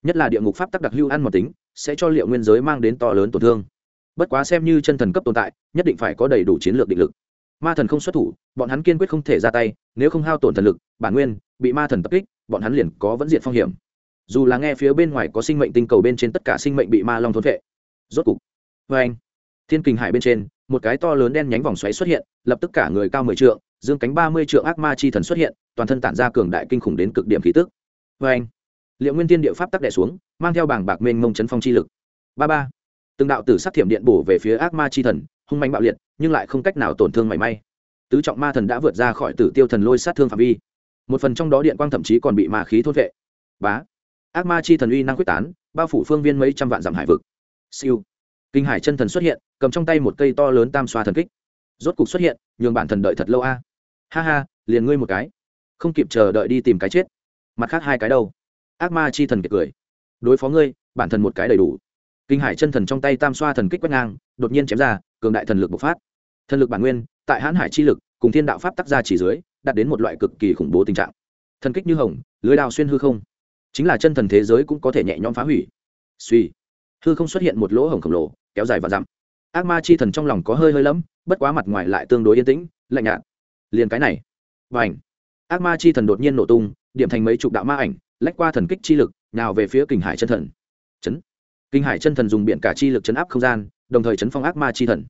Nhất là địa ngục pháp tắc đặc hưu ăn một tính, sẽ cho liệu nguyên giới mang đến to lớn tổn thương. Bất quá xem như chân thần cấp tồn tại, nhất định phải có đầy đủ chiến lược định lực. Ma thần không xuất thủ, bọn hắn kiên quyết không thể ra tay, nếu không hao tổn thần lực, bản nguyên, bị ma thần tập kích, bọn hắn liền có vẫn diện phong hiểm. Dù là nghe phía bên ngoài có sinh mệnh tinh cầu bên trên tất cả sinh mệnh bị ma long thốn vệ rốt cục vê anh thiên kình hải bên trên một cái to lớn đen nhánh vòng xoáy xuất hiện, lập tức cả người cao mười trượng, dương cánh ba mươi trượng ác ma chi thần xuất hiện, toàn thân tản ra cường đại kinh khủng đến cực điểm khí tức. Vê anh liệu nguyên tiên địa pháp tắc đẻ xuống, mang theo bảng bạc mênh mông chấn phong chi lực. Ba ba! Từng đạo tử sắc thiểm điện bổ về phía ác ma chi thần, hung mãnh bạo liệt, nhưng lại không cách nào tổn thương mảy may. Tứ trọng ma thần đã vượt ra khỏi tử tiêu thần lôi sát thương phạm vi. Một phần trong đó điện quang thậm chí còn bị ma khí thôn vệ bá! Ác ma chi thần uy năng quyết tán, bao phủ phương viên mấy trăm vạn dặm hải vực. Siêu! Kinh hải chân thần xuất hiện, cầm trong tay một cây to lớn tam xoa thần kích. Rốt cục xuất hiện, nhường bản thần đợi thật lâu a. Ha ha, liền ngươi một cái. Không kịp chờ đợi đi tìm cái chết. Mặt khác hai cái đâu? Ác ma chi thần kiệt cười. Đối phó ngươi, bản thần một cái đầy đủ. Kinh hải chân thần trong tay tam xoa thần kích quét ngang, đột nhiên chém ra, cường đại thần lực bộc phát. Thần lực bản nguyên, tại hãn hải chi lực, cùng thiên đạo pháp tác ra chỉ dưới, đạt đến một loại cực kỳ khủng bố tình trạng. Thần kích như hồng, lưới đao xuyên hư không. Chính là chân thần thế giới cũng có thể nhẹ nhõm phá hủy. Suy. Hư không xuất hiện một lỗ hổng khổng lồ kéo dài và dặm. Ác ma chi thần trong lòng có hơi hơi lẫm, bất quá mặt ngoài lại tương đối yên tĩnh, lạnh nhạt. Liền cái này. Và ảnh ác ma chi thần đột nhiên nổ tung, điểm thành mấy chục đạo ma ảnh, lách qua thần kích chi lực nào về phía kình hải chân thần. Chấn. Kinh hải chân thần dùng biện cả chi lực chấn áp không gian, đồng thời chấn phong ác ma chi thần.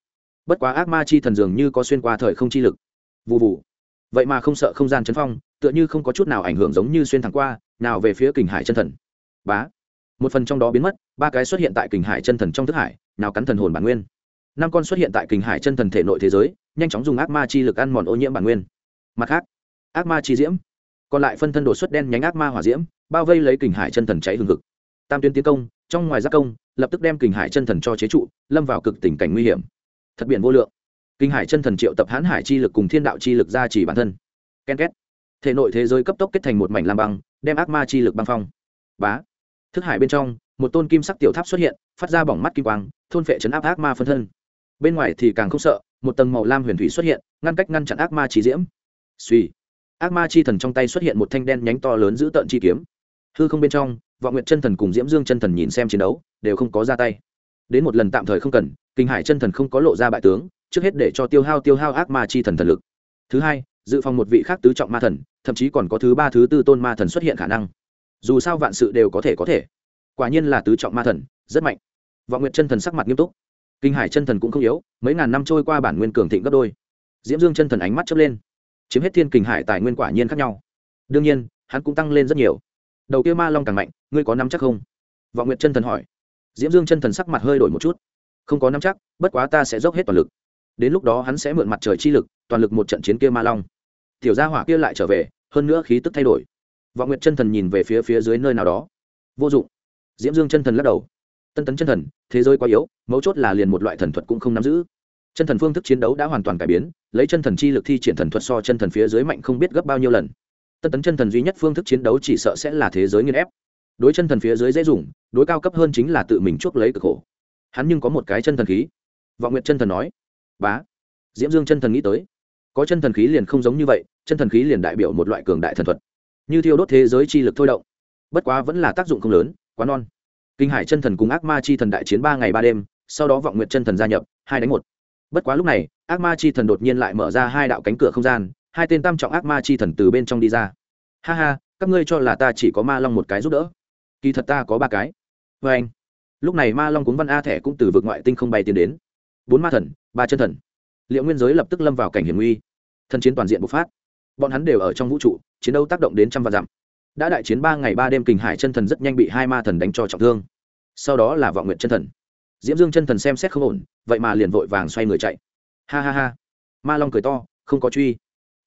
Bất quá ác ma chi thần dường như có xuyên qua thời không chi lực. Vụ vụ vậy mà không sợ không gian chấn phong, tựa như không có chút nào ảnh hưởng giống như xuyên thẳng qua nào về phía kình hải chân thần. Bá. Một phần trong đó biến mất, ba cái xuất hiện tại kình hải chân thần trong thức hải nào cắn thần hồn bản nguyên. Năm con xuất hiện tại kình hải chân thần thể nội thế giới, nhanh chóng dùng ác ma chi lực ăn mòn ô nhiễm bản nguyên. Mặt khác, ác ma chi diễm. Còn lại phân thân đột xuất đen nhánh ác ma hỏa diễm, bao vây lấy kình hải chân thần cháy hừng hực. Tam tuyến tiến công, trong ngoài giác công, lập tức đem kình hải chân thần cho chế trụ, lâm vào cực tình cảnh nguy hiểm. Thật biển vô lượng. Kinh hải chân thần triệu tập hãn hải chi lực cùng thiên đạo chi lực ra chỉ bản thân. Ken két. Thể nội thế giới cấp tốc kết thành một mảnh lam băng, đem ác ma chi lực băng phong. Bá thức hải bên trong, một tôn kim sắc tiểu tháp xuất hiện, phát ra bỏng mắt kim quang, thôn phệ chấn áp ác ma phân thân. Bên ngoài thì càng không sợ, một tầng màu lam huyền thủy xuất hiện, ngăn cách ngăn chặn ác ma chi diễm. Suy, ác ma chi thần trong tay xuất hiện một thanh đen nhánh to lớn giữ tợn chi kiếm. Hư không bên trong, vọng nguyện chân thần cùng diễm dương chân thần nhìn xem chiến đấu, đều không có ra tay. Đến một lần tạm thời không cần, kinh hải chân thần không có lộ ra bại tướng, trước hết để cho tiêu hao tiêu hao ác ma chi thần thần lực. Thứ hai, dự phòng một vị khác tứ trọng ma thần, thậm chí còn có thứ ba, thứ tư tôn ma thần xuất hiện khả năng dù sao vạn sự đều có thể có thể. Quả nhiên là tứ trọng ma thần, rất mạnh. Vọng Nguyệt chân thần sắc mặt nghiêm túc. Kinh hải chân thần cũng không yếu, mấy ngàn năm trôi qua bản nguyên cường thịnh gấp đôi. Diễm dương chân thần ánh mắt chớp lên. Chiếm hết thiên kinh hải tài nguyên quả nhiên khác nhau. Đương nhiên, hắn cũng tăng lên rất nhiều. Đầu kia ma long càng mạnh, ngươi có nắm chắc không? Vọng Nguyệt chân thần hỏi. Diễm dương chân thần sắc mặt hơi đổi một chút. Không có nắm chắc, bất quá ta sẽ dốc hết toàn lực. Đến lúc đó hắn sẽ mượn mặt trời chi lực, toàn lực một trận chiến kia ma long. Tiểu gia hỏa kia lại trở về, hơn nữa khí tức thay đổi vọng Nguyệt chân thần nhìn về phía phía dưới nơi nào đó vô dụng diễm dương chân thần lắc đầu tân tấn chân thần thế giới quá yếu mấu chốt là liền một loại thần thuật cũng không nắm giữ chân thần phương thức chiến đấu đã hoàn toàn cải biến lấy chân thần chi lực thi triển thần thuật so chân thần phía dưới mạnh không biết gấp bao nhiêu lần tân tấn chân thần duy nhất phương thức chiến đấu chỉ sợ sẽ là thế giới nghiên ép đối chân thần phía dưới dễ dùng đối cao cấp hơn chính là tự mình chuốc lấy cực khổ hắn nhưng có một cái chân thần khí vọng nguyện chân thần nói bá diễm dương chân thần nghĩ tới có chân thần khí liền không giống như vậy chân thần khí liền đại biểu một loại cường đại thần thuật như thiêu đốt thế giới chi lực thôi động. Bất quá vẫn là tác dụng không lớn, quá non. Kinh hải chân thần cùng ác ma chi thần đại chiến ba ngày ba đêm, sau đó vọng nguyện chân thần gia nhập, hai đánh một. Bất quá lúc này, ác ma chi thần đột nhiên lại mở ra hai đạo cánh cửa không gian, hai tên tam trọng ác ma chi thần từ bên trong đi ra. Ha ha, các ngươi cho là ta chỉ có ma long một cái giúp đỡ. Kỳ thật ta có ba cái. Vê anh, lúc này ma long cúng văn a thẻ cũng từ vực ngoại tinh không bay tiến đến. Bốn ma thần, ba chân thần. Liệu nguyên giới lập tức lâm vào cảnh hiểm nguy. Thân chiến toàn diện bộc phát bọn hắn đều ở trong vũ trụ, chiến đấu tác động đến trăm vạn dặm. Đã đại chiến ba ngày ba đêm, kình hải chân thần rất nhanh bị hai ma thần đánh cho trọng thương. Sau đó là vọng nguyện chân thần. Diễm dương chân thần xem xét không ổn, vậy mà liền vội vàng xoay người chạy. Ha ha ha. Ma long cười to, không có truy.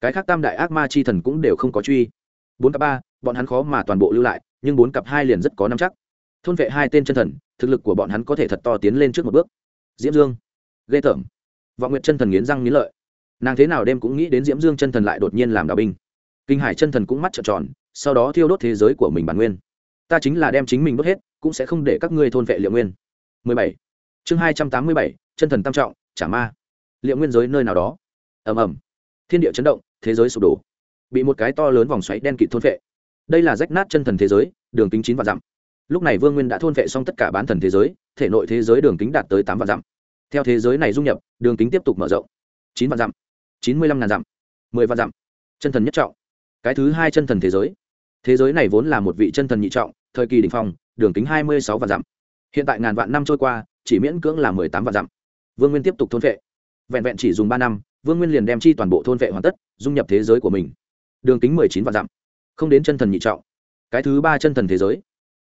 Cái khác tam đại ác ma chi thần cũng đều không có truy. Bốn cặp ba, bọn hắn khó mà toàn bộ lưu lại, nhưng bốn cặp hai liền rất có năm chắc. Thôn vệ hai tên chân thần, thực lực của bọn hắn có thể thật to tiến lên trước một bước. Diễm dương. Ghê tởm. Vọng nguyện chân thần nghiến răng nghiến lợi nàng thế nào đêm cũng nghĩ đến diễm dương chân thần lại đột nhiên làm đạo binh kinh hải chân thần cũng mắt trợn tròn sau đó thiêu đốt thế giới của mình bản nguyên ta chính là đem chính mình đốt hết cũng sẽ không để các ngươi thôn vệ liệu nguyên 17. chương 287, chân thần tam trọng trả ma liệu nguyên giới nơi nào đó ầm ầm thiên địa chấn động thế giới sụp đổ bị một cái to lớn vòng xoáy đen kịt thôn vệ đây là rách nát chân thần thế giới đường kính chín vạn dặm lúc này vương nguyên đã thôn vệ xong tất cả bán thần thế giới thể nội thế giới đường kính đạt tới tám vạn dặm theo thế giới này dung nhập đường kính tiếp tục mở rộng chín vạn dặm chín mươi lăm ngàn dặm, mười vạn dặm. Chân thần nhất trọng. Cái thứ hai chân thần thế giới. Thế giới này vốn là một vị chân thần nhị trọng, thời kỳ đ ỉ n h phong, đường kính hai mươi sáu vạn dặm. Hiện tại ngàn vạn năm trôi qua, chỉ miễn cưỡng là mười tám vạn dặm. Vương nguyên tiếp tục thôn vệ. Vẹn vẹn chỉ dùng ba năm, vương nguyên liền đem chi toàn bộ thôn vệ hoàn tất, dung nhập thế giới của mình. Đường kính mười chín vạn dặm. Không đến chân thần nhị trọng. Cái thứ ba chân thần thế giới.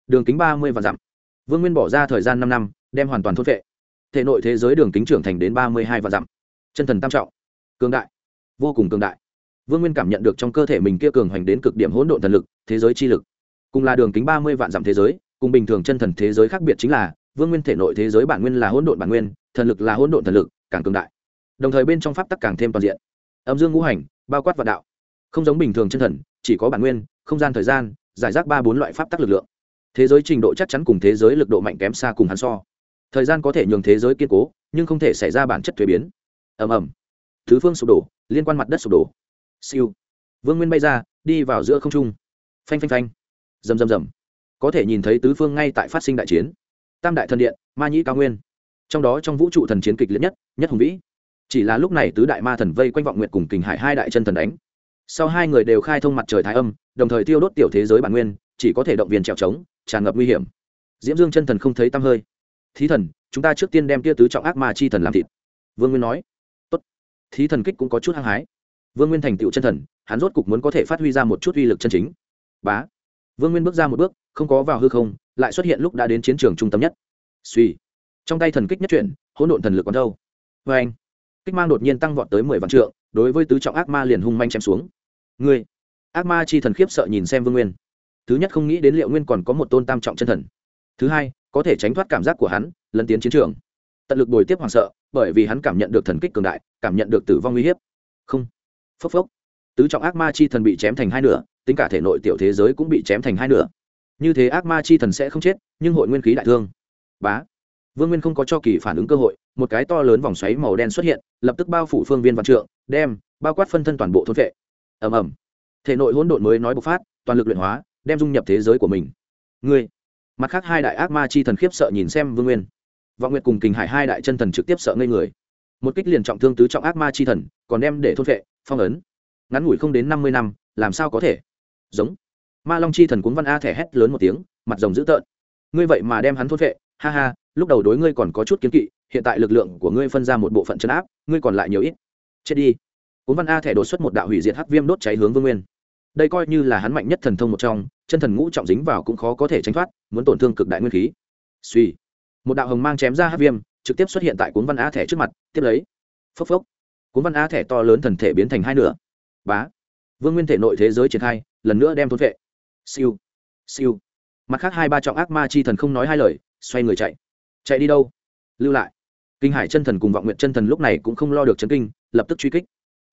Đường kính ba mươi vạn dặm. Vương nguyên bỏ ra thời gian năm năm, đem hoàn toàn thôn vệ. Thể nội thế giới đường kính trưởng thành đến ba mươi hai vạn dặm. Chân thần tam trọng cường đại. Vô cùng cường đại. Vương nguyên cảm nhận được trong cơ thể mình kia cường hoành đến cực điểm hỗn độn thần lực, thế giới chi lực. Cùng là đường kính ba mươi vạn dặm thế giới, cùng bình thường chân thần thế giới khác biệt chính là, vương nguyên thể nội thế giới bản nguyên là hỗn độn bản nguyên, thần lực là hỗn độn thần lực, càng cường đại. Đồng thời bên trong pháp tắc càng thêm toàn diện. Âm dương ngũ hành, bao quát vạn đạo. Không giống bình thường chân thần, chỉ có bản nguyên, không gian thời gian, giải rác ba bốn loại pháp tắc lực lượng. Thế giới trình độ chắc chắn cùng thế giới lực độ mạnh kém xa cùng hắn so. Thời gian có thể nhường thế giới kiên cố, nhưng không thể xảy ra bản chất thuế biến. Ầm ầm thứ phương sụp đổ, liên quan mặt đất sụp đổ. Siêu. Vương nguyên bay ra, đi vào giữa không trung. Phanh phanh phanh. Rầm rầm rầm. Có thể nhìn thấy tứ phương ngay tại phát sinh đại chiến. Tam đại thần điện, ma nhĩ cao nguyên. Trong đó trong vũ trụ thần chiến kịch liệt nhất nhất hùng vĩ. Chỉ là lúc này tứ đại ma thần vây quanh vọng nguyện cùng kình hải hai đại chân thần đánh. Sau hai người đều khai thông mặt trời thái âm, đồng thời tiêu đốt tiểu thế giới bản nguyên, chỉ có thể động viên trèo trống, tràn ngập nguy hiểm. Diễm dương chân thần không thấy tăm hơi. Thí thần, chúng ta trước tiên đem tia tứ trọng ác ma chi thần làm thịt. Vương nguyên nói thí thần kích cũng có chút hăng hái. Vương nguyên thành tựu chân thần, hắn rốt cục muốn có thể phát huy ra một chút uy lực chân chính. Bá. Vương nguyên bước ra một bước, không có vào hư không, lại xuất hiện lúc đã đến chiến trường trung tâm nhất. Suy trong tay thần kích nhất chuyển, hỗn độn thần lực còn đâu? Vê anh kích mang đột nhiên tăng vọt tới mười vạn trượng, đối với tứ trọng ác ma liền hung manh chém xuống. Ngươi. Ác ma chi thần khiếp sợ nhìn xem vương nguyên. Thứ nhất không nghĩ đến liệu nguyên còn có một tôn tam trọng chân thần. Thứ hai, có thể tránh thoát cảm giác của hắn lần tiến chiến trường. Tận lực bồi tiếp hoảng sợ bởi vì hắn cảm nhận được thần kích cường đại, cảm nhận được tử vong uy hiếp. Không. Phốc phốc. Tứ trọng ác ma chi thần bị chém thành hai nửa, tính cả thể nội tiểu thế giới cũng bị chém thành hai nửa. Như thế ác ma chi thần sẽ không chết, nhưng hội nguyên khí đại thương. Bá. Vương nguyên không có cho kỳ phản ứng cơ hội, một cái to lớn vòng xoáy màu đen xuất hiện, lập tức bao phủ phương viên văn trượng, đem, bao quát phân thân toàn bộ thôn vệ. Ầm ầm. Thể nội hỗn độn mới nói bộc phát, toàn lực luyện hóa, đem dung nhập thế giới của mình. Ngươi. Mặt khác hai đại ác ma chi thần khiếp sợ nhìn xem vương nguyên vọng nguyệt cùng kình hải hai đại chân thần trực tiếp sợ ngây người. Một kích liền trọng thương tứ trọng ác ma chi thần, còn đem để thôn vệ phong ấn. Ngắn ngủi không đến năm mươi năm, làm sao có thể? Giống. Ma long chi thần cuốn văn a thẻ hét lớn một tiếng, mặt rồng dữ tợn. Ngươi vậy mà đem hắn thôn vệ ha ha, lúc đầu đối ngươi còn có chút kiến kỵ, hiện tại lực lượng của ngươi phân ra một bộ phận chấn áp, ngươi còn lại nhiều ít. Chết đi. Cuốn văn a thẻ đột xuất một đạo hủy diệt hắc viêm đốt cháy hướng vương nguyên. Đây coi như là hắn mạnh nhất thần thông một trong, chân thần ngũ trọng dính vào cũng khó có thể tránh thoát, muốn tổn thương cực đại nguyên khí. Suy một đạo hồng mang chém ra hát viêm, trực tiếp xuất hiện tại cuốn văn a thẻ trước mặt, tiếp lấy. Phốc phốc. Cuốn văn a thẻ to lớn thần thể biến thành hai nửa. Bá. Vương nguyên thể nội thế giới triển khai, lần nữa đem thôn vệ. Siêu. Siêu. Mặt khác hai ba trọng ác ma chi thần không nói hai lời, xoay người chạy. Chạy đi đâu? Lưu lại. Kinh hải chân thần cùng vọng nguyện chân thần lúc này cũng không lo được chấn kinh, lập tức truy kích.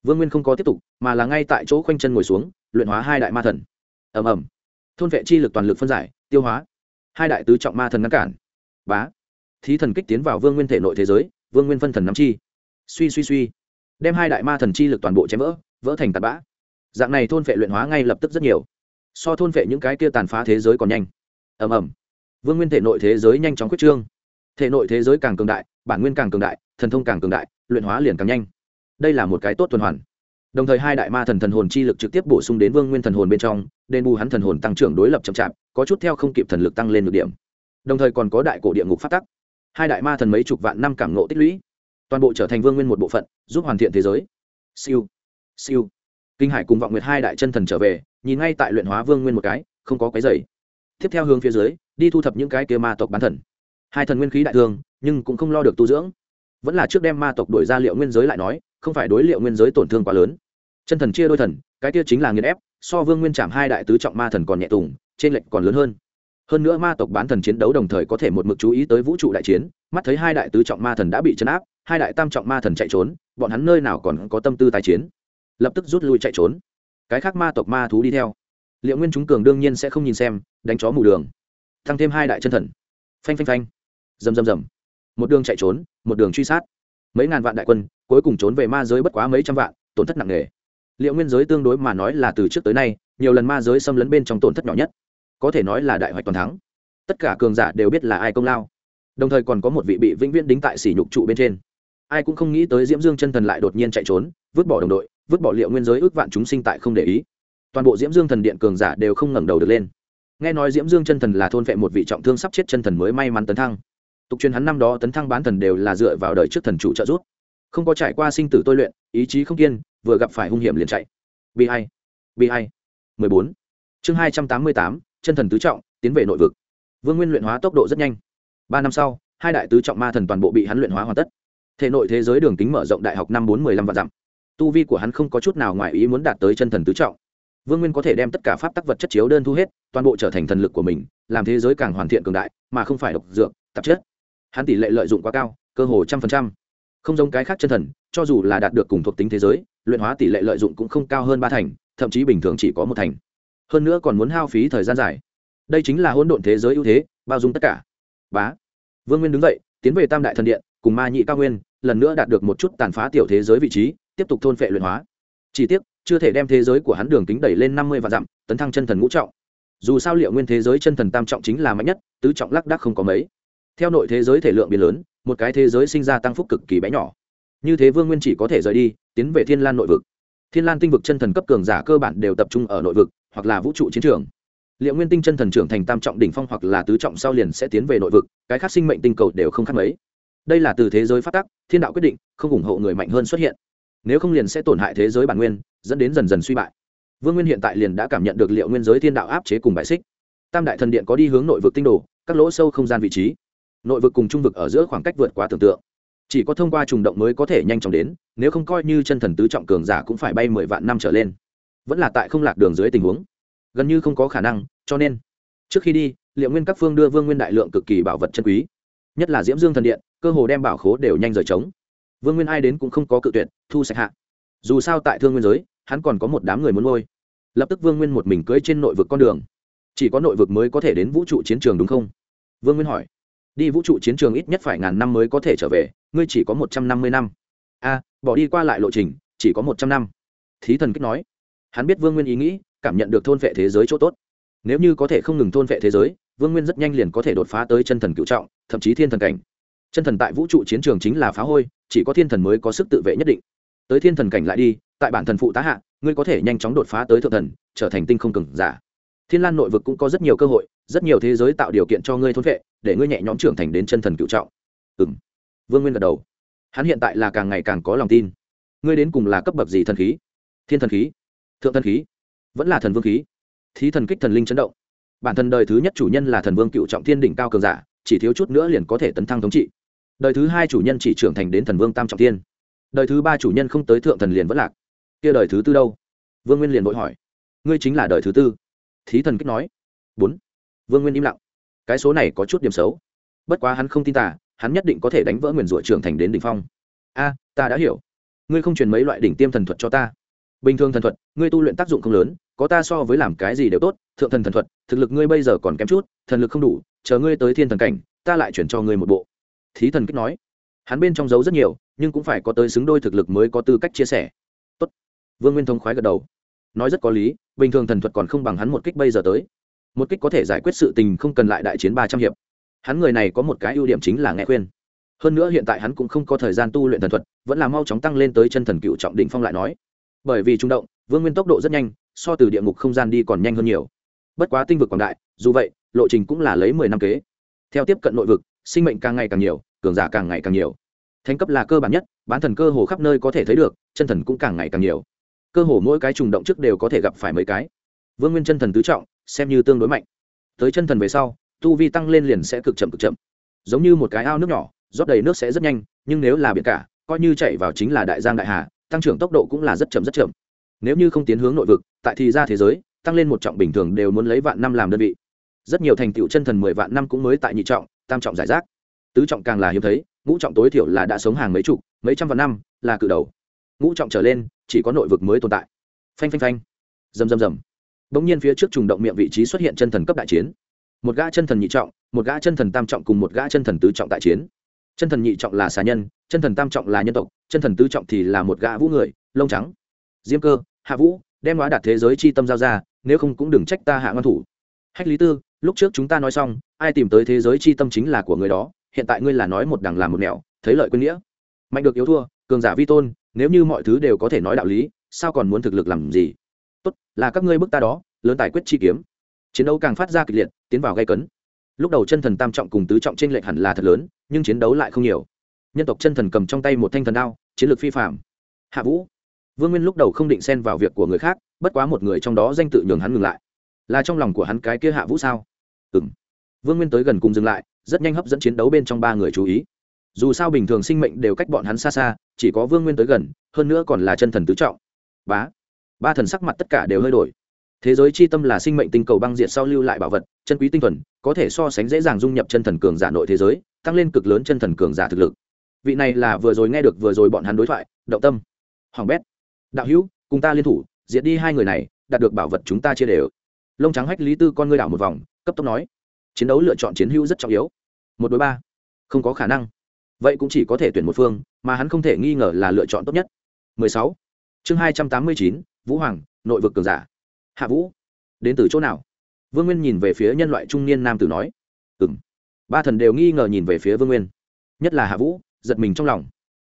Vương nguyên không có tiếp tục, mà là ngay tại chỗ khoanh chân ngồi xuống, luyện hóa hai đại ma thần. Ầm ầm. Thôn vệ chi lực toàn lực phân giải, tiêu hóa. Hai đại tứ trọng ma thần ngăn cản. Bá thí thần kích tiến vào vương nguyên thể nội thế giới, vương nguyên phân thần nắm chi. Suy suy suy. Đem hai đại ma thần chi lực toàn bộ chém vỡ vỡ thành tạt bã. Dạng này thôn vệ luyện hóa ngay lập tức rất nhiều. So thôn vệ những cái kia tàn phá thế giới còn nhanh. Ầm ầm. Vương nguyên thể nội thế giới nhanh chóng quyết trương. Thể nội thế giới càng cường đại, bản nguyên càng cường đại, thần thông càng cường đại, luyện hóa liền càng nhanh. Đây là một cái tốt tuần hoàn. Đồng thời hai đại ma thần thần hồn chi lực trực tiếp bổ sung đến vương nguyên thần hồn bên trong, đền bù hắn thần hồn tăng trưởng đối lập chậm chạp, có chút theo không kịp thần lực tăng lên được điểm. Đồng thời còn có đại cổ địa ngục phát tắc hai đại ma thần mấy chục vạn năm cảm nộ tích lũy, toàn bộ trở thành vương nguyên một bộ phận, giúp hoàn thiện thế giới. Siêu siêu. Kinh hải cùng vọng nguyệt hai đại chân thần trở về, nhìn ngay tại luyện hóa vương nguyên một cái, không có cái dày tiếp theo hướng phía dưới, đi thu thập những cái kia ma tộc bán thần. Hai thần nguyên khí đại thương nhưng cũng không lo được tu dưỡng. Vẫn là trước đem ma tộc đổi ra liệu nguyên giới lại nói, không phải đối liệu nguyên giới tổn thương quá lớn. Chân thần chia đôi thần, cái kia chính là nghiền ép, so vương nguyên chạm hai đại tứ trọng ma thần còn nhẹ tùng, trên lệnh còn lớn hơn hơn nữa ma tộc bán thần chiến đấu đồng thời có thể một mực chú ý tới vũ trụ đại chiến, mắt thấy hai đại tứ trọng ma thần đã bị chấn áp, hai đại tam trọng ma thần chạy trốn, bọn hắn nơi nào còn có tâm tư tài chiến. Lập tức rút lui chạy trốn. Cái khác ma tộc ma thú đi theo. Liệu nguyên chúng cường đương nhiên sẽ không nhìn xem, đánh chó mù đường. Thăng thêm hai đại chân thần. Phanh phanh phanh. Rầm rầm rầm. Một đường chạy trốn, một đường truy sát. Mấy ngàn vạn đại quân, cuối cùng trốn về ma giới bất quá mấy trăm vạn, tổn thất nặng nề. Liệu nguyên giới tương đối mà nói là từ trước tới nay, nhiều lần ma giới xâm lấn bên trong tổn thất nhỏ nhất có thể nói là đại hoạch toàn thắng. Tất cả cường giả đều biết là ai công lao. Đồng thời còn có một vị bị vĩnh viễn đính tại sỉ nhục trụ bên trên. Ai cũng không nghĩ tới diễm dương chân thần lại đột nhiên chạy trốn, vứt bỏ đồng đội, vứt bỏ liệu nguyên giới ước vạn chúng sinh tại không để ý. Toàn bộ diễm dương thần điện cường giả đều không ngẩng đầu được lên. Nghe nói diễm dương chân thần là thôn vệ một vị trọng thương sắp chết chân thần mới may mắn tấn thăng. Tục truyền hắn năm đó tấn thăng bán thần đều là dựa vào đời trước thần chủ trợ giúp. Không có trải qua sinh tử tôi luyện, ý chí không kiên, vừa gặp phải hung hiểm liền chạy. Bi hai bi hai mười bốn. Chương hai trăm tám mươi tám chân thần tứ trọng, tiến về nội vực. Vương nguyên luyện hóa tốc độ rất nhanh. Ba năm sau, hai đại tứ trọng ma thần toàn bộ bị hắn luyện hóa hoàn tất. Thể nội thế giới đường kính mở rộng đại học năm bốn mười lăm vạn dặm. Tu vi của hắn không có chút nào ngoài ý muốn đạt tới chân thần tứ trọng. Vương nguyên có thể đem tất cả pháp tắc vật chất chiếu đơn thu hết, toàn bộ trở thành thần lực của mình, làm thế giới càng hoàn thiện cường đại, mà không phải độc dược, tạp chất. Hắn tỷ lệ lợi dụng quá cao, cơ hồ trăm phần trăm. Không giống cái khác chân thần, cho dù là đạt được cùng thuộc tính thế giới, luyện hóa tỷ lệ lợi dụng cũng không cao hơn ba thành, thậm chí bình thường chỉ có một thành hơn nữa còn muốn hao phí thời gian dài. Đây chính là hỗn độn thế giới ưu thế, bao dung tất cả. Bá. Vương nguyên đứng dậy, tiến về tam đại thần điện, cùng ma nhị cao nguyên, lần nữa đạt được một chút tàn phá tiểu thế giới vị trí, tiếp tục thôn phệ luyện hóa. Chỉ tiếc, chưa thể đem thế giới của hắn đường kính đẩy lên năm mươi và dặm, tấn thăng chân thần ngũ trọng. Dù sao liệu nguyên thế giới chân thần tam trọng chính là mạnh nhất, tứ trọng lắc đắc không có mấy. Theo nội thế giới thể lượng biến lớn, một cái thế giới sinh ra tăng phúc cực kỳ bé nhỏ. Như thế vương nguyên chỉ có thể rời đi, tiến về thiên lan nội vực. Thiên lan tinh vực chân thần cấp cường giả cơ bản đều tập trung ở nội vực hoặc là vũ trụ chiến trường. Liệu nguyên tinh chân thần trưởng thành tam trọng đỉnh phong hoặc là tứ trọng sau liền sẽ tiến về nội vực, cái khác sinh mệnh tinh cầu đều không khác mấy. Đây là từ thế giới phát tắc, thiên đạo quyết định, không ủng hộ người mạnh hơn xuất hiện. Nếu không liền sẽ tổn hại thế giới bản nguyên, dẫn đến dần dần suy bại. Vương nguyên hiện tại liền đã cảm nhận được liệu nguyên giới thiên đạo áp chế cùng bại xích. Tam đại thần điện có đi hướng nội vực tinh đồ, các lỗ sâu không gian vị trí. Nội vực cùng trung vực ở giữa khoảng cách vượt quá tưởng tượng. Chỉ có thông qua trùng động mới có thể nhanh chóng đến, nếu không coi như chân thần tứ trọng cường giả cũng phải bay mười vạn năm trở lên vẫn là tại không lạc đường dưới tình huống. Gần như không có khả năng, cho nên, trước khi đi liệu nguyên các phương đưa vương nguyên đại lượng cực kỳ bảo vật chân quý, nhất là diễm dương thần điện, cơ hồ đem bảo khố đều nhanh rời trống. Vương nguyên ai đến cũng không có cự tuyệt, thu sạch hạ. Dù sao tại thương nguyên giới, hắn còn có một đám người muốn ngôi lập tức vương nguyên một mình cưỡi trên nội vực con đường. Chỉ có nội vực mới có thể đến vũ trụ chiến trường đúng không? Vương nguyên hỏi. Đi vũ trụ chiến trường ít nhất phải ngàn năm mới có thể trở về, ngươi chỉ có một trăm năm mươi năm. A, bỏ đi qua lại lộ trình, chỉ có một trăm năm. Thí thần kích nói hắn biết vương nguyên ý nghĩ, cảm nhận được thôn vệ thế giới chỗ tốt. Nếu như có thể không ngừng thôn vệ thế giới, vương nguyên rất nhanh liền có thể đột phá tới chân thần cựu trọng, thậm chí thiên thần cảnh. Chân thần tại vũ trụ chiến trường chính là phá hôi, chỉ có thiên thần mới có sức tự vệ nhất định. Tới thiên thần cảnh lại đi, tại bản thần phụ tá hạ, ngươi có thể nhanh chóng đột phá tới thượng thần, trở thành tinh không cừng giả. Thiên lan nội vực cũng có rất nhiều cơ hội, rất nhiều thế giới tạo điều kiện cho ngươi thôn vệ, để ngươi nhẹ nhõm trưởng thành đến chân thần cựu trọng. Ừ m vương nguyên gật đầu. Hắn hiện tại là càng ngày càng có lòng tin. Ngươi đến cùng là cấp bậc gì thần khí? Thiên thần khí? Thượng thần khí. Vẫn là thần vương khí. Thí thần kích thần linh chấn động. Bản thân đời thứ nhất chủ nhân là thần vương cựu trọng thiên đỉnh cao cường giả, chỉ thiếu chút nữa liền có thể tấn thăng thống trị. Đời thứ hai chủ nhân chỉ trưởng thành đến thần vương tam trọng thiên. Đời thứ ba chủ nhân không tới thượng thần liền vẫn lạc. Kia đời thứ tư đâu? Vương nguyên liền vội hỏi. Ngươi chính là đời thứ tư. Thí thần kích nói. Bốn. Vương nguyên im lặng. Cái số này có chút điểm xấu. Bất quá hắn không tin tả hắn nhất định có thể đánh vỡ nguyền rủa trưởng thành đến đỉnh phong. A, ta đã hiểu. Ngươi không truyền mấy loại đỉnh tiêm thần thuật cho ta bình thường thần thuật, ngươi tu luyện tác dụng không lớn, có ta so với làm cái gì đều tốt, thượng thần thần thuật, thực lực ngươi bây giờ còn kém chút, thần lực không đủ, chờ ngươi tới thiên thần cảnh, ta lại chuyển cho ngươi một bộ. Thí thần kích nói. Hắn bên trong giấu rất nhiều, nhưng cũng phải có tới xứng đôi thực lực mới có tư cách chia sẻ. Tốt. vương nguyên thông khoái gật đầu. Nói rất có lý, bình thường thần thuật còn không bằng hắn một kích bây giờ tới. Một kích có thể giải quyết sự tình không cần lại đại chiến ba trăm hiệp. Hắn người này có một cái ưu điểm chính là nghe khuyên. Hơn nữa hiện tại hắn cũng không có thời gian tu luyện thần thuật, vẫn là mau chóng tăng lên tới chân thần cựu trọng định phong lại nói bởi vì trung động, vương nguyên tốc độ rất nhanh, so từ địa ngục không gian đi còn nhanh hơn nhiều. Bất quá tinh vực quảng đại, dù vậy, lộ trình cũng là lấy mười năm kế. Theo tiếp cận nội vực, sinh mệnh càng ngày càng nhiều, cường giả càng ngày càng nhiều. Thánh cấp là cơ bản nhất, bán thần cơ hồ khắp nơi có thể thấy được, chân thần cũng càng ngày càng nhiều. Cơ hồ mỗi cái trùng động trước đều có thể gặp phải mấy cái. Vương nguyên chân thần tứ trọng, xem như tương đối mạnh. Tới chân thần về sau, tu vi tăng lên liền sẽ cực chậm cực chậm. Giống như một cái ao nước nhỏ, rót đầy nước sẽ rất nhanh, nhưng nếu là biển cả, coi như chạy vào chính là đại giang đại hà tăng trưởng tốc độ cũng là rất chậm rất chậm. Nếu như không tiến hướng nội vực, tại thì ra thế giới, tăng lên một trọng bình thường đều muốn lấy vạn năm làm đơn vị. Rất nhiều thành tựu chân thần mười vạn năm cũng mới tại nhị trọng, tam trọng giải rác. Tứ trọng càng là hiếm thấy, ngũ trọng tối thiểu là đã sống hàng mấy chục, mấy trăm vạn năm, là cự đầu. Ngũ trọng trở lên, chỉ có nội vực mới tồn tại. Phanh phanh phanh. Rầm rầm rầm. Bỗng nhiên phía trước trùng động miệng vị trí xuất hiện chân thần cấp đại chiến. Một gã chân thần nhị trọng, một gã chân thần tam trọng cùng một gã chân thần tứ trọng tại chiến. Chân thần nhị trọng là xà nhân chân thần tam trọng là nhân tộc, chân thần tứ trọng thì là một gã vũ người, lông trắng, diêm cơ, hạ vũ, đem hóa đạt thế giới chi tâm giao ra, nếu không cũng đừng trách ta hạ ngăn thủ. Hách lý tư, lúc trước chúng ta nói xong, ai tìm tới thế giới chi tâm chính là của người đó, hiện tại ngươi là nói một đằng làm một nẻo, thấy lợi quên nghĩa. Mạnh được yếu thua, cường giả vi tôn, nếu như mọi thứ đều có thể nói đạo lý, sao còn muốn thực lực làm gì? Tốt, là các ngươi bức ta đó, lớn tài quyết chi kiếm. Chiến đấu càng phát ra kịch liệt, tiến vào gây cấn. Lúc đầu chân thần tam trọng cùng tứ trọng t r ê n lệch hẳn là thật lớn, nhưng chiến đấu lại không nhiều nhân tộc chân thần cầm trong tay một thanh thần đao, chiến lược phi phạm hạ vũ, vương nguyên lúc đầu không định xen vào việc của người khác, bất quá một người trong đó danh tự nhường hắn ngừng lại. Là trong lòng của hắn cái kia hạ vũ sao? Ừ m vương nguyên tới gần cùng dừng lại, rất nhanh hấp dẫn chiến đấu bên trong ba người chú ý. Dù sao bình thường sinh mệnh đều cách bọn hắn xa xa, chỉ có vương nguyên tới gần, hơn nữa còn là chân thần tứ trọng. Bá. Ba thần sắc mặt tất cả đều hơi đổi. Thế giới c h i tâm là sinh mệnh tinh cầu băng diệt sau lưu lại bảo vật, chân quý tinh thuần, có thể so sánh dễ dàng dung nhập chân thần cường giả nội thế giới, tăng lên cực lớn chân thần cường giả thực lực vị này là vừa rồi nghe được vừa rồi bọn hắn đối thoại động tâm. Hoàng bét đạo hữu cùng ta liên thủ diệt đi hai người này đạt được bảo vật chúng ta chia đều. Lông trắng hách lý tư con ngươi đảo một vòng cấp tốc nói. Chiến đấu lựa chọn chiến hữu rất trọng yếu. Một đối ba không có khả năng. Vậy cũng chỉ có thể tuyển một phương mà hắn không thể nghi ngờ là lựa chọn tốt nhất. 16. chương 289, vũ hoàng nội vực cường giả. Hạ vũ đến từ chỗ nào? Vương nguyên nhìn về phía nhân loại trung niên nam tử nói. Ừm. Ba thần đều nghi ngờ nhìn về phía vương nguyên. Nhất là hạ vũ giật mình trong lòng.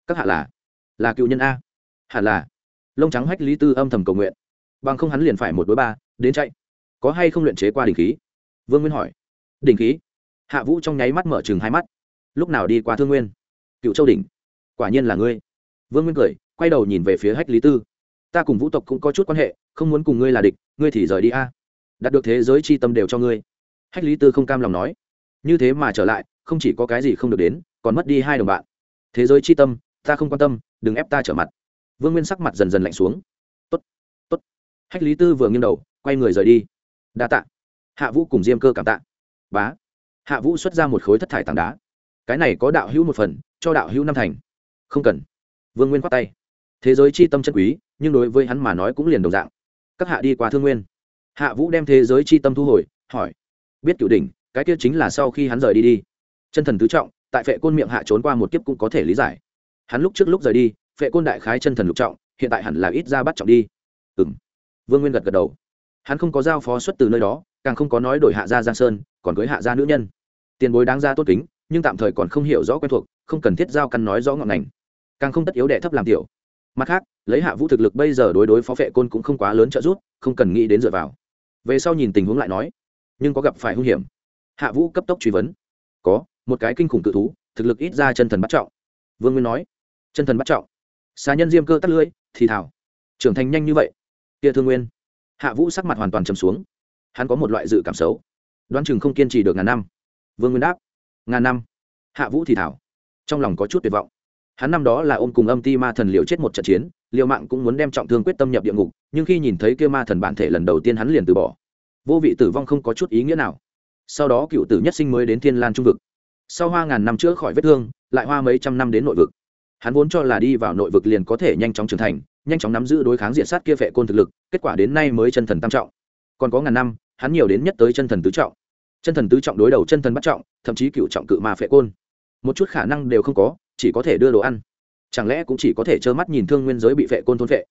Các hạ là là cựu nhân a. Hẳn là, lông trắng hách lý tư âm thầm cầu nguyện. Bằng không hắn liền phải một đối ba, đến chạy. Có hay không luyện chế qua đỉnh khí? Vương nguyên hỏi. Đỉnh khí? Hạ vũ trong nháy mắt mở chừng hai mắt. Lúc nào đi qua thương nguyên? Cựu châu đỉnh. Quả nhiên là ngươi. Vương nguyên cười, quay đầu nhìn về phía hách lý tư. Ta cùng vũ tộc cũng có chút quan hệ, không muốn cùng ngươi là địch, ngươi thì rời đi a. Đạt được thế giới c h i tâm đều cho ngươi. Hách lý tư không cam lòng nói. Như thế mà trở lại, không chỉ có cái gì không được đến, còn mất đi hai đồng bạn thế giới chi tâm, ta không quan tâm, đừng ép ta trở mặt. Vương nguyên sắc mặt dần dần lạnh xuống. Tốt tốt. Hách lý tư vừa nghiêng đầu, quay người rời đi. Đa tạ. Hạ vũ cùng diêm cơ cảm tạ. Bá. Hạ vũ xuất ra một khối thất thải tảng đá. Cái này có đạo hữu một phần, cho đạo hữu năm thành. Không cần. Vương nguyên khoát tay. Thế giới chi tâm chân quý, nhưng đối với hắn mà nói cũng liền đồng dạng. Các hạ đi qua thương nguyên. Hạ vũ đem thế giới chi tâm thu hồi, hỏi. Biết cựu đỉnh, cái kia chính là sau khi hắn rời đi đi. Chân thần tứ trọng tại phệ côn miệng hạ trốn qua một kiếp cũng có thể lý giải. Hắn lúc trước lúc rời đi, phệ côn đại khái chân thần lục trọng, hiện tại hẳn là ít ra bắt trọng đi. Ừ m vương nguyên gật gật đầu. Hắn không có giao phó xuất từ nơi đó, càng không có nói đổi hạ gia giang sơn, còn cưới hạ gia nữ nhân. Tiền bối đáng ra tốt kính, nhưng tạm thời còn không hiểu rõ quen thuộc, không cần thiết giao căn nói rõ ngọn ngành. Càng không tất yếu đệ thấp làm tiểu. Mặt khác, lấy hạ vũ thực lực bây giờ đối đối phó vệ côn cũng không quá lớn trợ giúp, không cần nghĩ đến dựa vào. Về sau nhìn tình huống lại nói. Nhưng có gặp phải hung hiểm. Hạ vũ cấp tốc truy vấn. Có một cái kinh khủng cự thú, thực lực ít ra chân thần bắt trọng. Vương nguyên nói, chân thần bắt trọng. Xà nhân diêm cơ tắt lưỡi, thì thảo trưởng thành nhanh như vậy. Kia thương nguyên. Hạ vũ sắc mặt hoàn toàn trầm xuống. Hắn có một loại dự cảm xấu. Đoán chừng không kiên trì được ngàn năm. Vương nguyên đáp, ngàn năm. Hạ vũ thì thảo trong lòng có chút tuyệt vọng. Hắn năm đó là ôm cùng âm ti ma thần liều chết một trận chiến, liều mạng cũng muốn đem trọng thương quyết tâm nhập địa ngục, nhưng khi nhìn thấy kia ma thần bản thể lần đầu tiên hắn liền từ bỏ. Vô vị tử vong không có chút ý nghĩa nào. Sau đó cựu tử nhất sinh mới đến thiên lan trung vực sau hoa ngàn năm chữa khỏi vết thương, lại hoa mấy trăm năm đến nội vực. Hắn vốn cho là đi vào nội vực liền có thể nhanh chóng trưởng thành, nhanh chóng nắm giữ đối kháng diện sát kia vệ côn thực lực, kết quả đến nay mới chân thần tam trọng. Còn có ngàn năm, hắn nhiều đến nhất tới chân thần tứ trọng. Chân thần tứ trọng đối đầu chân thần bắt trọng, thậm chí cựu trọng cự mà phệ côn. Một chút khả năng đều không có, chỉ có thể đưa đồ ăn. Chẳng lẽ cũng chỉ có thể trơ mắt nhìn thương nguyên giới bị phệ côn thôn phệ?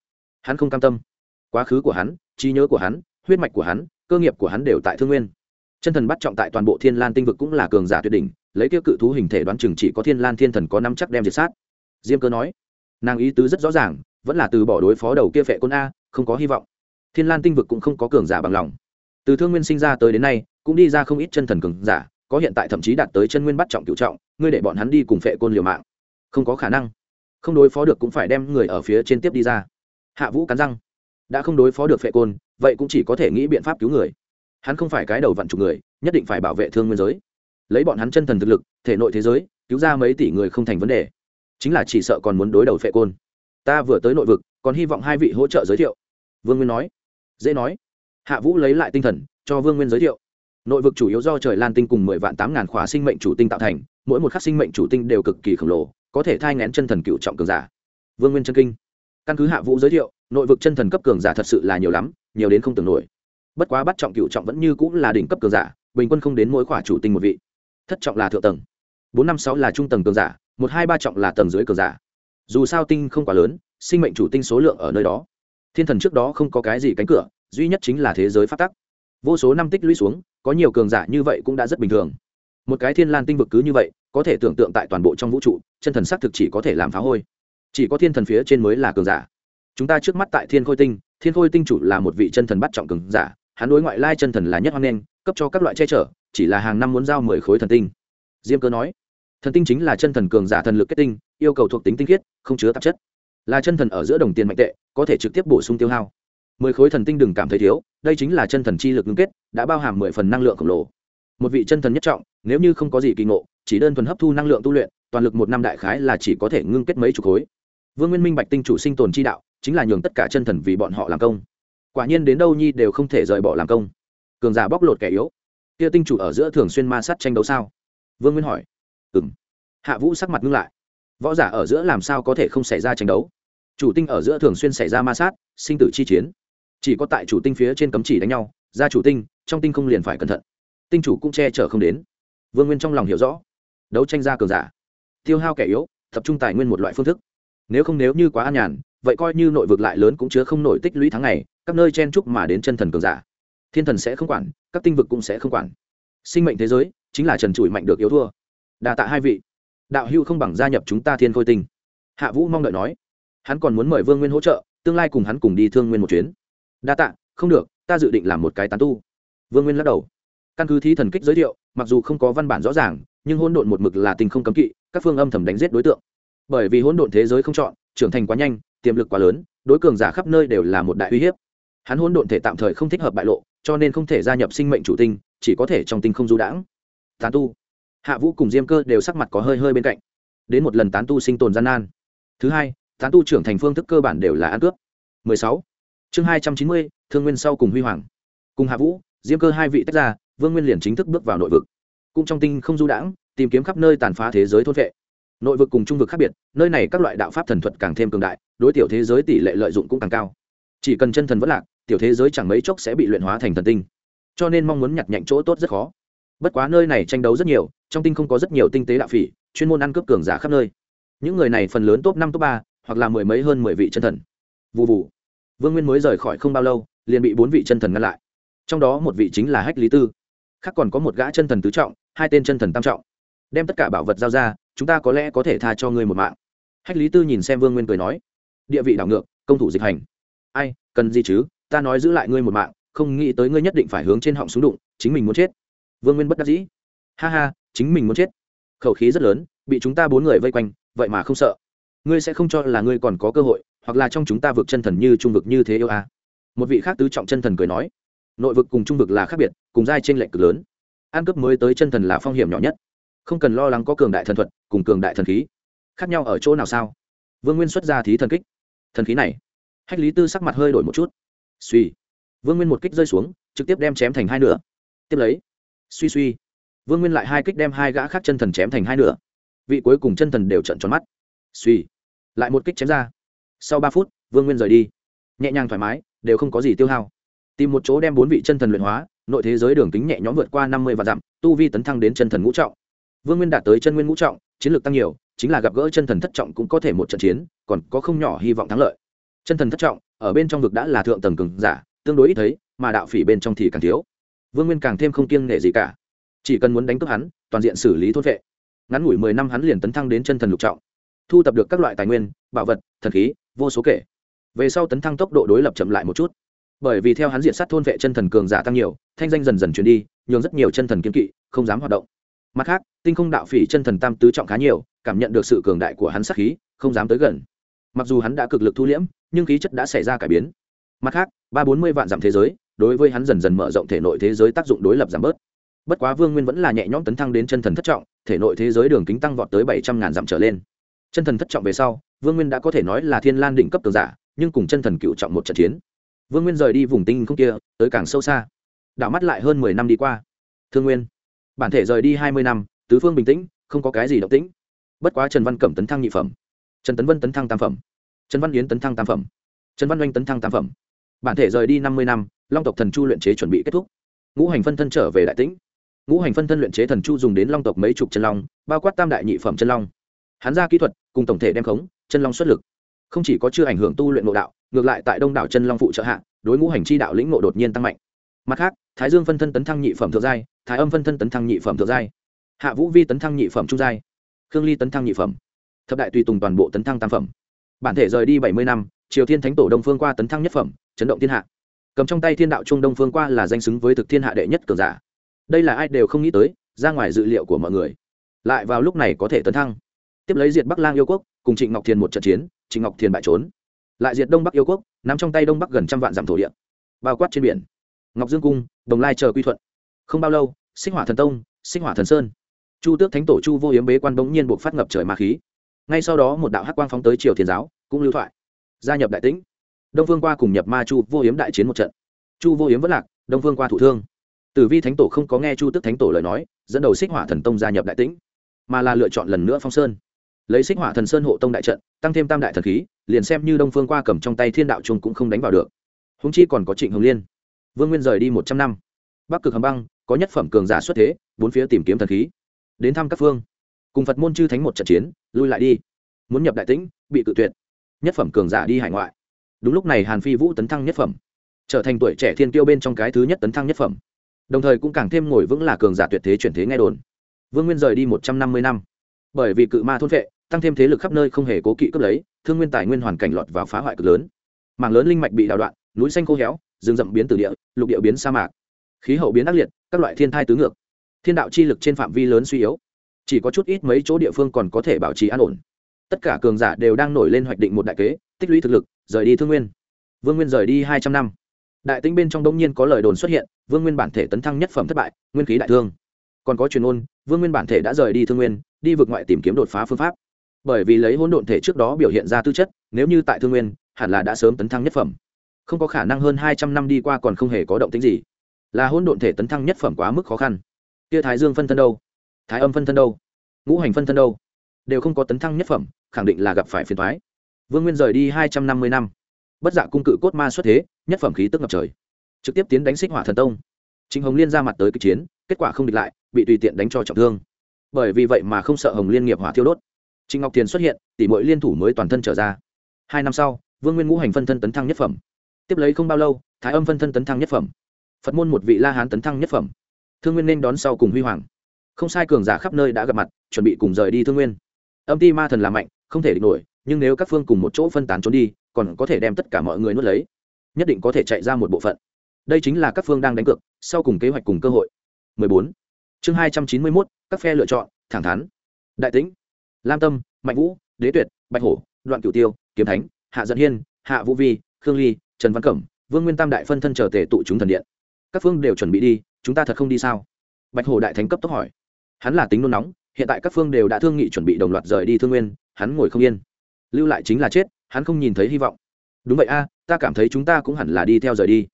Hắn không cam tâm. Quá khứ của hắn, trí nhớ của hắn, huyết mạch của hắn, cơ nghiệp của hắn đều tại thương nguyên. Chân thần bắt trọng tại toàn bộ thiên lan tinh vực cũng là cường giả tuyệt đỉnh lấy kia cự thú hình thể đoán chừng chỉ có thiên lan thiên thần có năm chắc đem diệt sát. Diêm cơ nói, nàng ý tứ rất rõ ràng, vẫn là từ bỏ đối phó đầu kia phệ côn a, không có hy vọng. Thiên lan tinh vực cũng không có cường giả bằng lòng. Từ thương nguyên sinh ra tới đến nay, cũng đi ra không ít chân thần cường giả, có hiện tại thậm chí đạt tới chân nguyên bắt trọng cựu trọng, ngươi để bọn hắn đi cùng phệ côn liều mạng. Không có khả năng. Không đối phó được cũng phải đem người ở phía trên tiếp đi ra. Hạ vũ cắn răng, đã không đối phó được phệ côn vậy cũng chỉ có thể nghĩ biện pháp cứu người. Hắn không phải cái đầu vặn chục người, nhất định phải bảo vệ thương nguyên giới lấy bọn hắn chân thần thực lực, thể nội thế giới, cứu ra mấy tỷ người không thành vấn đề. Chính là chỉ sợ còn muốn đối đầu phệ côn. Ta vừa tới nội vực, còn hy vọng hai vị hỗ trợ giới thiệu. Vương nguyên nói. Dễ nói. Hạ vũ lấy lại tinh thần, cho vương nguyên giới thiệu. Nội vực chủ yếu do trời lan tinh cùng mười vạn tám ngàn khóa sinh mệnh chủ tinh tạo thành, mỗi một khắc sinh mệnh chủ tinh đều cực kỳ khổng lồ, có thể thai ngén chân thần cựu trọng cường giả. Vương nguyên chân kinh. Căn cứ hạ vũ giới thiệu, nội vực chân thần cấp cường giả thật sự là nhiều lắm, nhiều đến không tưởng nổi. Bất quá bắt trọng cựu trọng vẫn như cũng là đỉnh cấp cường giả, bình quân không đến mỗi khỏa chủ tinh một vị thất trọng là thượng tầng, bốn năm sáu là trung tầng cường giả, một hai ba trọng là tầng dưới cường giả. Dù sao tinh không quá lớn, sinh mệnh chủ tinh số lượng ở nơi đó. Thiên thần trước đó không có cái gì cánh cửa, duy nhất chính là thế giới phát tắc. Vô số năm tích lũy xuống, có nhiều cường giả như vậy cũng đã rất bình thường. Một cái thiên lan tinh vực cứ như vậy, có thể tưởng tượng tại toàn bộ trong vũ trụ, chân thần xác thực chỉ có thể làm phá hôi. Chỉ có thiên thần phía trên mới là cường giả. Chúng ta trước mắt tại thiên khôi tinh, thiên khôi tinh chủ là một vị chân thần bắt trọng cường giả, hắn đối ngoại lai chân thần là nhất hoan nghênh, cấp cho các loại che chở chỉ là hàng năm muốn giao mười khối thần tinh. Diêm cơ nói, thần tinh chính là chân thần cường giả thần lực kết tinh, yêu cầu thuộc tính tinh khiết, không chứa tạp chất. Là chân thần ở giữa đồng tiền mạnh tệ, có thể trực tiếp bổ sung tiêu hao. Mười khối thần tinh đừng cảm thấy thiếu, đây chính là chân thần chi lực ngưng kết, đã bao hàm mười phần năng lượng khổng lồ. Một vị chân thần nhất trọng, nếu như không có gì kỳ ngộ, chỉ đơn thuần hấp thu năng lượng tu luyện, toàn lực một năm đại khái là chỉ có thể ngưng kết mấy chục khối. Vương nguyên minh bạch tinh chủ sinh tồn chi đạo, chính là nhường tất cả chân thần vì bọn họ làm công. Quả nhiên đến đâu nhi đều không thể rời bỏ làm công. Cường giả bóc lột kẻ yếu kia tinh chủ ở giữa thường xuyên ma sát tranh đấu sao? Vương nguyên hỏi. Ừ m hạ vũ sắc mặt ngưng lại. Võ giả ở giữa làm sao có thể không xảy ra tranh đấu? Chủ tinh ở giữa thường xuyên xảy ra ma sát, sinh tử chi chiến. Chỉ có tại chủ tinh phía trên cấm chỉ đánh nhau, ra chủ tinh, trong tinh không liền phải cẩn thận. Tinh chủ cũng che chở không đến. Vương nguyên trong lòng hiểu rõ. Đấu tranh ra cường giả. Tiêu hao kẻ yếu, tập trung tài nguyên một loại phương thức. Nếu không nếu như quá an nhàn, vậy coi như nội vực lại lớn cũng chứa không nổi tích lũy tháng ngày, các nơi chen chúc mà đến chân thần cường giả thiên thần sẽ không quản, các tinh vực cũng sẽ không quản. Sinh mệnh thế giới chính là trần trụi mạnh được yếu thua. Đà tạ hai vị. Đạo hưu không bằng gia nhập chúng ta thiên khôi tinh. Hạ vũ mong đợi nói. Hắn còn muốn mời vương nguyên hỗ trợ, tương lai cùng hắn cùng đi thương nguyên một chuyến. Đa tạ, không được, ta dự định làm một cái tán tu. Vương nguyên lắc đầu. Căn cứ thi thần kích giới thiệu, mặc dù không có văn bản rõ ràng, nhưng hỗn độn một mực là tình không cấm kỵ, các phương âm thầm đánh giết đối tượng. Bởi vì hỗn độn thế giới không chọn, trưởng thành quá nhanh, tiềm lực quá lớn, đối cường giả khắp nơi đều là một đại uy hiếp. Hắn hỗn độn thể tạm thời không thích hợp bại lộ cho nên không thể gia nhập sinh mệnh chủ tinh chỉ có thể trong tinh không du đãng. Tán tu. Hạ vũ cùng diêm cơ đều sắc mặt có hơi hơi bên cạnh. Đến một lần tán tu sinh tồn gian nan. Thứ hai tán tu trưởng thành phương thức cơ bản đều là ăn cướp. 16. chương 290, thương nguyên sau cùng huy hoàng. Cùng hạ vũ diêm cơ hai vị tách ra vương nguyên liền chính thức bước vào nội vực. Cũng trong tinh không du đãng tìm kiếm khắp nơi tàn phá thế giới thôn vệ. Nội vực cùng trung vực khác biệt nơi này các loại đạo pháp thần thuật càng thêm cường đại đối tiểu thế giới tỷ lệ lợi dụng cũng càng cao. Chỉ cần chân thần vẫn lạc tiểu thế giới chẳng mấy chốc sẽ bị luyện hóa thành thần tinh. Cho nên mong muốn nhặt nhạnh chỗ tốt rất khó. Bất quá nơi này tranh đấu rất nhiều, trong tinh không có rất nhiều tinh tế đạo phỉ, chuyên môn ăn cướp cường giả khắp nơi. Những người này phần lớn top năm, top ba, hoặc là mười mấy hơn mười vị chân thần. Vụ vụ vương nguyên mới rời khỏi không bao lâu, liền bị bốn vị chân thần ngăn lại. Trong đó một vị chính là hách lý tư. Khác còn có một gã chân thần tứ trọng, hai tên chân thần tam trọng. Đem tất cả bảo vật giao ra, chúng ta có lẽ có thể tha cho ngươi một mạng. Hách lý tư nhìn xem vương nguyên cười nói, địa vị đảo ngược, công thủ dịch hành. Ai, cần gì chứ? Ta nói giữ lại ngươi một mạng, không nghĩ tới ngươi nhất định phải hướng trên họng súng đụng, chính mình muốn chết. Vương nguyên bất đắc dĩ. Ha ha, chính mình muốn chết. Khẩu khí rất lớn, bị chúng ta bốn người vây quanh, vậy mà không sợ. Ngươi sẽ không cho là ngươi còn có cơ hội, hoặc là trong chúng ta vượt chân thần như trung vực như thế yêu à. một vị khác tứ trọng chân thần cười nói, nội vực cùng trung vực là khác biệt, cùng giai trên lệnh cực lớn. An cấp mới tới chân thần là phong hiểm nhỏ nhất. Không cần lo lắng có cường đại thần thuật, cùng cường đại thần khí. Khác nhau ở chỗ nào sao? Vương nguyên xuất ra thí thần kích. Thần khí này. Hách lý tư sắc mặt hơi đổi một chút suy. Vương nguyên một kích rơi xuống, trực tiếp đem chém thành hai nửa. Tiếp lấy, suy suy. Vương nguyên lại hai kích đem hai gã khác chân thần chém thành hai nửa. Vị cuối cùng chân thần đều trận tròn mắt. Suy. Lại một kích chém ra. Sau ba phút, vương nguyên rời đi. Nhẹ nhàng thoải mái, đều không có gì tiêu hao. Tìm một chỗ đem bốn vị chân thần luyện hóa, nội thế giới đường kính nhẹ nhõm vượt qua năm mươi và dặm, tu vi tấn thăng đến chân thần ngũ trọng. Vương nguyên đạt tới chân nguyên ngũ trọng, chiến lược tăng nhiều, chính là gặp gỡ chân thần thất trọng cũng có thể một trận chiến, còn có không nhỏ hy vọng thắng lợi. Chân thần thất trọng ở bên trong vực đã là thượng tầng cường giả, tương đối ít thấy, mà đạo phỉ bên trong thì càng thiếu. Vương nguyên càng thêm không kiêng nể gì cả. Chỉ cần muốn đánh cướp hắn, toàn diện xử lý thốt vệ. Ngắn ngủi mười năm hắn liền tấn thăng đến chân thần lục trọng. Thu tập được các loại tài nguyên, bảo vật, thần khí, vô số kể. Về sau tấn thăng tốc độ đối lập chậm lại một chút. Bởi vì theo hắn diện sát thôn vệ chân thần cường giả tăng nhiều, thanh danh dần dần chuyển đi, nhường rất nhiều chân thần kiên kỵ, không dám hoạt động. Mặt khác, tinh không đạo phỉ chân thần tam tứ trọng khá nhiều, cảm nhận được sự cường đại của hắn sát khí, không dám tới gần. Mặc dù hắn đã cực lực thu liễm nhưng khí chất đã xảy ra cải biến. Mặt khác, ba bốn mươi vạn dặm thế giới, đối với hắn dần dần mở rộng thể nội thế giới tác dụng đối lập giảm bớt. Bất quá vương nguyên vẫn là nhẹ nhõm tấn thăng đến chân thần thất trọng, thể nội thế giới đường kính tăng vọt tới bảy trăm ngàn dặm trở lên. Chân thần thất trọng về sau, vương nguyên đã có thể nói là thiên lan đỉnh cấp cường giả, nhưng cùng chân thần cựu trọng một trận chiến. Vương nguyên rời đi vùng tinh không kia, tới càng sâu xa. Đảo mắt lại hơn mười năm đi qua. Thương nguyên, bản thể rời đi hai mươi năm, tứ phương bình tĩnh, không có cái gì động tĩnh. Bất quá trần văn cẩm tấn thăng nhị phẩm. Trần tấn vân tấn thăng tam phẩm trần văn yến tấn thăng tam phẩm. Trần văn oanh tấn thăng tam phẩm. Bản thể rời đi năm mươi năm, long tộc thần chu luyện chế chuẩn bị kết thúc. Ngũ hành phân thân trở về đại tĩnh. Ngũ hành phân thân luyện chế thần chu dùng đến long tộc mấy chục chân long, bao quát tam đại nhị phẩm chân long. Hắn ra kỹ thuật, cùng tổng thể đem khống, chân long xuất lực. Không chỉ có chưa ảnh hưởng tu luyện nội đạo, ngược lại tại đông đảo chân long phụ trợ hạ, đối ngũ hành chi đạo lĩnh ngộ đột nhiên tăng mạnh. Mặt khác, thái dương phân thân tấn thăng nhị phẩm thượng giai, thái âm phân thân tấn thăng nhị phẩm thượng giai. Hạ vũ vi tấn thăng nhị phẩm trung giai. Khương ly tấn thăng nhị phẩm. Thập đại tùy tùng toàn bộ tấn thăng tam phẩm bản thể rời đi bảy mươi năm, triều thiên thánh tổ đông phương qua tấn thăng nhất phẩm, chấn động thiên hạ. Cầm trong tay thiên đạo trung đông phương qua là danh xứng với thực thiên hạ đệ nhất cường giả. Đây là ai đều không nghĩ tới, ra ngoài dự liệu của mọi người. Lại vào lúc này có thể tấn thăng. Tiếp lấy diệt bắc lang yêu quốc, cùng trịnh ngọc thiền một trận chiến, trịnh ngọc thiền bại trốn. Lại diệt đông bắc yêu quốc, nắm trong tay đông bắc gần trăm vạn dặm thổ địa. Bao quát trên biển. Ngọc dương cung, đồng lai chờ quy thuận. Không bao lâu sinh hỏa thần tông sinh hỏa thần sơn. Chu tước thánh tổ chu vô hiếm bế quan bỗng nhiên buộc phát ngập trời ma khí ngay sau đó một đạo hắc quang phóng tới triều thiên giáo, cũng lưu thoại. Gia nhập đại tĩnh. Đông phương qua cùng nhập ma chu vô hiếm đại chiến một trận. Chu vô hiếm vẫn lạc, đông phương qua thủ thương. Tử vi thánh tổ không có nghe chu tước thánh tổ lời nói, dẫn đầu xích hỏa thần tông gia nhập đại tĩnh, mà là lựa chọn lần nữa phong sơn. Lấy xích hỏa thần sơn hộ tông đại trận, tăng thêm tam đại thần khí, liền xem như đông phương qua cầm trong tay thiên đạo trung cũng không đánh vào được. Húng chi còn có trịnh hồng liên. Vương nguyên rời đi một trăm năm. Bắc cực hầm băng, có nhất phẩm cường giả xuất thế, bốn phía tìm kiếm thần khí. Đến thăm các phương cùng phật môn chư thánh một trận chiến, lui lại đi. Muốn nhập đại tĩnh, bị cự tuyệt. Nhất phẩm cường giả đi hải ngoại. Đúng lúc này hàn phi vũ tấn thăng nhất phẩm. Trở thành tuổi trẻ thiên tiêu bên trong cái thứ nhất tấn thăng nhất phẩm. Đồng thời cũng càng thêm ngồi vững là cường giả tuyệt thế chuyển thế nghe đồn. Vương nguyên rời đi một trăm năm mươi năm. Bởi vì cự ma thôn vệ tăng thêm thế lực khắp nơi không hề cố kỵ cướp lấy, thương nguyên tài nguyên hoàn cảnh lọt vào phá hoại cực lớn. Mảng lớn linh mạch bị đào đoạn, núi xanh khô héo, rừng rậm biến từ địa, lục địa biến sa mạc. Khí hậu biến ác liệt, các loại thiên thai tứ ngược. Thiên đạo chi lực trên phạm vi lớn suy yếu chỉ có chút ít mấy chỗ địa phương còn có thể bảo trì an ổn. Tất cả cường giả đều đang nổi lên hoạch định một đại kế, tích lũy thực lực, rời đi thương nguyên. Vương nguyên rời đi hai trăm năm. Đại tinh bên trong đông nhiên có lời đồn xuất hiện, vương nguyên bản thể tấn thăng nhất phẩm thất bại, nguyên khí đại thương. Còn có truyền ôn, vương nguyên bản thể đã rời đi thương nguyên, đi vượt ngoại tìm kiếm đột phá phương pháp. Bởi vì lấy hỗn độn thể trước đó biểu hiện ra tư chất, nếu như tại thương nguyên, hẳn là đã sớm tấn thăng nhất phẩm. Không có khả năng hơn hai trăm năm đi qua còn không hề có động tính gì. Là hỗn độn thể tấn thăng nhất phẩm quá mức khó khăn. Kia thái dương phân thân đâu? Thái âm phân thân đâu? Ngũ hành phân thân đâu? Đều không có tấn thăng nhất phẩm, khẳng định là gặp phải phiền thoái vương nguyên rời đi hai trăm năm mươi năm. Bất dạ cung cự cốt ma xuất thế, nhất phẩm khí tức ngập trời. Trực tiếp tiến đánh xích hỏa thần tông. Chính hồng liên ra mặt tới kịch chiến, kết quả không địch lại, bị tùy tiện đánh cho trọng thương. Bởi vì vậy mà không sợ hồng liên nghiệp hỏa thiêu đốt. Trịnh ngọc tiền xuất hiện tỷ mỗi liên thủ mới toàn thân trở ra. Hai năm sau, vương nguyên ngũ hành phân thân tấn thăng nhất phẩm. Tiếp lấy không bao lâu, thái âm phân thân tấn thăng nhất phẩm. Phật môn một vị la hán tấn thăng nhất phẩm. Thương nguyên nên đón sau cùng huy hoàng không sai cường giả khắp nơi đã gặp mặt chuẩn bị cùng rời đi thương nguyên. Âm ti ma thần là mạnh không thể địch nổi nhưng nếu các phương cùng một chỗ phân tán trốn đi còn có thể đem tất cả mọi người nuốt lấy nhất định có thể chạy ra một bộ phận. Đây chính là các phương đang đánh cược sau cùng kế hoạch cùng cơ hội. 14. chương 291, các phe lựa chọn thẳng thắn. Đại tĩnh lam tâm mạnh vũ đế tuyệt bạch hổ đoạn cửu tiêu kiếm thánh hạ dẫn hiên hạ vũ vi khương ly trần văn cẩm vương nguyên tam đại phân thân chờ tề tụ chúng thần điện. Các phương đều chuẩn bị đi chúng ta thật không đi sao? Bạch hổ đại thánh cấp tốc hỏi hắn là tính nôn nóng, hiện tại các phương đều đã thương nghị chuẩn bị đồng loạt rời đi thương nguyên, hắn ngồi không yên. Lưu lại chính là chết, hắn không nhìn thấy hy vọng. Đúng vậy a, ta cảm thấy chúng ta cũng hẳn là đi theo rời đi.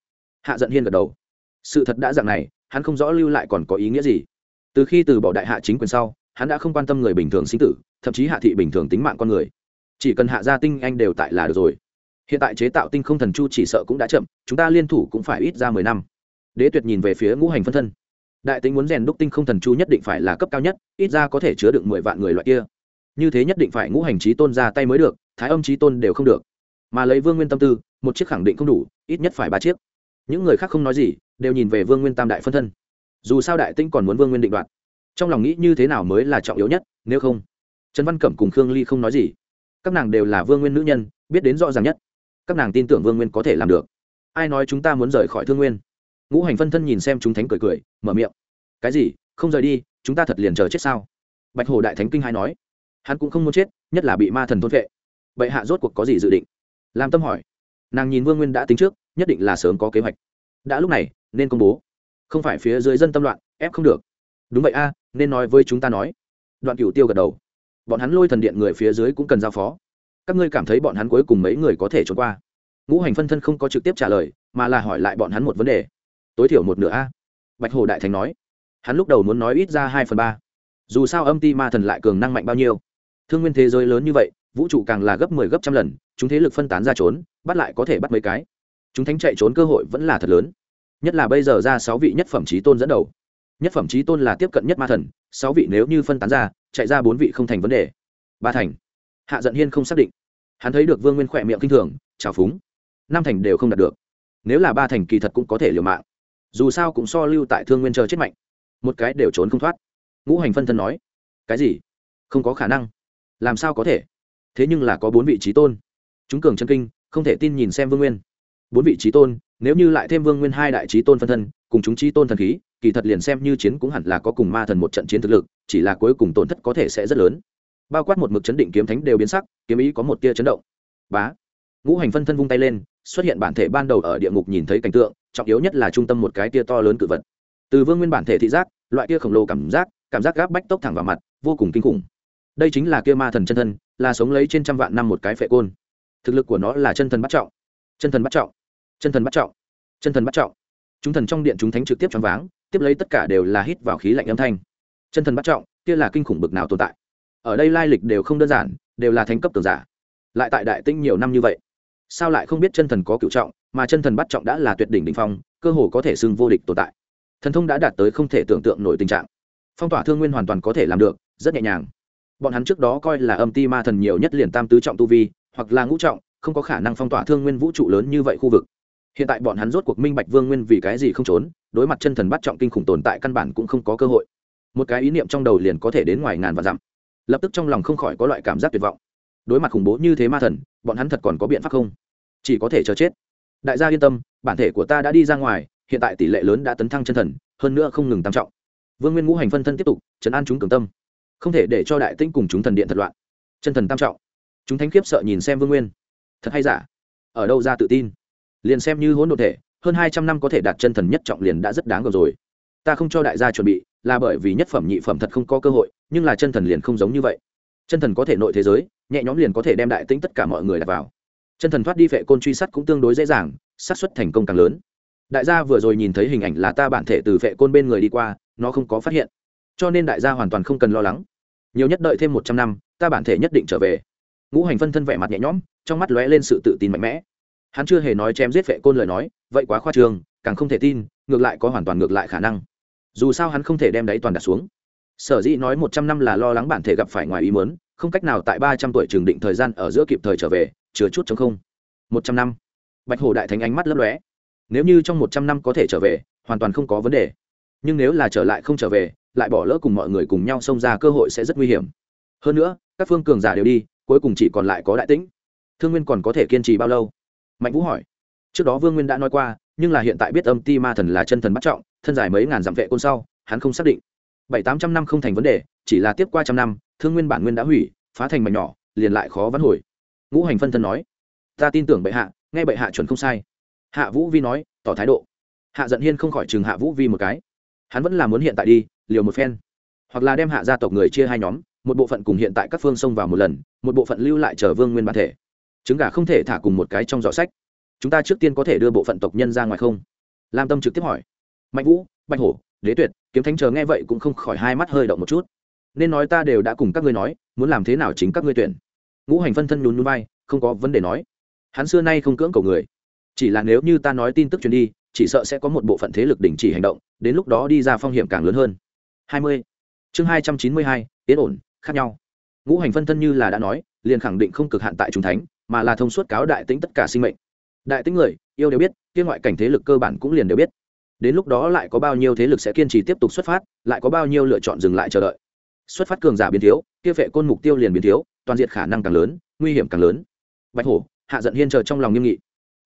Hạ giận hiên gật đầu. Sự thật đã dạng này, hắn không rõ lưu lại còn có ý nghĩa gì. Từ khi từ bỏ đại hạ chính quyền sau, hắn đã không quan tâm người bình thường sinh tử, thậm chí hạ thị bình thường tính mạng con người. Chỉ cần hạ gia tinh anh đều tại là được rồi. Hiện tại chế tạo tinh không thần chu chỉ sợ cũng đã chậm, chúng ta liên thủ cũng phải ít ra mười năm. Đế tuyệt nhìn về phía ngũ hành phân thân đại tính muốn rèn đúc tinh không thần chu nhất định phải là cấp cao nhất, ít ra có thể chứa được mười vạn người loại kia. Như thế nhất định phải ngũ hành trí tôn ra tay mới được, thái âm trí tôn đều không được. Mà lấy vương nguyên tâm tư, một chiếc khẳng định không đủ, ít nhất phải ba chiếc. Những người khác không nói gì, đều nhìn về vương nguyên tam đại phân thân. Dù sao đại tinh còn muốn vương nguyên định đoạt. Trong lòng nghĩ như thế nào mới là trọng yếu nhất, nếu không? Trần văn cẩm cùng khương ly không nói gì. Các nàng đều là vương nguyên nữ nhân, biết đến rõ ràng nhất. Các nàng tin tưởng vương nguyên có thể làm được. Ai nói chúng ta muốn rời khỏi thương nguyên? Ngũ hành phân thân nhìn xem chúng thánh cười cười, mở miệng. Cái gì? Không rời đi, chúng ta thật liền chờ chết sao? Bạch hồ đại thánh kinh hai nói. Hắn cũng không muốn chết, nhất là bị ma thần thôn vệ. Vậy hạ rốt cuộc có gì dự định? Làm tâm hỏi. Nàng nhìn vương nguyên đã tính trước, nhất định là sớm có kế hoạch. Đã lúc này, nên công bố. Không phải phía dưới dân tâm loạn, ép không được. Đúng vậy a, nên nói với chúng ta nói. Đoạn cửu tiêu gật đầu. Bọn hắn lôi thần điện người phía dưới cũng cần giao phó. Các ngươi cảm thấy bọn hắn cuối cùng mấy người có thể trốn qua? Ngũ hành phân thân không có trực tiếp trả lời, mà là hỏi lại bọn hắn một vấn đề tối thiểu một nửa a. Bạch hồ đại thành nói. Hắn lúc đầu muốn nói ít ra hai phần ba. Dù sao âm ti ma thần lại cường năng mạnh bao nhiêu. Thương nguyên thế giới lớn như vậy, vũ trụ càng là gấp mười 10 gấp trăm lần, chúng thế lực phân tán ra trốn, bắt lại có thể bắt mấy cái. Chúng thánh chạy trốn cơ hội vẫn là thật lớn. Nhất là bây giờ ra sáu vị nhất phẩm trí tôn dẫn đầu. Nhất phẩm trí tôn là tiếp cận nhất ma thần, sáu vị nếu như phân tán ra, chạy ra bốn vị không thành vấn đề. Ba thành. Hạ giận hiên không xác định. Hắn thấy được vương nguyên khỏe miệng kinh thường, trào phúng. Năm thành đều không đạt được. Nếu là ba thành kỳ thật cũng có thể liều mạng dù sao cũng so lưu tại thương nguyên chờ chết mạnh. Một cái đều trốn không thoát. Ngũ hành phân thân nói, cái gì? Không có khả năng. Làm sao có thể? Thế nhưng là có bốn vị trí tôn. Chúng cường chân kinh, không thể tin nhìn xem vương nguyên. Bốn vị trí tôn, nếu như lại thêm vương nguyên hai đại trí tôn phân thân, cùng chúng trí tôn thần khí, kỳ thật liền xem như chiến cũng hẳn là có cùng ma thần một trận chiến thực lực, chỉ là cuối cùng tổn thất có thể sẽ rất lớn. Bao quát một mực chấn định kiếm thánh đều biến sắc, kiếm ý có một tia chấn động. Bá. Ngũ hành phân thân vung tay lên, xuất hiện bản thể ban đầu ở địa ngục nhìn thấy cảnh tượng trọng yếu nhất là trung tâm một cái tia to lớn cự vật. Từ vương nguyên bản thể thị giác, loại kia khổng lồ cảm giác cảm giác gáp bách tốc thẳng vào mặt, vô cùng kinh khủng. Đây chính là kia ma thần chân thân, là sống lấy trên trăm vạn năm một cái phệ côn. Thực lực của nó là chân thần bắt trọng. Chân thần bắt trọng. Chân thần bắt trọng. Chân thần bắt trọng. Chúng thần trong điện chúng thánh trực tiếp choáng váng, tiếp lấy tất cả đều là hít vào khí lạnh âm thanh. Chân thần bắt trọng, kia là kinh khủng bực nào tồn tại? Ở đây lai lịch đều không đơn giản, đều là thánh cấp tường giả. Lại tại đại tinh nhiều năm như vậy, sao lại không biết chân thần có cựu trọng mà chân thần bắt trọng đã là tuyệt đỉnh đỉnh phong, cơ hồ có thể xưng vô địch tồn tại. Thần thông đã đạt tới không thể tưởng tượng nổi tình trạng. Phong tỏa thương nguyên hoàn toàn có thể làm được, rất nhẹ nhàng. Bọn hắn trước đó coi là âm ti ma thần nhiều nhất liền tam tứ trọng tu vi, hoặc là ngũ trọng, không có khả năng phong tỏa thương nguyên vũ trụ lớn như vậy khu vực. Hiện tại bọn hắn rốt cuộc minh bạch vương nguyên vì cái gì không trốn, đối mặt chân thần bắt trọng kinh khủng tồn tại căn bản cũng không có cơ hội. Một cái ý niệm trong đầu liền có thể đến ngoài ngàn và dặm. Lập tức trong lòng không khỏi có loại cảm giác tuyệt vọng. Đối mặt khủng bố như thế ma thần, bọn hắn thật còn có biện pháp không? Chỉ có thể chờ chết đại gia yên tâm, bản thể của ta đã đi ra ngoài, hiện tại tỷ lệ lớn đã tấn thăng chân thần, hơn nữa không ngừng tam trọng. Vương nguyên ngũ hành phân thân tiếp tục chấn an chúng cường tâm. Không thể để cho đại tinh cùng chúng thần điện thật loạn. Chân thần tam trọng. Chúng thánh khiếp sợ nhìn xem vương nguyên. Thật hay giả? Ở đâu ra tự tin? Liền xem như hỗn độn thể, hơn hai trăm năm có thể đạt chân thần nhất trọng liền đã rất đáng gờm rồi. Ta không cho đại gia chuẩn bị, là bởi vì nhất phẩm nhị phẩm thật không có cơ hội, nhưng là chân thần liền không giống như vậy. Chân thần có thể nội thế giới, nhẹ nhõm liền có thể đem đại tính tất cả mọi người đặt vào chân thần thoát đi phệ côn truy sát cũng tương đối dễ dàng sát xuất thành công càng lớn. Đại gia vừa rồi nhìn thấy hình ảnh là ta bản thể từ phệ côn bên người đi qua, nó không có phát hiện. Cho nên đại gia hoàn toàn không cần lo lắng. Nhiều nhất đợi thêm một trăm năm, ta bản thể nhất định trở về. Ngũ hành phân thân vẻ mặt nhẹ nhõm, trong mắt lóe lên sự tự tin mạnh mẽ. Hắn chưa hề nói chém giết phệ côn lời nói, vậy quá khoa trương, càng không thể tin, ngược lại có hoàn toàn ngược lại khả năng. Dù sao hắn không thể đem đáy toàn đặt xuống. Sở dĩ nói một trăm năm là lo lắng bản thể gặp phải ngoài ý mớn không cách nào tại ba trăm tuổi trường định thời gian ở giữa kịp thời trở về chứa chút chống không. Một trăm năm. Bạch hồ đại thánh ánh mắt lấp lóe. Nếu như trong một trăm năm có thể trở về, hoàn toàn không có vấn đề. Nhưng nếu là trở lại không trở về, lại bỏ lỡ cùng mọi người cùng nhau xông ra cơ hội sẽ rất nguy hiểm. Hơn nữa, các phương cường giả đều đi, cuối cùng chỉ còn lại có đại tĩnh. Thương nguyên còn có thể kiên trì bao lâu? Mạnh vũ hỏi. Trước đó vương nguyên đã nói qua, nhưng là hiện tại biết âm ti ma thần là chân thần bắt trọng, thân dài mấy ngàn dặm vệ côn sau, hắn không xác định. Bảy tám trăm năm không thành vấn đề, chỉ là tiếp qua trăm năm, thương nguyên bản nguyên đã hủy, phá thành mảnh nhỏ, liền lại khó vắn hồi ngũ hành phân thân nói, ta tin tưởng bệ hạ, nghe bệ hạ chuẩn không sai. Hạ vũ vi nói, tỏ thái độ. Hạ giận hiên không khỏi chừng hạ vũ vi một cái. Hắn vẫn là muốn hiện tại đi, liều một phen. Hoặc là đem hạ gia tộc người chia hai nhóm, một bộ phận cùng hiện tại các phương xông vào một lần, một bộ phận lưu lại chờ vương nguyên bản thể. Trứng gà không thể thả cùng một cái trong giỏ sách. Chúng ta trước tiên có thể đưa bộ phận tộc nhân ra ngoài không? Lam tâm trực tiếp hỏi. Mạnh vũ, bạch hổ, đế tuyệt, kiếm thánh chờ nghe vậy cũng không khỏi hai mắt hơi động một chút. Nên nói ta đều đã cùng các ngươi nói, muốn làm thế nào chính các ngươi tuyển ngũ hành phân thân nhún nhún vai, không có vấn đề nói. Hắn xưa nay không cưỡng cầu người. Chỉ là nếu như ta nói tin tức truyền đi, chỉ sợ sẽ có một bộ phận thế lực đình chỉ hành động, đến lúc đó đi ra phong hiểm càng lớn hơn. Hai mươi. Chương hai trăm chín mươi hai tiến ổn, khác nhau. Ngũ hành phân thân như là đã nói, liền khẳng định không cực hạn tại trung thánh, mà là thông suốt cáo đại tính tất cả sinh mệnh. Đại tính người, yêu đều biết, kia ngoại cảnh thế lực cơ bản cũng liền đều biết. Đến lúc đó lại có bao nhiêu thế lực sẽ kiên trì tiếp tục xuất phát, lại có bao nhiêu lựa chọn dừng lại chờ đợi. Xuất phát cường giả biến thiếu, kia vệ côn mục tiêu liền biến thiếu toàn diện khả năng càng lớn, nguy hiểm càng lớn. Bạch hổ, hạ giận hiên chờ trong lòng nghiêm nghị.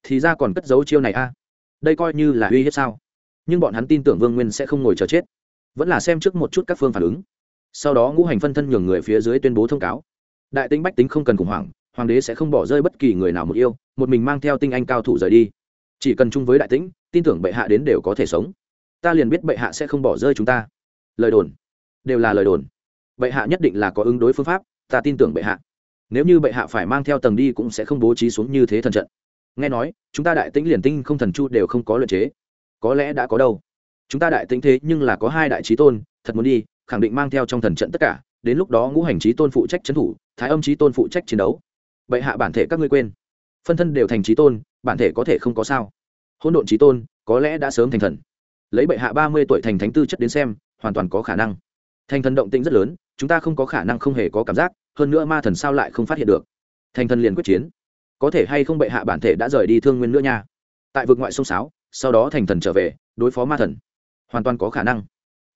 Thì ra còn cất giấu chiêu này a? Đây coi như là uy hiếp sao? Nhưng bọn hắn tin tưởng vương nguyên sẽ không ngồi chờ chết. Vẫn là xem trước một chút các phương phản ứng. Sau đó ngũ hành phân thân nhường người phía dưới tuyên bố thông cáo. Đại tính bách tính không cần khủng hoảng, hoàng đế sẽ không bỏ rơi bất kỳ người nào một yêu, một mình mang theo tinh anh cao thủ rời đi. Chỉ cần chung với đại tĩnh tin tưởng bệ hạ đến đều có thể sống. Ta liền biết bệ hạ sẽ không bỏ rơi chúng ta. Lời đồn. Đều là lời đồn. Bệ hạ nhất định là có ứng đối phương pháp ta tin tưởng bệ hạ. Nếu như bệ hạ phải mang theo tầng đi cũng sẽ không bố trí xuống như thế thần trận. Nghe nói, chúng ta đại tĩnh liền tinh không thần chu đều không có luyện chế. Có lẽ đã có đâu. Chúng ta đại tĩnh thế nhưng là có hai đại trí tôn, thật muốn đi, khẳng định mang theo trong thần trận tất cả, đến lúc đó ngũ hành trí tôn phụ trách trấn thủ, thái âm trí tôn phụ trách chiến đấu. Bệ hạ bản thể các ngươi quên. Phân thân đều thành trí tôn, bản thể có thể không có sao. Hôn độn trí tôn, có lẽ đã sớm thành thần. Lấy bệ hạ ba mươi tuổi thành thánh tư chất đến xem, hoàn toàn có khả năng. Thành thần động tĩnh rất lớn chúng ta không có khả năng không hề có cảm giác, hơn nữa ma thần sao lại không phát hiện được? Thành thần liền quyết chiến. Có thể hay không bệ hạ bản thể đã rời đi thương nguyên nữa nha. Tại vực ngoại sông sáo, sau đó thành thần trở về, đối phó ma thần. Hoàn toàn có khả năng.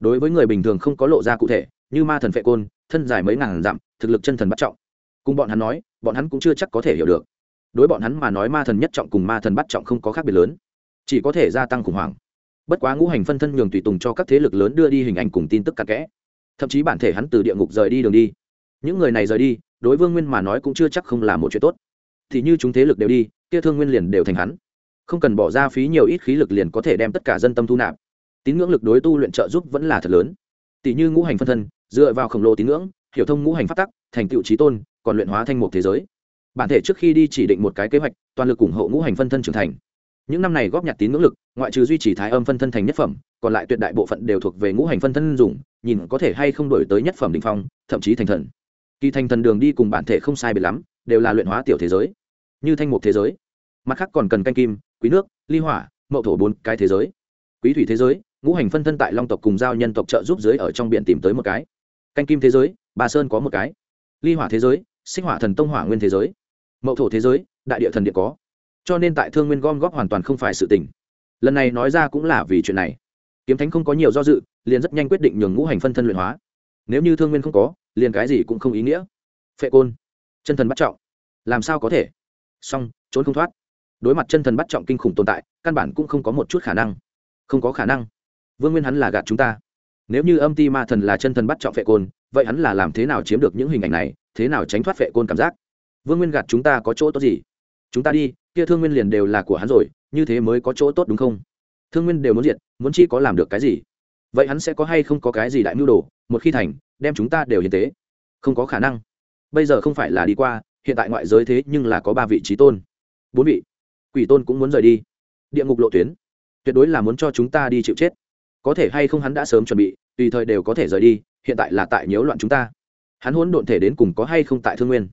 Đối với người bình thường không có lộ ra cụ thể, như ma thần phệ côn, thân dài mấy ngàn dặm, thực lực chân thần bắt trọng. Cùng bọn hắn nói, bọn hắn cũng chưa chắc có thể hiểu được. Đối bọn hắn mà nói ma thần nhất trọng cùng ma thần bắt trọng không có khác biệt lớn. Chỉ có thể gia tăng khủng hoảng. Bất quá ngũ hành phân thân nhường tùy tùng cho các thế lực lớn đưa đi hình ảnh cùng tin tức cặn kẽ thậm chí bản thể hắn từ địa ngục rời đi đường đi. Những người này rời đi, đối vương nguyên mà nói cũng chưa chắc không là một chuyện tốt. Thì như chúng thế lực đều đi, kia thương nguyên liền đều thành hắn. Không cần bỏ ra phí nhiều ít khí lực liền có thể đem tất cả dân tâm thu nạp. Tín ngưỡng lực đối tu luyện trợ giúp vẫn là thật lớn. Tỷ như ngũ hành phân thân, dựa vào khổng lồ tín ngưỡng, hiểu thông ngũ hành phát tắc, thành tựu trí tôn, còn luyện hóa thanh mục thế giới. Bản thể trước khi đi chỉ định một cái kế hoạch, toàn lực ủng hộ ngũ hành phân thân trưởng thành. Những năm này góp nhặt tín ngưỡng lực, ngoại trừ duy trì thái âm phân thân thành nhất phẩm, còn lại tuyệt đại bộ phận đều thuộc về ngũ hành phân thân dùng nhìn có thể hay không đổi tới nhất phẩm đỉnh phong, thậm chí thành thần. Kỳ thành thần đường đi cùng bản thể không sai biệt lắm, đều là luyện hóa tiểu thế giới. Như thanh mục thế giới. Mặt khác còn cần canh kim, quý nước, ly hỏa, mậu thổ bốn cái thế giới. Quý thủy thế giới, ngũ hành phân thân tại long tộc cùng giao nhân tộc trợ giúp giới ở trong biển tìm tới một cái. Canh kim thế giới bà sơn có một cái. Ly hỏa thế giới sinh hỏa thần tông hỏa nguyên thế giới. Mậu thổ thế giới, đại địa thần điện có. Cho nên tại thương nguyên gom góp hoàn toàn không phải sự tình. Lần này nói ra cũng là vì chuyện này kiếm thánh không có nhiều do dự, liền rất nhanh quyết định nhường ngũ hành phân thân luyện hóa. Nếu như thương nguyên không có, liền cái gì cũng không ý nghĩa. Phệ côn, chân thần bắt trọng. Làm sao có thể? Song trốn không thoát. Đối mặt chân thần bắt trọng kinh khủng tồn tại, căn bản cũng không có một chút khả năng. Không có khả năng. Vương nguyên hắn là gạt chúng ta. Nếu như âm ti ma thần là chân thần bắt trọng phệ côn, vậy hắn là làm thế nào chiếm được những hình ảnh này, thế nào tránh thoát phệ côn cảm giác? Vương nguyên gạt chúng ta có chỗ tốt gì? Chúng ta đi, kia thương nguyên liền đều là của hắn rồi, như thế mới có chỗ tốt đúng không? Thương nguyên đều muốn diệt muốn chi có làm được cái gì? Vậy hắn sẽ có hay không có cái gì đại mưu đồ, một khi thành, đem chúng ta đều hiến tế? Không có khả năng. Bây giờ không phải là đi qua, hiện tại ngoại giới thế nhưng là có ba vị trí tôn. Bốn vị. Quỷ tôn cũng muốn rời đi. Địa ngục lộ tuyến. Tuyệt đối là muốn cho chúng ta đi chịu chết. Có thể hay không hắn đã sớm chuẩn bị, tùy thời đều có thể rời đi, hiện tại là tại nhiễu loạn chúng ta. Hắn hỗn độn thể đến cùng có hay không tại thương nguyên?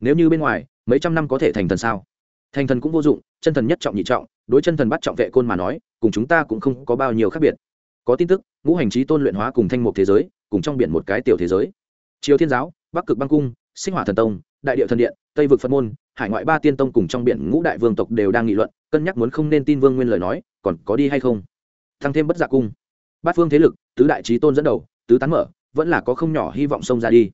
Nếu như bên ngoài, mấy trăm năm có thể thành thần sao? Thành thần cũng vô dụng, chân thần nhất trọng nhị trọng đối chân thần bắt trọng vệ côn mà nói, cùng chúng ta cũng không có bao nhiêu khác biệt. Có tin tức, ngũ hành trí tôn luyện hóa cùng thanh mục thế giới, cùng trong biển một cái tiểu thế giới. Triều thiên giáo, bắc cực băng cung, sinh hỏa thần tông, đại địa thần điện, tây vực phật môn, hải ngoại ba tiên tông cùng trong biển ngũ đại vương tộc đều đang nghị luận, cân nhắc muốn không nên tin vương nguyên lời nói, còn có đi hay không? Thăng thêm bất giả cung. Bát phương thế lực, tứ đại trí tôn dẫn đầu, tứ tán mở, vẫn là có không nhỏ hy vọng xông ra đi.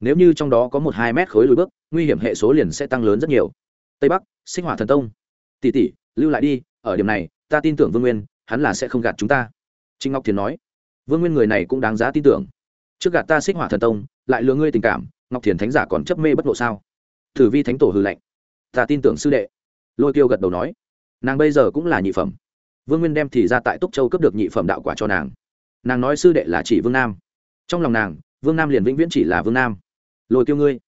Nếu như trong đó có một hai mét khối lùi bước, nguy hiểm hệ số liền sẽ tăng lớn rất nhiều. Tây bắc, sinh hỏa thần tông. Tỷ tỷ lưu lại đi, ở điểm này, ta tin tưởng vương nguyên, hắn là sẽ không gạt chúng ta. Trinh ngọc thiền nói. Vương nguyên người này cũng đáng giá tin tưởng. Trước gạt ta xích hỏa thần tông, lại lừa ngươi tình cảm, ngọc thiền thánh giả còn chấp mê bất ngộ sao? Thử vi thánh tổ hư lệnh ta tin tưởng sư đệ. Lôi tiêu gật đầu nói. Nàng bây giờ cũng là nhị phẩm. Vương nguyên đem thì ra tại túc châu cấp được nhị phẩm đạo quả cho nàng. Nàng nói sư đệ là chỉ vương nam. Trong lòng nàng, vương nam liền vĩnh viễn chỉ là vương nam. Lôi tiêu ngươi.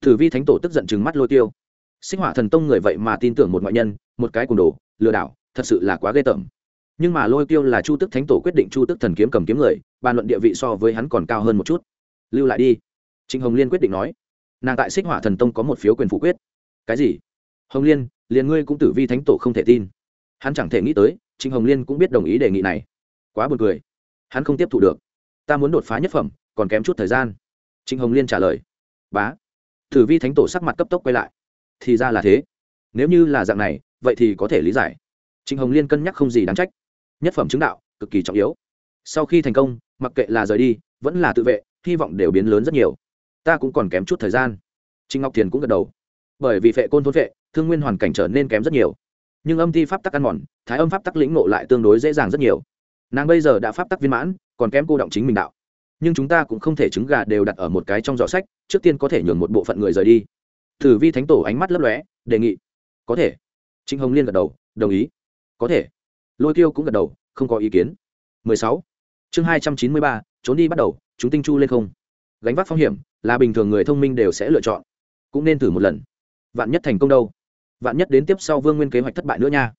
Thử vi thánh tổ tức giận chừng mắt lôi tiêu sinh hỏa thần tông người vậy mà tin tưởng một ngoại nhân một cái cùng đồ, lừa đảo, thật sự là quá ghê tởm. Nhưng mà lôi tiêu là chu tức thánh tổ quyết định chu tức thần kiếm cầm kiếm người, bàn luận địa vị so với hắn còn cao hơn một chút. Lưu lại đi. Trịnh hồng liên quyết định nói. Nàng tại xích hỏa thần tông có một phiếu quyền phủ quyết. Cái gì? Hồng liên, liền ngươi cũng tử vi thánh tổ không thể tin. Hắn chẳng thể nghĩ tới, trịnh hồng liên cũng biết đồng ý đề nghị này. Quá buồn cười. Hắn không tiếp thu được. Ta muốn đột phá nhất phẩm, còn kém chút thời gian. Trịnh hồng liên trả lời. Bá. Tử vi thánh tổ sắc mặt cấp tốc quay lại. Thì ra là thế. Nếu như là dạng này vậy thì có thể lý giải. Trịnh hồng liên cân nhắc không gì đáng trách. Nhất phẩm chứng đạo cực kỳ trọng yếu. Sau khi thành công mặc kệ là rời đi vẫn là tự vệ hy vọng đều biến lớn rất nhiều. Ta cũng còn kém chút thời gian. Trịnh ngọc thiền cũng gật đầu. Bởi vì phệ côn thôn phệ, thương nguyên hoàn cảnh trở nên kém rất nhiều. Nhưng âm ti pháp tắc ăn mòn thái âm pháp tắc lĩnh nộ lại tương đối dễ dàng rất nhiều. Nàng bây giờ đã pháp tắc viên mãn còn kém cô động chính mình đạo. Nhưng chúng ta cũng không thể trứng gà đều đặt ở một cái trong giỏ sách trước tiên có thể nhường một bộ phận người rời đi. Thử vi thánh tổ ánh mắt lấp lóe đề nghị. Có thể trịnh hồng liên gật đầu đồng ý. Có thể. Lôi tiêu cũng gật đầu không có ý kiến. 16. chương 293, trốn đi bắt đầu chúng tinh chu lên không. Gánh vác phong hiểm là bình thường người thông minh đều sẽ lựa chọn. Cũng nên thử một lần. Vạn nhất thành công đâu? Vạn nhất đến tiếp sau vương nguyên kế hoạch thất bại nữa nha.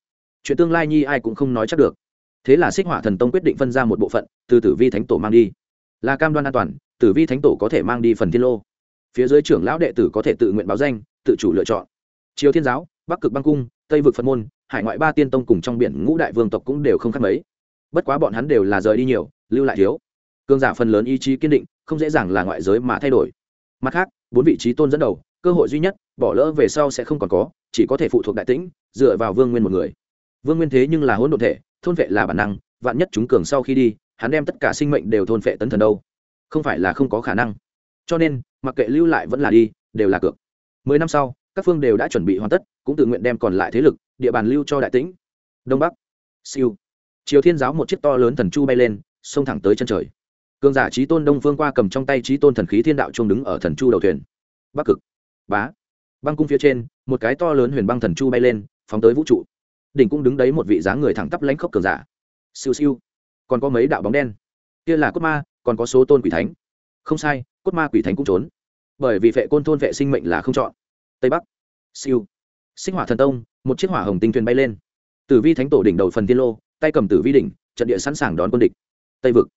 Chuyện tương lai nhi ai cũng không nói chắc được. Thế là xích hỏa thần tông quyết định phân ra một bộ phận từ tử vi thánh tổ mang đi. Là cam đoan an toàn tử vi thánh tổ có thể mang đi phần thiên lô. Phía dưới trưởng lão đệ tử có thể tự nguyện báo danh tự chủ lựa chọn. Triều thiên giáo bắc cực băng cung tây vực phật môn, hải ngoại ba tiên tông cùng trong biển ngũ đại vương tộc cũng đều không khác mấy. Bất quá bọn hắn đều là rời đi nhiều, lưu lại thiếu. Cương giả phần lớn ý chí kiên định, không dễ dàng là ngoại giới mà thay đổi. Mặt khác, bốn vị trí tôn dẫn đầu, cơ hội duy nhất, bỏ lỡ về sau sẽ không còn có, chỉ có thể phụ thuộc đại tĩnh, dựa vào vương nguyên một người. Vương nguyên thế nhưng là hỗn độn thể, thôn vệ là bản năng, vạn nhất chúng cường sau khi đi, hắn đem tất cả sinh mệnh đều thôn vệ tấn thần đâu. Không phải là không có khả năng. Cho nên, mặc kệ lưu lại vẫn là đi, đều là cược. Mười năm sau các phương đều đã chuẩn bị hoàn tất, cũng tự nguyện đem còn lại thế lực, địa bàn lưu cho đại tĩnh. Đông bắc. Siêu. Triều thiên giáo một chiếc to lớn thần chu bay lên, xông thẳng tới chân trời. Cường giả trí tôn đông phương qua cầm trong tay trí tôn thần khí thiên đạo trung đứng ở thần chu đầu thuyền. Bắc cực. Bá. Băng cung phía trên, một cái to lớn huyền băng thần chu bay lên, phóng tới vũ trụ. Đỉnh cũng đứng đấy một vị dáng người thẳng tắp lãnh khốc cường giả. Siêu siêu. Còn có mấy đạo bóng đen. Kia là cốt ma, còn có số tôn quỷ thánh. Không sai, cốt ma quỷ thánh cũng trốn. Bởi vì vệ côn thôn vệ sinh mệnh là không chọn tây bắc siêu sinh hỏa thần tông một chiếc hỏa hồng tinh thuyền bay lên tử vi thánh tổ đỉnh đầu phần tiên lô tay cầm tử vi đỉnh trận địa sẵn sàng đón quân địch tây vực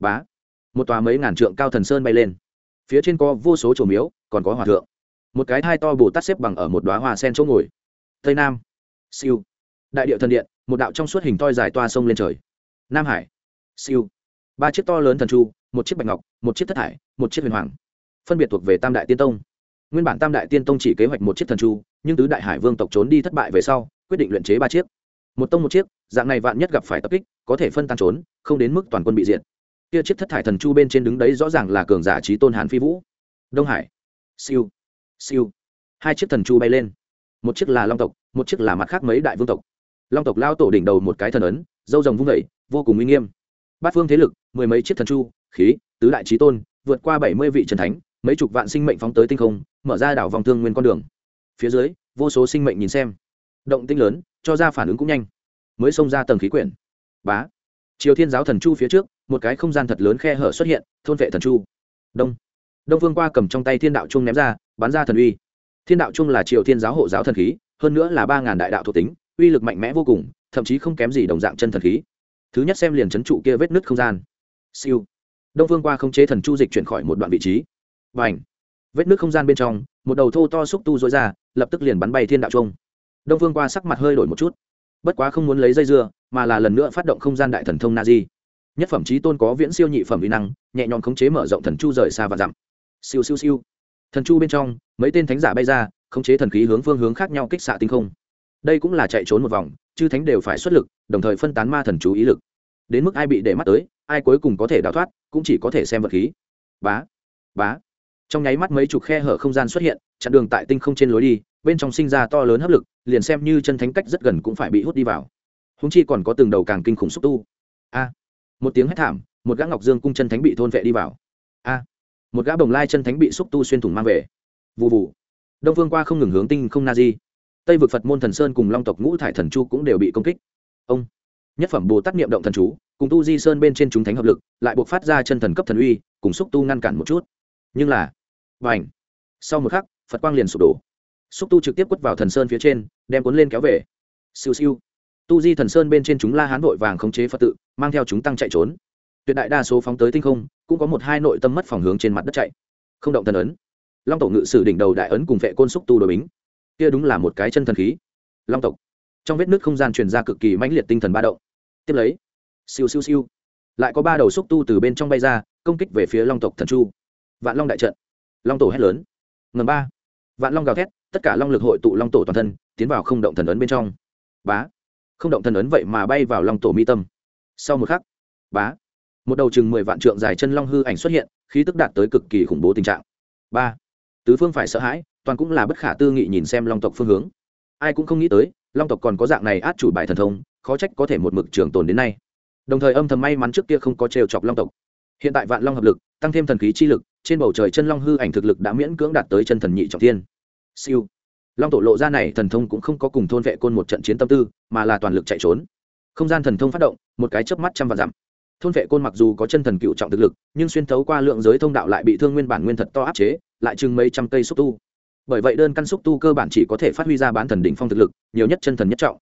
bá một tòa mấy ngàn trượng cao thần sơn bay lên phía trên có vô số trổ miếu còn có hòa thượng một cái thai to bồ tát xếp bằng ở một đoá hoa sen chỗ ngồi tây nam siêu đại địa thần điện một đạo trong suốt hình toi dài toa sông lên trời nam hải siêu ba chiếc to lớn thần chu một chiếc bạch ngọc, một chiếc thất hải, một chiếc huyền hoàng, phân biệt thuộc về tam đại tiên tông nguyên bản tam đại tiên tông chỉ kế hoạch một chiếc thần chu, nhưng tứ đại hải vương tộc trốn đi thất bại về sau, quyết định luyện chế ba chiếc. Một tông một chiếc, dạng này vạn nhất gặp phải tập kích, có thể phân tan trốn, không đến mức toàn quân bị diệt. Kia chiếc thất thải thần chu bên trên đứng đấy rõ ràng là cường giả trí tôn hàn phi vũ. Đông hải. Siêu. Siêu. Hai chiếc thần chu bay lên. Một chiếc là long tộc, một chiếc là mặt khác mấy đại vương tộc. Long tộc lao tổ đỉnh đầu một cái thần ấn, dâu rồng vung vẩy vô cùng uy nghiêm. Bát phương thế lực, mười mấy chiếc thần chu, khí, tứ đại trí tôn, vượt qua bảy mươi vị trần thánh mấy chục vạn sinh mệnh phóng tới tinh không, mở ra đảo vòng thương nguyên con đường. Phía dưới, vô số sinh mệnh nhìn xem. Động tinh lớn, cho ra phản ứng cũng nhanh. Mới xông ra tầng khí quyển. Bá. Triều thiên giáo thần chu phía trước, một cái không gian thật lớn khe hở xuất hiện, thôn vệ thần chu. Đông. Đông vương qua cầm trong tay thiên đạo trung ném ra, bắn ra thần uy. Thiên đạo trung là triều thiên giáo hộ giáo thần khí, hơn nữa là ba ngàn đại đạo thuộc tính, uy lực mạnh mẽ vô cùng, thậm chí không kém gì đồng dạng chân thần khí. Thứ nhất xem liền c trụ kia vết nứt không gian. Siêu. Đông phương qua không chế thần chu dịch chuyển khỏi một đoạn vị trí và ảnh vết nước không gian bên trong, một đầu thô to xúc tu dối ra, lập tức liền bắn bay thiên đạo trung đông phương qua sắc mặt hơi đổi một chút. Bất quá không muốn lấy dây dưa, mà là lần nữa phát động không gian đại thần thông na di nhất phẩm trí tôn có viễn siêu nhị phẩm vi năng, nhẹ nhõm khống chế mở rộng thần chu rời xa và dặm. Siêu siêu siêu. Thần chu bên trong, mấy tên thánh giả bay ra, khống chế thần khí hướng phương hướng khác nhau kích xạ tinh không. Đây cũng là chạy trốn một vòng, chư thánh đều phải xuất lực, đồng thời phân tán ma thần chú ý lực. Đến mức ai bị để mắt tới, ai cuối cùng có thể đào thoát, cũng chỉ có thể xem vật khí. Bá. Bá trong nháy mắt mấy chục khe hở không gian xuất hiện, chặn đường tại tinh không trên lối đi, bên trong sinh ra to lớn hấp lực, liền xem như chân thánh cách rất gần cũng phải bị hút đi vào. Húng chi còn có từng đầu càng kinh khủng xúc tu. A. Một tiếng hét thảm, một gã ngọc dương cung chân thánh bị thôn vệ đi vào. A. Một gã bồng lai chân thánh bị xúc tu xuyên thủng mang về. Vụ vụ đông phương qua không ngừng hướng tinh không na di. Tây vực phật môn thần sơn cùng long tộc ngũ thải thần chu cũng đều bị công kích. Ông. Nhất phẩm bồ tát niệm động thần chú, cùng tu di sơn bên trên chúng thánh hợp lực, lại buộc phát ra chân thần cấp thần uy, cùng xúc tu ngăn cản một chút. Nhưng là và ảnh. Sau một khắc, phật quang liền sụp đổ. Xúc tu trực tiếp quất vào thần sơn phía trên, đem cuốn lên kéo về. Siêu siêu. Tu di thần sơn bên trên chúng la hán vội vàng khống chế phật tự, mang theo chúng tăng chạy trốn. Tuyệt đại đa số phóng tới tinh không, cũng có một hai nội tâm mất phòng hướng trên mặt đất chạy. Không động thần ấn. Long tổ ngự sử đỉnh đầu đại ấn cùng vệ côn xúc tu đội bính. Kia đúng là một cái chân thần khí. Long tộc. Trong vết nước không gian truyền ra cực kỳ mãnh liệt tinh thần ba động. Tiếp lấy. Siêu siêu siêu. Lại có ba đầu xúc tu từ bên trong bay ra, công kích về phía long tộc thần chu. Vạn long đại trận long tổ hét lớn. Ngầm ba. Vạn long gào thét, tất cả long lực hội tụ long tổ toàn thân, tiến vào không động thần ấn bên trong. Bá. Không động thần ấn vậy mà bay vào long tổ mi tâm. Sau một khắc, bá. Một đầu chừng mười vạn trượng dài chân long hư ảnh xuất hiện, khí tức đạt tới cực kỳ khủng bố tình trạng. Ba. Tứ phương phải sợ hãi, toàn cũng là bất khả tư nghị nhìn xem long tộc phương hướng. Ai cũng không nghĩ tới, long tộc còn có dạng này át chủ bài thần thông, khó trách có thể một mực trường tồn đến nay. Đồng thời âm thầm may mắn trước kia không có trêu chọc long tộc hiện tại vạn long hợp lực, tăng thêm thần khí chi lực, trên bầu trời chân long hư ảnh thực lực đã miễn cưỡng đạt tới chân thần nhị trọng thiên. Siêu. Long tổ lộ ra này, thần thông cũng không có cùng thôn vệ côn một trận chiến tâm tư, mà là toàn lực chạy trốn. Không gian thần thông phát động, một cái chớp mắt trăm vạn dặm. Thôn vệ côn mặc dù có chân thần cựu trọng thực lực, nhưng xuyên thấu qua lượng giới thông đạo lại bị thương nguyên bản nguyên thật to áp chế, lại chừng mấy trăm cây xúc tu. Bởi vậy đơn căn xúc tu cơ bản chỉ có thể phát huy ra bán thần đỉnh phong thực lực, nhiều nhất chân thần nhất trọng.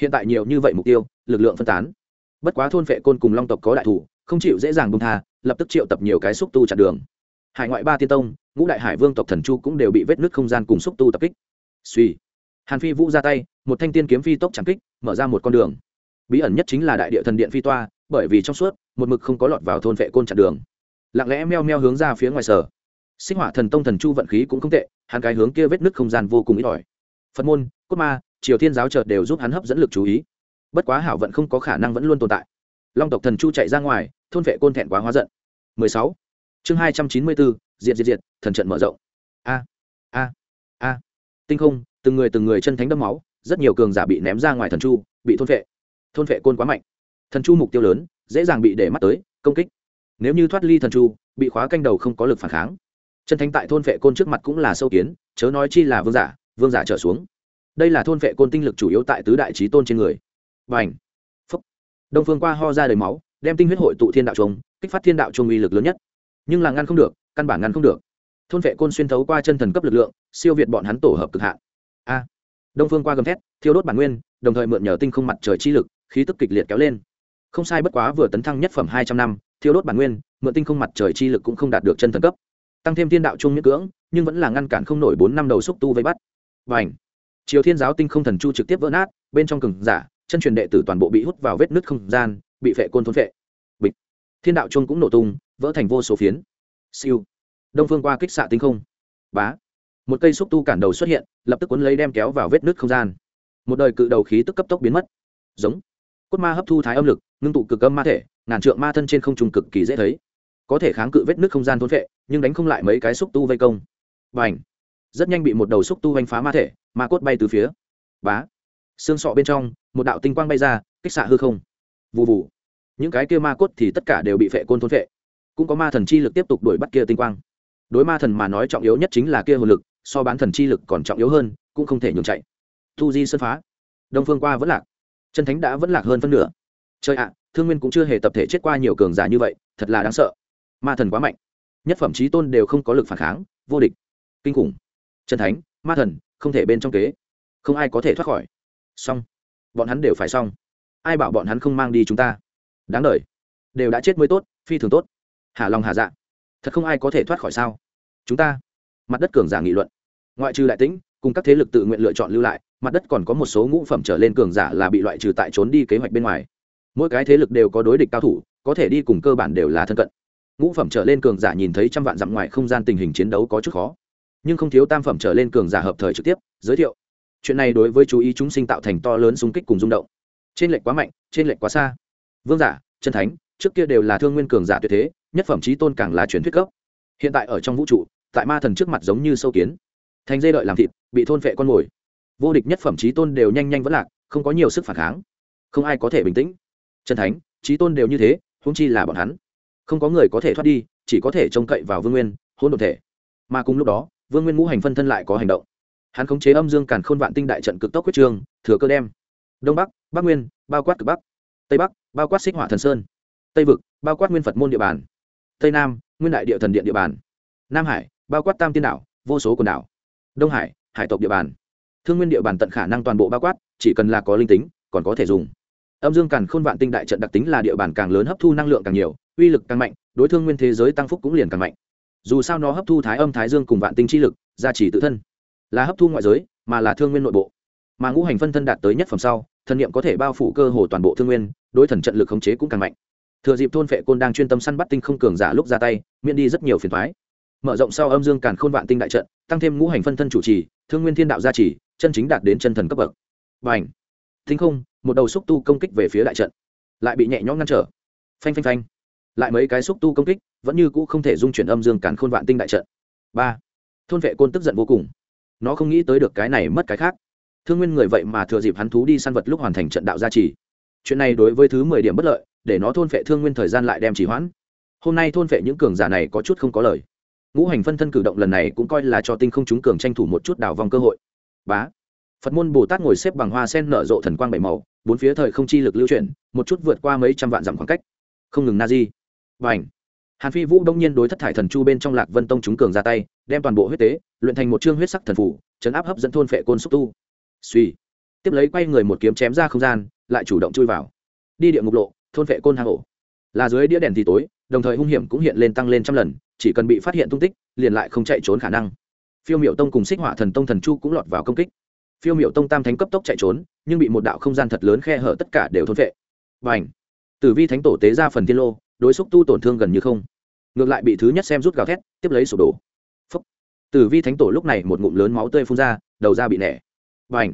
Hiện tại nhiều như vậy mục tiêu, lực lượng phân tán. Bất quá thôn vệ côn cùng long tộc có đại thủ không chịu dễ dàng bung tha, lập tức triệu tập nhiều cái xúc tu chặn đường. Hải ngoại ba tiên tông, ngũ đại hải vương tộc thần chu cũng đều bị vết nứt không gian cùng xúc tu tập kích. Suy. Hàn phi vũ ra tay, một thanh tiên kiếm phi tốc chẳng kích, mở ra một con đường. Bí ẩn nhất chính là đại địa thần điện phi toa, bởi vì trong suốt, một mực không có lọt vào thôn vệ côn chặn đường. Lặng lẽ meo meo hướng ra phía ngoài sở. Sinh hỏa thần tông thần chu vận khí cũng không tệ, hắn cái hướng kia vết nứt không gian vô cùng ít ỏi. Phật môn, cốt ma, triều thiên giáo chợt đều giúp hắn hấp dẫn lực chú ý. Bất quá hảo vận không có khả năng vẫn luôn tồn tại long tộc thần chu chạy ra ngoài thôn vệ côn thẹn quá hóa giận. 16. chương 294, diệt diệt diệt thần trận mở rộng. A a a. Tinh không từng người từng người chân thánh đẫm máu rất nhiều cường giả bị ném ra ngoài thần chu bị thôn vệ. Thôn vệ côn quá mạnh. Thần chu mục tiêu lớn dễ dàng bị để mắt tới công kích. Nếu như thoát ly thần chu bị khóa canh đầu không có lực phản kháng. Chân thánh tại thôn vệ côn trước mặt cũng là sâu kiến chớ nói chi là vương giả vương giả trở xuống. Đây là thôn vệ côn tinh lực chủ yếu tại tứ đại trí tôn trên người. Và ảnh đông phương qua ho ra đầy máu, đem tinh huyết hội tụ thiên đạo trùng, kích phát thiên đạo trùng uy lực lớn nhất. Nhưng là ngăn không được, căn bản ngăn không được. Thôn vệ côn xuyên thấu qua chân thần cấp lực lượng, siêu việt bọn hắn tổ hợp cực hạn. A! Đông phương qua gầm thét, thiêu đốt bản nguyên, đồng thời mượn nhờ tinh không mặt trời chi lực, khí tức kịch liệt kéo lên. Không sai bất quá vừa tấn thăng nhất phẩm hai trăm năm, thiêu đốt bản nguyên, mượn tinh không mặt trời chi lực cũng không đạt được chân thần cấp. Tăng thêm thiên đạo trung miễn cưỡng, nhưng vẫn là ngăn cản không nổi bốn năm đầu xúc tu vây bắt. Và ảnh triều thiên giáo tinh không thần chu trực tiếp vỡ nát, bên trong cường giả chân truyền đệ tử toàn bộ bị hút vào vết nứt không gian, bị phệ côn thôn phệ. Bịch. Thiên đạo chung cũng nổ tung, vỡ thành vô số phiến. Siêu. Đông phương qua kích xạ tinh không. Bá. Một cây xúc tu cản đầu xuất hiện, lập tức cuốn lấy đem kéo vào vết nứt không gian. Một đời cự đầu khí tức cấp tốc biến mất. Giống. Cốt ma hấp thu thái âm lực, ngưng tụ cực âm ma thể, ngàn trượng ma thân trên không trùng cực kỳ dễ thấy. Có thể kháng cự vết nứt không gian thôn phệ, nhưng đánh không lại mấy cái xúc tu vây công. Và ảnh rất nhanh bị một đầu xúc tu vanh phá ma thể, ma cốt bay từ phía. Bá xương sọ bên trong, một đạo tinh quang bay ra, kích xạ hư không. Vụ vụ những cái kia ma cốt thì tất cả đều bị phệ côn thôn phệ. Cũng có ma thần chi lực tiếp tục đuổi bắt kia tinh quang. Đối ma thần mà nói trọng yếu nhất chính là kia hồn lực, so bán thần chi lực còn trọng yếu hơn, cũng không thể nhường chạy. Thu di sơn phá. Đông phương qua vẫn lạc. Chân thánh đã vẫn lạc hơn phân nửa. Chơi ạ, thương nguyên cũng chưa hề tập thể chết qua nhiều cường giả như vậy, thật là đáng sợ. Ma thần quá mạnh. Nhất phẩm trí tôn đều không có lực phản kháng, vô địch. Kinh khủng. Chân thánh, ma thần, không thể bên trong kế. Không ai có thể thoát khỏi xong. Bọn hắn đều phải xong. Ai bảo bọn hắn không mang đi chúng ta? Đáng đ đều đã chết mới tốt, phi thường tốt. Hà lòng hà dạ. Thật không ai có thể thoát khỏi sao? Chúng ta. Mặt đất cường giả nghị luận. Ngoại trừ đại tĩnh, cùng các thế lực tự nguyện lựa chọn lưu lại, mặt đất còn có một số ngũ phẩm trở lên cường giả là bị loại trừ tại trốn đi kế hoạch bên ngoài. Mỗi cái thế lực đều có đối địch cao thủ, có thể đi cùng cơ bản đều là thân cận. Ngũ phẩm trở lên cường giả nhìn thấy trăm vạn dặm ngoài không gian tình hình chiến đấu có chút khó. Nhưng không thiếu tam phẩm trở lên cường giả hợp thời trực tiếp, giới thiệu chuyện này đối với chú ý chúng sinh tạo thành to lớn xung kích cùng rung động. Trên lệch quá mạnh, trên lệch quá xa. Vương giả, chân thánh, trước kia đều là thương nguyên cường giả tuyệt thế, nhất phẩm trí tôn càng là truyền thuyết cấp hiện tại ở trong vũ trụ, tại ma thần trước mặt giống như sâu kiến. Thành dây đợi làm thịt, bị thôn phệ con mồi. Vô địch nhất phẩm trí tôn đều nhanh nhanh vẫn lạc, không có nhiều sức phản kháng. Không ai có thể bình tĩnh. Chân thánh trí tôn đều như thế húng chi là bọn hắn. Không có người có thể thoát đi, chỉ có thể trông cậy vào vương nguyên hôn đ ộ thể. Mà cùng lúc đó, vương nguyên ngũ hành phân thân lại có hành động hắn khống chế âm dương càn khôn vạn tinh đại trận cực tốc quyết trường, thừa cơ đem. Đông bắc bắc nguyên bao quát cực bắc. Tây bắc bao quát xích hỏa thần sơn. Tây vực bao quát nguyên phật môn địa bàn. Tây nam nguyên đại địa thần điện địa bàn. Nam hải bao quát tam tiên đảo vô số quần đảo. Đông hải hải tộc địa bàn. Thương nguyên địa bàn tận khả năng toàn bộ bao quát chỉ cần là có linh tính còn có thể dùng. Âm dương càn khôn vạn tinh đại trận đặc tính là địa bàn càng lớn hấp thu năng lượng càng nhiều uy lực càng mạnh đối thương nguyên thế giới tăng phúc cũng liền càng mạnh. Dù sao nó hấp thu thái âm thái dương cùng vạn tinh chi lực gia trì tự thân là hấp thu ngoại giới, mà là thương nguyên nội bộ. Mà ngũ hành phân thân đạt tới nhất phẩm sau, thần niệm có thể bao phủ cơ hồ toàn bộ thương nguyên, đối thần trận lực khống chế cũng càng mạnh. Thừa dịp thôn phệ côn đang chuyên tâm săn bắt tinh không cường giả lúc ra tay, miễn đi rất nhiều phiền thoái mở rộng sau âm dương càn khôn vạn tinh đại trận, tăng thêm ngũ hành phân thân chủ trì, thương nguyên thiên đạo gia trì, chân chính đạt đến chân thần cấp bậc. Và ảnh thính không, một đầu xúc tu công kích về phía đại trận. Lại bị nhẹ nhõm ngăn trở. Phanh phanh phanh. Lại mấy cái xúc tu công kích, vẫn như cũ không thể dung chuyển âm dương càn khôn vạn tinh đại trận. Ba! Thôn vệ côn tức giận vô cùng nó không nghĩ tới được cái này mất cái khác. Thương nguyên người vậy mà thừa dịp hắn thú đi săn vật lúc hoàn thành trận đạo gia trì. Chuyện này đối với thứ mười điểm bất lợi, để nó thôn vệ thương nguyên thời gian lại đem chỉ hoãn. Hôm nay thôn vệ những cường giả này có chút không có lời. Ngũ hành phân thân cử động lần này cũng coi là cho tinh không chúng cường tranh thủ một chút đào vòng cơ hội. Bá. Phật môn bồ tát ngồi xếp bằng hoa sen nở rộ thần quang bảy màu, bốn phía thời không chi lực lưu chuyển, một chút vượt qua mấy trăm vạn dặm khoảng cách. Không ngừng na di. Và ảnh hàn phi vũ đông nhiên đối thất thải thần chu bên trong lạc vân tông chúng cường ra tay, đem toàn bộ huyết tế luyện thành một chương huyết sắc thần phủ chấn áp hấp dẫn thôn phệ côn xúc tu. Suy. Tiếp lấy quay người một kiếm chém ra không gian, lại chủ động chui vào. Đi địa ngục lộ, thôn phệ côn hang ổ. Là dưới đĩa đèn thì tối, đồng thời hung hiểm cũng hiện lên tăng lên trăm lần, chỉ cần bị phát hiện tung tích, liền lại không chạy trốn khả năng. Phiêu miệu tông cùng xích hỏa thần tông thần chu cũng lọt vào công kích. Phiêu miệu tông tam thánh cấp tốc chạy trốn, nhưng bị một đạo không gian thật lớn khe hở tất cả đều thôn phệ. Và h tử vi thánh tổ tế ra phần tiên lô, đối xúc tu tổn thương gần như không. Ngược lại bị thứ nhất xem rút gào thét, tiếp lấy sụp đổ tử vi thánh tổ lúc này một ngụm lớn máu tươi phun ra, đầu ra bị nẻ. Và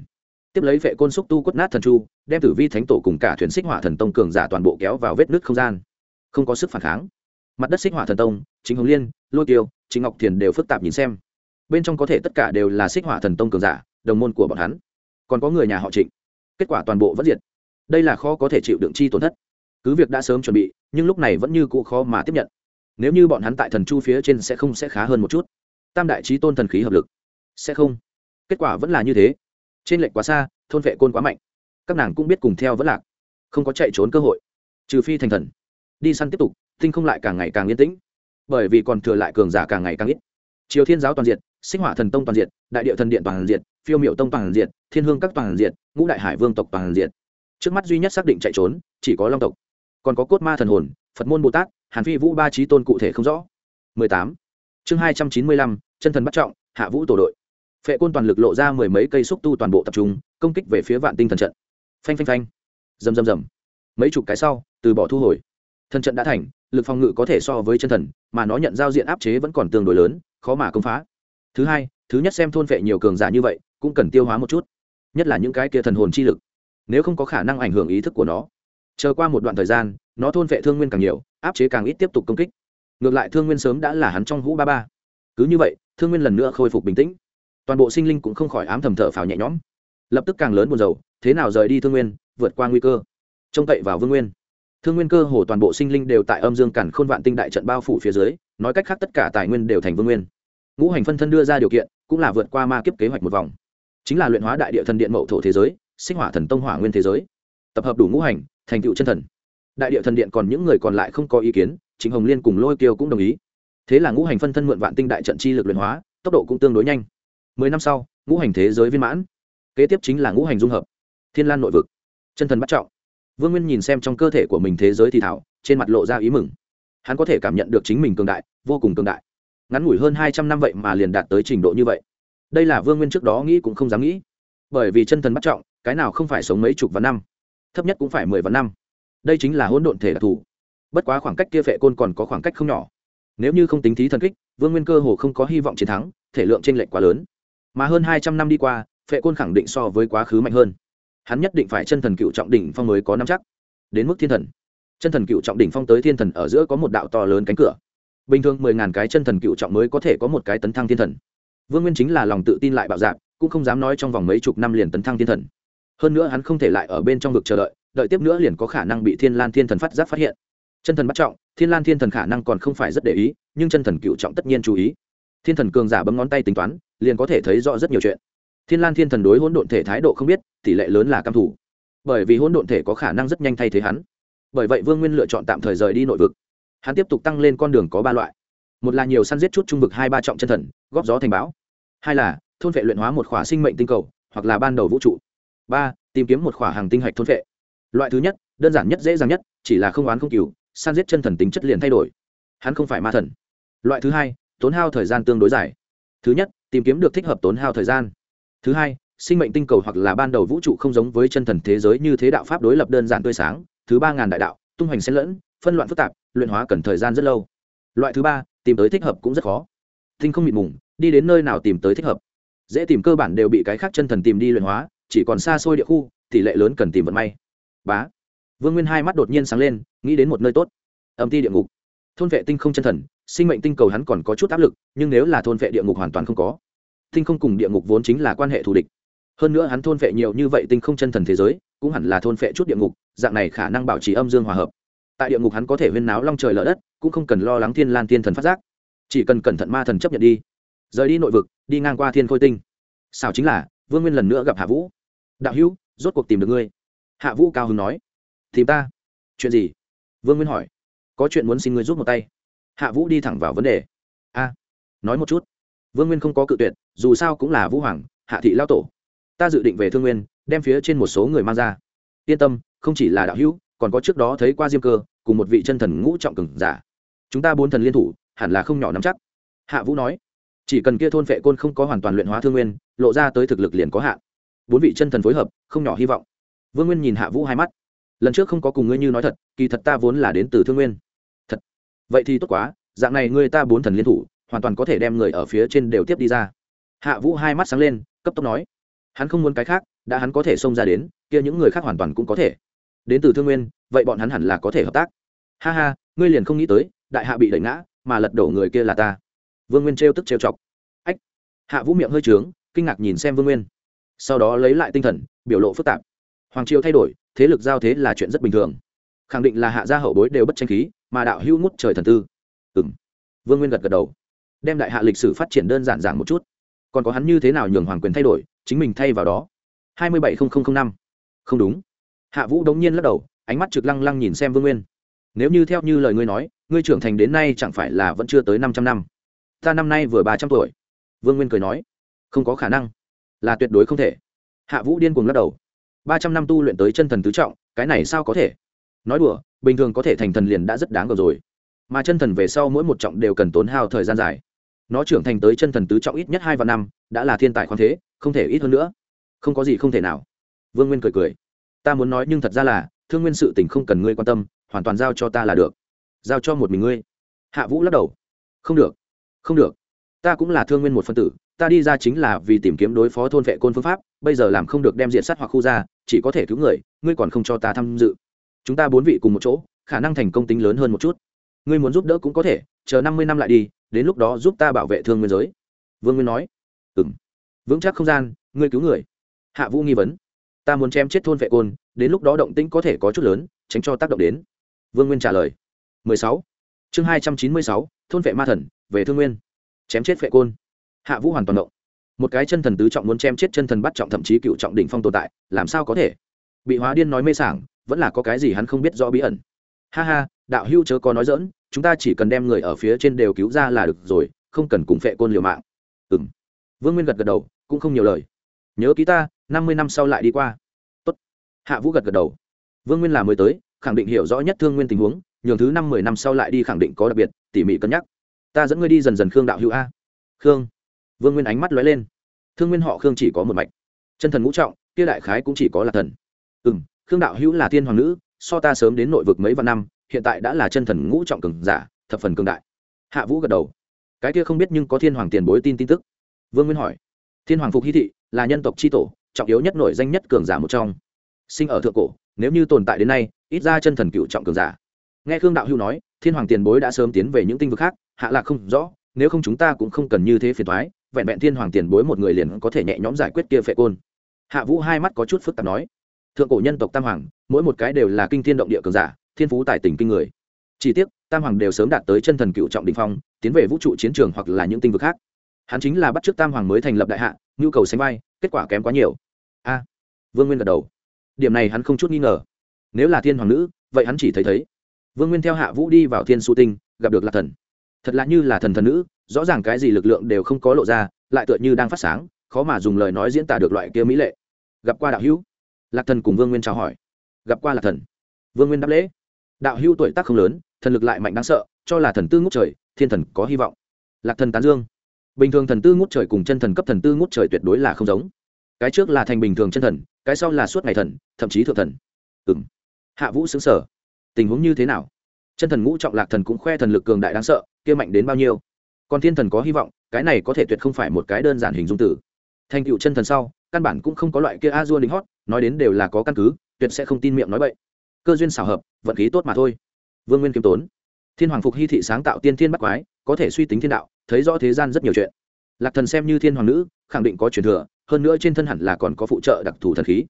tiếp lấy vệ côn xúc tu quất nát thần chu, đem tử vi thánh tổ cùng cả thuyền xích hỏa thần tông cường giả toàn bộ kéo vào vết nứt không gian. Không có sức phản kháng. Mặt đất xích hỏa thần tông, chính hồng liên, lôi tiêu chính ngọc thiền đều phức tạp nhìn xem. Bên trong có thể tất cả đều là xích hỏa thần tông cường giả, đồng môn của bọn hắn. Còn có người nhà họ trịnh. Kết quả toàn bộ vẫn diệt. Đây là khó có thể chịu đựng chi tổn thất. Cứ việc đã sớm chuẩn bị, nhưng lúc này vẫn như cũ khó mà tiếp nhận. Nếu như bọn hắn tại thần chu phía trên sẽ không sẽ khá hơn một chút tam đại trí tôn thần khí hợp lực. Sẽ không. Kết quả vẫn là như thế. Trên lệnh quá xa thôn vệ côn quá mạnh. Các nàng cũng biết cùng theo vẫn lạc. Không có chạy trốn cơ hội. Trừ phi thành thần. Đi săn tiếp tục tinh không lại càng ngày càng yên tĩnh. Bởi vì còn thừa lại cường giả càng ngày càng ít. Triều thiên giáo toàn diện sinh hỏa thần tông toàn diện đại địa thần điện toàn diện phiêu miệu tông toàn diện thiên hương các toàn diện ngũ đại hải vương tộc toàn diện. Trước mắt duy nhất xác định chạy trốn chỉ có long tộc. Còn có cốt ma thần hồn phật môn bồ tát hàn phi vũ ba trí tôn cụ thể không rõ. 18. chương 295, chân thần bắt trọng, hạ vũ tổ đội. Phệ côn toàn lực lộ ra mười mấy cây xúc tu toàn bộ tập trung, công kích về phía vạn tinh thần trận. Phanh phanh phanh. Rầm rầm rầm. Mấy chục cái sau, từ bỏ thu hồi. Thần trận đã thành, lực phòng ngự có thể so với chân thần, mà nó nhận giao diện áp chế vẫn còn tương đối lớn, khó mà công phá. Thứ hai, thứ nhất xem thôn phệ nhiều cường giả như vậy, cũng cần tiêu hóa một chút. Nhất là những cái kia thần hồn chi lực. Nếu không có khả năng ảnh hưởng ý thức của nó. Chờ qua một đoạn thời gian, nó thôn vệ thương nguyên càng nhiều, áp chế càng ít tiếp tục công kích. Ngược lại thương nguyên sớm đã là hắn trong hũ ba ba. Cứ như vậy thương nguyên lần nữa khôi phục bình tĩnh. Toàn bộ sinh linh cũng không khỏi ám thầm thở phào nhẹ nhõm. Lập tức càng lớn buồn rầu, thế nào rời đi thương nguyên, vượt qua nguy cơ. Trông cậy vào vương nguyên. Thương nguyên cơ hồ toàn bộ sinh linh đều tại âm dương cản khôn vạn tinh đại trận bao phủ phía dưới, nói cách khác tất cả tài nguyên đều thành vương nguyên. Ngũ hành phân thân đưa ra điều kiện, cũng là vượt qua ma kiếp kế hoạch một vòng. Chính là luyện hóa đại địa thần điện mậu thổ thế giới, sinh hỏa thần tông hỏa nguyên thế giới. Tập hợp đủ ngũ hành, thành tựu chân thần. Đại địa thần điện còn những người còn lại không có ý kiến chính hồng liên cùng lôi Kiều cũng đồng ý thế là ngũ hành phân thân mượn vạn tinh đại trận chi lực luyện hóa, tốc độ cũng tương đối nhanh. Mười năm sau, ngũ hành thế giới viên mãn. Kế tiếp chính là ngũ hành dung hợp. Thiên lan nội vực. Chân thần bắt trọng. Vương nguyên nhìn xem trong cơ thể của mình thế giới thì thảo, trên mặt lộ ra ý mừng. Hắn có thể cảm nhận được chính mình cường đại, vô cùng cường đại. Ngắn ngủi hơn hai trăm năm vậy mà liền đạt tới trình độ như vậy. Đây là vương nguyên trước đó nghĩ cũng không dám nghĩ. Bởi vì chân thần bắt trọng, cái nào không phải sống mấy chục vạn năm. Thấp nhất cũng phải mười vạn năm. Đây chính là hỗn độn thể đặc thù. Bất quá khoảng cách kia phệ côn còn có khoảng cách không nhỏ nếu như không tính thí thần kích, vương nguyên cơ hồ không có hy vọng chiến thắng, thể lượng t r ê n lệch quá lớn. Mà hơn hai trăm năm đi qua, phệ côn khẳng định so với quá khứ mạnh hơn. Hắn nhất định phải chân thần cựu trọng đỉnh phong mới có năm chắc. Đến mức thiên thần. Chân thần cựu trọng đỉnh phong tới thiên thần ở giữa có một đạo to lớn cánh cửa. Bình thường mười ngàn cái chân thần cựu trọng mới có thể có một cái tấn thăng thiên thần. Vương nguyên chính là lòng tự tin lại bạo dạp cũng không dám nói trong vòng mấy chục năm liền tấn thăng thiên thần. Hơn nữa hắn không thể lại ở bên trong vực chờ đợi đợi tiếp nữa liền có khả năng bị thiên lan thiên thần phát giác phát hiện chân thần bắt trọng, thiên lan thiên thần khả năng còn không phải rất để ý, nhưng chân thần cựu trọng tất nhiên chú ý. Thiên thần cường giả bấm ngón tay tính toán, liền có thể thấy rõ rất nhiều chuyện. Thiên lan thiên thần đối hỗn độn thể thái độ không biết, tỷ lệ lớn là căm thủ bởi vì hỗn độn thể có khả năng rất nhanh thay thế hắn. Bởi vậy vương nguyên lựa chọn tạm thời rời đi nội vực. Hắn tiếp tục tăng lên con đường có ba loại. Một là nhiều săn giết chút trung vực hai ba trọng chân thần, góp gió thành bão. Hai là thôn vệ luyện hóa một khỏa sinh mệnh tinh cầu, hoặc là ban đầu vũ trụ. Ba, tìm kiếm một khỏa hàng tinh hạch thôn vệ. Loại thứ nhất, đơn giản nhất, dễ dàng nhất, chỉ là không oán không cừu san giết chân thần tính chất liền thay đổi. Hắn không phải ma thần. Loại thứ hai, tốn hao thời gian tương đối dài. Thứ nhất, tìm kiếm được thích hợp tốn hao thời gian. Thứ hai, sinh mệnh tinh cầu hoặc là ban đầu vũ trụ không giống với chân thần thế giới như thế đạo pháp đối lập đơn giản tươi sáng. Thứ ba ngàn đại đạo, tung hoành xen lẫn, phân loạn phức tạp, luyện hóa cần thời gian rất lâu. Loại thứ ba, tìm tới thích hợp cũng rất khó. Tinh không mịt mùng, đi đến nơi nào tìm tới thích hợp. Dễ tìm cơ bản đều bị cái khác chân thần tìm đi luyện hóa, chỉ còn xa xôi địa khu, tỷ lệ lớn cần tìm vận may. Bá vương nguyên hai mắt đột nhiên sáng lên, nghĩ đến một nơi tốt. Âm ti địa ngục. Thôn vệ tinh không chân thần, sinh mệnh tinh cầu hắn còn có chút áp lực, nhưng nếu là thôn vệ địa ngục hoàn toàn không có, tinh không cùng địa ngục vốn chính là quan hệ thù địch. Hơn nữa hắn thôn vệ nhiều như vậy tinh không chân thần thế giới, cũng hẳn là thôn vệ chút địa ngục, dạng này khả năng bảo trì âm dương hòa hợp. Tại địa ngục hắn có thể huyên náo long trời lở đất, cũng không cần lo lắng thiên lan thiên thần phát giác. Chỉ cần cẩn thận ma thần chấp nhận đi. Rời đi nội vực, đi ngang qua thiên khôi tinh. Sao chính là, vương nguyên lần nữa gặp hạ vũ. Đạo hữu, rốt cuộc tìm được ngươi. Hạ vũ cao hứng nói tìm ta. Chuyện gì? Vương nguyên hỏi. Có chuyện muốn xin ngươi giúp một tay. Hạ vũ đi thẳng vào vấn đề. A, nói một chút. Vương nguyên không có cự tuyệt, dù sao cũng là vũ hoàng, hạ thị lao tổ. Ta dự định về thương nguyên, đem phía trên một số người mang ra. Yên tâm, không chỉ là đạo hữu, còn có trước đó thấy qua diêm cơ, cùng một vị chân thần ngũ trọng cừng giả. Chúng ta bốn thần liên thủ, hẳn là không nhỏ nắm chắc. Hạ vũ nói. Chỉ cần kia thôn vệ côn không có hoàn toàn luyện hóa thương nguyên, lộ ra tới thực lực liền có hạn. Bốn vị chân thần phối hợp, không nhỏ hy vọng. Vương nguyên nhìn hạ vũ hai mắt lần trước không có cùng ngươi như nói thật, kỳ thật ta vốn là đến từ thương nguyên. Thật. Vậy thì tốt quá, dạng này ngươi ta bốn thần liên thủ, hoàn toàn có thể đem người ở phía trên đều tiếp đi ra. Hạ vũ hai mắt sáng lên, cấp tốc nói. Hắn không muốn cái khác, đã hắn có thể xông ra đến, kia những người khác hoàn toàn cũng có thể. Đến từ thương nguyên, vậy bọn hắn hẳn là có thể hợp tác. Ha ha, ngươi liền không nghĩ tới, đại hạ bị đẩy ngã, mà lật đổ người kia là ta. Vương nguyên trêu tức trêu chọc. Ách. Hạ vũ miệng hơi trướng, kinh ngạc nhìn xem vương nguyên. Sau đó lấy lại tinh thần, biểu lộ phức tạp. Hoàng triều thay đổi thế lực giao thế là chuyện rất bình thường. Khẳng định là hạ gia hậu bối đều bất tranh khí, mà đạo hữu ngút trời thần tư. Ừ m vương nguyên gật gật đầu. Đem đại hạ lịch sử phát triển đơn giản giản một chút. Còn có hắn như thế nào nhường hoàng quyền thay đổi, chính mình thay vào đó. Hai mươi bảy năm. Không đúng. Hạ vũ đống nhiên lắc đầu, ánh mắt trực lăng lăng nhìn xem vương nguyên. Nếu như theo như lời ngươi nói, ngươi trưởng thành đến nay chẳng phải là vẫn chưa tới năm trăm năm. Ta năm nay vừa ba trăm tuổi. Vương nguyên cười nói, không có khả năng. Là tuyệt đối không thể. Hạ vũ điên cuồng lắc đầu ba trăm năm tu luyện tới chân thần tứ trọng, cái này sao có thể? Nói đùa, bình thường có thể thành thần liền đã rất đáng rồi. Mà chân thần về sau mỗi một trọng đều cần tốn hao thời gian dài. Nó trưởng thành tới chân thần tứ trọng ít nhất hai và năm, đã là thiên tài khoan thế, không thể ít hơn nữa. Không có gì không thể nào. Vương nguyên cười cười. Ta muốn nói nhưng thật ra là, thương nguyên sự tình không cần ngươi quan tâm, hoàn toàn giao cho ta là được. Giao cho một mình ngươi. Hạ vũ lắc đầu. Không được. Không được. Ta cũng là thương nguyên một phân tử, ta đi ra chính là vì tìm kiếm đối phó thôn vệ côn phương pháp, bây giờ làm không được đem diện sát hoặc khu ra chỉ có thể cứu người ngươi còn không cho ta tham dự. Chúng ta bốn vị cùng một chỗ khả năng thành công tính lớn hơn một chút. Ngươi muốn giúp đỡ cũng có thể chờ năm mươi năm lại đi đến lúc đó giúp ta bảo vệ thương nguyên giới. Vương nguyên nói. Ừng vững chắc không gian ngươi cứu người. Hạ vũ nghi vấn. Ta muốn chém chết thôn vệ côn đến lúc đó động tĩnh có thể có chút lớn tránh cho tác động đến. Vương nguyên trả lời. 16. chương 296, thôn vệ ma thần về thương nguyên. Chém chết vệ côn. Hạ vũ hoàn toàn động một cái chân thần tứ trọng muốn chém chết chân thần bắt trọng thậm chí cựu trọng đỉnh phong tồn tại, làm sao có thể? Bị hóa điên nói mê sảng, vẫn là có cái gì hắn không biết rõ bí ẩn. Ha ha, đạo hưu chớ có nói dỡn chúng ta chỉ cần đem người ở phía trên đều cứu ra là được rồi, không cần cùng phệ côn liều mạng. Ừ m vương nguyên gật gật đầu, cũng không nhiều lời. Nhớ ký ta, năm mươi năm sau lại đi qua. Tốt. hạ vũ gật gật đầu. Vương nguyên là mới tới, khẳng định hiểu rõ nhất thương nguyên tình huống, nhường thứ năm mười năm sau lại đi khẳng định có đặc biệt, tỉ mỉ cân nhắc. Ta dẫn ngươi đi dần dần khương đạo hữu a. Khương vương nguyên ánh mắt lóe lên. Thương nguyên họ khương chỉ có một mạch. Chân thần ngũ trọng, kia đại khái cũng chỉ có là thần. Ừ m khương đạo hữu là thiên hoàng nữ, so ta sớm đến nội vực mấy vạn năm, hiện tại đã là chân thần ngũ trọng cường giả, thập phần cường đại. Hạ vũ gật đầu. Cái kia không biết nhưng có thiên hoàng tiền bối tin tin tức? Vương nguyên hỏi. Thiên hoàng phục hy thị, là nhân tộc tri tổ, trọng yếu nhất nổi danh nhất cường giả một trong. Sinh ở thượng cổ, nếu như tồn tại đến nay, ít ra chân thần cựu trọng cường giả. Nghe khương đạo hưu nói, thiên hoàng tiền bối đã sớm tiến về những tinh vực khác, hạ lạc không rõ, nếu không chúng ta cũng không cần như thế phiền thoái vẹn vẹn thiên hoàng tiền bối một người liền có thể nhẹ nhõm giải quyết kia phệ côn. Hạ vũ hai mắt có chút phức tạp nói, thượng cổ nhân tộc tam hoàng, mỗi một cái đều là kinh thiên động địa cường giả, thiên phú tài tình kinh người. Chỉ tiếc, tam hoàng đều sớm đạt tới chân thần cựu trọng đình phong, tiến về vũ trụ chiến trường hoặc là những tinh vực khác. Hắn chính là bắt t tam hoàng mới thành lập đại hạ, nhu cầu sánh vai, kết quả kém quá nhiều. A, vương nguyên gật đầu. Điểm này hắn không chút nghi ngờ. Nếu là thiên hoàng nữ, vậy hắn chỉ thấy thấy. Vương nguyên theo hạ vũ đi vào thiên su tinh, gặp được lạc thần. Thật lạ như là thần thần nữ rõ ràng cái gì lực lượng đều không có lộ ra, lại tựa như đang phát sáng, khó mà dùng lời nói diễn tả được loại kia mỹ lệ. Gặp qua đạo hữu? Lạc thần cùng vương nguyên chào hỏi. Gặp qua lạc thần. Vương nguyên đáp lễ. Đạo hữu tuổi tác không lớn, thần lực lại mạnh đáng sợ, cho là thần tư ngút trời, thiên thần có hy vọng. Lạc thần tán dương. Bình thường thần tư ngút trời cùng chân thần cấp thần tư ngút trời tuyệt đối là không giống. Cái trước là thành bình thường chân thần, cái sau là suốt ngày thần, thậm chí thượng thần. Ừ m hạ vũ xứng sở tình huống như thế nào? Chân thần ngũ trọng lạc thần cũng khoe thần lực cường đại đáng sợ, kia mạnh đến bao nhiêu? Còn thiên thần có hy vọng, cái này có thể tuyệt không phải một cái đơn giản hình dung tử thành cựu chân thần sau, căn bản cũng không có loại kia a dua lính hót, nói đến đều là có căn cứ, tuyệt sẽ không tin miệng nói vậy cơ duyên xảo hợp, vận khí tốt mà thôi. Vương nguyên kiêm tốn. Thiên hoàng phục hy thị sáng tạo tiên thiên bắt quái, có thể suy tính thiên đạo, thấy rõ thế gian rất nhiều chuyện. Lạc thần xem như thiên hoàng nữ, khẳng định có truyền thừa, hơn nữa trên thân hẳn là còn có phụ trợ đặc thù thần khí.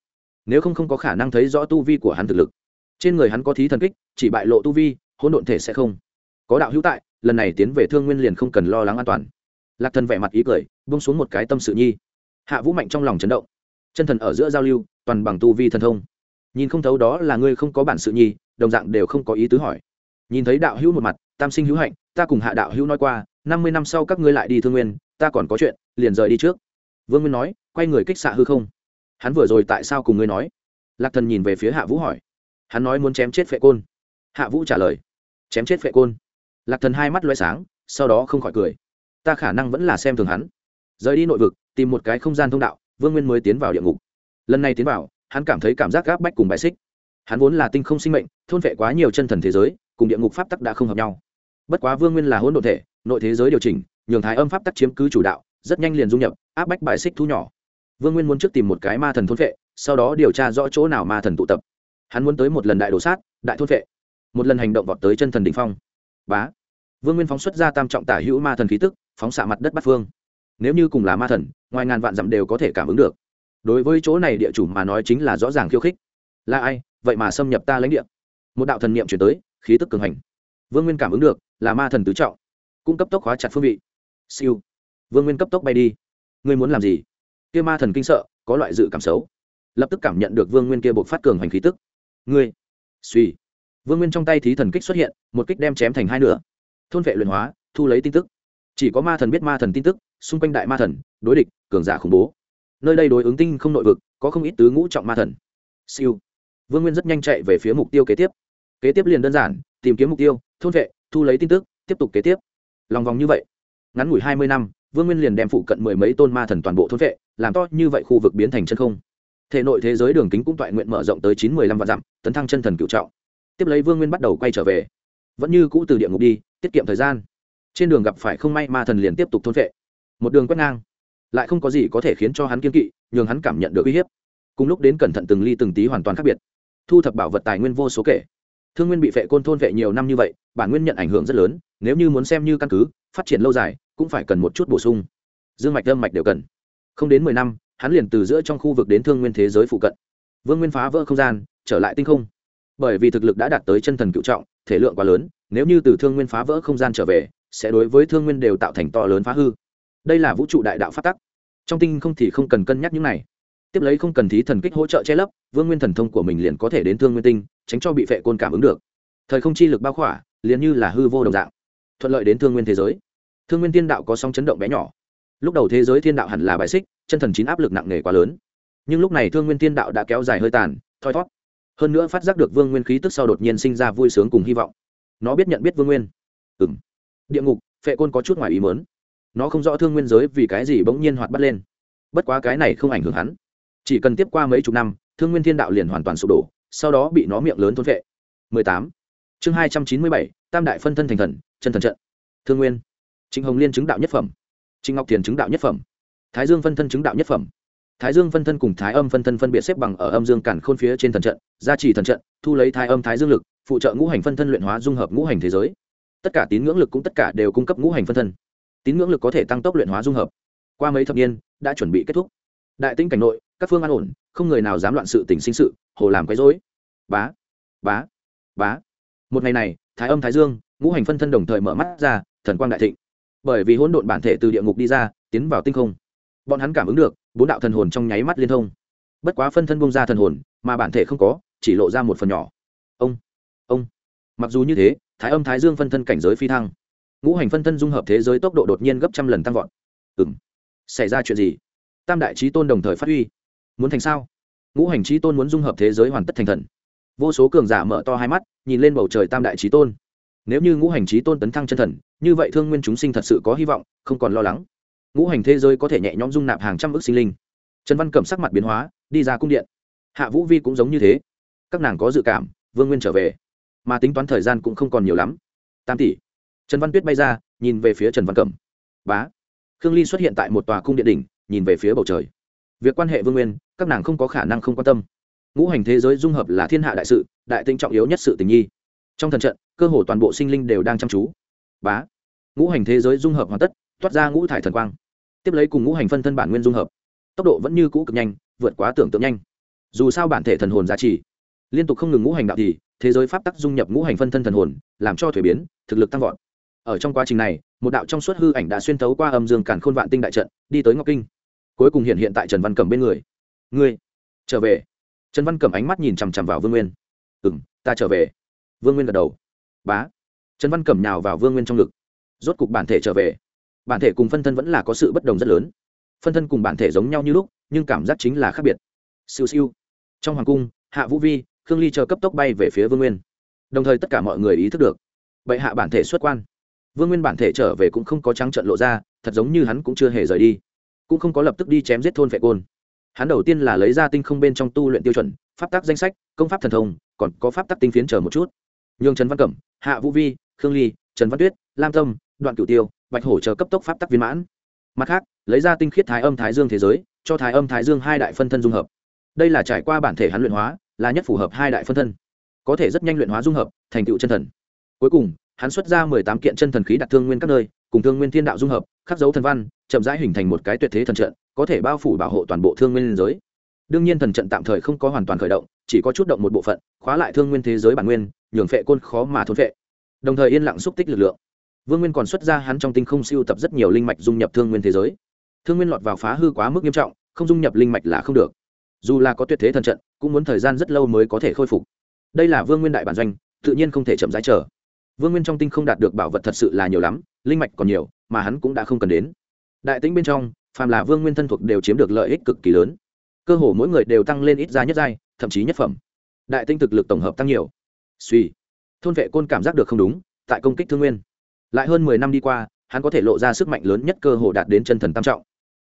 Nếu không không có khả năng thấy rõ tu vi của hắn thực lực. Trên người hắn có thí thần kích, chỉ bại lộ tu vi, hỗn độn thể sẽ không. Có đạo hữu tại lần này tiến về thương nguyên liền không cần lo lắng an toàn. Lạc thần vẻ mặt ý cười bung xuống một cái tâm sự nhi. Hạ vũ mạnh trong lòng chấn động. Chân thần ở giữa giao lưu, toàn bằng tu vi thần thông. Nhìn không thấu đó là ngươi không có bản sự nhi, đồng dạng đều không có ý tứ hỏi. Nhìn thấy đạo hữu một mặt, tam sinh hữu hạnh, ta cùng hạ đạo hữu nói qua, năm mươi năm sau các ngươi lại đi thương nguyên, ta còn có chuyện, liền rời đi trước. Vương nguyên nói, quay người kích xạ hư không. Hắn vừa rồi tại sao cùng ngươi nói? Lạc thần nhìn về phía hạ vũ hỏi. Hắn nói muốn chém chết phệ côn. Hạ vũ trả lời. Chém chết phệ côn lạc thần hai mắt loay sáng, sau đó không khỏi cười. Ta khả năng vẫn là xem thường hắn. Rời đi nội vực, tìm một cái không gian thông đạo, vương nguyên mới tiến vào địa ngục. Lần này tiến vào, hắn cảm thấy cảm giác gáp bách cùng bài xích. Hắn vốn là tinh không sinh mệnh, thôn vệ quá nhiều chân thần thế giới, cùng địa ngục pháp tắc đã không hợp nhau. Bất quá vương nguyên là hỗn độn thể, nội thế giới điều chỉnh, nhường thái âm pháp tắc chiếm cứ chủ đạo, rất nhanh liền dung nhập, áp bách bài xích thu nhỏ. Vương nguyên muốn trước tìm một cái ma thần thôn vệ, sau đó điều tra rõ chỗ nào ma thần tụ tập. Hắn muốn tới một lần đại đổ sát, đại thôn vệ. Một lần hành động vọt tới chân thần đ ỉ n h phong. Bá vương nguyên phóng xuất ra tam trọng tả hữu ma thần khí tức, phóng xạ mặt đất bắt phương. Nếu như cùng là ma thần, ngoài ngàn vạn dặm đều có thể cảm ứng được. Đối với chỗ này địa chủ mà nói chính là rõ ràng khiêu khích. Là ai? Vậy mà xâm nhập ta lãnh địa. Một đạo thần niệm chuyển tới, khí tức cường hành. Vương nguyên cảm ứng được, là ma thần tứ trọng. Cũng cấp tốc hóa chặt phương vị. Siêu. Vương nguyên cấp tốc bay đi. Ngươi muốn làm gì? Kia ma thần kinh sợ, có loại dự cảm xấu. Lập tức cảm nhận được vương nguyên kia buộc phát cường hành khí tức. Ngươi. Suy vương nguyên trong tay thí thần kích xuất hiện, một kích đem chém thành hai nửa thôn vệ luyện hóa, thu lấy tin tức. Chỉ có ma thần biết ma thần tin tức, xung quanh đại ma thần, đối địch, cường giả khủng bố. Nơi đây đối ứng tinh không nội vực, có không ít tứ ngũ trọng ma thần. Siêu. Vương nguyên rất nhanh chạy về phía mục tiêu kế tiếp. Kế tiếp liền đơn giản, tìm kiếm mục tiêu, thôn vệ, thu lấy tin tức, tiếp tục kế tiếp. Lòng vòng như vậy. Ngắn ngủi hai mươi năm, vương nguyên liền đem phụ cận mười mấy tôn ma thần toàn bộ thôn vệ, làm to như vậy khu vực biến thành chân không. Thể nội thế giới đường kính cũng toại nguyện mở rộng tới chín mười lăm vạn dặm, tấn thăng chân thần cựu trọng. Tiếp lấy vương nguyên bắt đầu quay trở về. Vẫn như cũ từ địa ngục đi tiết kiệm thời gian. Trên đường gặp phải không may ma thần liền tiếp tục thôn vệ. Một đường quét ngang. Lại không có gì có thể khiến cho hắn kiên kỵ, nhường hắn cảm nhận được uy hiếp. Cùng lúc đến cẩn thận từng ly từng tí hoàn toàn khác biệt. Thu thập bảo vật tài nguyên vô số kể. Thương nguyên bị vệ côn thôn vệ nhiều năm như vậy, bản nguyên nhận ảnh hưởng rất lớn, nếu như muốn xem như căn cứ, phát triển lâu dài, cũng phải cần một chút bổ sung. Dương mạch, âm mạch đều cần. Không đến mười năm, hắn liền từ giữa trong khu vực đến thương nguyên thế giới phụ cận. Vương nguyên phá vỡ không gian, trở lại tinh không. Bởi vì thực lực đã đạt tới chân thần cựu trọng, thể lượng quá lớn nếu như từ thương nguyên phá vỡ không gian trở về, sẽ đối với thương nguyên đều tạo thành to lớn phá hư. Đây là vũ trụ đại đạo phát tắc. Trong tinh không thì không cần cân nhắc những này. Tiếp lấy không cần thí thần kích hỗ trợ che lấp, vương nguyên thần thông của mình liền có thể đến thương nguyên tinh, tránh cho bị phệ côn cảm ứng được. Thời không chi lực bao khỏa, liền như là hư vô đồng dạng, thuận lợi đến thương nguyên thế giới. Thương nguyên thiên đạo có song chấn động bé nhỏ. Lúc đầu thế giới thiên đạo hẳn là bài xích, chân thần chín áp lực nặng nề quá lớn. Nhưng lúc này thương nguyên thiên đạo đã kéo dài hơi tàn, thoi thót. Hơn nữa phát giác được vương nguyên khí tức sau đột nhiên sinh ra vui sướng cùng hy vọng nó biết nhận biết vương nguyên. Ừ m địa ngục phệ côn có chút ngoài ý mớn nó không rõ thương nguyên giới vì cái gì bỗng nhiên hoạt bắt lên. Bất quá cái này không ảnh hưởng hắn. Chỉ cần tiếp qua mấy chục năm thương nguyên thiên đạo liền hoàn toàn sụp đổ sau đó bị nó miệng lớn thôn vệ 18. chương 297, tam đại phân thân thành thần chân thần trận. Thương nguyên. Trịnh hồng liên chứng đạo nhất phẩm. Trịnh ngọc thiền chứng đạo nhất phẩm. Thái dương phân thân chứng đạo nhất phẩm. Thái dương phân thân cùng thái âm phân thân phân biệt xếp bằng ở âm dương cản khôn phía trên thần trận gia trì thần trận thu lấy thái âm thái dương lực phụ trợ ngũ hành phân thân luyện hóa dung hợp ngũ hành thế giới. Tất cả tín ngưỡng lực cũng tất cả đều cung cấp ngũ hành phân thân. Tín ngưỡng lực có thể tăng tốc luyện hóa dung hợp. Qua mấy thập niên, đã chuẩn bị kết thúc. Đại tinh cảnh nội, các phương an ổn, không người nào dám loạn sự tình sinh sự, hồ làm quấy rối. Bá bá bá. Một ngày này, thái âm thái dương, ngũ hành phân thân đồng thời mở mắt ra, thần quang đại thịnh. Bởi vì hỗn độn bản thể từ địa ngục đi ra, tiến vào tinh không. Bọn hắn cảm ứng được, bốn đạo thần hồn trong nháy mắt liên thông. Bất quá phân thân bung ra thần hồn, mà bản thể không có, chỉ lộ ra một phần nhỏ. Ông ông mặc dù như thế, thái âm thái dương phân thân cảnh giới phi thăng, ngũ hành phân thân dung hợp thế giới tốc độ đột nhiên gấp trăm lần tăng vọt. Ừ m xảy ra chuyện gì? Tam đại trí tôn đồng thời phát huy. Muốn thành sao? Ngũ hành trí tôn muốn dung hợp thế giới hoàn tất thành thần. Vô số cường giả mở to hai mắt, nhìn lên bầu trời tam đại trí tôn. Nếu như ngũ hành trí tôn tấn thăng chân thần, như vậy thương nguyên chúng sinh thật sự có hy vọng, không còn lo lắng. Ngũ hành thế giới có thể nhẹ nhõm dung nạp hàng trăm ước sinh linh. Trần văn cẩm sắc mặt biến hóa, đi ra cung điện. Hạ vũ vi cũng giống như thế. Các nàng có dự cảm, vương nguyên trở về mà tính toán thời gian cũng không còn nhiều lắm. Tam tỷ. Trần văn tuyết bay ra, nhìn về phía trần văn cẩm. Bá. Khương ly xuất hiện tại một tòa cung điện đỉnh, nhìn về phía bầu trời. Việc quan hệ vương nguyên, các nàng không có khả năng không quan tâm. Ngũ hành thế giới dung hợp là thiên hạ đại sự, đại tinh trọng yếu nhất sự tình nhi. Trong thần trận, cơ hồ toàn bộ sinh linh đều đang chăm chú. Bá. Ngũ hành thế giới dung hợp hoàn tất, toát ra ngũ thải thần quang. Tiếp lấy cùng ngũ hành phân thân bản nguyên dung hợp. Tốc độ vẫn như cũ cực nhanh, vượt quá tưởng tượng nhanh. Dù sao bản thể thần hồn giá trị, liên tục không ngừng ngũ hành đạo thì thế giới pháp tắc dung nhập ngũ hành phân thân thần hồn, làm cho thuế biến, thực lực tăng vọt. Ở trong quá trình này, một đạo trong suốt hư ảnh đã xuyên thấu qua âm dương cản khôn vạn tinh đại trận, đi tới ngọc kinh. Cuối cùng hiện hiện tại trần văn cẩm bên người. Ngươi, trở về. Trần văn cẩm ánh mắt nhìn chằm chằm vào vương nguyên. Ừ m ta trở về. Vương nguyên gật đầu. Bá. Trần văn cẩm nhào vào vương nguyên trong ngực. Rốt cục bản thể trở về. Bản thể cùng phân thân vẫn là có sự bất đồng rất lớn. Phân thân cùng bản thể giống nhau như lúc, nhưng cảm giác chính là khác biệt. Siêu siêu. Trong hoàng cung, hạ vũ vi khương ly chờ cấp tốc bay về phía vương nguyên. Đồng thời tất cả mọi người ý thức được, bệ hạ bản thể xuất quan. Vương nguyên bản thể trở về cũng không có trắng trận lộ ra, thật giống như hắn cũng chưa hề rời đi. Cũng không có lập tức đi chém giết thôn vệ côn. Hắn đầu tiên là lấy ra tinh không bên trong tu luyện tiêu chuẩn, pháp tắc danh sách, công pháp thần thông, còn có pháp tắc tinh phiến chờ một chút. Nhường trần văn cẩm, hạ vũ vi, khương ly, trần văn tuyết, lam tâm, đoạn cửu tiêu, bạch hổ chờ cấp tốc pháp tắc viên mãn. Mặt khác, lấy ra tinh khiết thái âm thái dương thế giới, cho thái âm thái dương hai đại phân thân dung hợp. Đây là trải qua bản thể hắn luyện hóa là nhất phù hợp hai đại phân thân, có thể rất nhanh luyện hóa dung hợp thành tựu chân thần. Cuối cùng, hắn xuất ra mười tám kiện chân thần khí đặt thương nguyên các nơi, cùng thương nguyên thiên đạo dung hợp, khắc dấu thần văn, chậm rãi hình thành một cái tuyệt thế thần trận, có thể bao phủ bảo hộ toàn bộ thương nguyên giới. Đương nhiên thần trận tạm thời không có hoàn toàn khởi động, chỉ có chút động một bộ phận, khóa lại thương nguyên thế giới bản nguyên, nhường phệ côn khó mà thốn phệ. Đồng thời yên lặng xúc tích lực lượng. Vương nguyên còn xuất ra hắn trong tinh không siêu tập rất nhiều linh mạch dung nhập thương nguyên thế giới. Thương nguyên lọt vào phá hư quá mức nghiêm trọng, không dung nhập linh mạch là không được dù là có tuyệt thế thần trận, cũng muốn thời gian rất lâu mới có thể khôi phục. Đây là vương nguyên đại bản doanh, tự nhiên không thể chậm rãi chờ. Vương nguyên trong tinh không đạt được bảo vật thật sự là nhiều lắm, linh mạch còn nhiều, mà hắn cũng đã không cần đến. Đại tính bên trong, phàm là vương nguyên thân thuộc đều chiếm được lợi ích cực kỳ lớn. Cơ hồ mỗi người đều tăng lên ít ra nhất giai, thậm chí nhất phẩm. Đại tinh thực lực tổng hợp tăng nhiều. Suy. Thôn vệ côn cảm giác được không đúng, tại công kích thương nguyên. Lại hơn mười năm đi qua, hắn có thể lộ ra sức mạnh lớn nhất cơ hồ đạt đến chân thần tam trọng.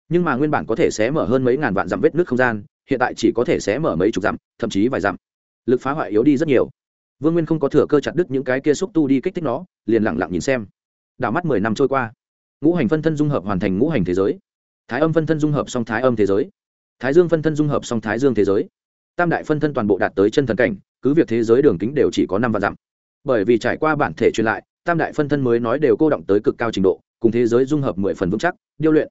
Nhưng mà nguyên bản có thể xé mở hơn mấy ngàn vạn dặm vết nước không gian hiện tại chỉ có thể sẽ mở mấy chục dặm, thậm chí vài dặm. Lực phá hoại yếu đi rất nhiều. Vương nguyên không có thừa cơ chặt đứt những cái kia xúc tu đi kích thích nó, liền lẳng lặng nhìn xem. Đảo mắt mười năm trôi qua. Ngũ hành phân thân dung hợp hoàn thành ngũ hành thế giới. Thái âm phân thân dung hợp song thái âm thế giới. Thái dương phân thân dung hợp song thái dương thế giới. Tam đại phân thân toàn bộ đạt tới chân thần cảnh, cứ việc thế giới đường kính đều chỉ có năm vạn dặm. Bởi vì trải qua bản thể truyền lại, tam đại phân thân mới nói đều cô động tới cực cao trình độ, cùng thế giới dung hợp mười phần vững chắc, điêu luyện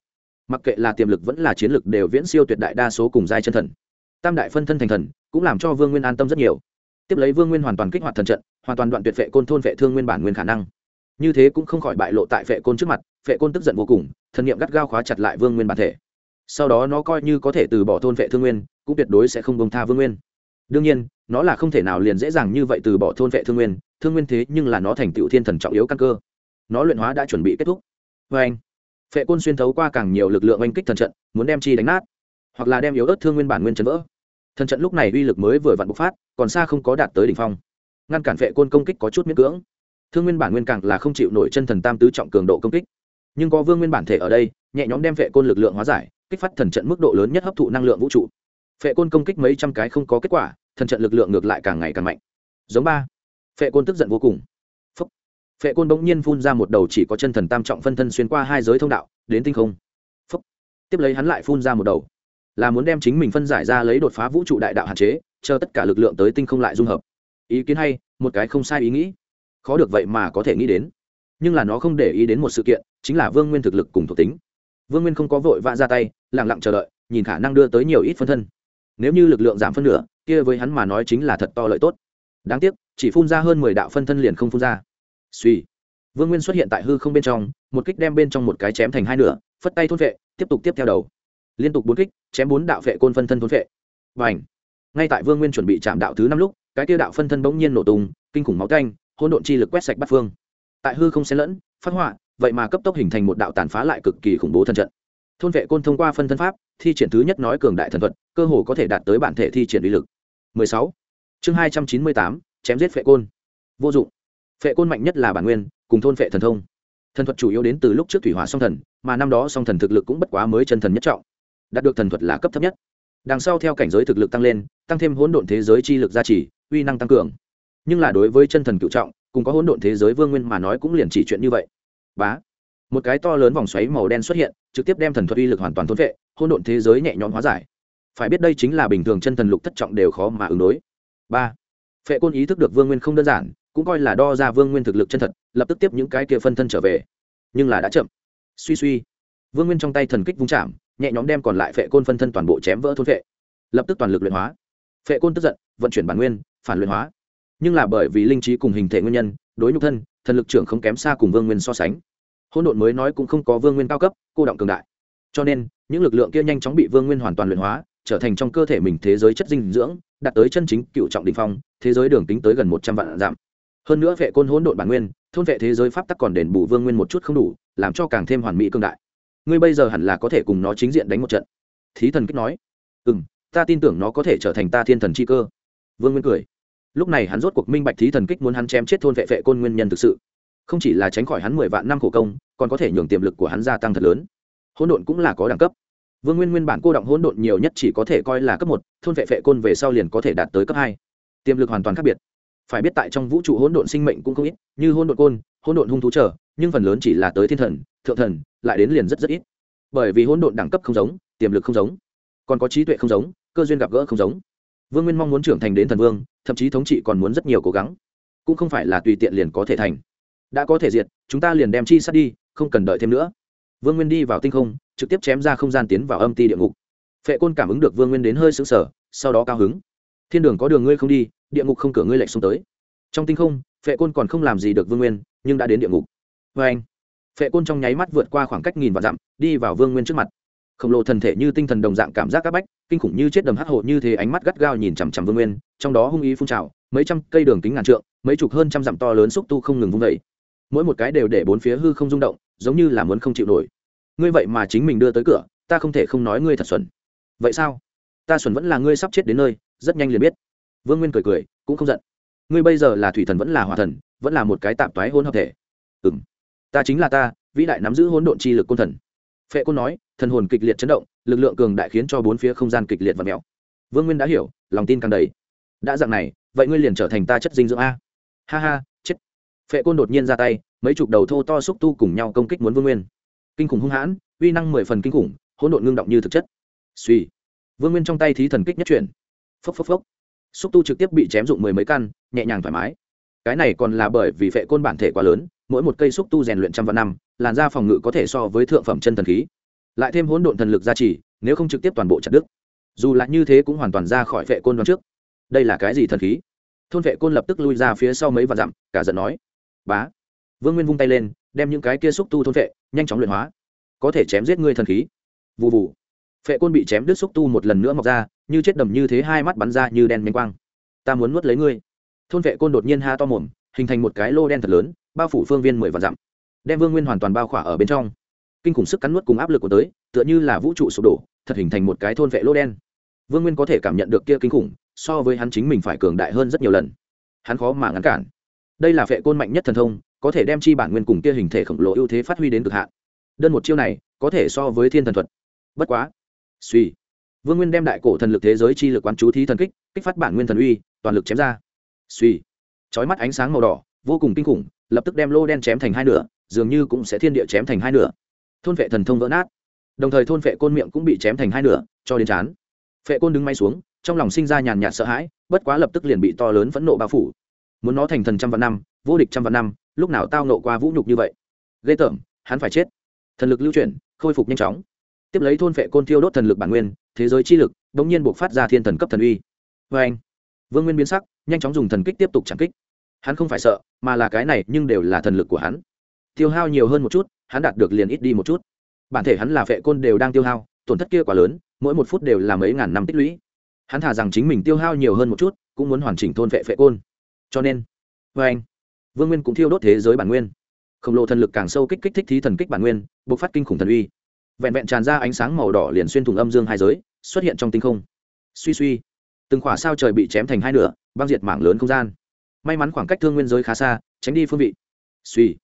mặc kệ là tiềm lực vẫn là chiến lực đều viễn siêu tuyệt đại đa số cùng giai chân thần. Tam đại phân thân thành thần, cũng làm cho vương nguyên an tâm rất nhiều. Tiếp lấy vương nguyên hoàn toàn kích hoạt thần trận, hoàn toàn đoạn tuyệt vệ côn thôn vệ thương nguyên bản nguyên khả năng. Như thế cũng không khỏi bại lộ tại vệ côn trước mặt vệ côn tức giận vô cùng, thần nghiệm gắt gao khóa chặt lại vương nguyên bản thể. Sau đó nó coi như có thể từ bỏ thôn vệ thương nguyên, cũng tuyệt đối sẽ không bông tha vương nguyên. Đương nhiên, nó là không thể nào liền dễ dàng như vậy từ bỏ thôn vệ thương nguyên thương nguyên thế nhưng là nó thành tựu thiên thần trọng yếu căn cơ. Nó luyện hóa đã chuẩn bị kết thúc. Vê anh phệ côn xuyên thấu qua càng nhiều lực lượng oanh kích thần trận, muốn đem chi đánh nát, hoặc là đem yếu ớt thương nguyên bản nguyên chấn vỡ. Thần trận lúc này uy lực mới vừa vặn bộc phát, còn xa không có đạt tới đỉnh phong. Ngăn cản phệ côn công kích có chút miễn cưỡng. Thương nguyên bản nguyên càng là không chịu nổi chân thần tam tứ trọng cường độ công kích. Nhưng có vương nguyên bản thể ở đây, nhẹ nhõm đem phệ côn lực lượng hóa giải, kích phát thần trận mức độ lớn nhất hấp thụ năng lượng vũ trụ. Phệ côn công kích mấy trăm cái không có kết quả, thần trận lực lượng ngược lại càng ngày càng mạnh. Giống ba. Phệ côn tức giận vô cùng phệ côn bỗng nhiên phun ra một đầu chỉ có chân thần tam trọng phân thân xuyên qua hai giới thông đạo, đến tinh không. Phúc. tiếp lấy hắn lại phun ra một đầu, là muốn đem chính mình phân giải ra lấy đột phá vũ trụ đại đạo hạn chế, chờ tất cả lực lượng tới tinh không lại dung hợp. Ý kiến hay, một cái không sai ý nghĩ. Khó được vậy mà có thể nghĩ đến. Nhưng là nó không để ý đến một sự kiện, chính là vương nguyên thực lực cùng thuộc tính. Vương nguyên không có vội vã ra tay lẳng lặng chờ đợi, nhìn khả năng đưa tới nhiều ít phân thân. Nếu như lực lượng giảm phân nửa, kia với hắn mà nói chính là thật to lợi tốt. Đáng tiếc, chỉ phun ra hơn mười đạo phân thân liền không phun ra suy. Vương nguyên xuất hiện tại hư không bên trong một kích đem bên trong một cái chém thành hai nửa phất tay thôn vệ tiếp tục tiếp theo đầu. Liên tục bốn kích chém bốn đạo vệ côn phân thân thôn vệ. Và ảnh ngay tại vương nguyên chuẩn bị chạm đạo thứ năm lúc cái tiêu đạo phân thân bỗng nhiên nổ tung kinh khủng máu canh hỗn độn chi lực quét sạch bắt phương. Tại hư không xen lẫn phát họa vậy mà cấp tốc hình thành một đạo tàn phá lại cực kỳ khủng bố thân trận. Thôn vệ côn thông qua phân thân pháp thi triển thứ nhất nói cường đại thần thuật cơ hồ có thể đạt tới bản thể thi triển uy lực. 16. chương 298, chém giết vệ côn. Vô dụng phệ côn mạnh nhất là bản nguyên, cùng thôn phệ thần thông. Thần thuật chủ yếu đến từ lúc trước thủy hỏa song thần, mà năm đó song thần thực lực cũng bất quá mới chân thần nhất trọng. Đạt được thần thuật là cấp thấp nhất. Đằng sau theo cảnh giới thực lực tăng lên, tăng thêm hỗn độn thế giới chi lực gia trì, uy năng tăng cường. Nhưng là đối với chân thần cựu trọng, cùng có hỗn độn thế giới vương nguyên mà nói cũng liền chỉ chuyện như vậy. Bá. Một cái to lớn vòng xoáy màu đen xuất hiện, trực tiếp đem thần thuật uy lực hoàn toàn thôn vệ hỗn độn thế giới nhẹ nhõm hóa giải. Phải biết đây chính là bình thường chân thần lục thất trọng đều khó mà ứng đối. Ba. Phệ côn ý thức được vương nguyên không đơn giản cũng coi là đo ra vương nguyên thực lực chân thật, lập tức tiếp những cái kia phân thân trở về. Nhưng là đã chậm. Suy suy. Vương nguyên trong tay thần kích vung chạm, nhẹ nhóm đem còn lại phệ côn phân thân toàn bộ chém vỡ thôn phệ. Lập tức toàn lực luyện hóa. Phệ côn tức giận, vận chuyển bản nguyên, phản luyện hóa. Nhưng là bởi vì linh trí cùng hình thể nguyên nhân, đối nhục thân, thần lực trưởng không kém xa cùng vương nguyên so sánh. Hỗn độn mới nói cũng không có vương nguyên cao cấp, cô động cường đại. Cho nên, những lực lượng kia nhanh chóng bị vương nguyên hoàn toàn luyện hóa, trở thành trong cơ thể mình thế giới chất dinh dưỡng, đạt tới chân chính cựu trọng đình phong, thế giới đường tính tới gần một trăm vạn giảm hơn nữa vệ côn hỗn độn bản nguyên, thôn vệ thế giới pháp tắc còn đền bù vương nguyên một chút không đủ, làm cho càng thêm hoàn mỹ cương đại. Ngươi bây giờ hẳn là có thể cùng nó chính diện đánh một trận. Thí thần kích nói. Ừ m ta tin tưởng nó có thể trở thành ta thiên thần chi cơ. Vương nguyên cười. Lúc này hắn rốt cuộc minh bạch thí thần kích muốn hắn chém chết thôn vệ vệ côn nguyên nhân thực sự. Không chỉ là tránh khỏi hắn mười vạn năm khổ công, còn có thể nhường tiềm lực của hắn gia tăng thật lớn. Hỗn độn cũng là có đẳng cấp. Vương nguyên nguyên bản cô động hỗn độn nhiều nhất chỉ có thể coi là cấp một, thôn vệ vệ côn về sau liền có thể đạt tới cấp hai. Tiềm lực hoàn toàn khác biệt phải biết tại trong vũ trụ hỗn độn sinh mệnh cũng không ít, như hỗn độn côn, hỗn độn hung thú trở nhưng phần lớn chỉ là tới thiên thần, thượng thần, lại đến liền rất rất ít. Bởi vì hỗn độn đẳng cấp không giống, tiềm lực không giống, còn có trí tuệ không giống, cơ duyên gặp gỡ không giống. Vương nguyên mong muốn trưởng thành đến thần vương, thậm chí thống trị còn muốn rất nhiều cố gắng. Cũng không phải là tùy tiện liền có thể thành. Đã có thể diệt, chúng ta liền đem chi sát đi, không cần đợi thêm nữa. Vương nguyên đi vào tinh không, trực tiếp chém ra không gian tiến vào âm ti địa ngục. Phệ côn cảm ứng được vương nguyên đến hơi xứng sở sau đó cao hứng. Thiên đường có đường ngươi không đi địa ngục không cửa ngươi lệch xuống tới. Trong tinh không, phệ côn còn không làm gì được vương nguyên, nhưng đã đến địa ngục. Vê anh, phệ côn trong nháy mắt vượt qua khoảng cách nghìn và dặm, đi vào vương nguyên trước mặt. Khổng lồ thần thể như tinh thần đồng dạng cảm giác các bách, kinh khủng như chết đầm hắc hộ như thế ánh mắt gắt gao nhìn chằm chằm vương nguyên, trong đó hung ý phun trào, mấy trăm cây đường kính ngàn trượng, mấy chục hơn trăm dặm to lớn xúc tu không ngừng vung vẩy mỗi một cái đều để bốn phía hư không rung động, giống như là muốn không chịu nổi. Ngươi vậy mà chính mình đưa tới cửa, ta không thể không nói ngươi thật xuẩn. Vậy sao? Ta xuẩn vẫn là ngươi sắp chết đến nơi, rất nhanh liền biết vương nguyên cười cười, cũng không giận. Ngươi bây giờ là thủy thần vẫn là hòa thần, vẫn là một cái tạp toái hôn hợp thể. Ừ m ta chính là ta, vĩ đại nắm giữ hỗn độn chi lực côn thần. Phệ côn nói, thần hồn kịch liệt chấn động, lực lượng cường đại khiến cho bốn phía không gian kịch liệt và mèo. Vương nguyên đã hiểu, lòng tin càng đầy. Đã dạng này, vậy ngươi liền trở thành ta chất dinh dưỡng a. Ha ha, chết. Phệ côn đột nhiên ra tay, mấy chục đầu thô to xúc tu cùng nhau công kích muốn vương nguyên. Kinh khủng hung hãn, uy năng mười phần kinh khủng, hỗn độn ngưng động như thực chất. Suy vương nguyên trong tay thí thần kích nhất chuyển. Phốc phốc phốc xúc tu trực tiếp bị chém dụng mười mấy căn, nhẹ nhàng thoải mái. Cái này còn là bởi vì vệ côn bản thể quá lớn, mỗi một cây xúc tu rèn luyện trăm vạn năm, làn da phòng ngự có thể so với thượng phẩm chân thần khí. Lại thêm hỗn độn thần lực gia trì, nếu không trực tiếp toàn bộ chặt đứt. Dù là như thế cũng hoàn toàn ra khỏi vệ côn đoạn trước. Đây là cái gì thần khí? Thôn vệ côn lập tức lui ra phía sau mấy vạn dặm, cả giận nói. Bá. Vương nguyên vung tay lên, đem những cái kia xúc tu thôn vệ nhanh chóng luyện hóa. Có thể chém giết ngươi thần khí. Vụ vụ phệ côn bị chém đứt xúc tu một lần nữa mọc ra như chết đầm như thế hai mắt bắn ra như đen mênh quang. Ta muốn nuốt lấy ngươi. Thôn vệ côn đột nhiên ha to mồm, hình thành một cái lô đen thật lớn, bao phủ phương viên mười vạn dặm. Đem vương nguyên hoàn toàn bao khỏa ở bên trong. Kinh khủng sức cắn nuốt cùng áp lực của tới, tựa như là vũ trụ sụp đổ, thật hình thành một cái thôn vệ lô đen. Vương nguyên có thể cảm nhận được kia kinh khủng, so với hắn chính mình phải cường đại hơn rất nhiều lần. Hắn khó mà ngăn cản. Đây là vệ côn mạnh nhất thần thông, có thể đem chi bản nguyên cùng kia hình thể khổng lồ ưu thế phát huy đến cực hạn. Đơn một chiêu này, có thể so với thiên thần thuật. Bất quá. Suy vương nguyên đem đại cổ thần lực thế giới chi lực quán chú thí thần kích kích phát bản nguyên thần uy, toàn lực chém ra. Suy chói mắt ánh sáng màu đỏ, vô cùng kinh khủng, lập tức đem lô đen chém thành hai nửa, dường như cũng sẽ thiên địa chém thành hai nửa. Thôn vệ thần thông vỡ nát. Đồng thời thôn vệ côn miệng cũng bị chém thành hai nửa, cho đến chán. Phệ côn đứng may xuống, trong lòng sinh ra nhàn nhạt sợ hãi, bất quá lập tức liền bị to lớn phẫn nộ bao phủ. Muốn nó thành thần trăm vạn năm, vô địch trăm vạn năm, lúc nào tao nộ qua vũ nhục như vậy? Ghê tởm, hắn phải chết. Thần lực lưu chuyển, khôi phục nhanh chóng tiếp lấy thôn phệ côn thiêu đốt thần lực bản nguyên, thế giới chi lực đ ỗ n g nhiên buộc phát ra thiên thần cấp thần uy. Vê anh, vương nguyên biến sắc, nhanh chóng dùng thần kích tiếp tục chẳng kích. Hắn không phải sợ, mà là cái này nhưng đều là thần lực của hắn. Tiêu hao nhiều hơn một chút, hắn đạt được liền ít đi một chút. Bản thể hắn là phệ côn đều đang tiêu hao, tổn thất kia quá lớn, mỗi một phút đều là mấy ngàn năm tích lũy. Hắn thả rằng chính mình tiêu hao nhiều hơn một chút, cũng muốn hoàn chỉnh thôn vệ phệ côn. Cho nên vê anh, vương nguyên cũng thiêu đốt thế giới bản nguyên. Khổng lồ thần lực càng sâu kích kích thích thí thần kích bản nguyên, bộc phát kinh khủng thần uy vẹn vẹn tràn ra ánh sáng màu đỏ liền xuyên thủng âm dương hai giới, xuất hiện trong tinh không. Suy suy, từng khỏa sao trời bị chém thành hai nửa, băng diệt mảng lớn không gian. May mắn khoảng cách thương nguyên giới khá xa, tránh đi phương vị. Suy,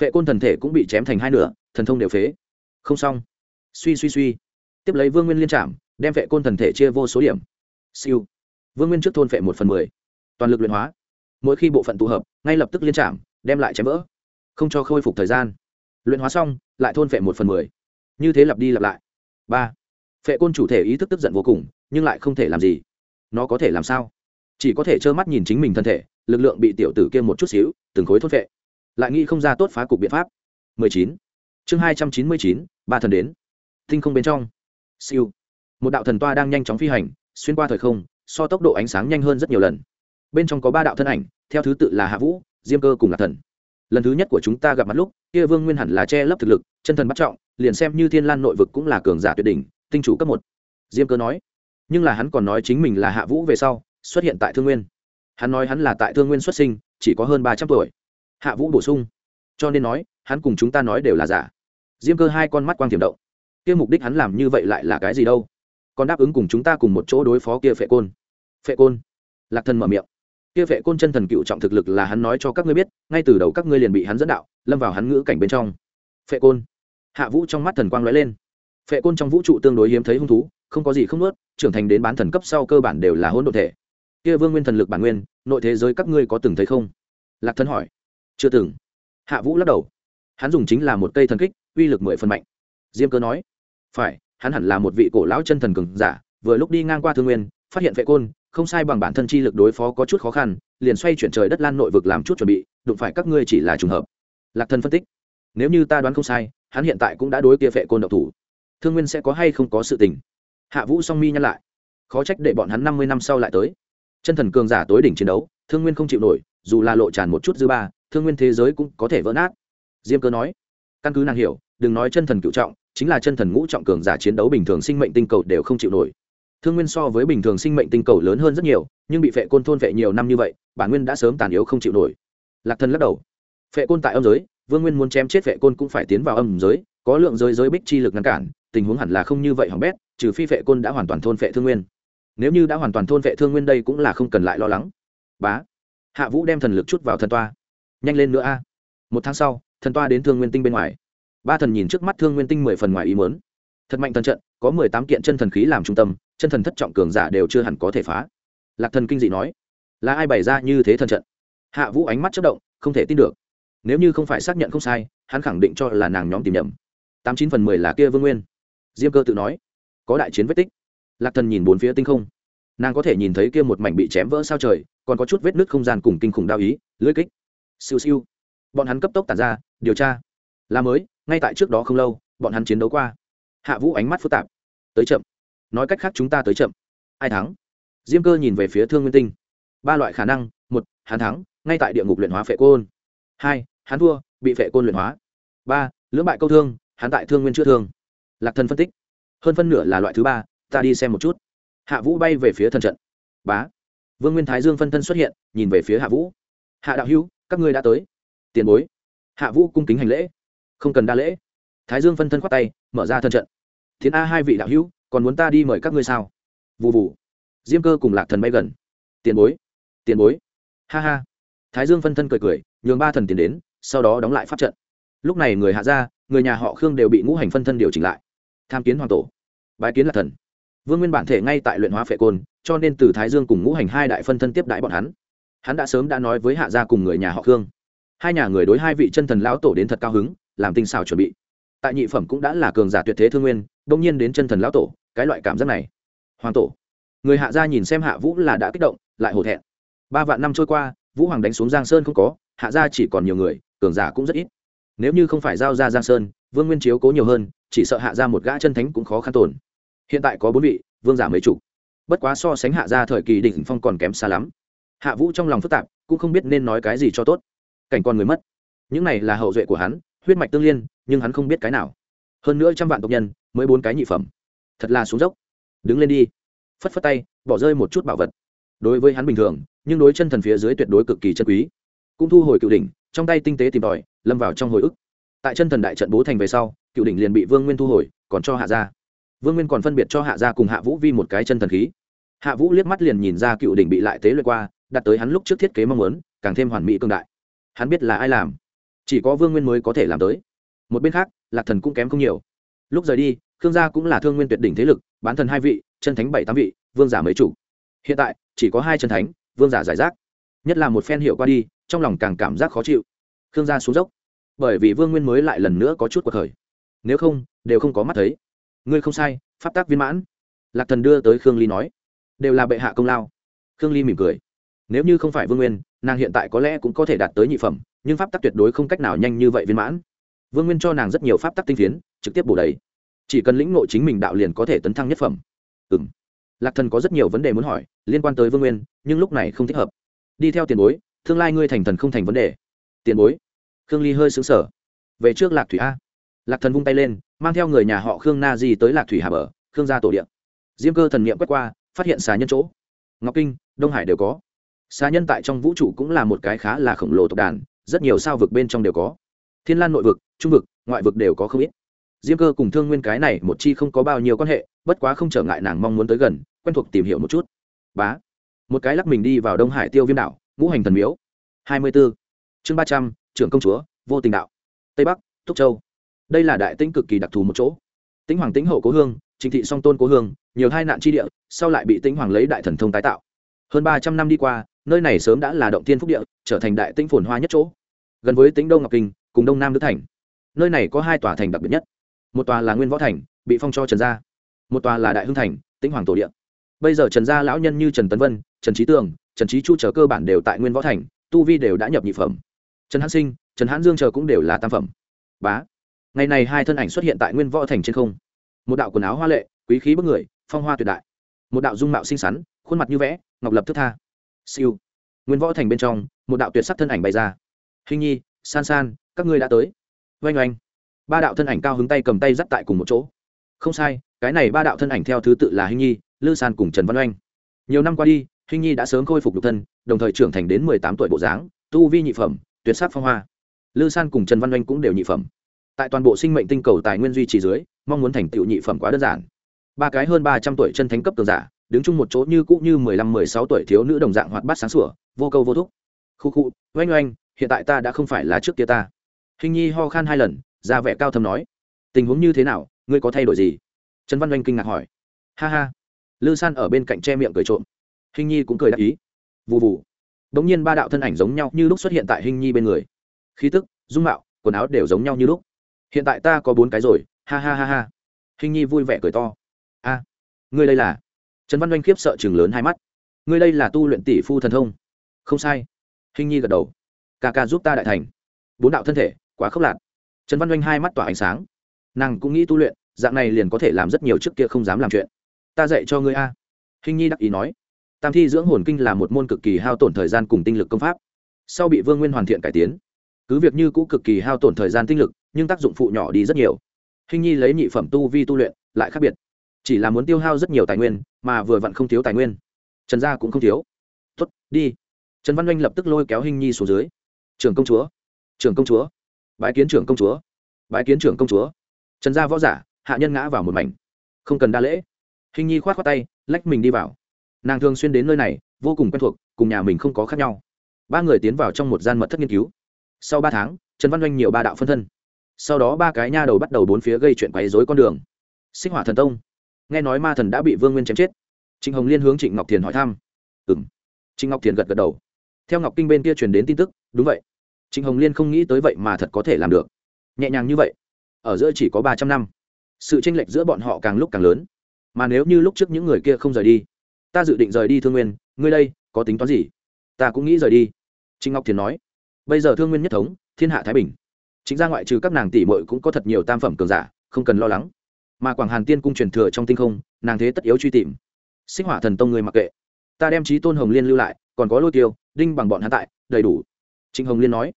phệ côn thần thể cũng bị chém thành hai nửa, thần thông đều phế. Không xong. Suy suy suy, tiếp lấy vương nguyên liên trạm đem vệ côn thần thể chia vô số điểm. Siêu, vương nguyên trước thôn vệ một phần mười. Toàn lực luyện hóa. Mỗi khi bộ phận tụ hợp, ngay lập tức liên trạm đem lại chém vỡ. Không cho khôi phục thời gian. Luyện hóa xong, lại thôn vệ một phần mười như thế lặp đi lặp lại. Ba phệ côn chủ thể ý thức tức giận vô cùng nhưng lại không thể làm gì. Nó có thể làm sao? Chỉ có thể trơ mắt nhìn chính mình thân thể lực lượng bị tiểu tử kia một chút xíu từng khối thốt vệ lại nghĩ không ra tốt phá cục biện pháp. 19. chương 299, ba thần đến. Thinh không bên trong. Siêu. Một đạo thần toa đang nhanh chóng phi hành xuyên qua thời không so tốc độ ánh sáng nhanh hơn rất nhiều lần. Bên trong có ba đạo thân ảnh theo thứ tự là hạ vũ diêm cơ cùng là thần lần thứ nhất của chúng ta gặp mặt lúc, kia vương nguyên hẳn là che lấp thực lực, chân thần bắt trọng, liền xem như thiên lan nội vực cũng là cường giả tuyệt đỉnh, tinh chủ cấp một. Diêm cơ nói. Nhưng là hắn còn nói chính mình là hạ vũ về sau, xuất hiện tại thương nguyên. Hắn nói hắn là tại thương nguyên xuất sinh, chỉ có hơn ba trăm tuổi. Hạ vũ bổ sung. Cho nên nói, hắn cùng chúng ta nói đều là giả. Diêm cơ hai con mắt quang tiềm động. Kia mục đích hắn làm như vậy lại là cái gì đâu? Còn đáp ứng cùng chúng ta cùng một chỗ đối phó kia phệ côn. Phệ côn. Lạc thần mở miệng kia vệ côn chân thần cựu trọng thực lực là hắn nói cho các ngươi biết, ngay từ đầu các ngươi liền bị hắn dẫn đạo, lâm vào hắn ngữ cảnh bên trong. Phệ côn. Hạ vũ trong mắt thần quang lóe lên. Phệ côn trong vũ trụ tương đối hiếm thấy hung thú, không có gì không ướt trưởng thành đến bán thần cấp sau cơ bản đều là hỗn độ thể. Kia vương nguyên thần lực bản nguyên, nội thế giới các ngươi có từng thấy không? Lạc thân hỏi. Chưa từng. Hạ vũ lắc đầu. Hắn dùng chính là một cây thần kích, uy lực mười phần mạnh. Diêm cơ nói. Phải, hắn hẳn là một vị cổ lão chân thần cường giả, vừa lúc đi ngang qua thương nguyên, phát hiện vệ côn không sai bằng bản thân chi lực đối phó có chút khó khăn, liền xoay chuyển trời đất lan nội vực làm chút chuẩn bị, đụng phải các ngươi chỉ là trùng hợp. Lạc thần phân tích. Nếu như ta đoán không sai, hắn hiện tại cũng đã đối kia vệ côn độc thủ. Thương nguyên sẽ có hay không có sự tình? Hạ vũ song mi nhắc lại. Khó trách để bọn hắn năm mươi năm sau lại tới. Chân thần cường giả tối đỉnh chiến đấu, thương nguyên không chịu nổi, dù là lộ tràn một chút dư ba, thương nguyên thế giới cũng có thể vỡ nát. Diêm cơ nói. Căn cứ nàng hiểu, đừng nói chân thần cựu trọng, chính là chân thần ngũ trọng cường giả chiến đấu bình thường sinh mệnh tinh cầu đều không chịu nổi thương nguyên so với bình thường sinh mệnh tinh cầu lớn hơn rất nhiều, nhưng bị phệ côn thôn phệ nhiều năm như vậy, bản nguyên đã sớm tàn yếu không chịu nổi. Lạc thần lắc đầu. Phệ côn tại âm giới, vương nguyên muốn chém chết phệ côn cũng phải tiến vào âm giới, có lượng giới giới bích chi lực ngăn cản, tình huống hẳn là không như vậy hỏng bét, trừ phi phệ côn đã hoàn toàn thôn phệ thương nguyên. Nếu như đã hoàn toàn thôn phệ thương nguyên đây cũng là không cần lại lo lắng. Bá. Hạ vũ đem thần lực chút vào thần toa. Nhanh lên nữa a. Một tháng sau, thần toa đến thương nguyên tinh bên ngoài. Ba thần nhìn trước mắt thương nguyên tinh mười phần ngoài ý mớn thật mạnh thần trận, có mười tám kiện chân thần khí làm trung tâm chân thần thất trọng cường giả đều chưa hẳn có thể phá. Lạc thần kinh dị nói, là ai bày ra như thế thần trận? Hạ vũ ánh mắt chất động, không thể tin được. Nếu như không phải xác nhận không sai, hắn khẳng định cho là nàng nhóm tìm nhầm. Tám chín phần mười là kia vương nguyên. Diêm cơ tự nói, có đại chiến vết tích. Lạc thần nhìn bốn phía tinh không. Nàng có thể nhìn thấy kia một mảnh bị chém vỡ sao trời, còn có chút vết nứt không gian cùng kinh khủng đao ý, lưỡi kích. Siêu siêu. Bọn hắn cấp tốc tản ra, điều tra. Là mới, ngay tại trước đó không lâu, bọn hắn chiến đấu qua. Hạ vũ ánh mắt phức tạp. Tới chậm nói cách khác chúng ta tới chậm. Ai thắng? Diêm cơ nhìn về phía thương nguyên tinh. Ba loại khả năng, một, hắn thắng, ngay tại địa ngục luyện hóa phệ côn. Hai, hắn thua, bị phệ côn luyện hóa. Ba, lưỡng bại câu thương, hắn tại thương nguyên chưa thương. Lạc thần phân tích. Hơn phân nửa là loại thứ ba, ta đi xem một chút. Hạ vũ bay về phía thần trận. Bá. Vương nguyên thái dương phân thân xuất hiện, nhìn về phía hạ vũ. Hạ đạo hữu, các ngươi đã tới. Tiền bối. Hạ vũ cung kính hành lễ. Không cần đa lễ. Thái dương phân thân khoát tay, mở ra thần trận. Thiến a hai vị đạo hữu còn muốn ta đi mời các ngươi sao? Vụ vụ diêm cơ cùng lạc thần bay gần. Tiền bối tiền bối. Ha ha. Thái dương phân thân cười cười, nhường ba thần tiền đến, sau đó đóng lại pháp trận. Lúc này người hạ gia, người nhà họ khương đều bị ngũ hành phân thân điều chỉnh lại. Tham kiến hoàng tổ. Bái kiến lạc thần. Vương nguyên bản thể ngay tại luyện hóa phệ côn, cho nên từ thái dương cùng ngũ hành hai đại phân thân tiếp đãi bọn hắn. Hắn đã sớm đã nói với hạ gia cùng người nhà họ khương. Hai nhà người đối hai vị chân thần lão tổ đến thật cao hứng, làm tinh xào chuẩn bị. Tại nhị phẩm cũng đã là cường giả tuyệt thế thương nguyên, đông nhiên đến chân thần lão tổ cái loại cảm giác này. Hoàng tổ. Người hạ gia nhìn xem hạ vũ là đã kích động, lại hổ thẹn. Ba vạn năm trôi qua, vũ hoàng đánh xuống giang sơn không có, hạ gia chỉ còn nhiều người, cường giả cũng rất ít. Nếu như không phải giao ra giang sơn, vương nguyên chiếu cố nhiều hơn, chỉ sợ hạ gia một gã chân thánh cũng khó khăn tồn. Hiện tại có bốn vị, vương giả mấy chủ bất quá so sánh hạ gia thời kỳ đỉnh phong còn kém xa lắm. Hạ vũ trong lòng phức tạp, cũng không biết nên nói cái gì cho tốt. Cảnh con người mất. Những này là hậu duệ của hắn, huyết mạch tương liên, nhưng hắn không biết cái nào. Hơn nữa trăm vạn tộc nhân, mới bốn cái nhị phẩm thật là xuống dốc. Đứng lên đi. Phất phất tay, bỏ rơi một chút bảo vật. Đối với hắn bình thường, nhưng đối chân thần phía dưới tuyệt đối cực kỳ chân quý. Cũng thu hồi cựu đỉnh, trong tay tinh tế tìm tòi, lâm vào trong hồi ức. Tại chân thần đại trận bố thành về sau, cựu đỉnh liền bị vương nguyên thu hồi, còn cho hạ gia. Vương nguyên còn phân biệt cho hạ gia cùng hạ vũ vi một cái chân thần khí. Hạ vũ liếc mắt liền nhìn ra cựu đỉnh bị lại tế luyện qua, đặt tới hắn lúc trước thiết kế mong muốn, càng thêm hoàn mỹ cương đại. Hắn biết là ai làm. Chỉ có vương nguyên mới có thể làm tới. Một bên khác, lạc thần cũng kém không nhiều. Lúc rời đi khương gia cũng là thương nguyên tuyệt đỉnh thế lực, bán thần hai vị, chân thánh bảy tám vị, vương giả mấy chủ. Hiện tại, chỉ có hai chân thánh, vương giả giải rác. Nhất là một phen hiệu qua đi, trong lòng càng cảm giác khó chịu. Khương gia xuống dốc. Bởi vì vương nguyên mới lại lần nữa có chút cuộc khởi. Nếu không, đều không có mắt thấy. Ngươi không sai, pháp tác viên mãn. Lạc thần đưa tới khương ly nói. Đều là bệ hạ công lao. Khương ly mỉm cười. Nếu như không phải vương nguyên, nàng hiện tại có lẽ cũng có thể đạt tới nhị phẩm, nhưng pháp tắc tuyệt đối không cách nào nhanh như vậy viên mãn. Vương nguyên cho nàng rất nhiều pháp tắc tinh phiến, trực tiếp bổ đầy chỉ cần lĩnh ngộ chính mình đạo liền có thể tấn thăng nhất phẩm. Ừ m lạc thần có rất nhiều vấn đề muốn hỏi, liên quan tới vương nguyên, nhưng lúc này không thích hợp. Đi theo tiền bối, tương lai ngươi thành thần không thành vấn đề. Tiền bối. Khương ly hơi xứng sở về trước lạc thủy a. Lạc thần vung tay lên, mang theo người nhà họ khương na di tới lạc thủy hà bờ, khương gia tổ điện diêm cơ thần n i ệ m quét qua, phát hiện xà nhân chỗ. Ngọc kinh, đông hải đều có. Xà nhân tại trong vũ trụ cũng là một cái khá là khổng lồ tộc đàn, rất nhiều sao vực bên trong đều có. Thiên lan nội vực, trung vực, ngoại vực đều có không ít diêm cơ cùng thương nguyên cái này một chi không có bao nhiêu quan hệ, bất quá không trở ngại nàng mong muốn tới gần, quen thuộc tìm hiểu một chút. Bá. Một cái lắc mình đi vào đông hải tiêu viêm đảo, ngũ hành thần miếu. Hai mươi b ố chương ba trăm, trưởng công chúa, vô tình đạo. Tây bắc, thúc châu. Đây là đại tĩnh cực kỳ đặc thù một chỗ. Tĩnh hoàng tĩnh hậu cố hương trịnh thị song tôn cố hương, nhiều hai nạn tri địa, sau lại bị tĩnh hoàng lấy đại thần thông tái tạo. Hơn ba trăm năm đi qua, nơi này sớm đã là động tiên phúc địa, trở thành đại tĩnh phồn hoa nhất chỗ. Gần với tĩnh đông ngọc kinh, cùng đông nam nước thành. Nơi này có hai tòa thành đặc biệt nhất một tòa là nguyên võ thành, bị phong cho trần gia. Một tòa là đại hưng thành, tĩnh hoàng tổ điện bây giờ trần gia lão nhân như trần tấn vân, trần trí tường, trần trí chu chờ cơ bản đều tại nguyên võ thành, tu vi đều đã nhập nhị phẩm. Trần hãn sinh, trần hãn dương chờ cũng đều là tam phẩm. Bá, ngày này hai thân ảnh xuất hiện tại nguyên võ thành trên không. Một đạo quần áo hoa lệ, quý khí bức người, phong hoa tuyệt đại. Một đạo dung mạo xinh xắn, khuôn mặt như vẽ, ngọc lập thức tha. Siêu. Nguyên võ thành bên trong, một đạo tuyệt sắc thân ảnh bày ra. Hình nhi, san san, các ngươi đã tới. Oanh oanh ba đạo thân ảnh cao hứng tay cầm tay dắt tại cùng một chỗ. Không sai, cái này ba đạo thân ảnh theo thứ tự là hình nhi, lư san cùng trần văn oanh. Nhiều năm qua đi hình nhi đã sớm khôi phục được thân, đồng thời trưởng thành đến mười tám tuổi bộ dáng, tu vi nhị phẩm, tuyệt sắc phong hoa. Lư san cùng trần văn oanh cũng đều nhị phẩm. Tại toàn bộ sinh mệnh tinh cầu tài nguyên duy trì dưới, mong muốn thành tựu nhị phẩm quá đơn giản. Ba cái hơn ba trăm tuổi chân thánh cấp tường giả, đứng chung một chỗ như cũ như mười lăm, mười sáu tuổi thiếu nữ đồng dạng hoạt bát sáng sủa, vô câu vô thúc. Khu khu, oanh oanh, hiện tại ta đã không phải là trước kia ta. Hình nhi ho khan hai lần ra vẻ cao thâm nói, tình huống như thế nào? Ngươi có thay đổi gì? Trần văn oanh kinh ngạc hỏi. Ha ha. Lư san ở bên cạnh che miệng cười trộm. Hình nhi cũng cười đáp ý. Vụ vụ đ ỗ n g nhiên ba đạo thân ảnh giống nhau như lúc xuất hiện tại hình nhi bên người. Khí tức, dung mạo, quần áo đều giống nhau như lúc. Hiện tại ta có bốn cái rồi. Ha ha ha ha. Hình nhi vui vẻ cười to. A, ngươi đây là? Trần văn oanh khiếp sợ chừng lớn hai mắt. Ngươi đây là tu luyện tỷ phu thần thông. Không sai. Hình nhi gật đầu. Ca ca giúp ta đại thành. Bốn đạo thân thể, quá khốc lạc trần văn oanh hai mắt tỏa ánh sáng. Nàng cũng nghĩ tu luyện, dạng này liền có thể làm rất nhiều trước kia không dám làm chuyện. Ta dạy cho ngươi a. Hình nhi đắc ý nói. Tam thi dưỡng hồn kinh là một môn cực kỳ hao tổn thời gian cùng tinh lực công pháp. Sau bị vương nguyên hoàn thiện cải tiến, cứ việc như cũ cực kỳ hao tổn thời gian tinh lực, nhưng tác dụng phụ nhỏ đi rất nhiều. Hình nhi lấy nhị phẩm tu vi tu luyện, lại khác biệt. Chỉ là muốn tiêu hao rất nhiều tài nguyên, mà vừa vặn không thiếu tài nguyên. Trần gia cũng không thiếu. Tuất đi. Trần văn oanh lập tức lôi kéo hình nhi xuống dưới. Trưởng công chúa. Trưởng công chúa bái kiến trưởng công chúa. Bái kiến trưởng công chúa. Trần gia võ giả, hạ nhân ngã vào một mảnh. Không cần đa lễ. Hình nhi k h o á t tay, lách mình đi vào. Nàng thường xuyên đến nơi này, vô cùng quen thuộc, cùng nhà mình không có khác nhau. Ba người tiến vào trong một gian mật thất nghiên cứu. Sau ba tháng, trần văn doanh nhiều ba đạo phân thân. Sau đó ba cái nha đầu bắt đầu bốn phía gây chuyện quấy dối con đường. Sinh hỏa thần tông. Nghe nói ma thần đã bị vương nguyên chém chết. Trịnh hồng liên hướng trịnh ngọc thiền hỏi thăm. Ừ m trịnh ngọc thiền gật gật đầu. Theo ngọc kinh bên kia truyền đến tin tức, đúng vậy trịnh hồng liên không nghĩ tới vậy mà thật có thể làm được. Nhẹ nhàng như vậy, ở giữa chỉ có ba trăm năm, sự tranh lệch giữa bọn họ càng lúc càng lớn. Mà nếu như lúc trước những người kia không rời đi, ta dự định rời đi thương nguyên, ngươi đây, có tính toán gì? Ta cũng nghĩ rời đi. Trịnh ngọc thiền nói, bây giờ thương nguyên nhất thống, thiên hạ thái bình. Chính ra ngoại trừ các nàng tỷ mội cũng có thật nhiều tam phẩm cường giả, không cần lo lắng. Mà quảng hàn tiên cung truyền thừa trong tinh không, nàng thế tất yếu truy tìm. Sinh hỏa thần tông người mặc kệ. Ta đem trí tôn hồng liên lưu lại, còn có lôi tiêu đinh bằng bọn hắn tại, đầy đủ. Trịnh hồng liên nói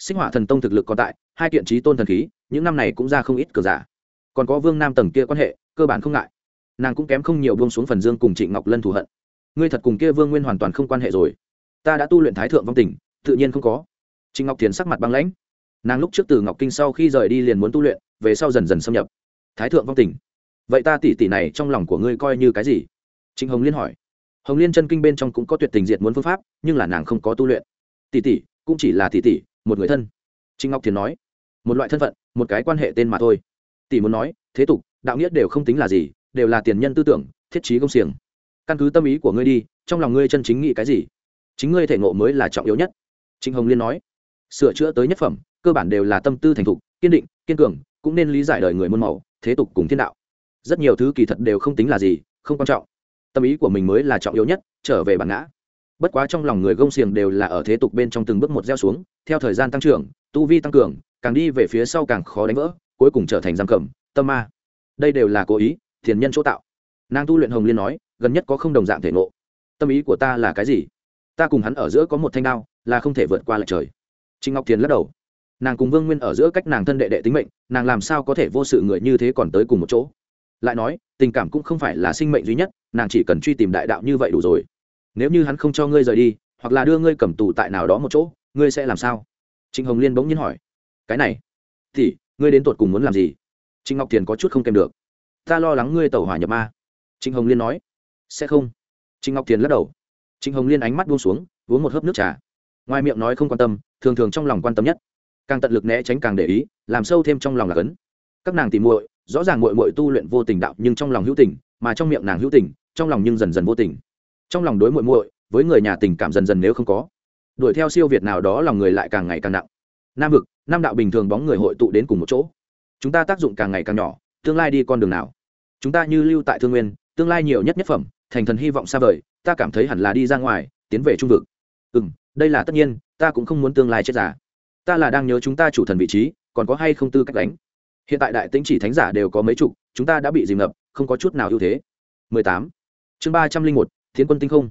sinh hỏa thần tông thực lực còn tại, hai kiện trí tôn thần khí, những năm này cũng ra không ít cờ giả. Còn có vương nam tầng kia quan hệ, cơ bản không ngại. Nàng cũng kém không nhiều buông xuống phần dương cùng trịnh ngọc lân thù hận. Ngươi thật cùng kia vương nguyên hoàn toàn không quan hệ rồi. Ta đã tu luyện thái thượng vong tình, tự nhiên không có. Trịnh ngọc thiền sắc mặt băng lãnh. Nàng lúc trước từ ngọc kinh sau khi rời đi liền muốn tu luyện, về sau dần dần xâm nhập. Thái thượng vong tình. Vậy ta tỷ tỷ này trong lòng của ngươi coi như cái gì? Trịnh hồng liên hỏi. Hồng liên chân kinh bên trong cũng có tuyệt tình diệt muốn phương pháp, nhưng là nàng không có tu luyện. Tỷ tỷ, cũng chỉ là tỷ tỷ một người thân. Trịnh ngọc thiền nói, một loại thân phận, một cái quan hệ tên mà thôi. Tỷ muốn nói, thế tục, đạo nghĩa đều không tính là gì, đều là tiền nhân tư tưởng, thiết trí công xiềng. Căn cứ tâm ý của ngươi đi, trong lòng ngươi chân chính nghĩ cái gì? Chính ngươi thể ngộ mới là trọng yếu nhất. Trịnh hồng liên nói, sửa chữa tới nhất phẩm, cơ bản đều là tâm tư thành thục, kiên định, kiên cường, cũng nên lý giải đời người muôn màu, thế tục cùng thiên đạo. Rất nhiều thứ kỳ thật đều không tính là gì, không quan trọng. Tâm ý của mình mới là trọng yếu nhất, trở về bản ngã bất quá trong lòng người gông xiềng đều là ở thế tục bên trong từng bước một gieo xuống, theo thời gian tăng trưởng, tu vi tăng cường, càng đi về phía sau càng khó đánh vỡ, cuối cùng trở thành giam cầm, tâm ma. Đây đều là cố ý, thiền nhân chỗ tạo. Nàng tu luyện hồng liên nói, gần nhất có không đồng dạng thể ngộ. Tâm ý của ta là cái gì? Ta cùng hắn ở giữa có một thanh đao, là không thể vượt qua lại trời. Trịnh ngọc thiền lắc đầu. Nàng cùng vương nguyên ở giữa cách nàng thân đệ đệ tính mệnh, nàng làm sao có thể vô sự người như thế còn tới cùng một chỗ? Lại nói, tình cảm cũng không phải là sinh mệnh duy nhất, nàng chỉ cần truy tìm đại đạo như vậy đủ rồi nếu như hắn không cho ngươi rời đi, hoặc là đưa ngươi cầm tù tại nào đó một chỗ, ngươi sẽ làm sao? Trịnh hồng liên bỗng nhiên hỏi. Cái này, thì, ngươi đến tột cùng muốn làm gì? Trịnh ngọc thiền có chút không kèm được. Ta lo lắng ngươi tẩu hỏa nhập ma. Trịnh hồng liên nói. Sẽ không. Trịnh ngọc thiền lắc đầu. Trịnh hồng liên ánh mắt buông xuống, uống một hớp nước trà. Ngoài miệng nói không quan tâm, thường thường trong lòng quan tâm nhất. Càng tận lực né tránh càng để ý, làm sâu thêm trong lòng là cấn. Các nàng tìm muội, rõ ràng muội muội tu luyện vô tình đạo nhưng trong lòng hữu tình, mà trong miệng nàng hữu tình, trong lòng nhưng dần dần vô tình trong lòng đối muội muội với người nhà tình cảm dần dần nếu không có. Đuổi theo siêu việt nào đó lòng người lại càng ngày càng nặng. Nam vực nam đạo bình thường bóng người hội tụ đến cùng một chỗ. Chúng ta tác dụng càng ngày càng nhỏ tương lai đi con đường nào? Chúng ta như lưu tại thương nguyên tương lai nhiều nhất nhất phẩm thành thần hy vọng xa vời ta cảm thấy hẳn là đi ra ngoài tiến về trung vực. Ừ m đây là tất nhiên ta cũng không muốn tương lai chết giả ta là đang nhớ chúng ta chủ thần vị trí còn có hay không tư cách đánh? Hiện tại đại tính chỉ thánh giả đều có mấy chục chúng ta đã bị dìm ngập không có chút nào ưu thế. 18. chương 301, thiên quân tinh không.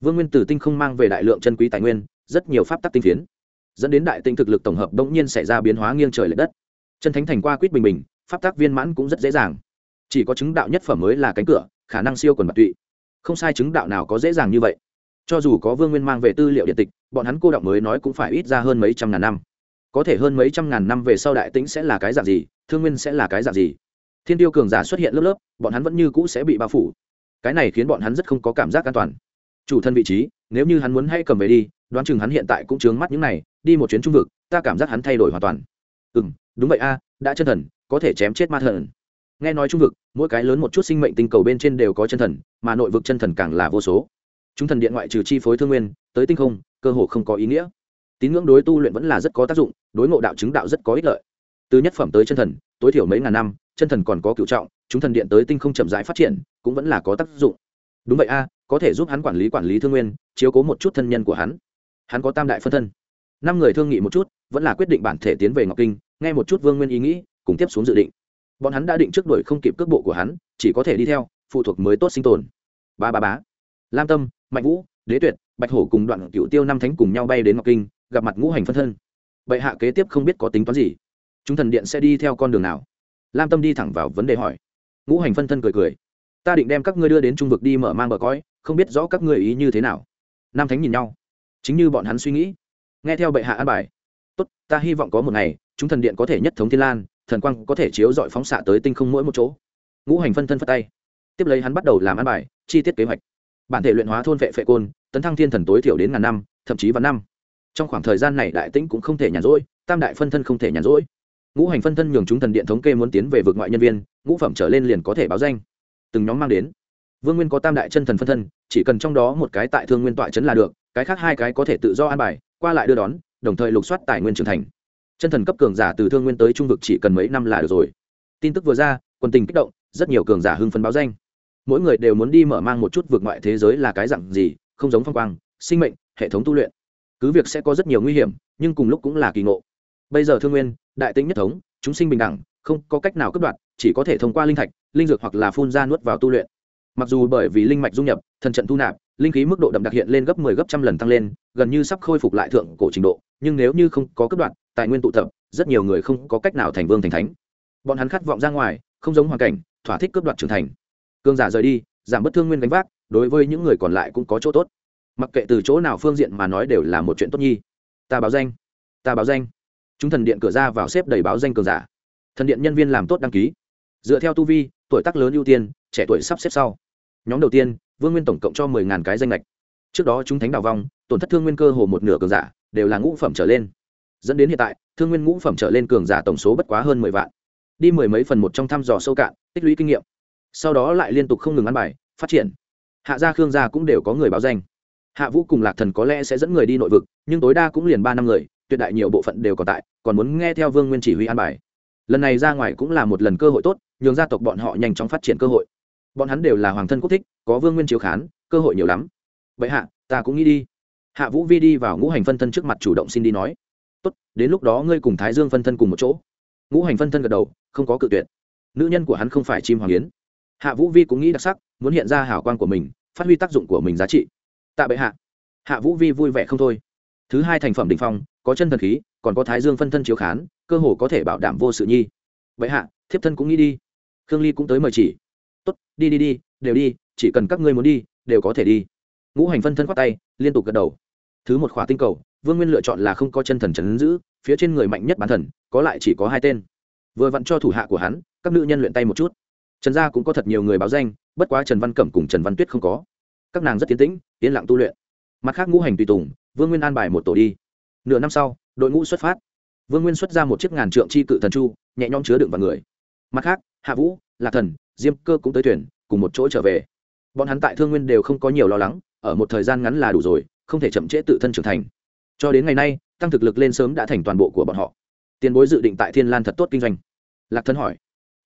Vương nguyên tử tinh không mang về đại lượng chân quý tài nguyên, rất nhiều pháp tắc tinh phiến. Dẫn đến đại tinh thực lực tổng hợp đ nhiên xảy ra biến hóa nghiêng trời l ệ đất. Chân thánh thành qua quýt bình bình, pháp tắc viên mãn cũng rất dễ dàng. Chỉ có chứng đạo nhất phẩm mới là cánh cửa, khả năng siêu quần bạc tụy. Không sai chứng đạo nào có dễ dàng như vậy. Cho dù có vương nguyên mang về tư liệu điện tịch, bọn hắn cô động mới nói cũng phải ít ra hơn mấy trăm ngàn năm. Có thể hơn mấy trăm ngàn năm về sau đại tĩnh sẽ là cái dạng gì, thương nguyên sẽ là cái dạng gì. Thiên tiêu cường giả xuất hiện lớp lớp, bọn hắn vẫn như cũ sẽ bị bao phủ cái này khiến bọn hắn rất không có cảm giác an toàn. Chủ thân vị trí, nếu như hắn muốn hay cầm về đi, đoán chừng hắn hiện tại cũng chướng mắt những này, đi một chuyến trung vực, ta cảm giác hắn thay đổi hoàn toàn. Ừ m đúng vậy a, đã chân thần, có thể chém chết ma thần. Nghe nói trung vực, mỗi cái lớn một chút sinh mệnh tinh cầu bên trên đều có chân thần, mà nội vực chân thần càng là vô số. Chúng thần điện ngoại trừ chi phối thương nguyên, tới tinh không, cơ hồ không có ý nghĩa. Tín ngưỡng đối tu luyện vẫn là rất có tác dụng, đối ngộ đạo chứng đạo rất có ích lợi. Từ nhất phẩm tới chân thần, tối thiểu mấy ngàn năm, chân thần còn có cựu trọng chúng thần điện tới tinh không chậm rãi phát triển, cũng vẫn là có tác dụng. Đúng vậy a, có thể giúp hắn quản lý quản lý thương nguyên, chiếu cố một chút thân nhân của hắn. Hắn có tam đại phân thân. Năm người thương nghị một chút, vẫn là quyết định bản thể tiến về ngọc kinh, nghe một chút vương nguyên ý nghĩ, cùng tiếp xuống dự định. Bọn hắn đã định trước đuổi không kịp cước bộ của hắn, chỉ có thể đi theo, phụ thuộc mới tốt sinh tồn. Ba ba bá lam tâm, mạnh vũ, đế tuyệt, bạch hổ cùng đoạn cựu tiêu năm thánh cùng nhau bay đến ngọc kinh, gặp mặt ngũ hành phân thân. Bệ hạ kế tiếp không biết có tính toán gì. Chúng thần điện sẽ đi theo con đường nào? Lam tâm đi thẳng vào vấn đề hỏi ngũ hành phân thân cười cười. Ta định đem các ngươi đưa đến trung vực đi mở mang bờ cõi, không biết rõ các ngươi ý như thế nào. Nam thánh nhìn nhau. Chính như bọn hắn suy nghĩ. Nghe theo bệ hạ an bài. Tốt, ta hy vọng có một ngày, chúng thần điện có thể nhất thống thiên lan, thần quang có thể chiếu dọi phóng xạ tới tinh không mỗi một chỗ. Ngũ hành phân thân phất tay. Tiếp lấy hắn bắt đầu làm an bài, chi tiết kế hoạch. Bản thể luyện hóa thôn vệ phệ côn, tấn thăng thiên thần tối thiểu đến ngàn năm, thậm chí vào năm. Trong khoảng thời gian này đại tĩnh cũng không thể nhàn rỗi, tam đại phân thân không thể nhàn rỗi ngũ hành phân thân nhường chúng thần điện thống kê muốn tiến về vực ngoại nhân viên, ngũ phẩm trở lên liền có thể báo danh. Từng nhóm mang đến. Vương nguyên có tam đại chân thần phân thân, chỉ cần trong đó một cái tại thương nguyên tọa chấn là được, cái khác hai cái có thể tự do an bài, qua lại đưa đón, đồng thời lục soát tài nguyên trưởng thành. Chân thần cấp cường giả từ thương nguyên tới trung vực chỉ cần mấy năm là được rồi. Tin tức vừa ra, quân tình kích động, rất nhiều cường giả hưng phấn báo danh. Mỗi người đều muốn đi mở mang một chút vượt ngoại thế giới là cái dặn gì, không giống phong quang, sinh mệnh, hệ thống tu luyện. Cứ việc sẽ có rất nhiều nguy hiểm, nhưng cùng lúc cũng là kỳ ngộ bây giờ thương nguyên, đại tĩnh nhất thống, chúng sinh bình đẳng, không có cách nào cấp đoạt, chỉ có thể thông qua linh thạch, linh dược hoặc là phun ra nuốt vào tu luyện. Mặc dù bởi vì linh mạch dung nhập, thần trận thu nạp, linh khí mức độ đậm đặc hiện lên gấp 10 gấp trăm lần tăng lên, gần như sắp khôi phục lại thượng cổ trình độ, nhưng nếu như không có cấp đoạn tài nguyên tụ tập, rất nhiều người không có cách nào thành vương thành thánh. Bọn hắn khát vọng ra ngoài, không giống hoàn cảnh, thỏa thích cướp đoạt trưởng thành. Cương giả rời đi, giảm bất thương nguyên gánh vác, đối với những người còn lại cũng có chỗ tốt. Mặc kệ từ chỗ nào phương diện mà nói đều là một chuyện tốt nhi. Ta báo danh. Ta báo danh chúng thần điện cửa ra vào xếp đầy báo danh cường giả. Thần điện nhân viên làm tốt đăng ký. Dựa theo tu vi, tuổi tác lớn ưu tiên, trẻ tuổi sắp xếp sau. Nhóm đầu tiên, vương nguyên tổng cộng cho mười ngàn cái danh lệch trước đó chúng thánh đào vong, tổn thất thương nguyên cơ hồ một nửa cường giả, đều là ngũ phẩm trở lên. Dẫn đến hiện tại, thương nguyên ngũ phẩm trở lên cường giả tổng số bất quá hơn mười vạn. Đi mười mấy phần một trong thăm dò sâu cạn, tích lũy kinh nghiệm. Sau đó lại liên tục không ngừng ăn bài, phát triển. Hạ gia khương gia cũng đều có người báo danh. Hạ vũ cùng lạc thần có lẽ sẽ dẫn người đi nội vực, nhưng tối đa cũng liền ba năm người tuyệt đại nhiều bộ phận đều còn tại, còn muốn nghe theo vương nguyên chỉ huy an bài. Lần này ra ngoài cũng là một lần cơ hội tốt, nhường gia tộc bọn họ nhanh chóng phát triển cơ hội. Bọn hắn đều là hoàng thân quốc thích, có vương nguyên chiếu khán, cơ hội nhiều lắm. Vậy hạ, ta cũng nghĩ đi. Hạ vũ vi đi vào ngũ hành phân thân trước mặt chủ động xin đi nói. Tốt, đến lúc đó ngươi cùng thái dương phân thân cùng một chỗ. Ngũ hành phân thân gật đầu, không có cự tuyệt. Nữ nhân của hắn không phải chim hoàng yến. Hạ vũ vi cũng nghĩ đặc sắc, muốn hiện ra hảo quan của mình, phát huy tác dụng của mình giá trị. Tạ bệ hạ. Hạ vũ vi vui vẻ không thôi thứ hai thành phẩm đình phong, có chân thần khí, còn có thái dương phân thân chiếu khán, cơ hồ có thể bảo đảm vô sự nhi. Vậy hạ, thiếp thân cũng nghĩ đi. Khương ly cũng tới mời chỉ. Tốt, đi đi đi, đều đi, chỉ cần các ngươi muốn đi, đều có thể đi. Ngũ hành phân thân khoác tay, liên tục gật đầu. Thứ một khỏa tinh cầu, vương nguyên lựa chọn là không có chân thần trấn giữ, phía trên người mạnh nhất bản thần, có lại chỉ có hai tên. Vừa vặn cho thủ hạ của hắn, các nữ nhân luyện tay một chút. Trần gia cũng có thật nhiều người báo danh, bất quá trần văn cẩm cùng trần văn tuyết không có. Các nàng rất tiến tĩnh, yên lặng tu luyện mặt khác ngũ hành tùy tùng vương nguyên an bài một tổ đi. Nửa năm sau đội ngũ xuất phát. Vương nguyên xuất ra một chiếc ngàn trượng chi cự thần chu nhẹ nhõm chứa đựng vào người. Mặt khác hạ vũ lạc thần diêm cơ cũng tới tuyển, cùng một chỗ trở về. Bọn hắn tại thương nguyên đều không có nhiều lo lắng ở một thời gian ngắn là đủ rồi không thể chậm trễ tự thân trưởng thành. Cho đến ngày nay tăng thực lực lên sớm đã thành toàn bộ của bọn họ. Tiền bối dự định tại thiên lan thật tốt kinh doanh. Lạc thân hỏi.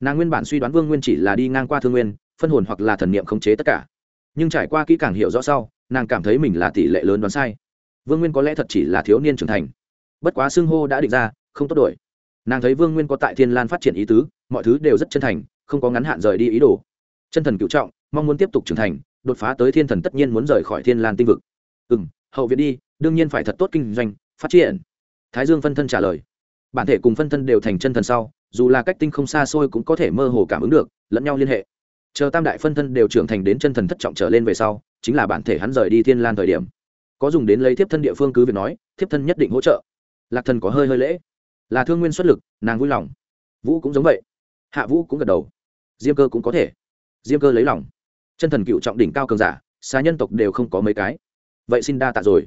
Nàng nguyên bản suy đoán vương nguyên chỉ là đi ngang qua thương nguyên phân hồn hoặc là thần niệm khống chế tất cả. Nhưng trải qua kỹ càng hiểu rõ sau nàng cảm thấy mình là tỷ lệ lớn đoán sai. Vương nguyên có lẽ thật chỉ là thiếu niên trưởng thành. Bất quá xưng hô đã định ra, không tốt đổi. Nàng thấy vương nguyên có tại thiên lan phát triển ý tứ, mọi thứ đều rất chân thành, không có ngắn hạn rời đi ý đồ. Chân thần cựu trọng, mong muốn tiếp tục trưởng thành, đột phá tới thiên thần tất nhiên muốn rời khỏi thiên lan tinh vực. Ừ m hậu viện đi, đương nhiên phải thật tốt kinh doanh, phát triển. Thái dương phân thân trả lời. Bản thể cùng phân thân đều thành chân thần sau, dù là cách tinh không xa xôi cũng có thể mơ hồ cảm ứng được, lẫn nhau liên hệ. Chờ tam đại phân thân đều trưởng thành đến chân thần thất trọng trở lên về sau chính là bản thể hắn rời đi thiên lan thời điểm. Có dùng đến lấy thiếp thân địa phương cứ việc nói, thiếp thân nhất định hỗ trợ. Lạc thần có hơi hơi lễ. Là thương nguyên xuất lực, nàng vui lòng. Vũ cũng giống vậy. Hạ vũ cũng gật đầu. Diêm cơ cũng có thể. Diêm cơ lấy lòng. Chân thần cựu trọng đỉnh cao cường giả xa nhân tộc đều không có mấy cái. Vậy xin đa tạ rồi.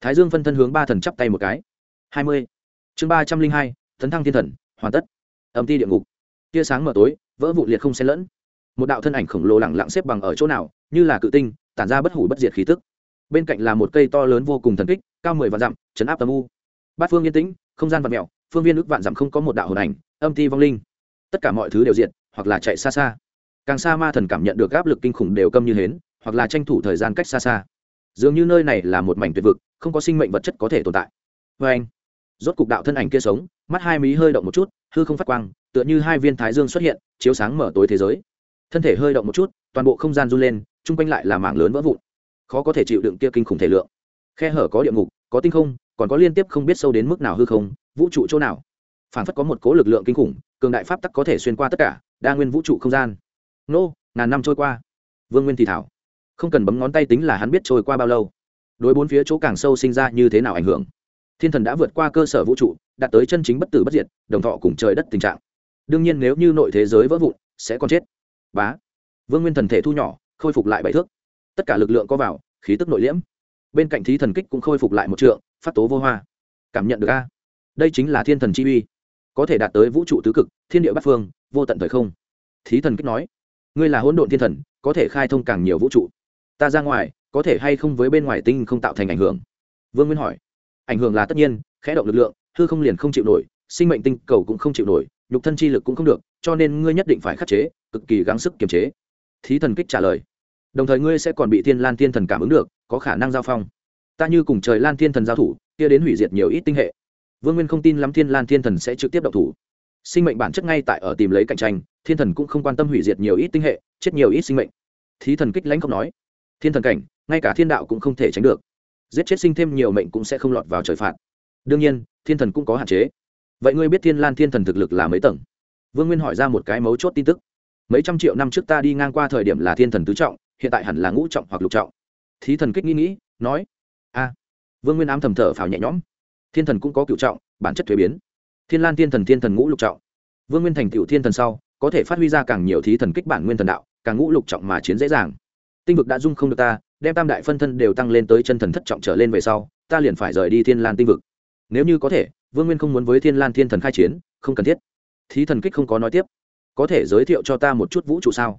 Thái dương phân thân hướng ba thần chắp tay một cái. Hai mươi. Chương ba trăm linh hai thấn thăng thiên thần, hoàn tất. Âm ti địa ngục. Tia sáng mở tối, vỡ vụ liệt không xen lẫn. Một đạo thân ảnh khổng lồ lẳng lặng xếp bằng ở chỗ nào, như là cự tinh tản ra bất hủ bất diệt khí tức. Bên cạnh là một cây to lớn vô cùng thần kích, cao mười vạn dặm, chấn áp tâm u. Bát phương yên tĩnh, không gian vật mẹo phương viên ước vạn dặm không có một đạo hồn ảnh, âm ti vong linh. Tất cả mọi thứ đều diệt, hoặc là chạy xa xa. Càng xa ma thần cảm nhận được áp lực kinh khủng đều câm như hến, hoặc là tranh thủ thời gian cách xa xa. Dường như nơi này là một mảnh tuyệt vực, không có sinh mệnh vật chất có thể tồn tại. Vê anh, rốt cục đạo thân ảnh kia sống, mắt hai mí hơi động một chút, hư không phát quang, tựa như hai viên thái dương xuất hiện, chiếu sáng mở tối thế giới. Thân thể hơi động một chút, toàn bộ không gian run lên chung quanh lại là mảng lớn vỡ vụn. Khó có thể chịu đựng kia kinh khủng thể lượng. Khe hở có địa ngục, có tinh không, còn có liên tiếp không biết sâu đến mức nào hư không, vũ trụ chỗ nào? Phản phất có một cố lực lượng kinh khủng, cường đại pháp tắc có thể xuyên qua tất cả, đa nguyên vũ trụ không gian. Nô, ngàn năm trôi qua. Vương nguyên thì thảo. Không cần bấm ngón tay tính là hắn biết trôi qua bao lâu. Đối bốn phía chỗ càng sâu sinh ra như thế nào ảnh hưởng? Thiên thần đã vượt qua cơ sở vũ trụ, đạt tới chân chính bất tử bất diệt, đồng thọ cùng trời đất tình trạng. Đương nhiên nếu như nội thế giới vỡ vụn, sẽ còn chết. Bá. Vương nguyên thần thể thu nhỏ khôi phục lại bảy thước. Tất cả lực lượng có vào, khí tức nội liễm. Bên cạnh thí thần kích cũng khôi phục lại một trượng, phát tố vô hoa. Cảm nhận được a. Đây chính là thiên thần chi uy. Có thể đạt tới vũ trụ tứ cực, thiên địa bát phương, vô tận thời không. Thí thần kích nói, ngươi là hỗn độn thiên thần, có thể khai thông càng nhiều vũ trụ. Ta ra ngoài, có thể hay không với bên ngoài tinh không tạo thành ảnh hưởng? Vương nguyên hỏi. Ảnh hưởng là tất nhiên, khẽ động lực lượng, hư không liền không chịu nổi, sinh mệnh tinh cầu cũng không chịu nổi, nhục thân chi lực cũng không được, cho nên ngươi nhất định phải khắc chế, cực kỳ gắng sức kiềm chế thí thần kích trả lời. Đồng thời ngươi sẽ còn bị thiên lan thiên thần cảm ứng được, có khả năng giao phong. Ta như cùng trời lan thiên thần giao thủ, kia đến hủy diệt nhiều ít tinh hệ. Vương nguyên không tin lắm thiên lan thiên thần sẽ trực tiếp động thủ. Sinh mệnh bản chất ngay tại ở tìm lấy cạnh tranh, thiên thần cũng không quan tâm hủy diệt nhiều ít tinh hệ, chết nhiều ít sinh mệnh. Thí thần kích lãnh không nói. Thiên thần cảnh, ngay cả thiên đạo cũng không thể tránh được. Giết chết sinh thêm nhiều mệnh cũng sẽ không lọt vào trời phạt. Đương nhiên, thiên thần cũng có hạn chế. Vậy ngươi biết thiên lan thiên thần thực lực là mấy tầng? Vương nguyên hỏi ra một cái mấu chốt tin tức mấy trăm triệu năm trước ta đi ngang qua thời điểm là thiên thần tứ trọng, hiện tại hẳn là ngũ trọng hoặc lục trọng. Thí thần kích nghĩ nghĩ, nói, a, vương nguyên ám thầm thở phào nhẹ nhõm. Thiên thần cũng có cựu trọng, bản chất thuế biến. Thiên lan thiên thần thiên thần ngũ lục trọng. Vương nguyên thành cựu thiên thần sau, có thể phát huy ra càng nhiều thí thần kích bản nguyên thần đạo, càng ngũ lục trọng mà chiến dễ dàng. Tinh vực đã dung không được ta, đem tam đại phân thân đều tăng lên tới chân thần thất trọng trở lên về sau, ta liền phải rời đi thiên lan tinh vực. Nếu như có thể, vương nguyên không muốn với thiên lan thiên thần khai chiến, không cần thiết. Thí thần kích không có nói tiếp có thể giới thiệu cho ta một chút vũ trụ sao?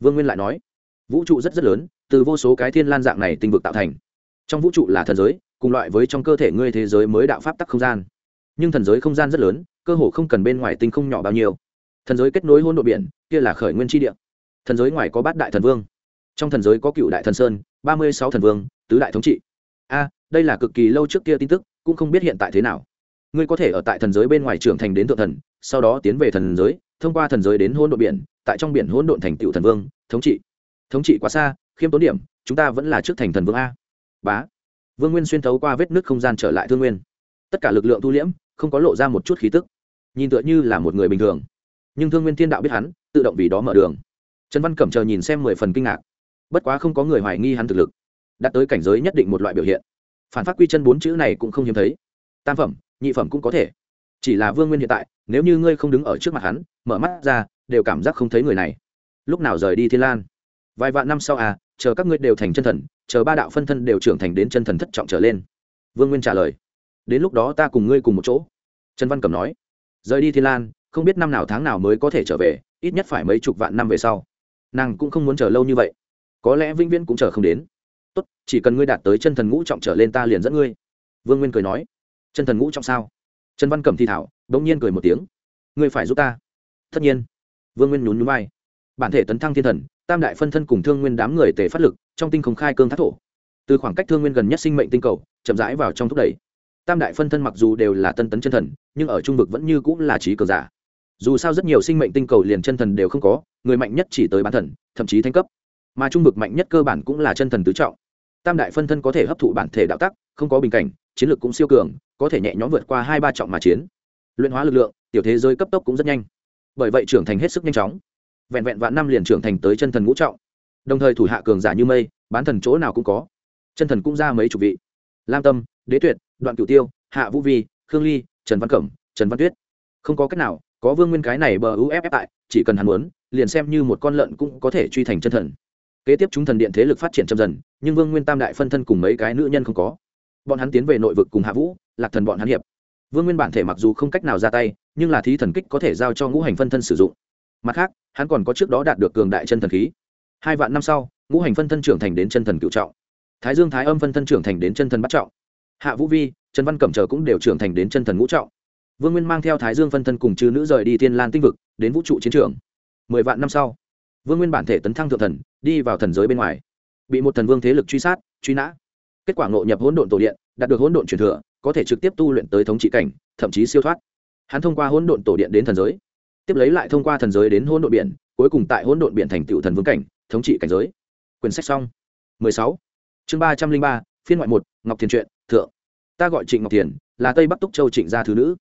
Vương nguyên lại nói, vũ trụ rất rất lớn, từ vô số cái thiên lan dạng này tinh vực tạo thành. Trong vũ trụ là thần giới, cùng loại với trong cơ thể ngươi thế giới mới đạo pháp tắc không gian. Nhưng thần giới không gian rất lớn, cơ hồ không cần bên ngoài tinh không nhỏ bao nhiêu. Thần giới kết nối hôn độ biển, kia là khởi nguyên tri địa. Thần giới ngoài có bát đại thần vương. Trong thần giới có cựu đại thần sơn, ba mươi sáu thần vương, tứ đại thống trị. A, đây là cực kỳ lâu trước kia tin tức, cũng không biết hiện tại thế nào. Ngươi có thể ở tại thần giới bên ngoài trưởng thành đến thượng thần, sau đó tiến về thần giới thông qua thần giới đến hôn độn biển, tại trong biển hôn độn thành tựu thần vương, thống trị. Thống trị quá xa, khiêm tốn điểm, chúng ta vẫn là trước thành thần vương a. Bá. Vương nguyên xuyên thấu qua vết nứt không gian trở lại thương nguyên. Tất cả lực lượng tu liễm, không có lộ ra một chút khí tức. Nhìn tựa như là một người bình thường. Nhưng thương nguyên thiên đạo biết hắn, tự động vì đó mở đường. Trần văn cẩm chờ nhìn xem mười phần kinh ngạc. Bất quá không có người hoài nghi hắn thực lực. Đạt tới cảnh giới nhất định một loại biểu hiện. Phản phát quy chân bốn chữ này cũng không hiếm thấy. Tam phẩm, nhị phẩm cũng có thể. Chỉ là vương nguyên hiện tại nếu như ngươi không đứng ở trước mặt hắn, mở mắt ra, đều cảm giác không thấy người này. Lúc nào rời đi thiên lan? Vài vạn năm sau à chờ các ngươi đều thành chân thần, chờ ba đạo phân thân đều trưởng thành đến chân thần thất trọng trở lên. Vương nguyên trả lời, đến lúc đó ta cùng ngươi cùng một chỗ. Trần văn cẩm nói, rời đi thiên lan, không biết năm nào tháng nào mới có thể trở về, ít nhất phải mấy chục vạn năm về sau. Nàng cũng không muốn chờ lâu như vậy. Có lẽ vĩnh viễn cũng chờ không đến. Tốt, chỉ cần ngươi đạt tới chân thần ngũ trọng trở lên ta liền dẫn ngươi. Vương nguyên cười nói, chân thần ngũ trọng sao? Trần văn cẩm thi thảo bỗng nhiên cười một tiếng. Ngươi phải giúp ta. Tất nhiên. Vương nguyên nhún nhún vai. Bản thể tấn thăng thiên thần, tam đại phân thân cùng thương nguyên đám người tề phát lực, trong tinh không khai cương thác thổ. Từ khoảng cách thương nguyên gần nhất sinh mệnh tinh cầu, chậm rãi vào trong thúc đẩy. Tam đại phân thân mặc dù đều là tân tấn chân thần, nhưng ở trung vực vẫn như cũng là trí cờ giả. Dù sao rất nhiều sinh mệnh tinh cầu liền chân thần đều không có, người mạnh nhất chỉ tới bán thần, thậm chí thanh cấp. Mà trung vực mạnh nhất cơ bản cũng là chân thần tứ trọng. Tam đại phân thân có thể hấp thụ bản thể đạo tắc, không có bình cảnh, chiến lược cũng siêu cường, có thể nhẹ nhõm vượt qua hai ba trọng mà chiến luyện hóa lực lượng, tiểu thế giới cấp tốc cũng rất nhanh. Bởi vậy trưởng thành hết sức nhanh chóng. Vẹn vẹn vạn năm liền trưởng thành tới chân thần ngũ trọng. Đồng thời thủ hạ cường giả như mây, bán thần chỗ nào cũng có. Chân thần cũng ra mấy chục vị. Lam tâm, đế tuyệt, đoạn cửu tiêu, hạ vũ vi, khương ly, trần văn cẩm, trần văn tuyết. Không có cách nào, có vương nguyên cái này bờ uff tại, chỉ cần hắn muốn, liền xem như một con lợn cũng có thể truy thành chân thần. Kế tiếp chúng thần điện thế lực phát triển chậm dần, nhưng vương nguyên tam đại phân thân cùng mấy cái nữ nhân không có. Bọn hắn tiến về nội vực cùng hạ vũ, lạc thần bọn hắn hiệp vương nguyên bản thể mặc dù không cách nào ra tay, nhưng là thí thần kích có thể giao cho ngũ hành phân thân sử dụng. Mặt khác, hắn còn có trước đó đạt được cường đại chân thần khí. Hai vạn năm sau, ngũ hành phân thân trưởng thành đến chân thần cựu trọng. Thái dương thái âm phân thân trưởng thành đến chân thần bắt trọng. Hạ vũ vi, trần văn cẩm chờ cũng đều trưởng thành đến chân thần ngũ trọng. Vương nguyên mang theo thái dương phân thân cùng chư nữ rời đi tiên lan tinh vực, đến vũ trụ chiến trường. Mười vạn năm sau, vương nguyên bản thể tấn thăng thượng thần, đi vào thần giới bên ngoài. Bị một thần vương thế lực truy sát, truy nã. Kết quả ngộ nhập hỗn độn tổ điện, đạt được hỗn độn truyền thừa có thể trực tiếp tu luyện tới thống trị cảnh thậm chí siêu thoát. Hắn thông qua hỗn độn tổ điện đến thần giới tiếp lấy lại thông qua thần giới đến hỗn độn biển cuối cùng tại hỗn độn biển thành tựu thần vương cảnh thống trị cảnh giới. Quyển sách xong. 16. chương 303, phiên ngoại một ngọc thiền truyện thượng. Ta gọi trịnh ngọc thiền là tây bắc túc châu trịnh gia thứ nữ.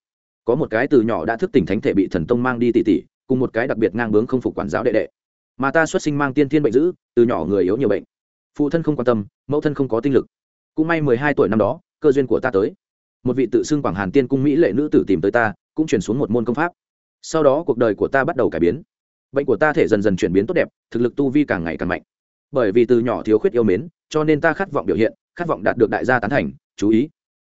Có một cái từ nhỏ đã thức tỉnh thánh thể bị thần tông mang đi tỷ tỷ cùng một cái đặc biệt ngang bướng không phục quản giáo đệ đệ. Mà ta xuất sinh mang tiên thiên bệnh dữ từ nhỏ người yếu nhiều bệnh. Phụ thân không quan tâm mẫu thân không có tinh lực. Cũng may mười hai tuổi năm đó cơ duyên của ta tới một vị tự xưng quảng hàn tiên cung mỹ lệ nữ tử tìm tới ta, cũng chuyển xuống một môn công pháp. Sau đó cuộc đời của ta bắt đầu cải biến. Bệnh của ta thể dần dần chuyển biến tốt đẹp, thực lực tu vi càng ngày càng mạnh. Bởi vì từ nhỏ thiếu khuyết yêu mến, cho nên ta khát vọng biểu hiện, khát vọng đạt được đại gia tán thành, chú ý.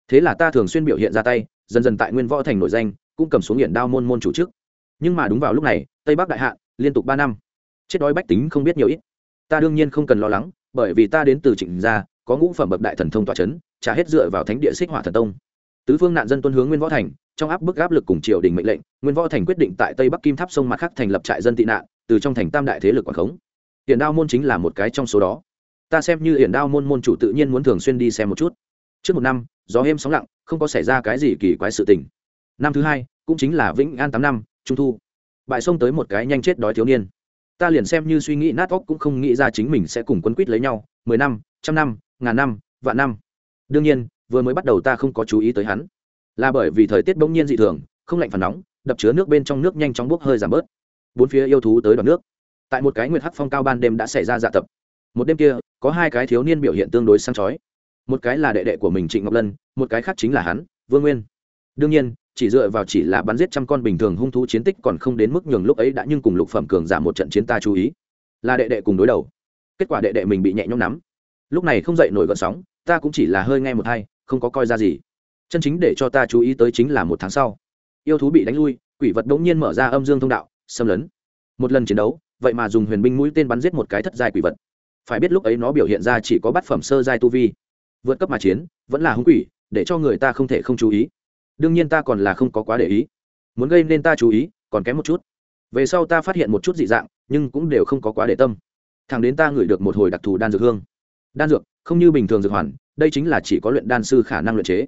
Thế là ta thường xuyên biểu hiện ra tay, dần dần tại nguyên võ thành nổi danh, cũng cầm xuống hiện đao môn môn chủ chức. Nhưng mà đúng vào lúc này, tây bắc đại hạ, liên tục ba năm. Chết đói bách tính không biết nhiều ít. Ta đương nhiên không cần lo lắng, bởi vì ta đến từ trịnh gia, có ngũ phẩm bậc đại thần thông tọa c h ấ n trả hết dựa vào thánh địa xích hỏa thần tông tứ phương nạn dân tuân hướng nguyên võ thành, trong áp bức áp lực cùng triều đình mệnh lệnh, nguyên võ thành quyết định tại tây bắc kim tháp sông mặt khác thành lập trại dân tị nạn, từ trong thành tam đại thế lực quảng khống. Hiện đao môn chính là một cái trong số đó. Ta xem như hiện đao môn môn chủ tự nhiên muốn thường xuyên đi xem một chút. Trước một năm, gió êm sóng lặng, không có xảy ra cái gì kỳ quái sự tình. Năm thứ hai, cũng chính là vĩnh an tám năm, trung thu. Bại sông tới một cái nhanh chết đói thiếu niên. Ta liền xem như suy nghĩ nát óc cũng không nghĩ ra chính mình sẽ cùng quấn quýt lấy nhau, mười năm, trăm năm, ngàn năm, vạn năm. Đương nhiên vừa mới bắt đầu ta không có chú ý tới hắn. Là bởi vì thời tiết bỗng nhiên dị thường, không lạnh phản nóng, đập chứa nước bên trong nước nhanh chóng bốc hơi giảm bớt. Bốn phía yêu thú tới đoạn nước. Tại một cái nguyệt hắc phong cao ban đêm đã xảy ra dạ tập. Một đêm kia, có hai cái thiếu niên biểu hiện tương đối sang chói. Một cái là đệ đệ của mình trịnh ngọc lân, một cái khác chính là hắn, vương nguyên. Đương nhiên, chỉ dựa vào chỉ là bắn giết trăm con bình thường hung thú chiến tích còn không đến mức nhường lúc ấy đã nhưng cùng lục phẩm cường giảm một trận chiến ta chú ý. Là đệ đệ cùng đối đầu. Kết quả đệ đệ mình bị nhẹ nhõm nắm. Lúc này không dậy nổi gọn sóng, ta cũng chỉ là hơi nghe một hai không có coi ra gì. Chân chính để cho ta chú ý tới chính là một tháng sau. Yêu thú bị đánh lui, quỷ vật đống nhiên mở ra âm dương thông đạo, xâm lấn. Một lần chiến đấu, vậy mà dùng huyền binh mũi tên bắn giết một cái thất giai quỷ vật. Phải biết lúc ấy nó biểu hiện ra chỉ có bát phẩm sơ giai tu vi. Vượt cấp mà chiến, vẫn là hung quỷ, để cho người ta không thể không chú ý. Đương nhiên ta còn là không có quá để ý. Muốn gây nên ta chú ý, còn kém một chút. Về sau ta phát hiện một chút dị dạng, nhưng cũng đều không có quá để tâm. Thẳng đến ta ngửi được một hồi đặc thù đan dược hương. Đan dược, không như bình thường dược hoàn đây chính là chỉ có luyện đan sư khả năng luyện chế.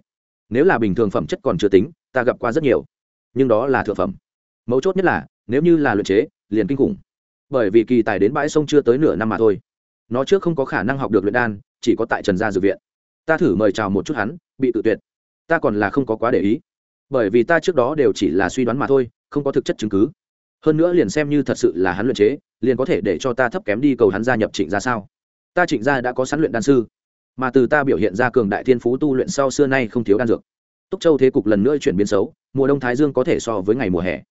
Nếu là bình thường phẩm chất còn chưa tính, ta gặp qua rất nhiều. Nhưng đó là thượng phẩm. Mấu chốt nhất là, nếu như là luyện chế, liền kinh khủng. Bởi vì kỳ tài đến bãi sông chưa tới nửa năm mà thôi. Nó trước không có khả năng học được luyện đan, chỉ có tại trần gia dược viện. Ta thử mời chào một chút hắn, bị tự tuyệt. Ta còn là không có quá để ý. Bởi vì ta trước đó đều chỉ là suy đoán mà thôi, không có thực chất chứng cứ. Hơn nữa liền xem như thật sự là hắn luyện chế, liền có thể để cho ta thấp kém đi cầu hắn gia nhập trịnh ra sao? Ta trịnh gia đã có sẵn luyện đan sư mà từ ta biểu hiện ra cường đại thiên phú tu luyện sau xưa nay không thiếu đan dược. Túc châu thế cục lần nữa chuyển biến xấu, mùa đông thái dương có thể so với ngày mùa hè.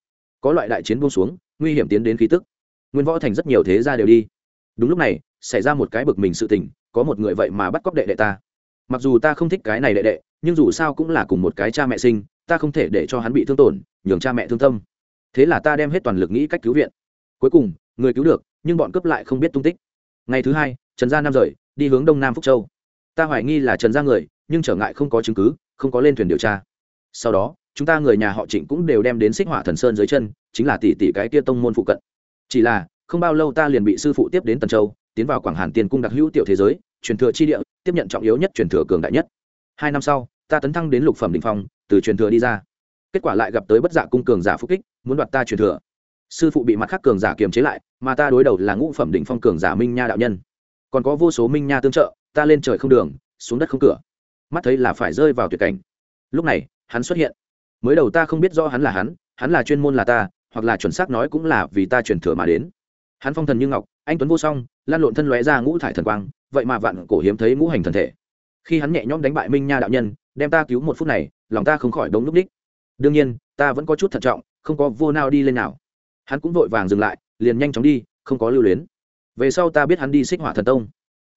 Có loại đại chiến buông xuống, nguy hiểm tiến đến khí tức. Nguyên võ thành rất nhiều thế gia đều đi. Đúng lúc này, xảy ra một cái bực mình sự tình, có một người vậy mà bắt cóc đệ đệ ta. Mặc dù ta không thích cái này đệ đệ, nhưng dù sao cũng là cùng một cái cha mẹ sinh, ta không thể để cho hắn bị thương tổn, nhường cha mẹ thương tâm. Thế là ta đem hết toàn lực nghĩ cách cứu viện. Cuối cùng, người cứu được, nhưng bọn cướp lại không biết tung tích. Ngày thứ hai, trần gia nam rời, đi hướng đông nam phúc châu ta hoài nghi là trần gia người, nhưng trở ngại không có chứng cứ, không có lên thuyền điều tra. Sau đó, chúng ta người nhà họ trịnh cũng đều đem đến xích hỏa thần sơn dưới chân, chính là tỷ tỷ cái kia tông môn phụ cận. Chỉ là, không bao lâu ta liền bị sư phụ tiếp đến tần châu, tiến vào quảng hàn tiền cung đặc hữu tiểu thế giới, truyền thừa chi địa, tiếp nhận trọng yếu nhất truyền thừa cường đại nhất. Hai năm sau, ta tấn thăng đến lục phẩm đình phong, từ truyền thừa đi ra. Kết quả lại gặp tới bất dạ cung cường giả phúc kích, muốn đoạt ta truyền thừa. Sư phụ bị mặt khác cường giả kiềm chế lại, mà ta đối đầu là ngũ phẩm đỉnh phong cường giả minh nha đạo nhân. Còn có vô số minh nha tương trợ ta lên trời không đường, xuống đất không cửa. Mắt thấy là phải rơi vào tuyệt cảnh. Lúc này, hắn xuất hiện. Mới đầu ta không biết rõ hắn là hắn hắn là chuyên môn là ta, hoặc là chuẩn xác nói cũng là vì ta truyền thừa mà đến. Hắn phong thần như ngọc, anh tuấn vô song, lan lộn thân lóe ra ngũ thải thần quang, vậy mà vạn cổ hiếm thấy ngũ hành thần thể. Khi hắn nhẹ nhõm đánh bại minh nha đạo nhân, đem ta cứu một phút này, lòng ta không khỏi đống lúc đích đương nhiên, ta vẫn có chút thận trọng, không có vô nào đi lên nào. Hắn cũng vội vàng dừng lại, liền nhanh chóng đi, không có lưu luyến. Về sau ta biết hắn đi xích hỏa thần tông.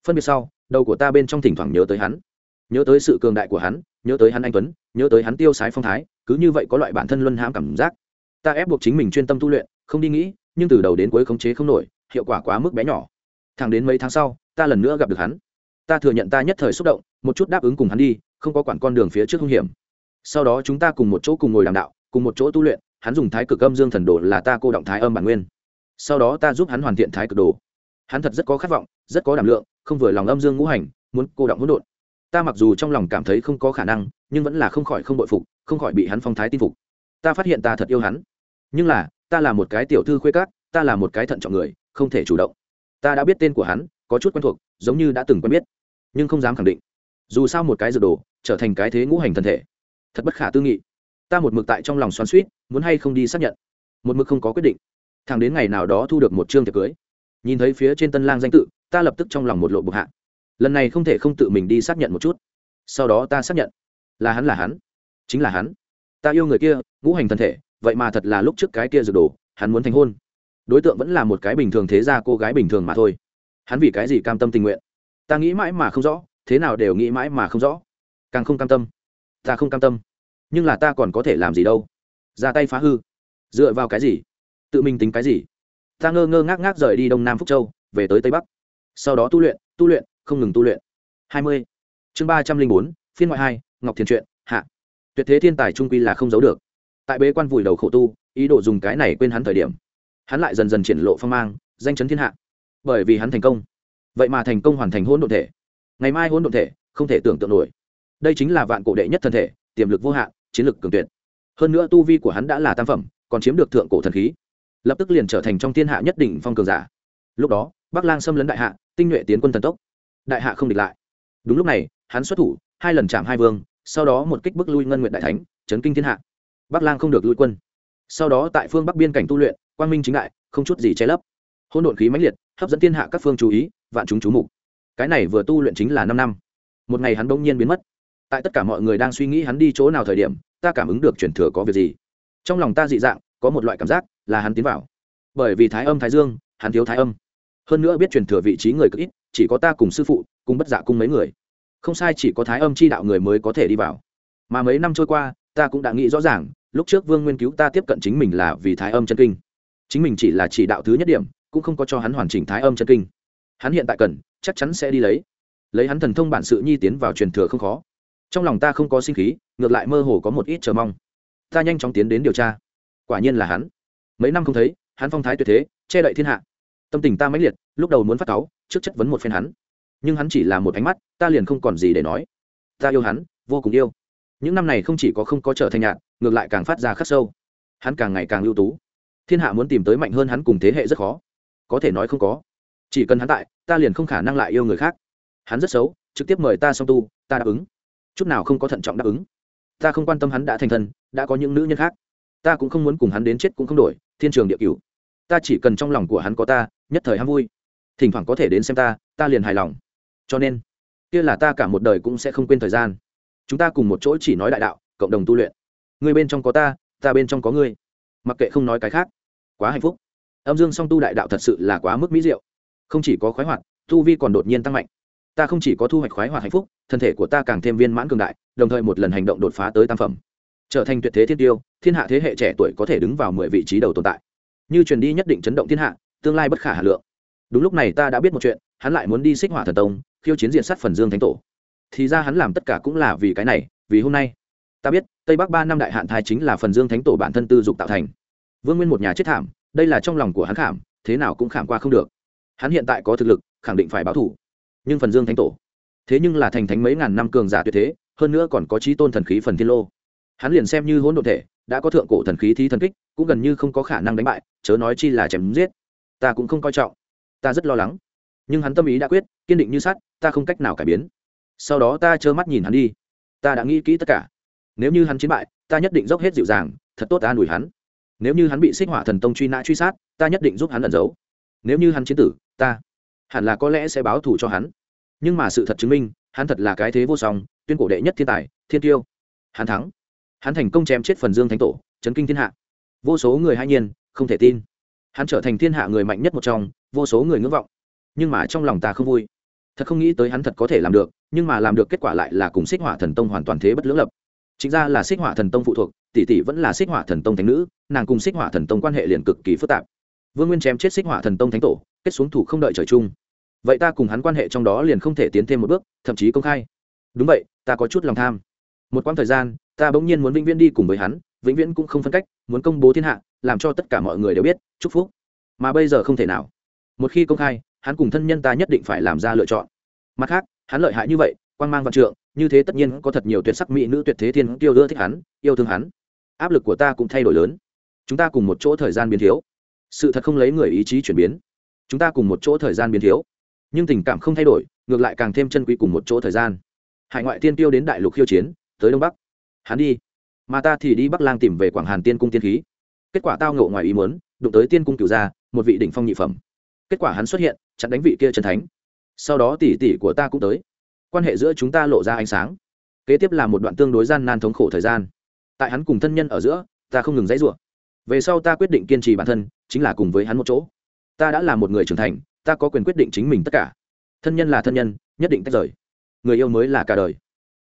Phân biệt sau đầu của ta bên trong thỉnh thoảng nhớ tới hắn. Nhớ tới sự cường đại của hắn, nhớ tới hắn anh tuấn, nhớ tới hắn tiêu sái phong thái, cứ như vậy có loại bản thân luân hãm cảm giác. Ta ép buộc chính mình chuyên tâm tu luyện, không đi nghĩ, nhưng từ đầu đến cuối khống chế không nổi, hiệu quả quá mức bé nhỏ. Thẳng đến mấy tháng sau, ta lần nữa gặp được hắn. Ta thừa nhận ta nhất thời xúc động, một chút đáp ứng cùng hắn đi, không có quản con đường phía trước hung hiểm. Sau đó chúng ta cùng một chỗ cùng ngồi đàm đạo, cùng một chỗ tu luyện, hắn dùng thái cực âm dương thần đồ là ta cô động thái âm bản nguyên. Sau đó ta giúp hắn hoàn thiện thái cực đồ. Hắn thật rất có khát vọng, rất có đảm lượng không vừa lòng âm dương ngũ hành, muốn cô động hỗn độn. Ta mặc dù trong lòng cảm thấy không có khả năng, nhưng vẫn là không khỏi không bội phục, không khỏi bị hắn phong thái tin phục. Ta phát hiện ta thật yêu hắn. Nhưng là, ta là một cái tiểu thư khuê cát ta là một cái thận trọng người, không thể chủ động. Ta đã biết tên của hắn, có chút quen thuộc, giống như đã từng quen biết, nhưng không dám khẳng định. Dù sao một cái dược đồ, trở thành cái thế ngũ hành thân thể, thật bất khả tư nghị. Ta một mực tại trong lòng xoắn suýt muốn hay không đi xác nhận. Một mực không có quyết định. Thẳng đến ngày nào đó thu được một chương tiệc cưới, nhìn thấy phía trên tân lang danh tự ta lập tức trong lòng một lộ bục hạ. Lần này không thể không tự mình đi xác nhận một chút. Sau đó ta xác nhận. Là hắn là hắn. Chính là hắn. Ta yêu người kia, ngũ hành thân thể, vậy mà thật là lúc trước cái kia dược đồ, hắn muốn thành hôn. Đối tượng vẫn là một cái bình thường thế ra cô gái bình thường mà thôi. Hắn vì cái gì cam tâm tình nguyện? Ta nghĩ mãi mà không rõ, thế nào đều nghĩ mãi mà không rõ. Càng không cam tâm, ta không cam tâm. Nhưng là ta còn có thể làm gì đâu? Ra tay phá hư. Dựa vào cái gì? Tự mình tính cái gì? Ta ngơ ngơ ngác ngác rời đi đông nam phúc châu, về tới tây bắc sau đó tu luyện tu luyện, không ngừng tu luyện. Hai mươi. Chương ba trăm linh bốn, phiên ngoại hai, ngọc thiền truyện, hạ. Tuyệt thế thiên tài trung quy là không giấu được. Tại bế quan vùi đầu khổ tu, ý đồ dùng cái này quên hắn thời điểm, hắn lại dần dần triển lộ phong mang, danh chấn thiên hạ. Bởi vì hắn thành công. Vậy mà thành công hoàn thành hôn độn thể. Ngày mai hôn độn thể, không thể tưởng tượng nổi. Đây chính là vạn cổ đệ nhất thân thể, tiềm lực vô hạn, chiến lực cường tuyệt. Hơn nữa tu vi của hắn đã là tam phẩm, còn chiếm được thượng cổ thần khí. Lập tức liền trở thành trong thiên hạ nhất định phong cường giả. Lúc đó bắc lang xâm lấn đại hạ, tinh nhuệ tiến quân thần tốc. Đại hạ không địch lại. Đúng lúc này, hắn xuất thủ, hai lần chạm hai vương, sau đó một kích bức lui ngân nguyện đại thánh, chấn kinh thiên hạ. Bắc lang không được lui quân. Sau đó tại phương bắc biên cảnh tu luyện, quang minh chính đại, không chút gì che lấp. Hôn đột khí mãnh liệt, hấp dẫn thiên hạ các phương chú ý, vạn chúng chú mục. Cái này vừa tu luyện chính là năm năm. Một ngày hắn bỗng nhiên biến mất. Tại tất cả mọi người đang suy nghĩ hắn đi chỗ nào thời điểm, ta cảm ứng được chuyển thừa có việc gì. Trong lòng ta dị dạng, có một loại cảm giác là hắn tiến vào. Bởi vì thái âm thái dương, hắn thiếu thái âm hơn nữa biết truyền thừa vị trí người cực ít, chỉ có ta cùng sư phụ, cùng bất dạ cung mấy người. Không sai chỉ có thái âm chi đạo người mới có thể đi vào. Mà mấy năm trôi qua, ta cũng đã nghĩ rõ ràng, lúc trước vương nguyên cứu ta tiếp cận chính mình là vì thái âm chân kinh. Chính mình chỉ là chỉ đạo thứ nhất điểm, cũng không có cho hắn hoàn chỉnh thái âm chân kinh. Hắn hiện tại cần, chắc chắn sẽ đi lấy. Lấy hắn thần thông bản sự nhi tiến vào truyền thừa không khó. Trong lòng ta không có sinh khí, ngược lại mơ hồ có một ít chờ mong. Ta nhanh chóng tiến đến điều tra. Quả nhiên là hắn. Mấy năm không thấy, hắn phong thái tuyệt thế, che đậy thiên hạ tâm tình ta mãnh liệt, lúc đầu muốn phát cáu, trước chất vấn một phen hắn. Nhưng hắn chỉ là một ánh mắt, ta liền không còn gì để nói. Ta yêu hắn, vô cùng yêu. Những năm này không chỉ có không có trở thành nhạn, ngược lại càng phát ra khắc sâu. Hắn càng ngày càng ưu tú. Thiên hạ muốn tìm tới mạnh hơn hắn cùng thế hệ rất khó. Có thể nói không có. Chỉ cần hắn tại, ta liền không khả năng lại yêu người khác. Hắn rất xấu, trực tiếp mời ta song tu, ta đáp ứng. Chút nào không có thận trọng đáp ứng. Ta không quan tâm hắn đã thành thân, đã có những nữ nhân khác. Ta cũng không muốn cùng hắn đến chết cũng không đổi, thiên trường địa cửu. Ta chỉ cần trong lòng của hắn có ta nhất thời ham vui. Thỉnh thoảng có thể đến xem ta ta liền hài lòng. Cho nên, kia là ta cả một đời cũng sẽ không quên thời gian. Chúng ta cùng một chỗ chỉ nói đại đạo, cộng đồng tu luyện. Người bên trong có ta ta bên trong có ngươi mặc kệ không nói cái khác. Quá hạnh phúc. Âm dương song tu đại đạo thật sự là quá mức mỹ diệu. Không chỉ có khoái hoạt, tu vi còn đột nhiên tăng mạnh. Ta không chỉ có thu hoạch khoái hoạt hạnh phúc, thân thể của ta càng thêm viên mãn cường đại, đồng thời một lần hành động đột phá tới tam phẩm. Trở thành tuyệt thế thiên tiêu, thiên hạ thế hệ trẻ tuổi có thể đứng vào mười vị trí đầu tồn tại. Như truyền đi nhất định chấn động thiên hạ tương lai bất khả hà lượng. Đúng lúc này ta đã biết một chuyện, hắn lại muốn đi xích hỏa thần tông, khiêu chiến diện sát phần dương thánh tổ. Thì ra hắn làm tất cả cũng là vì cái này, vì hôm nay. Ta biết, tây bắc ba năm đại hạn thai chính là phần dương thánh tổ bản thân tư dục tạo thành. Vương nguyên một nhà chết thảm, đây là trong lòng của hắn khảm, thế nào cũng khảm qua không được. Hắn hiện tại có thực lực, khẳng định phải báo thủ. Nhưng phần dương thánh tổ, thế nhưng là thành thánh mấy ngàn năm cường giả tuyệt thế, hơn nữa còn có trí tôn thần khí phần thiên lô. Hắn liền xem như hỗn độn thể, đã có thượng cổ thần khí thi thần kích, cũng gần như không có khả năng đánh bại, chớ nói chi là chém giết ta cũng không coi trọng. Ta rất lo lắng. Nhưng hắn tâm ý đã quyết, kiên định như sắt, ta không cách nào cải biến. Sau đó ta trơ mắt nhìn hắn đi. Ta đã nghĩ kỹ tất cả. Nếu như hắn chiến bại, ta nhất định dốc hết dịu dàng, thật tốt ta đuổi hắn. Nếu như hắn bị xích hỏa thần tông truy nã truy sát, ta nhất định giúp hắn ẩn giấu. Nếu như hắn chiến tử, ta hẳn là có lẽ sẽ báo thù cho hắn. Nhưng mà sự thật chứng minh, hắn thật là cái thế vô song, tuyên cổ đệ nhất thiên tài, thiên tiêu. Hắn thắng. Hắn thành công chém chết phần dương thánh tổ, chấn kinh thiên hạ. Vô số người hai nhiên, không thể tin hắn trở thành thiên hạ người mạnh nhất một trong, vô số người ngưỡng vọng. Nhưng mà trong lòng ta không vui. Thật không nghĩ tới hắn thật có thể làm được, nhưng mà làm được kết quả lại là cùng xích hỏa thần tông hoàn toàn thế bất lưỡng lập. Chính ra là xích hỏa thần tông phụ thuộc, tỷ tỷ vẫn là xích hỏa thần tông thánh nữ, nàng cùng xích hỏa thần tông quan hệ liền cực kỳ phức tạp. Vương nguyên chém chết xích hỏa thần tông thánh tổ, kết xuống thủ không đợi trời chung. Vậy ta cùng hắn quan hệ trong đó liền không thể tiến thêm một bước, thậm chí công khai. Đúng vậy, ta có chút lòng tham. Một quãng thời gian, ta bỗng nhiên muốn vĩnh viễn đi cùng với hắn vĩnh viễn cũng không phân cách, muốn công bố thiên hạ, làm cho tất cả mọi người đều biết, chúc phúc. Mà bây giờ không thể nào. Một khi công khai, hắn cùng thân nhân ta nhất định phải làm ra lựa chọn. Mặt khác, hắn lợi hại như vậy quan g mang văn trượng, như thế tất nhiên có thật nhiều tuyệt sắc mỹ nữ tuyệt thế thiên tiêu ưa thích hắn, yêu thương hắn. Áp lực của ta cũng thay đổi lớn. Chúng ta cùng một chỗ thời gian biến thiếu. Sự thật không lấy người ý chí chuyển biến. Chúng ta cùng một chỗ thời gian biến thiếu. Nhưng tình cảm không thay đổi, ngược lại càng thêm chân quý cùng một chỗ thời gian. Hải ngoại tiên tiêu đến đại lục khiêu chiến, tới đông bắc. Hắn đi mà ta thì đi bắc lang tìm về quảng hàn tiên cung tiên khí. Kết quả tao ngộ ngoài ý muốn, đụng tới tiên cung cửu gia, một vị đỉnh phong nhị phẩm. Kết quả hắn xuất hiện, chặn đánh vị kia trần thánh. Sau đó tỷ tỷ của ta cũng tới. Quan hệ giữa chúng ta lộ ra ánh sáng. Kế tiếp là một đoạn tương đối gian nan thống khổ thời gian. Tại hắn cùng thân nhân ở giữa, ta không ngừng dãy rủa. Về sau ta quyết định kiên trì bản thân, chính là cùng với hắn một chỗ. Ta đã là một người trưởng thành, ta có quyền quyết định chính mình tất cả. Thân nhân là thân nhân, nhất định tách rời. Người yêu mới là cả đời.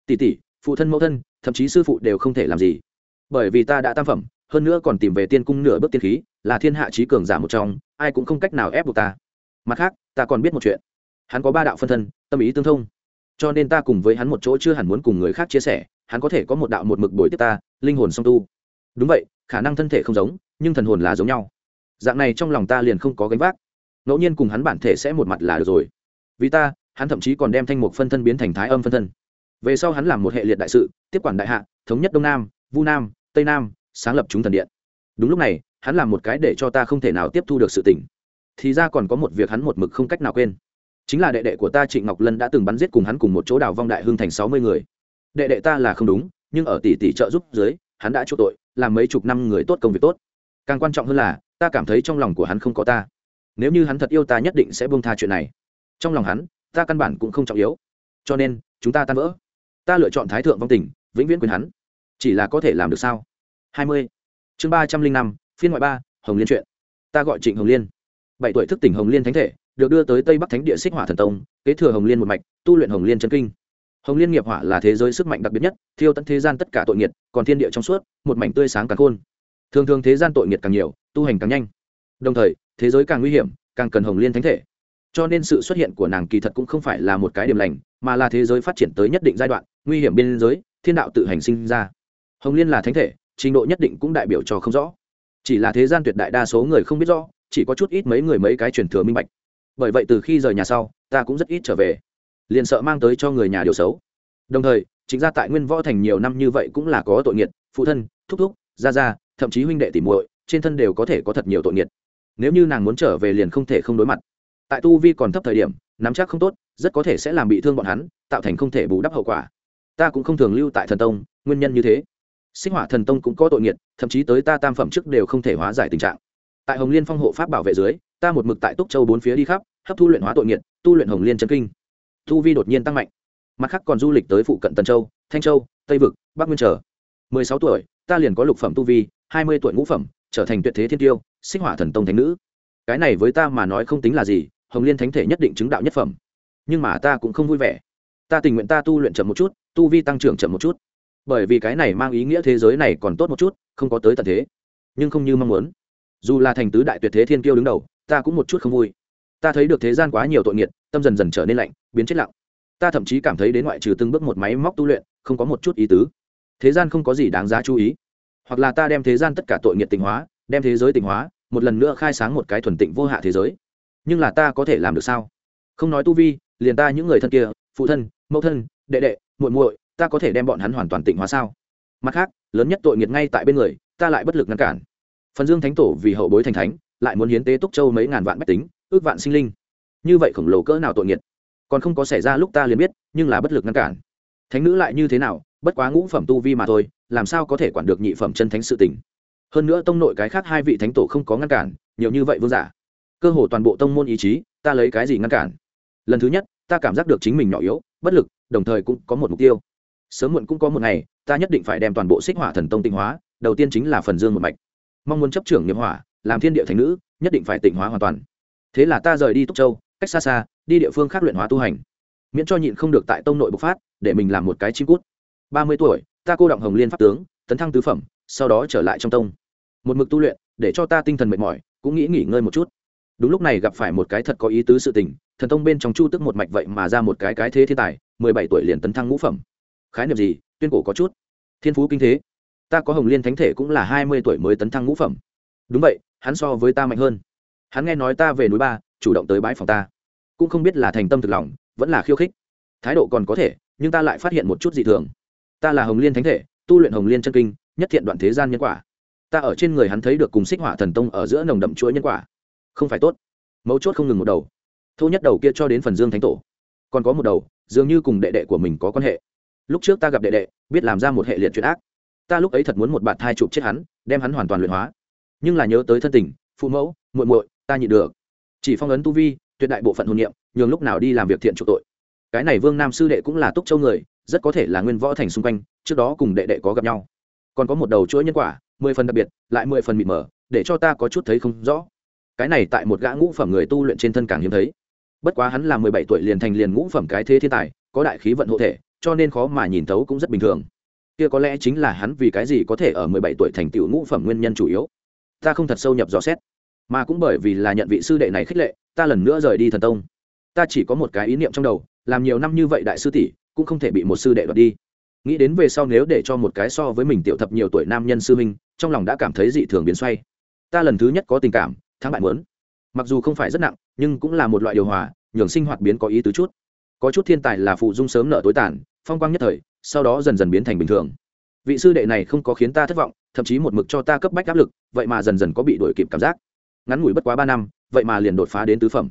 Tỷ tỷ phụ thân mẫu thân, thậm chí sư phụ đều không thể làm gì. Bởi vì ta đã tam phẩm, hơn nữa còn tìm về tiên cung nửa bước tiên khí, là thiên hạ trí cường giả một trong, ai cũng không cách nào ép buộc ta. Mặt khác, ta còn biết một chuyện. Hắn có ba đạo phân thân, tâm ý tương thông. Cho nên ta cùng với hắn một chỗ chưa hẳn muốn cùng người khác chia sẻ, hắn có thể có một đạo một mực bồi tiếp ta, linh hồn song tu. Đúng vậy, khả năng thân thể không giống, nhưng thần hồn là giống nhau. Dạng này trong lòng ta liền không có gánh vác. Ngẫu nhiên cùng hắn bản thể sẽ một mặt là được rồi. Vì ta, hắn thậm chí còn đem thanh mục phân thân biến thành thái âm phân thân về sau hắn làm một hệ liệt đại sự, tiếp quản đại hạ, thống nhất đông nam, vu nam, tây nam, sáng lập chúng thần điện. Đúng lúc này, hắn làm một cái để cho ta không thể nào tiếp thu được sự tỉnh thì ra còn có một việc hắn một mực không cách nào quên. Chính là đệ đệ của ta trịnh ngọc lân đã từng bắn giết cùng hắn cùng một chỗ đào vong đại hưng thành sáu mươi người. Đệ đệ ta là không đúng, nhưng ở tỷ tỷ trợ giúp dưới, hắn đã chuộc tội, làm mấy chục năm người tốt công việc tốt. Càng quan trọng hơn là, ta cảm thấy trong lòng của hắn không có ta. Nếu như hắn thật yêu ta nhất định sẽ buông tha chuyện này. Trong lòng hắn, ta căn bản cũng không trọng yếu. Cho nên, chúng ta tan vỡ ta lựa chọn thái thượng vong tình, vĩnh viễn quyền hắn. Chỉ là có thể làm được sao? Hai mươi. Chương ba trăm linh năm, phiên ngoại ba, hồng liên chuyện. Ta gọi trịnh hồng liên. Bảy tuổi thức tỉnh hồng liên thánh thể, được đưa tới tây bắc thánh địa xích hỏa thần tông, kế thừa hồng liên một mạch, tu luyện hồng liên chân kinh. Hồng liên nghiệp hỏa là thế giới sức mạnh đặc biệt nhất, thiêu tận thế gian tất cả tội nghiệt, còn thiên địa trong suốt, một mảnh tươi sáng càng khôn. Thường thường thế gian tội nghiệt càng nhiều, tu hành càng nhanh. Đồng thời, thế giới càng nguy hiểm, càng cần hồng liên thánh thể cho nên sự xuất hiện của nàng kỳ thật cũng không phải là một cái điểm lành, mà là thế giới phát triển tới nhất định giai đoạn, nguy hiểm biên giới, thiên đạo tự hành sinh ra. Hồng liên là thánh thể, trình độ nhất định cũng đại biểu cho không rõ. Chỉ là thế gian tuyệt đại đa số người không biết rõ, chỉ có chút ít mấy người mấy cái truyền thừa minh bạch. Bởi vậy từ khi rời nhà sau, ta cũng rất ít trở về. Liền sợ mang tới cho người nhà điều xấu. Đồng thời, chính ra tại nguyên võ thành nhiều năm như vậy cũng là có tội nghiệt, phụ thân, thúc thúc, gia gia, thậm chí huynh đệ tỉ muội, trên thân đều có thể có thật nhiều tội nghiệt. Nếu như nàng muốn trở về liền không thể không đối mặt tại tu vi còn thấp thời điểm, nắm chắc không tốt, rất có thể sẽ làm bị thương bọn hắn, tạo thành không thể bù đắp hậu quả. Ta cũng không thường lưu tại thần tông, nguyên nhân như thế. Sinh hỏa thần tông cũng có tội nghiệt, thậm chí tới ta tam phẩm trước đều không thể hóa giải tình trạng. Tại hồng liên phong hộ pháp bảo vệ dưới, ta một mực tại túc châu bốn phía đi khắp, hấp thu luyện hóa tội nghiệt, tu luyện hồng liên chân kinh. Tu vi đột nhiên tăng mạnh. Mặt khác còn du lịch tới phụ cận tần châu, thanh châu, tây vực, bắc nguyên trở. Mười sáu tuổi, ta liền có lục phẩm tu vi, hai mươi tuổi ngũ phẩm, trở thành tuyệt thế thiên tiêu, sinh hỏa thần tông thánh nữ. Cái này với ta mà nói không tính là gì hồng liên thánh thể nhất định chứng đạo nhất phẩm. Nhưng mà ta cũng không vui vẻ. Ta tình nguyện ta tu luyện chậm một chút, tu vi tăng trưởng chậm một chút. Bởi vì cái này mang ý nghĩa thế giới này còn tốt một chút, không có tới tận thế. Nhưng không như mong muốn. Dù là thành tứ đại tuyệt thế thiên kiêu đứng đầu, ta cũng một chút không vui. Ta thấy được thế gian quá nhiều tội nghiệt tâm dần dần trở nên lạnh, biến chết lặng. Ta thậm chí cảm thấy đến ngoại trừ từng bước một máy móc tu luyện, không có một chút ý tứ. Thế gian không có gì đáng giá chú ý. Hoặc là ta đem thế gian tất cả tội nghiệt tình hóa, đem thế giới tình hóa, một lần nữa khai sáng một cái thuần tịnh vô hạ thế giới nhưng là ta có thể làm được sao? Không nói tu vi, liền ta những người thân kia, phụ thân, mẫu thân, đệ đệ, muội muội, ta có thể đem bọn hắn hoàn toàn tịnh hóa sao? Mặt khác, lớn nhất tội nghiệt ngay tại bên người, ta lại bất lực ngăn cản. Phần dương thánh tổ vì hậu bối thành thánh, lại muốn hiến tế túc châu mấy ngàn vạn bách tính, ước vạn sinh linh. Như vậy khổng lồ cỡ nào tội nghiệt còn không có xảy ra lúc ta liền biết, nhưng là bất lực ngăn cản. Thánh nữ lại như thế nào? Bất quá ngũ phẩm tu vi mà thôi, làm sao có thể quản được nhị phẩm chân thánh sự tình? Hơn nữa tông nội cái khác hai vị thánh tổ không có ngăn cản, nhiều như vậy vương giả cơ hồ toàn bộ tông môn ý chí, ta lấy cái gì ngăn cản? Lần thứ nhất, ta cảm giác được chính mình nhỏ yếu, bất lực, đồng thời cũng có một mục tiêu. Sớm muộn cũng có một ngày, ta nhất định phải đem toàn bộ xích hỏa thần tông tinh hóa, đầu tiên chính là phần dương một mạch. Mong muốn chấp trưởng nghiệp hỏa, làm thiên địa thành nữ, nhất định phải tịnh hóa hoàn toàn. Thế là ta rời đi túc châu, cách xa xa, đi địa phương khác luyện hóa tu hành. Miễn cho nhịn không được tại tông nội bộc phát, để mình làm một cái chim cút. Ba mươi tuổi, ta cô động hồng liên pháp tướng, tấn thăng tứ phẩm, sau đó trở lại trong tông. Một mực tu luyện, để cho ta tinh thần mệt mỏi, cũng nghĩ nghỉ ngơi một chút đúng lúc này gặp phải một cái thật có ý tứ sự tình, thần tông bên trong chu tức một mạch vậy mà ra một cái cái thế thiên tài, mười bảy tuổi liền tấn thăng ngũ phẩm. Khái niệm gì? Tuyên cổ có chút. Thiên phú kinh thế. Ta có hồng liên thánh thể cũng là hai mươi tuổi mới tấn thăng ngũ phẩm. Đúng vậy, hắn so với ta mạnh hơn. Hắn nghe nói ta về núi ba, chủ động tới bãi phòng ta. Cũng không biết là thành tâm thực lòng, vẫn là khiêu khích. Thái độ còn có thể, nhưng ta lại phát hiện một chút dị thường. Ta là hồng liên thánh thể, tu luyện hồng liên chân kinh, nhất thiện đoạn thế gian nhân quả. Ta ở trên người hắn thấy được cùng xích hỏa thần tông ở giữa nồng đậm chuỗi nhân quả không phải tốt. Mấu chốt không ngừng một đầu. Thô nhất đầu kia cho đến phần dương thánh tổ. Còn có một đầu, dường như cùng đệ đệ của mình có quan hệ. Lúc trước ta gặp đệ đệ, biết làm ra một hệ liệt chuyện ác. Ta lúc ấy thật muốn một bạt thai chụp chết hắn, đem hắn hoàn toàn luyện hóa. Nhưng là nhớ tới thân tình, phụ mẫu, muội muội, ta nhịn được. Chỉ phong ấn tu vi, tuyệt đại bộ phận hồn niệm, nhường lúc nào đi làm việc thiện chủ tội. Cái này vương nam sư đệ cũng là túc châu người, rất có thể là nguyên võ thành xung quanh, trước đó cùng đệ đệ có gặp nhau. Còn có một đầu chuỗi nhân quả, mười phần đặc biệt, lại mười phần mịt mờ, để cho ta có chút thấy không rõ cái này tại một gã ngũ phẩm người tu luyện trên thân càng hiếm thấy. Bất quá hắn là mười bảy tuổi liền thành liền ngũ phẩm cái thế thiên tài, có đại khí vận hộ thể, cho nên khó mà nhìn thấu cũng rất bình thường. Kia có lẽ chính là hắn vì cái gì có thể ở mười bảy tuổi thành tựu ngũ phẩm nguyên nhân chủ yếu. Ta không thật sâu nhập dò xét, mà cũng bởi vì là nhận vị sư đệ này khích lệ, ta lần nữa rời đi thần tông. Ta chỉ có một cái ý niệm trong đầu, làm nhiều năm như vậy đại sư tỷ, cũng không thể bị một sư đệ đoạt đi. Nghĩ đến về sau nếu để cho một cái so với mình tiểu thập nhiều tuổi nam nhân sư minh trong lòng đã cảm thấy dị thường biến xoay. Ta lần thứ nhất có tình cảm thắng bại mớn. Mặc dù không phải rất nặng, nhưng cũng là một loại điều hòa, nhường sinh hoạt biến có ý tứ chút. Có chút thiên tài là phụ dung sớm nợ tối tàn, phong quang nhất thời, sau đó dần dần biến thành bình thường. Vị sư đệ này không có khiến ta thất vọng, thậm chí một mực cho ta cấp bách áp lực, vậy mà dần dần có bị đuổi kịp cảm giác. Ngắn ngủi bất quá ba năm, vậy mà liền đột phá đến tứ phẩm.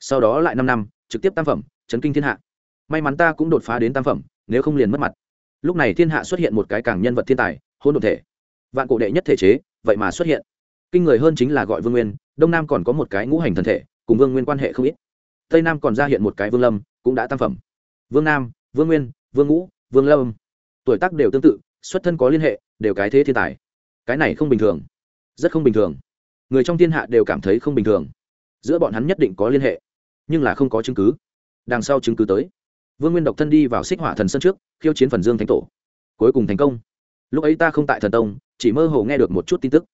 Sau đó lại năm năm, trực tiếp tam phẩm, chấn kinh thiên hạ. May mắn ta cũng đột phá đến tam phẩm, nếu không liền mất mặt. Lúc này thiên hạ xuất hiện một cái càng nhân vật thiên tài hôn đ ộ thể. Vạn cổ đệ nhất thể chế, vậy mà xuất hiện. Kinh người hơn chính là gọi vương nguyên đông nam còn có một cái ngũ hành thần thể, cùng vương nguyên quan hệ không ít. Tây nam còn ra hiện một cái vương lâm, cũng đã tam phẩm. Vương nam, vương nguyên, vương ngũ, vương lâm. Tuổi tác đều tương tự, xuất thân có liên hệ, đều cái thế thiên tài. Cái này không bình thường. Rất không bình thường. Người trong thiên hạ đều cảm thấy không bình thường. Giữa bọn hắn nhất định có liên hệ, nhưng là không có chứng cứ. Đằng sau chứng cứ tới. Vương nguyên độc thân đi vào xích hỏa thần sân trước, khiêu chiến phần dương thánh tổ. Cuối cùng thành công. Lúc ấy ta không tại thần tông, chỉ mơ hồ nghe được một chút tin tức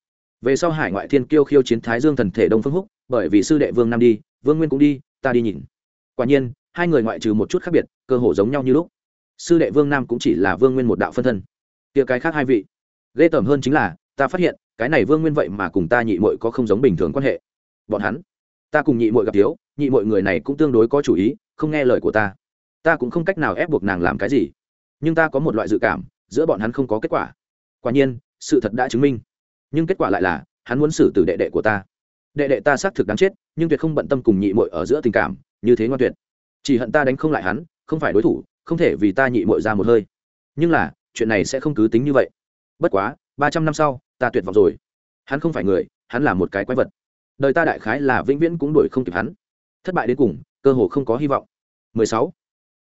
về sau hải ngoại thiên kiêu khiêu chiến thái dương thần thể đông phương húc, bởi vì sư đệ vương nam đi, vương nguyên cũng đi, ta đi nhìn. Quả nhiên, hai người ngoại trừ một chút khác biệt, cơ hồ giống nhau như lúc. Sư đệ vương nam cũng chỉ là vương nguyên một đạo phân thân. Tia cái khác hai vị. Ghê tởm hơn chính là, ta phát hiện, cái này vương nguyên vậy mà cùng ta nhị mội có không giống bình thường quan hệ. Bọn hắn, ta cùng nhị mội gặp thiếu, nhị mội người này cũng tương đối có chủ ý, không nghe lời của ta. Ta cũng không cách nào ép buộc nàng làm cái gì. Nhưng ta có một loại dự cảm, giữa bọn hắn không có kết quả. Quả nhiên, sự thật đã chứng minh nhưng kết quả lại là, hắn muốn xử tử đệ đệ của ta. Đệ đệ ta xác thực đáng chết, nhưng tuyệt không bận tâm cùng nhị mội ở giữa tình cảm, như thế ngoan tuyệt. Chỉ hận ta đánh không lại hắn, không phải đối thủ, không thể vì ta nhị mội ra một hơi. Nhưng là, chuyện này sẽ không cứ tính như vậy. Bất quá, ba trăm năm sau, ta tuyệt vọng rồi. Hắn không phải người, hắn là một cái quái vật. Đời ta đại khái là vĩnh viễn cũng đuổi không kịp hắn. Thất bại đến cùng, cơ hồ không có hy vọng. 16.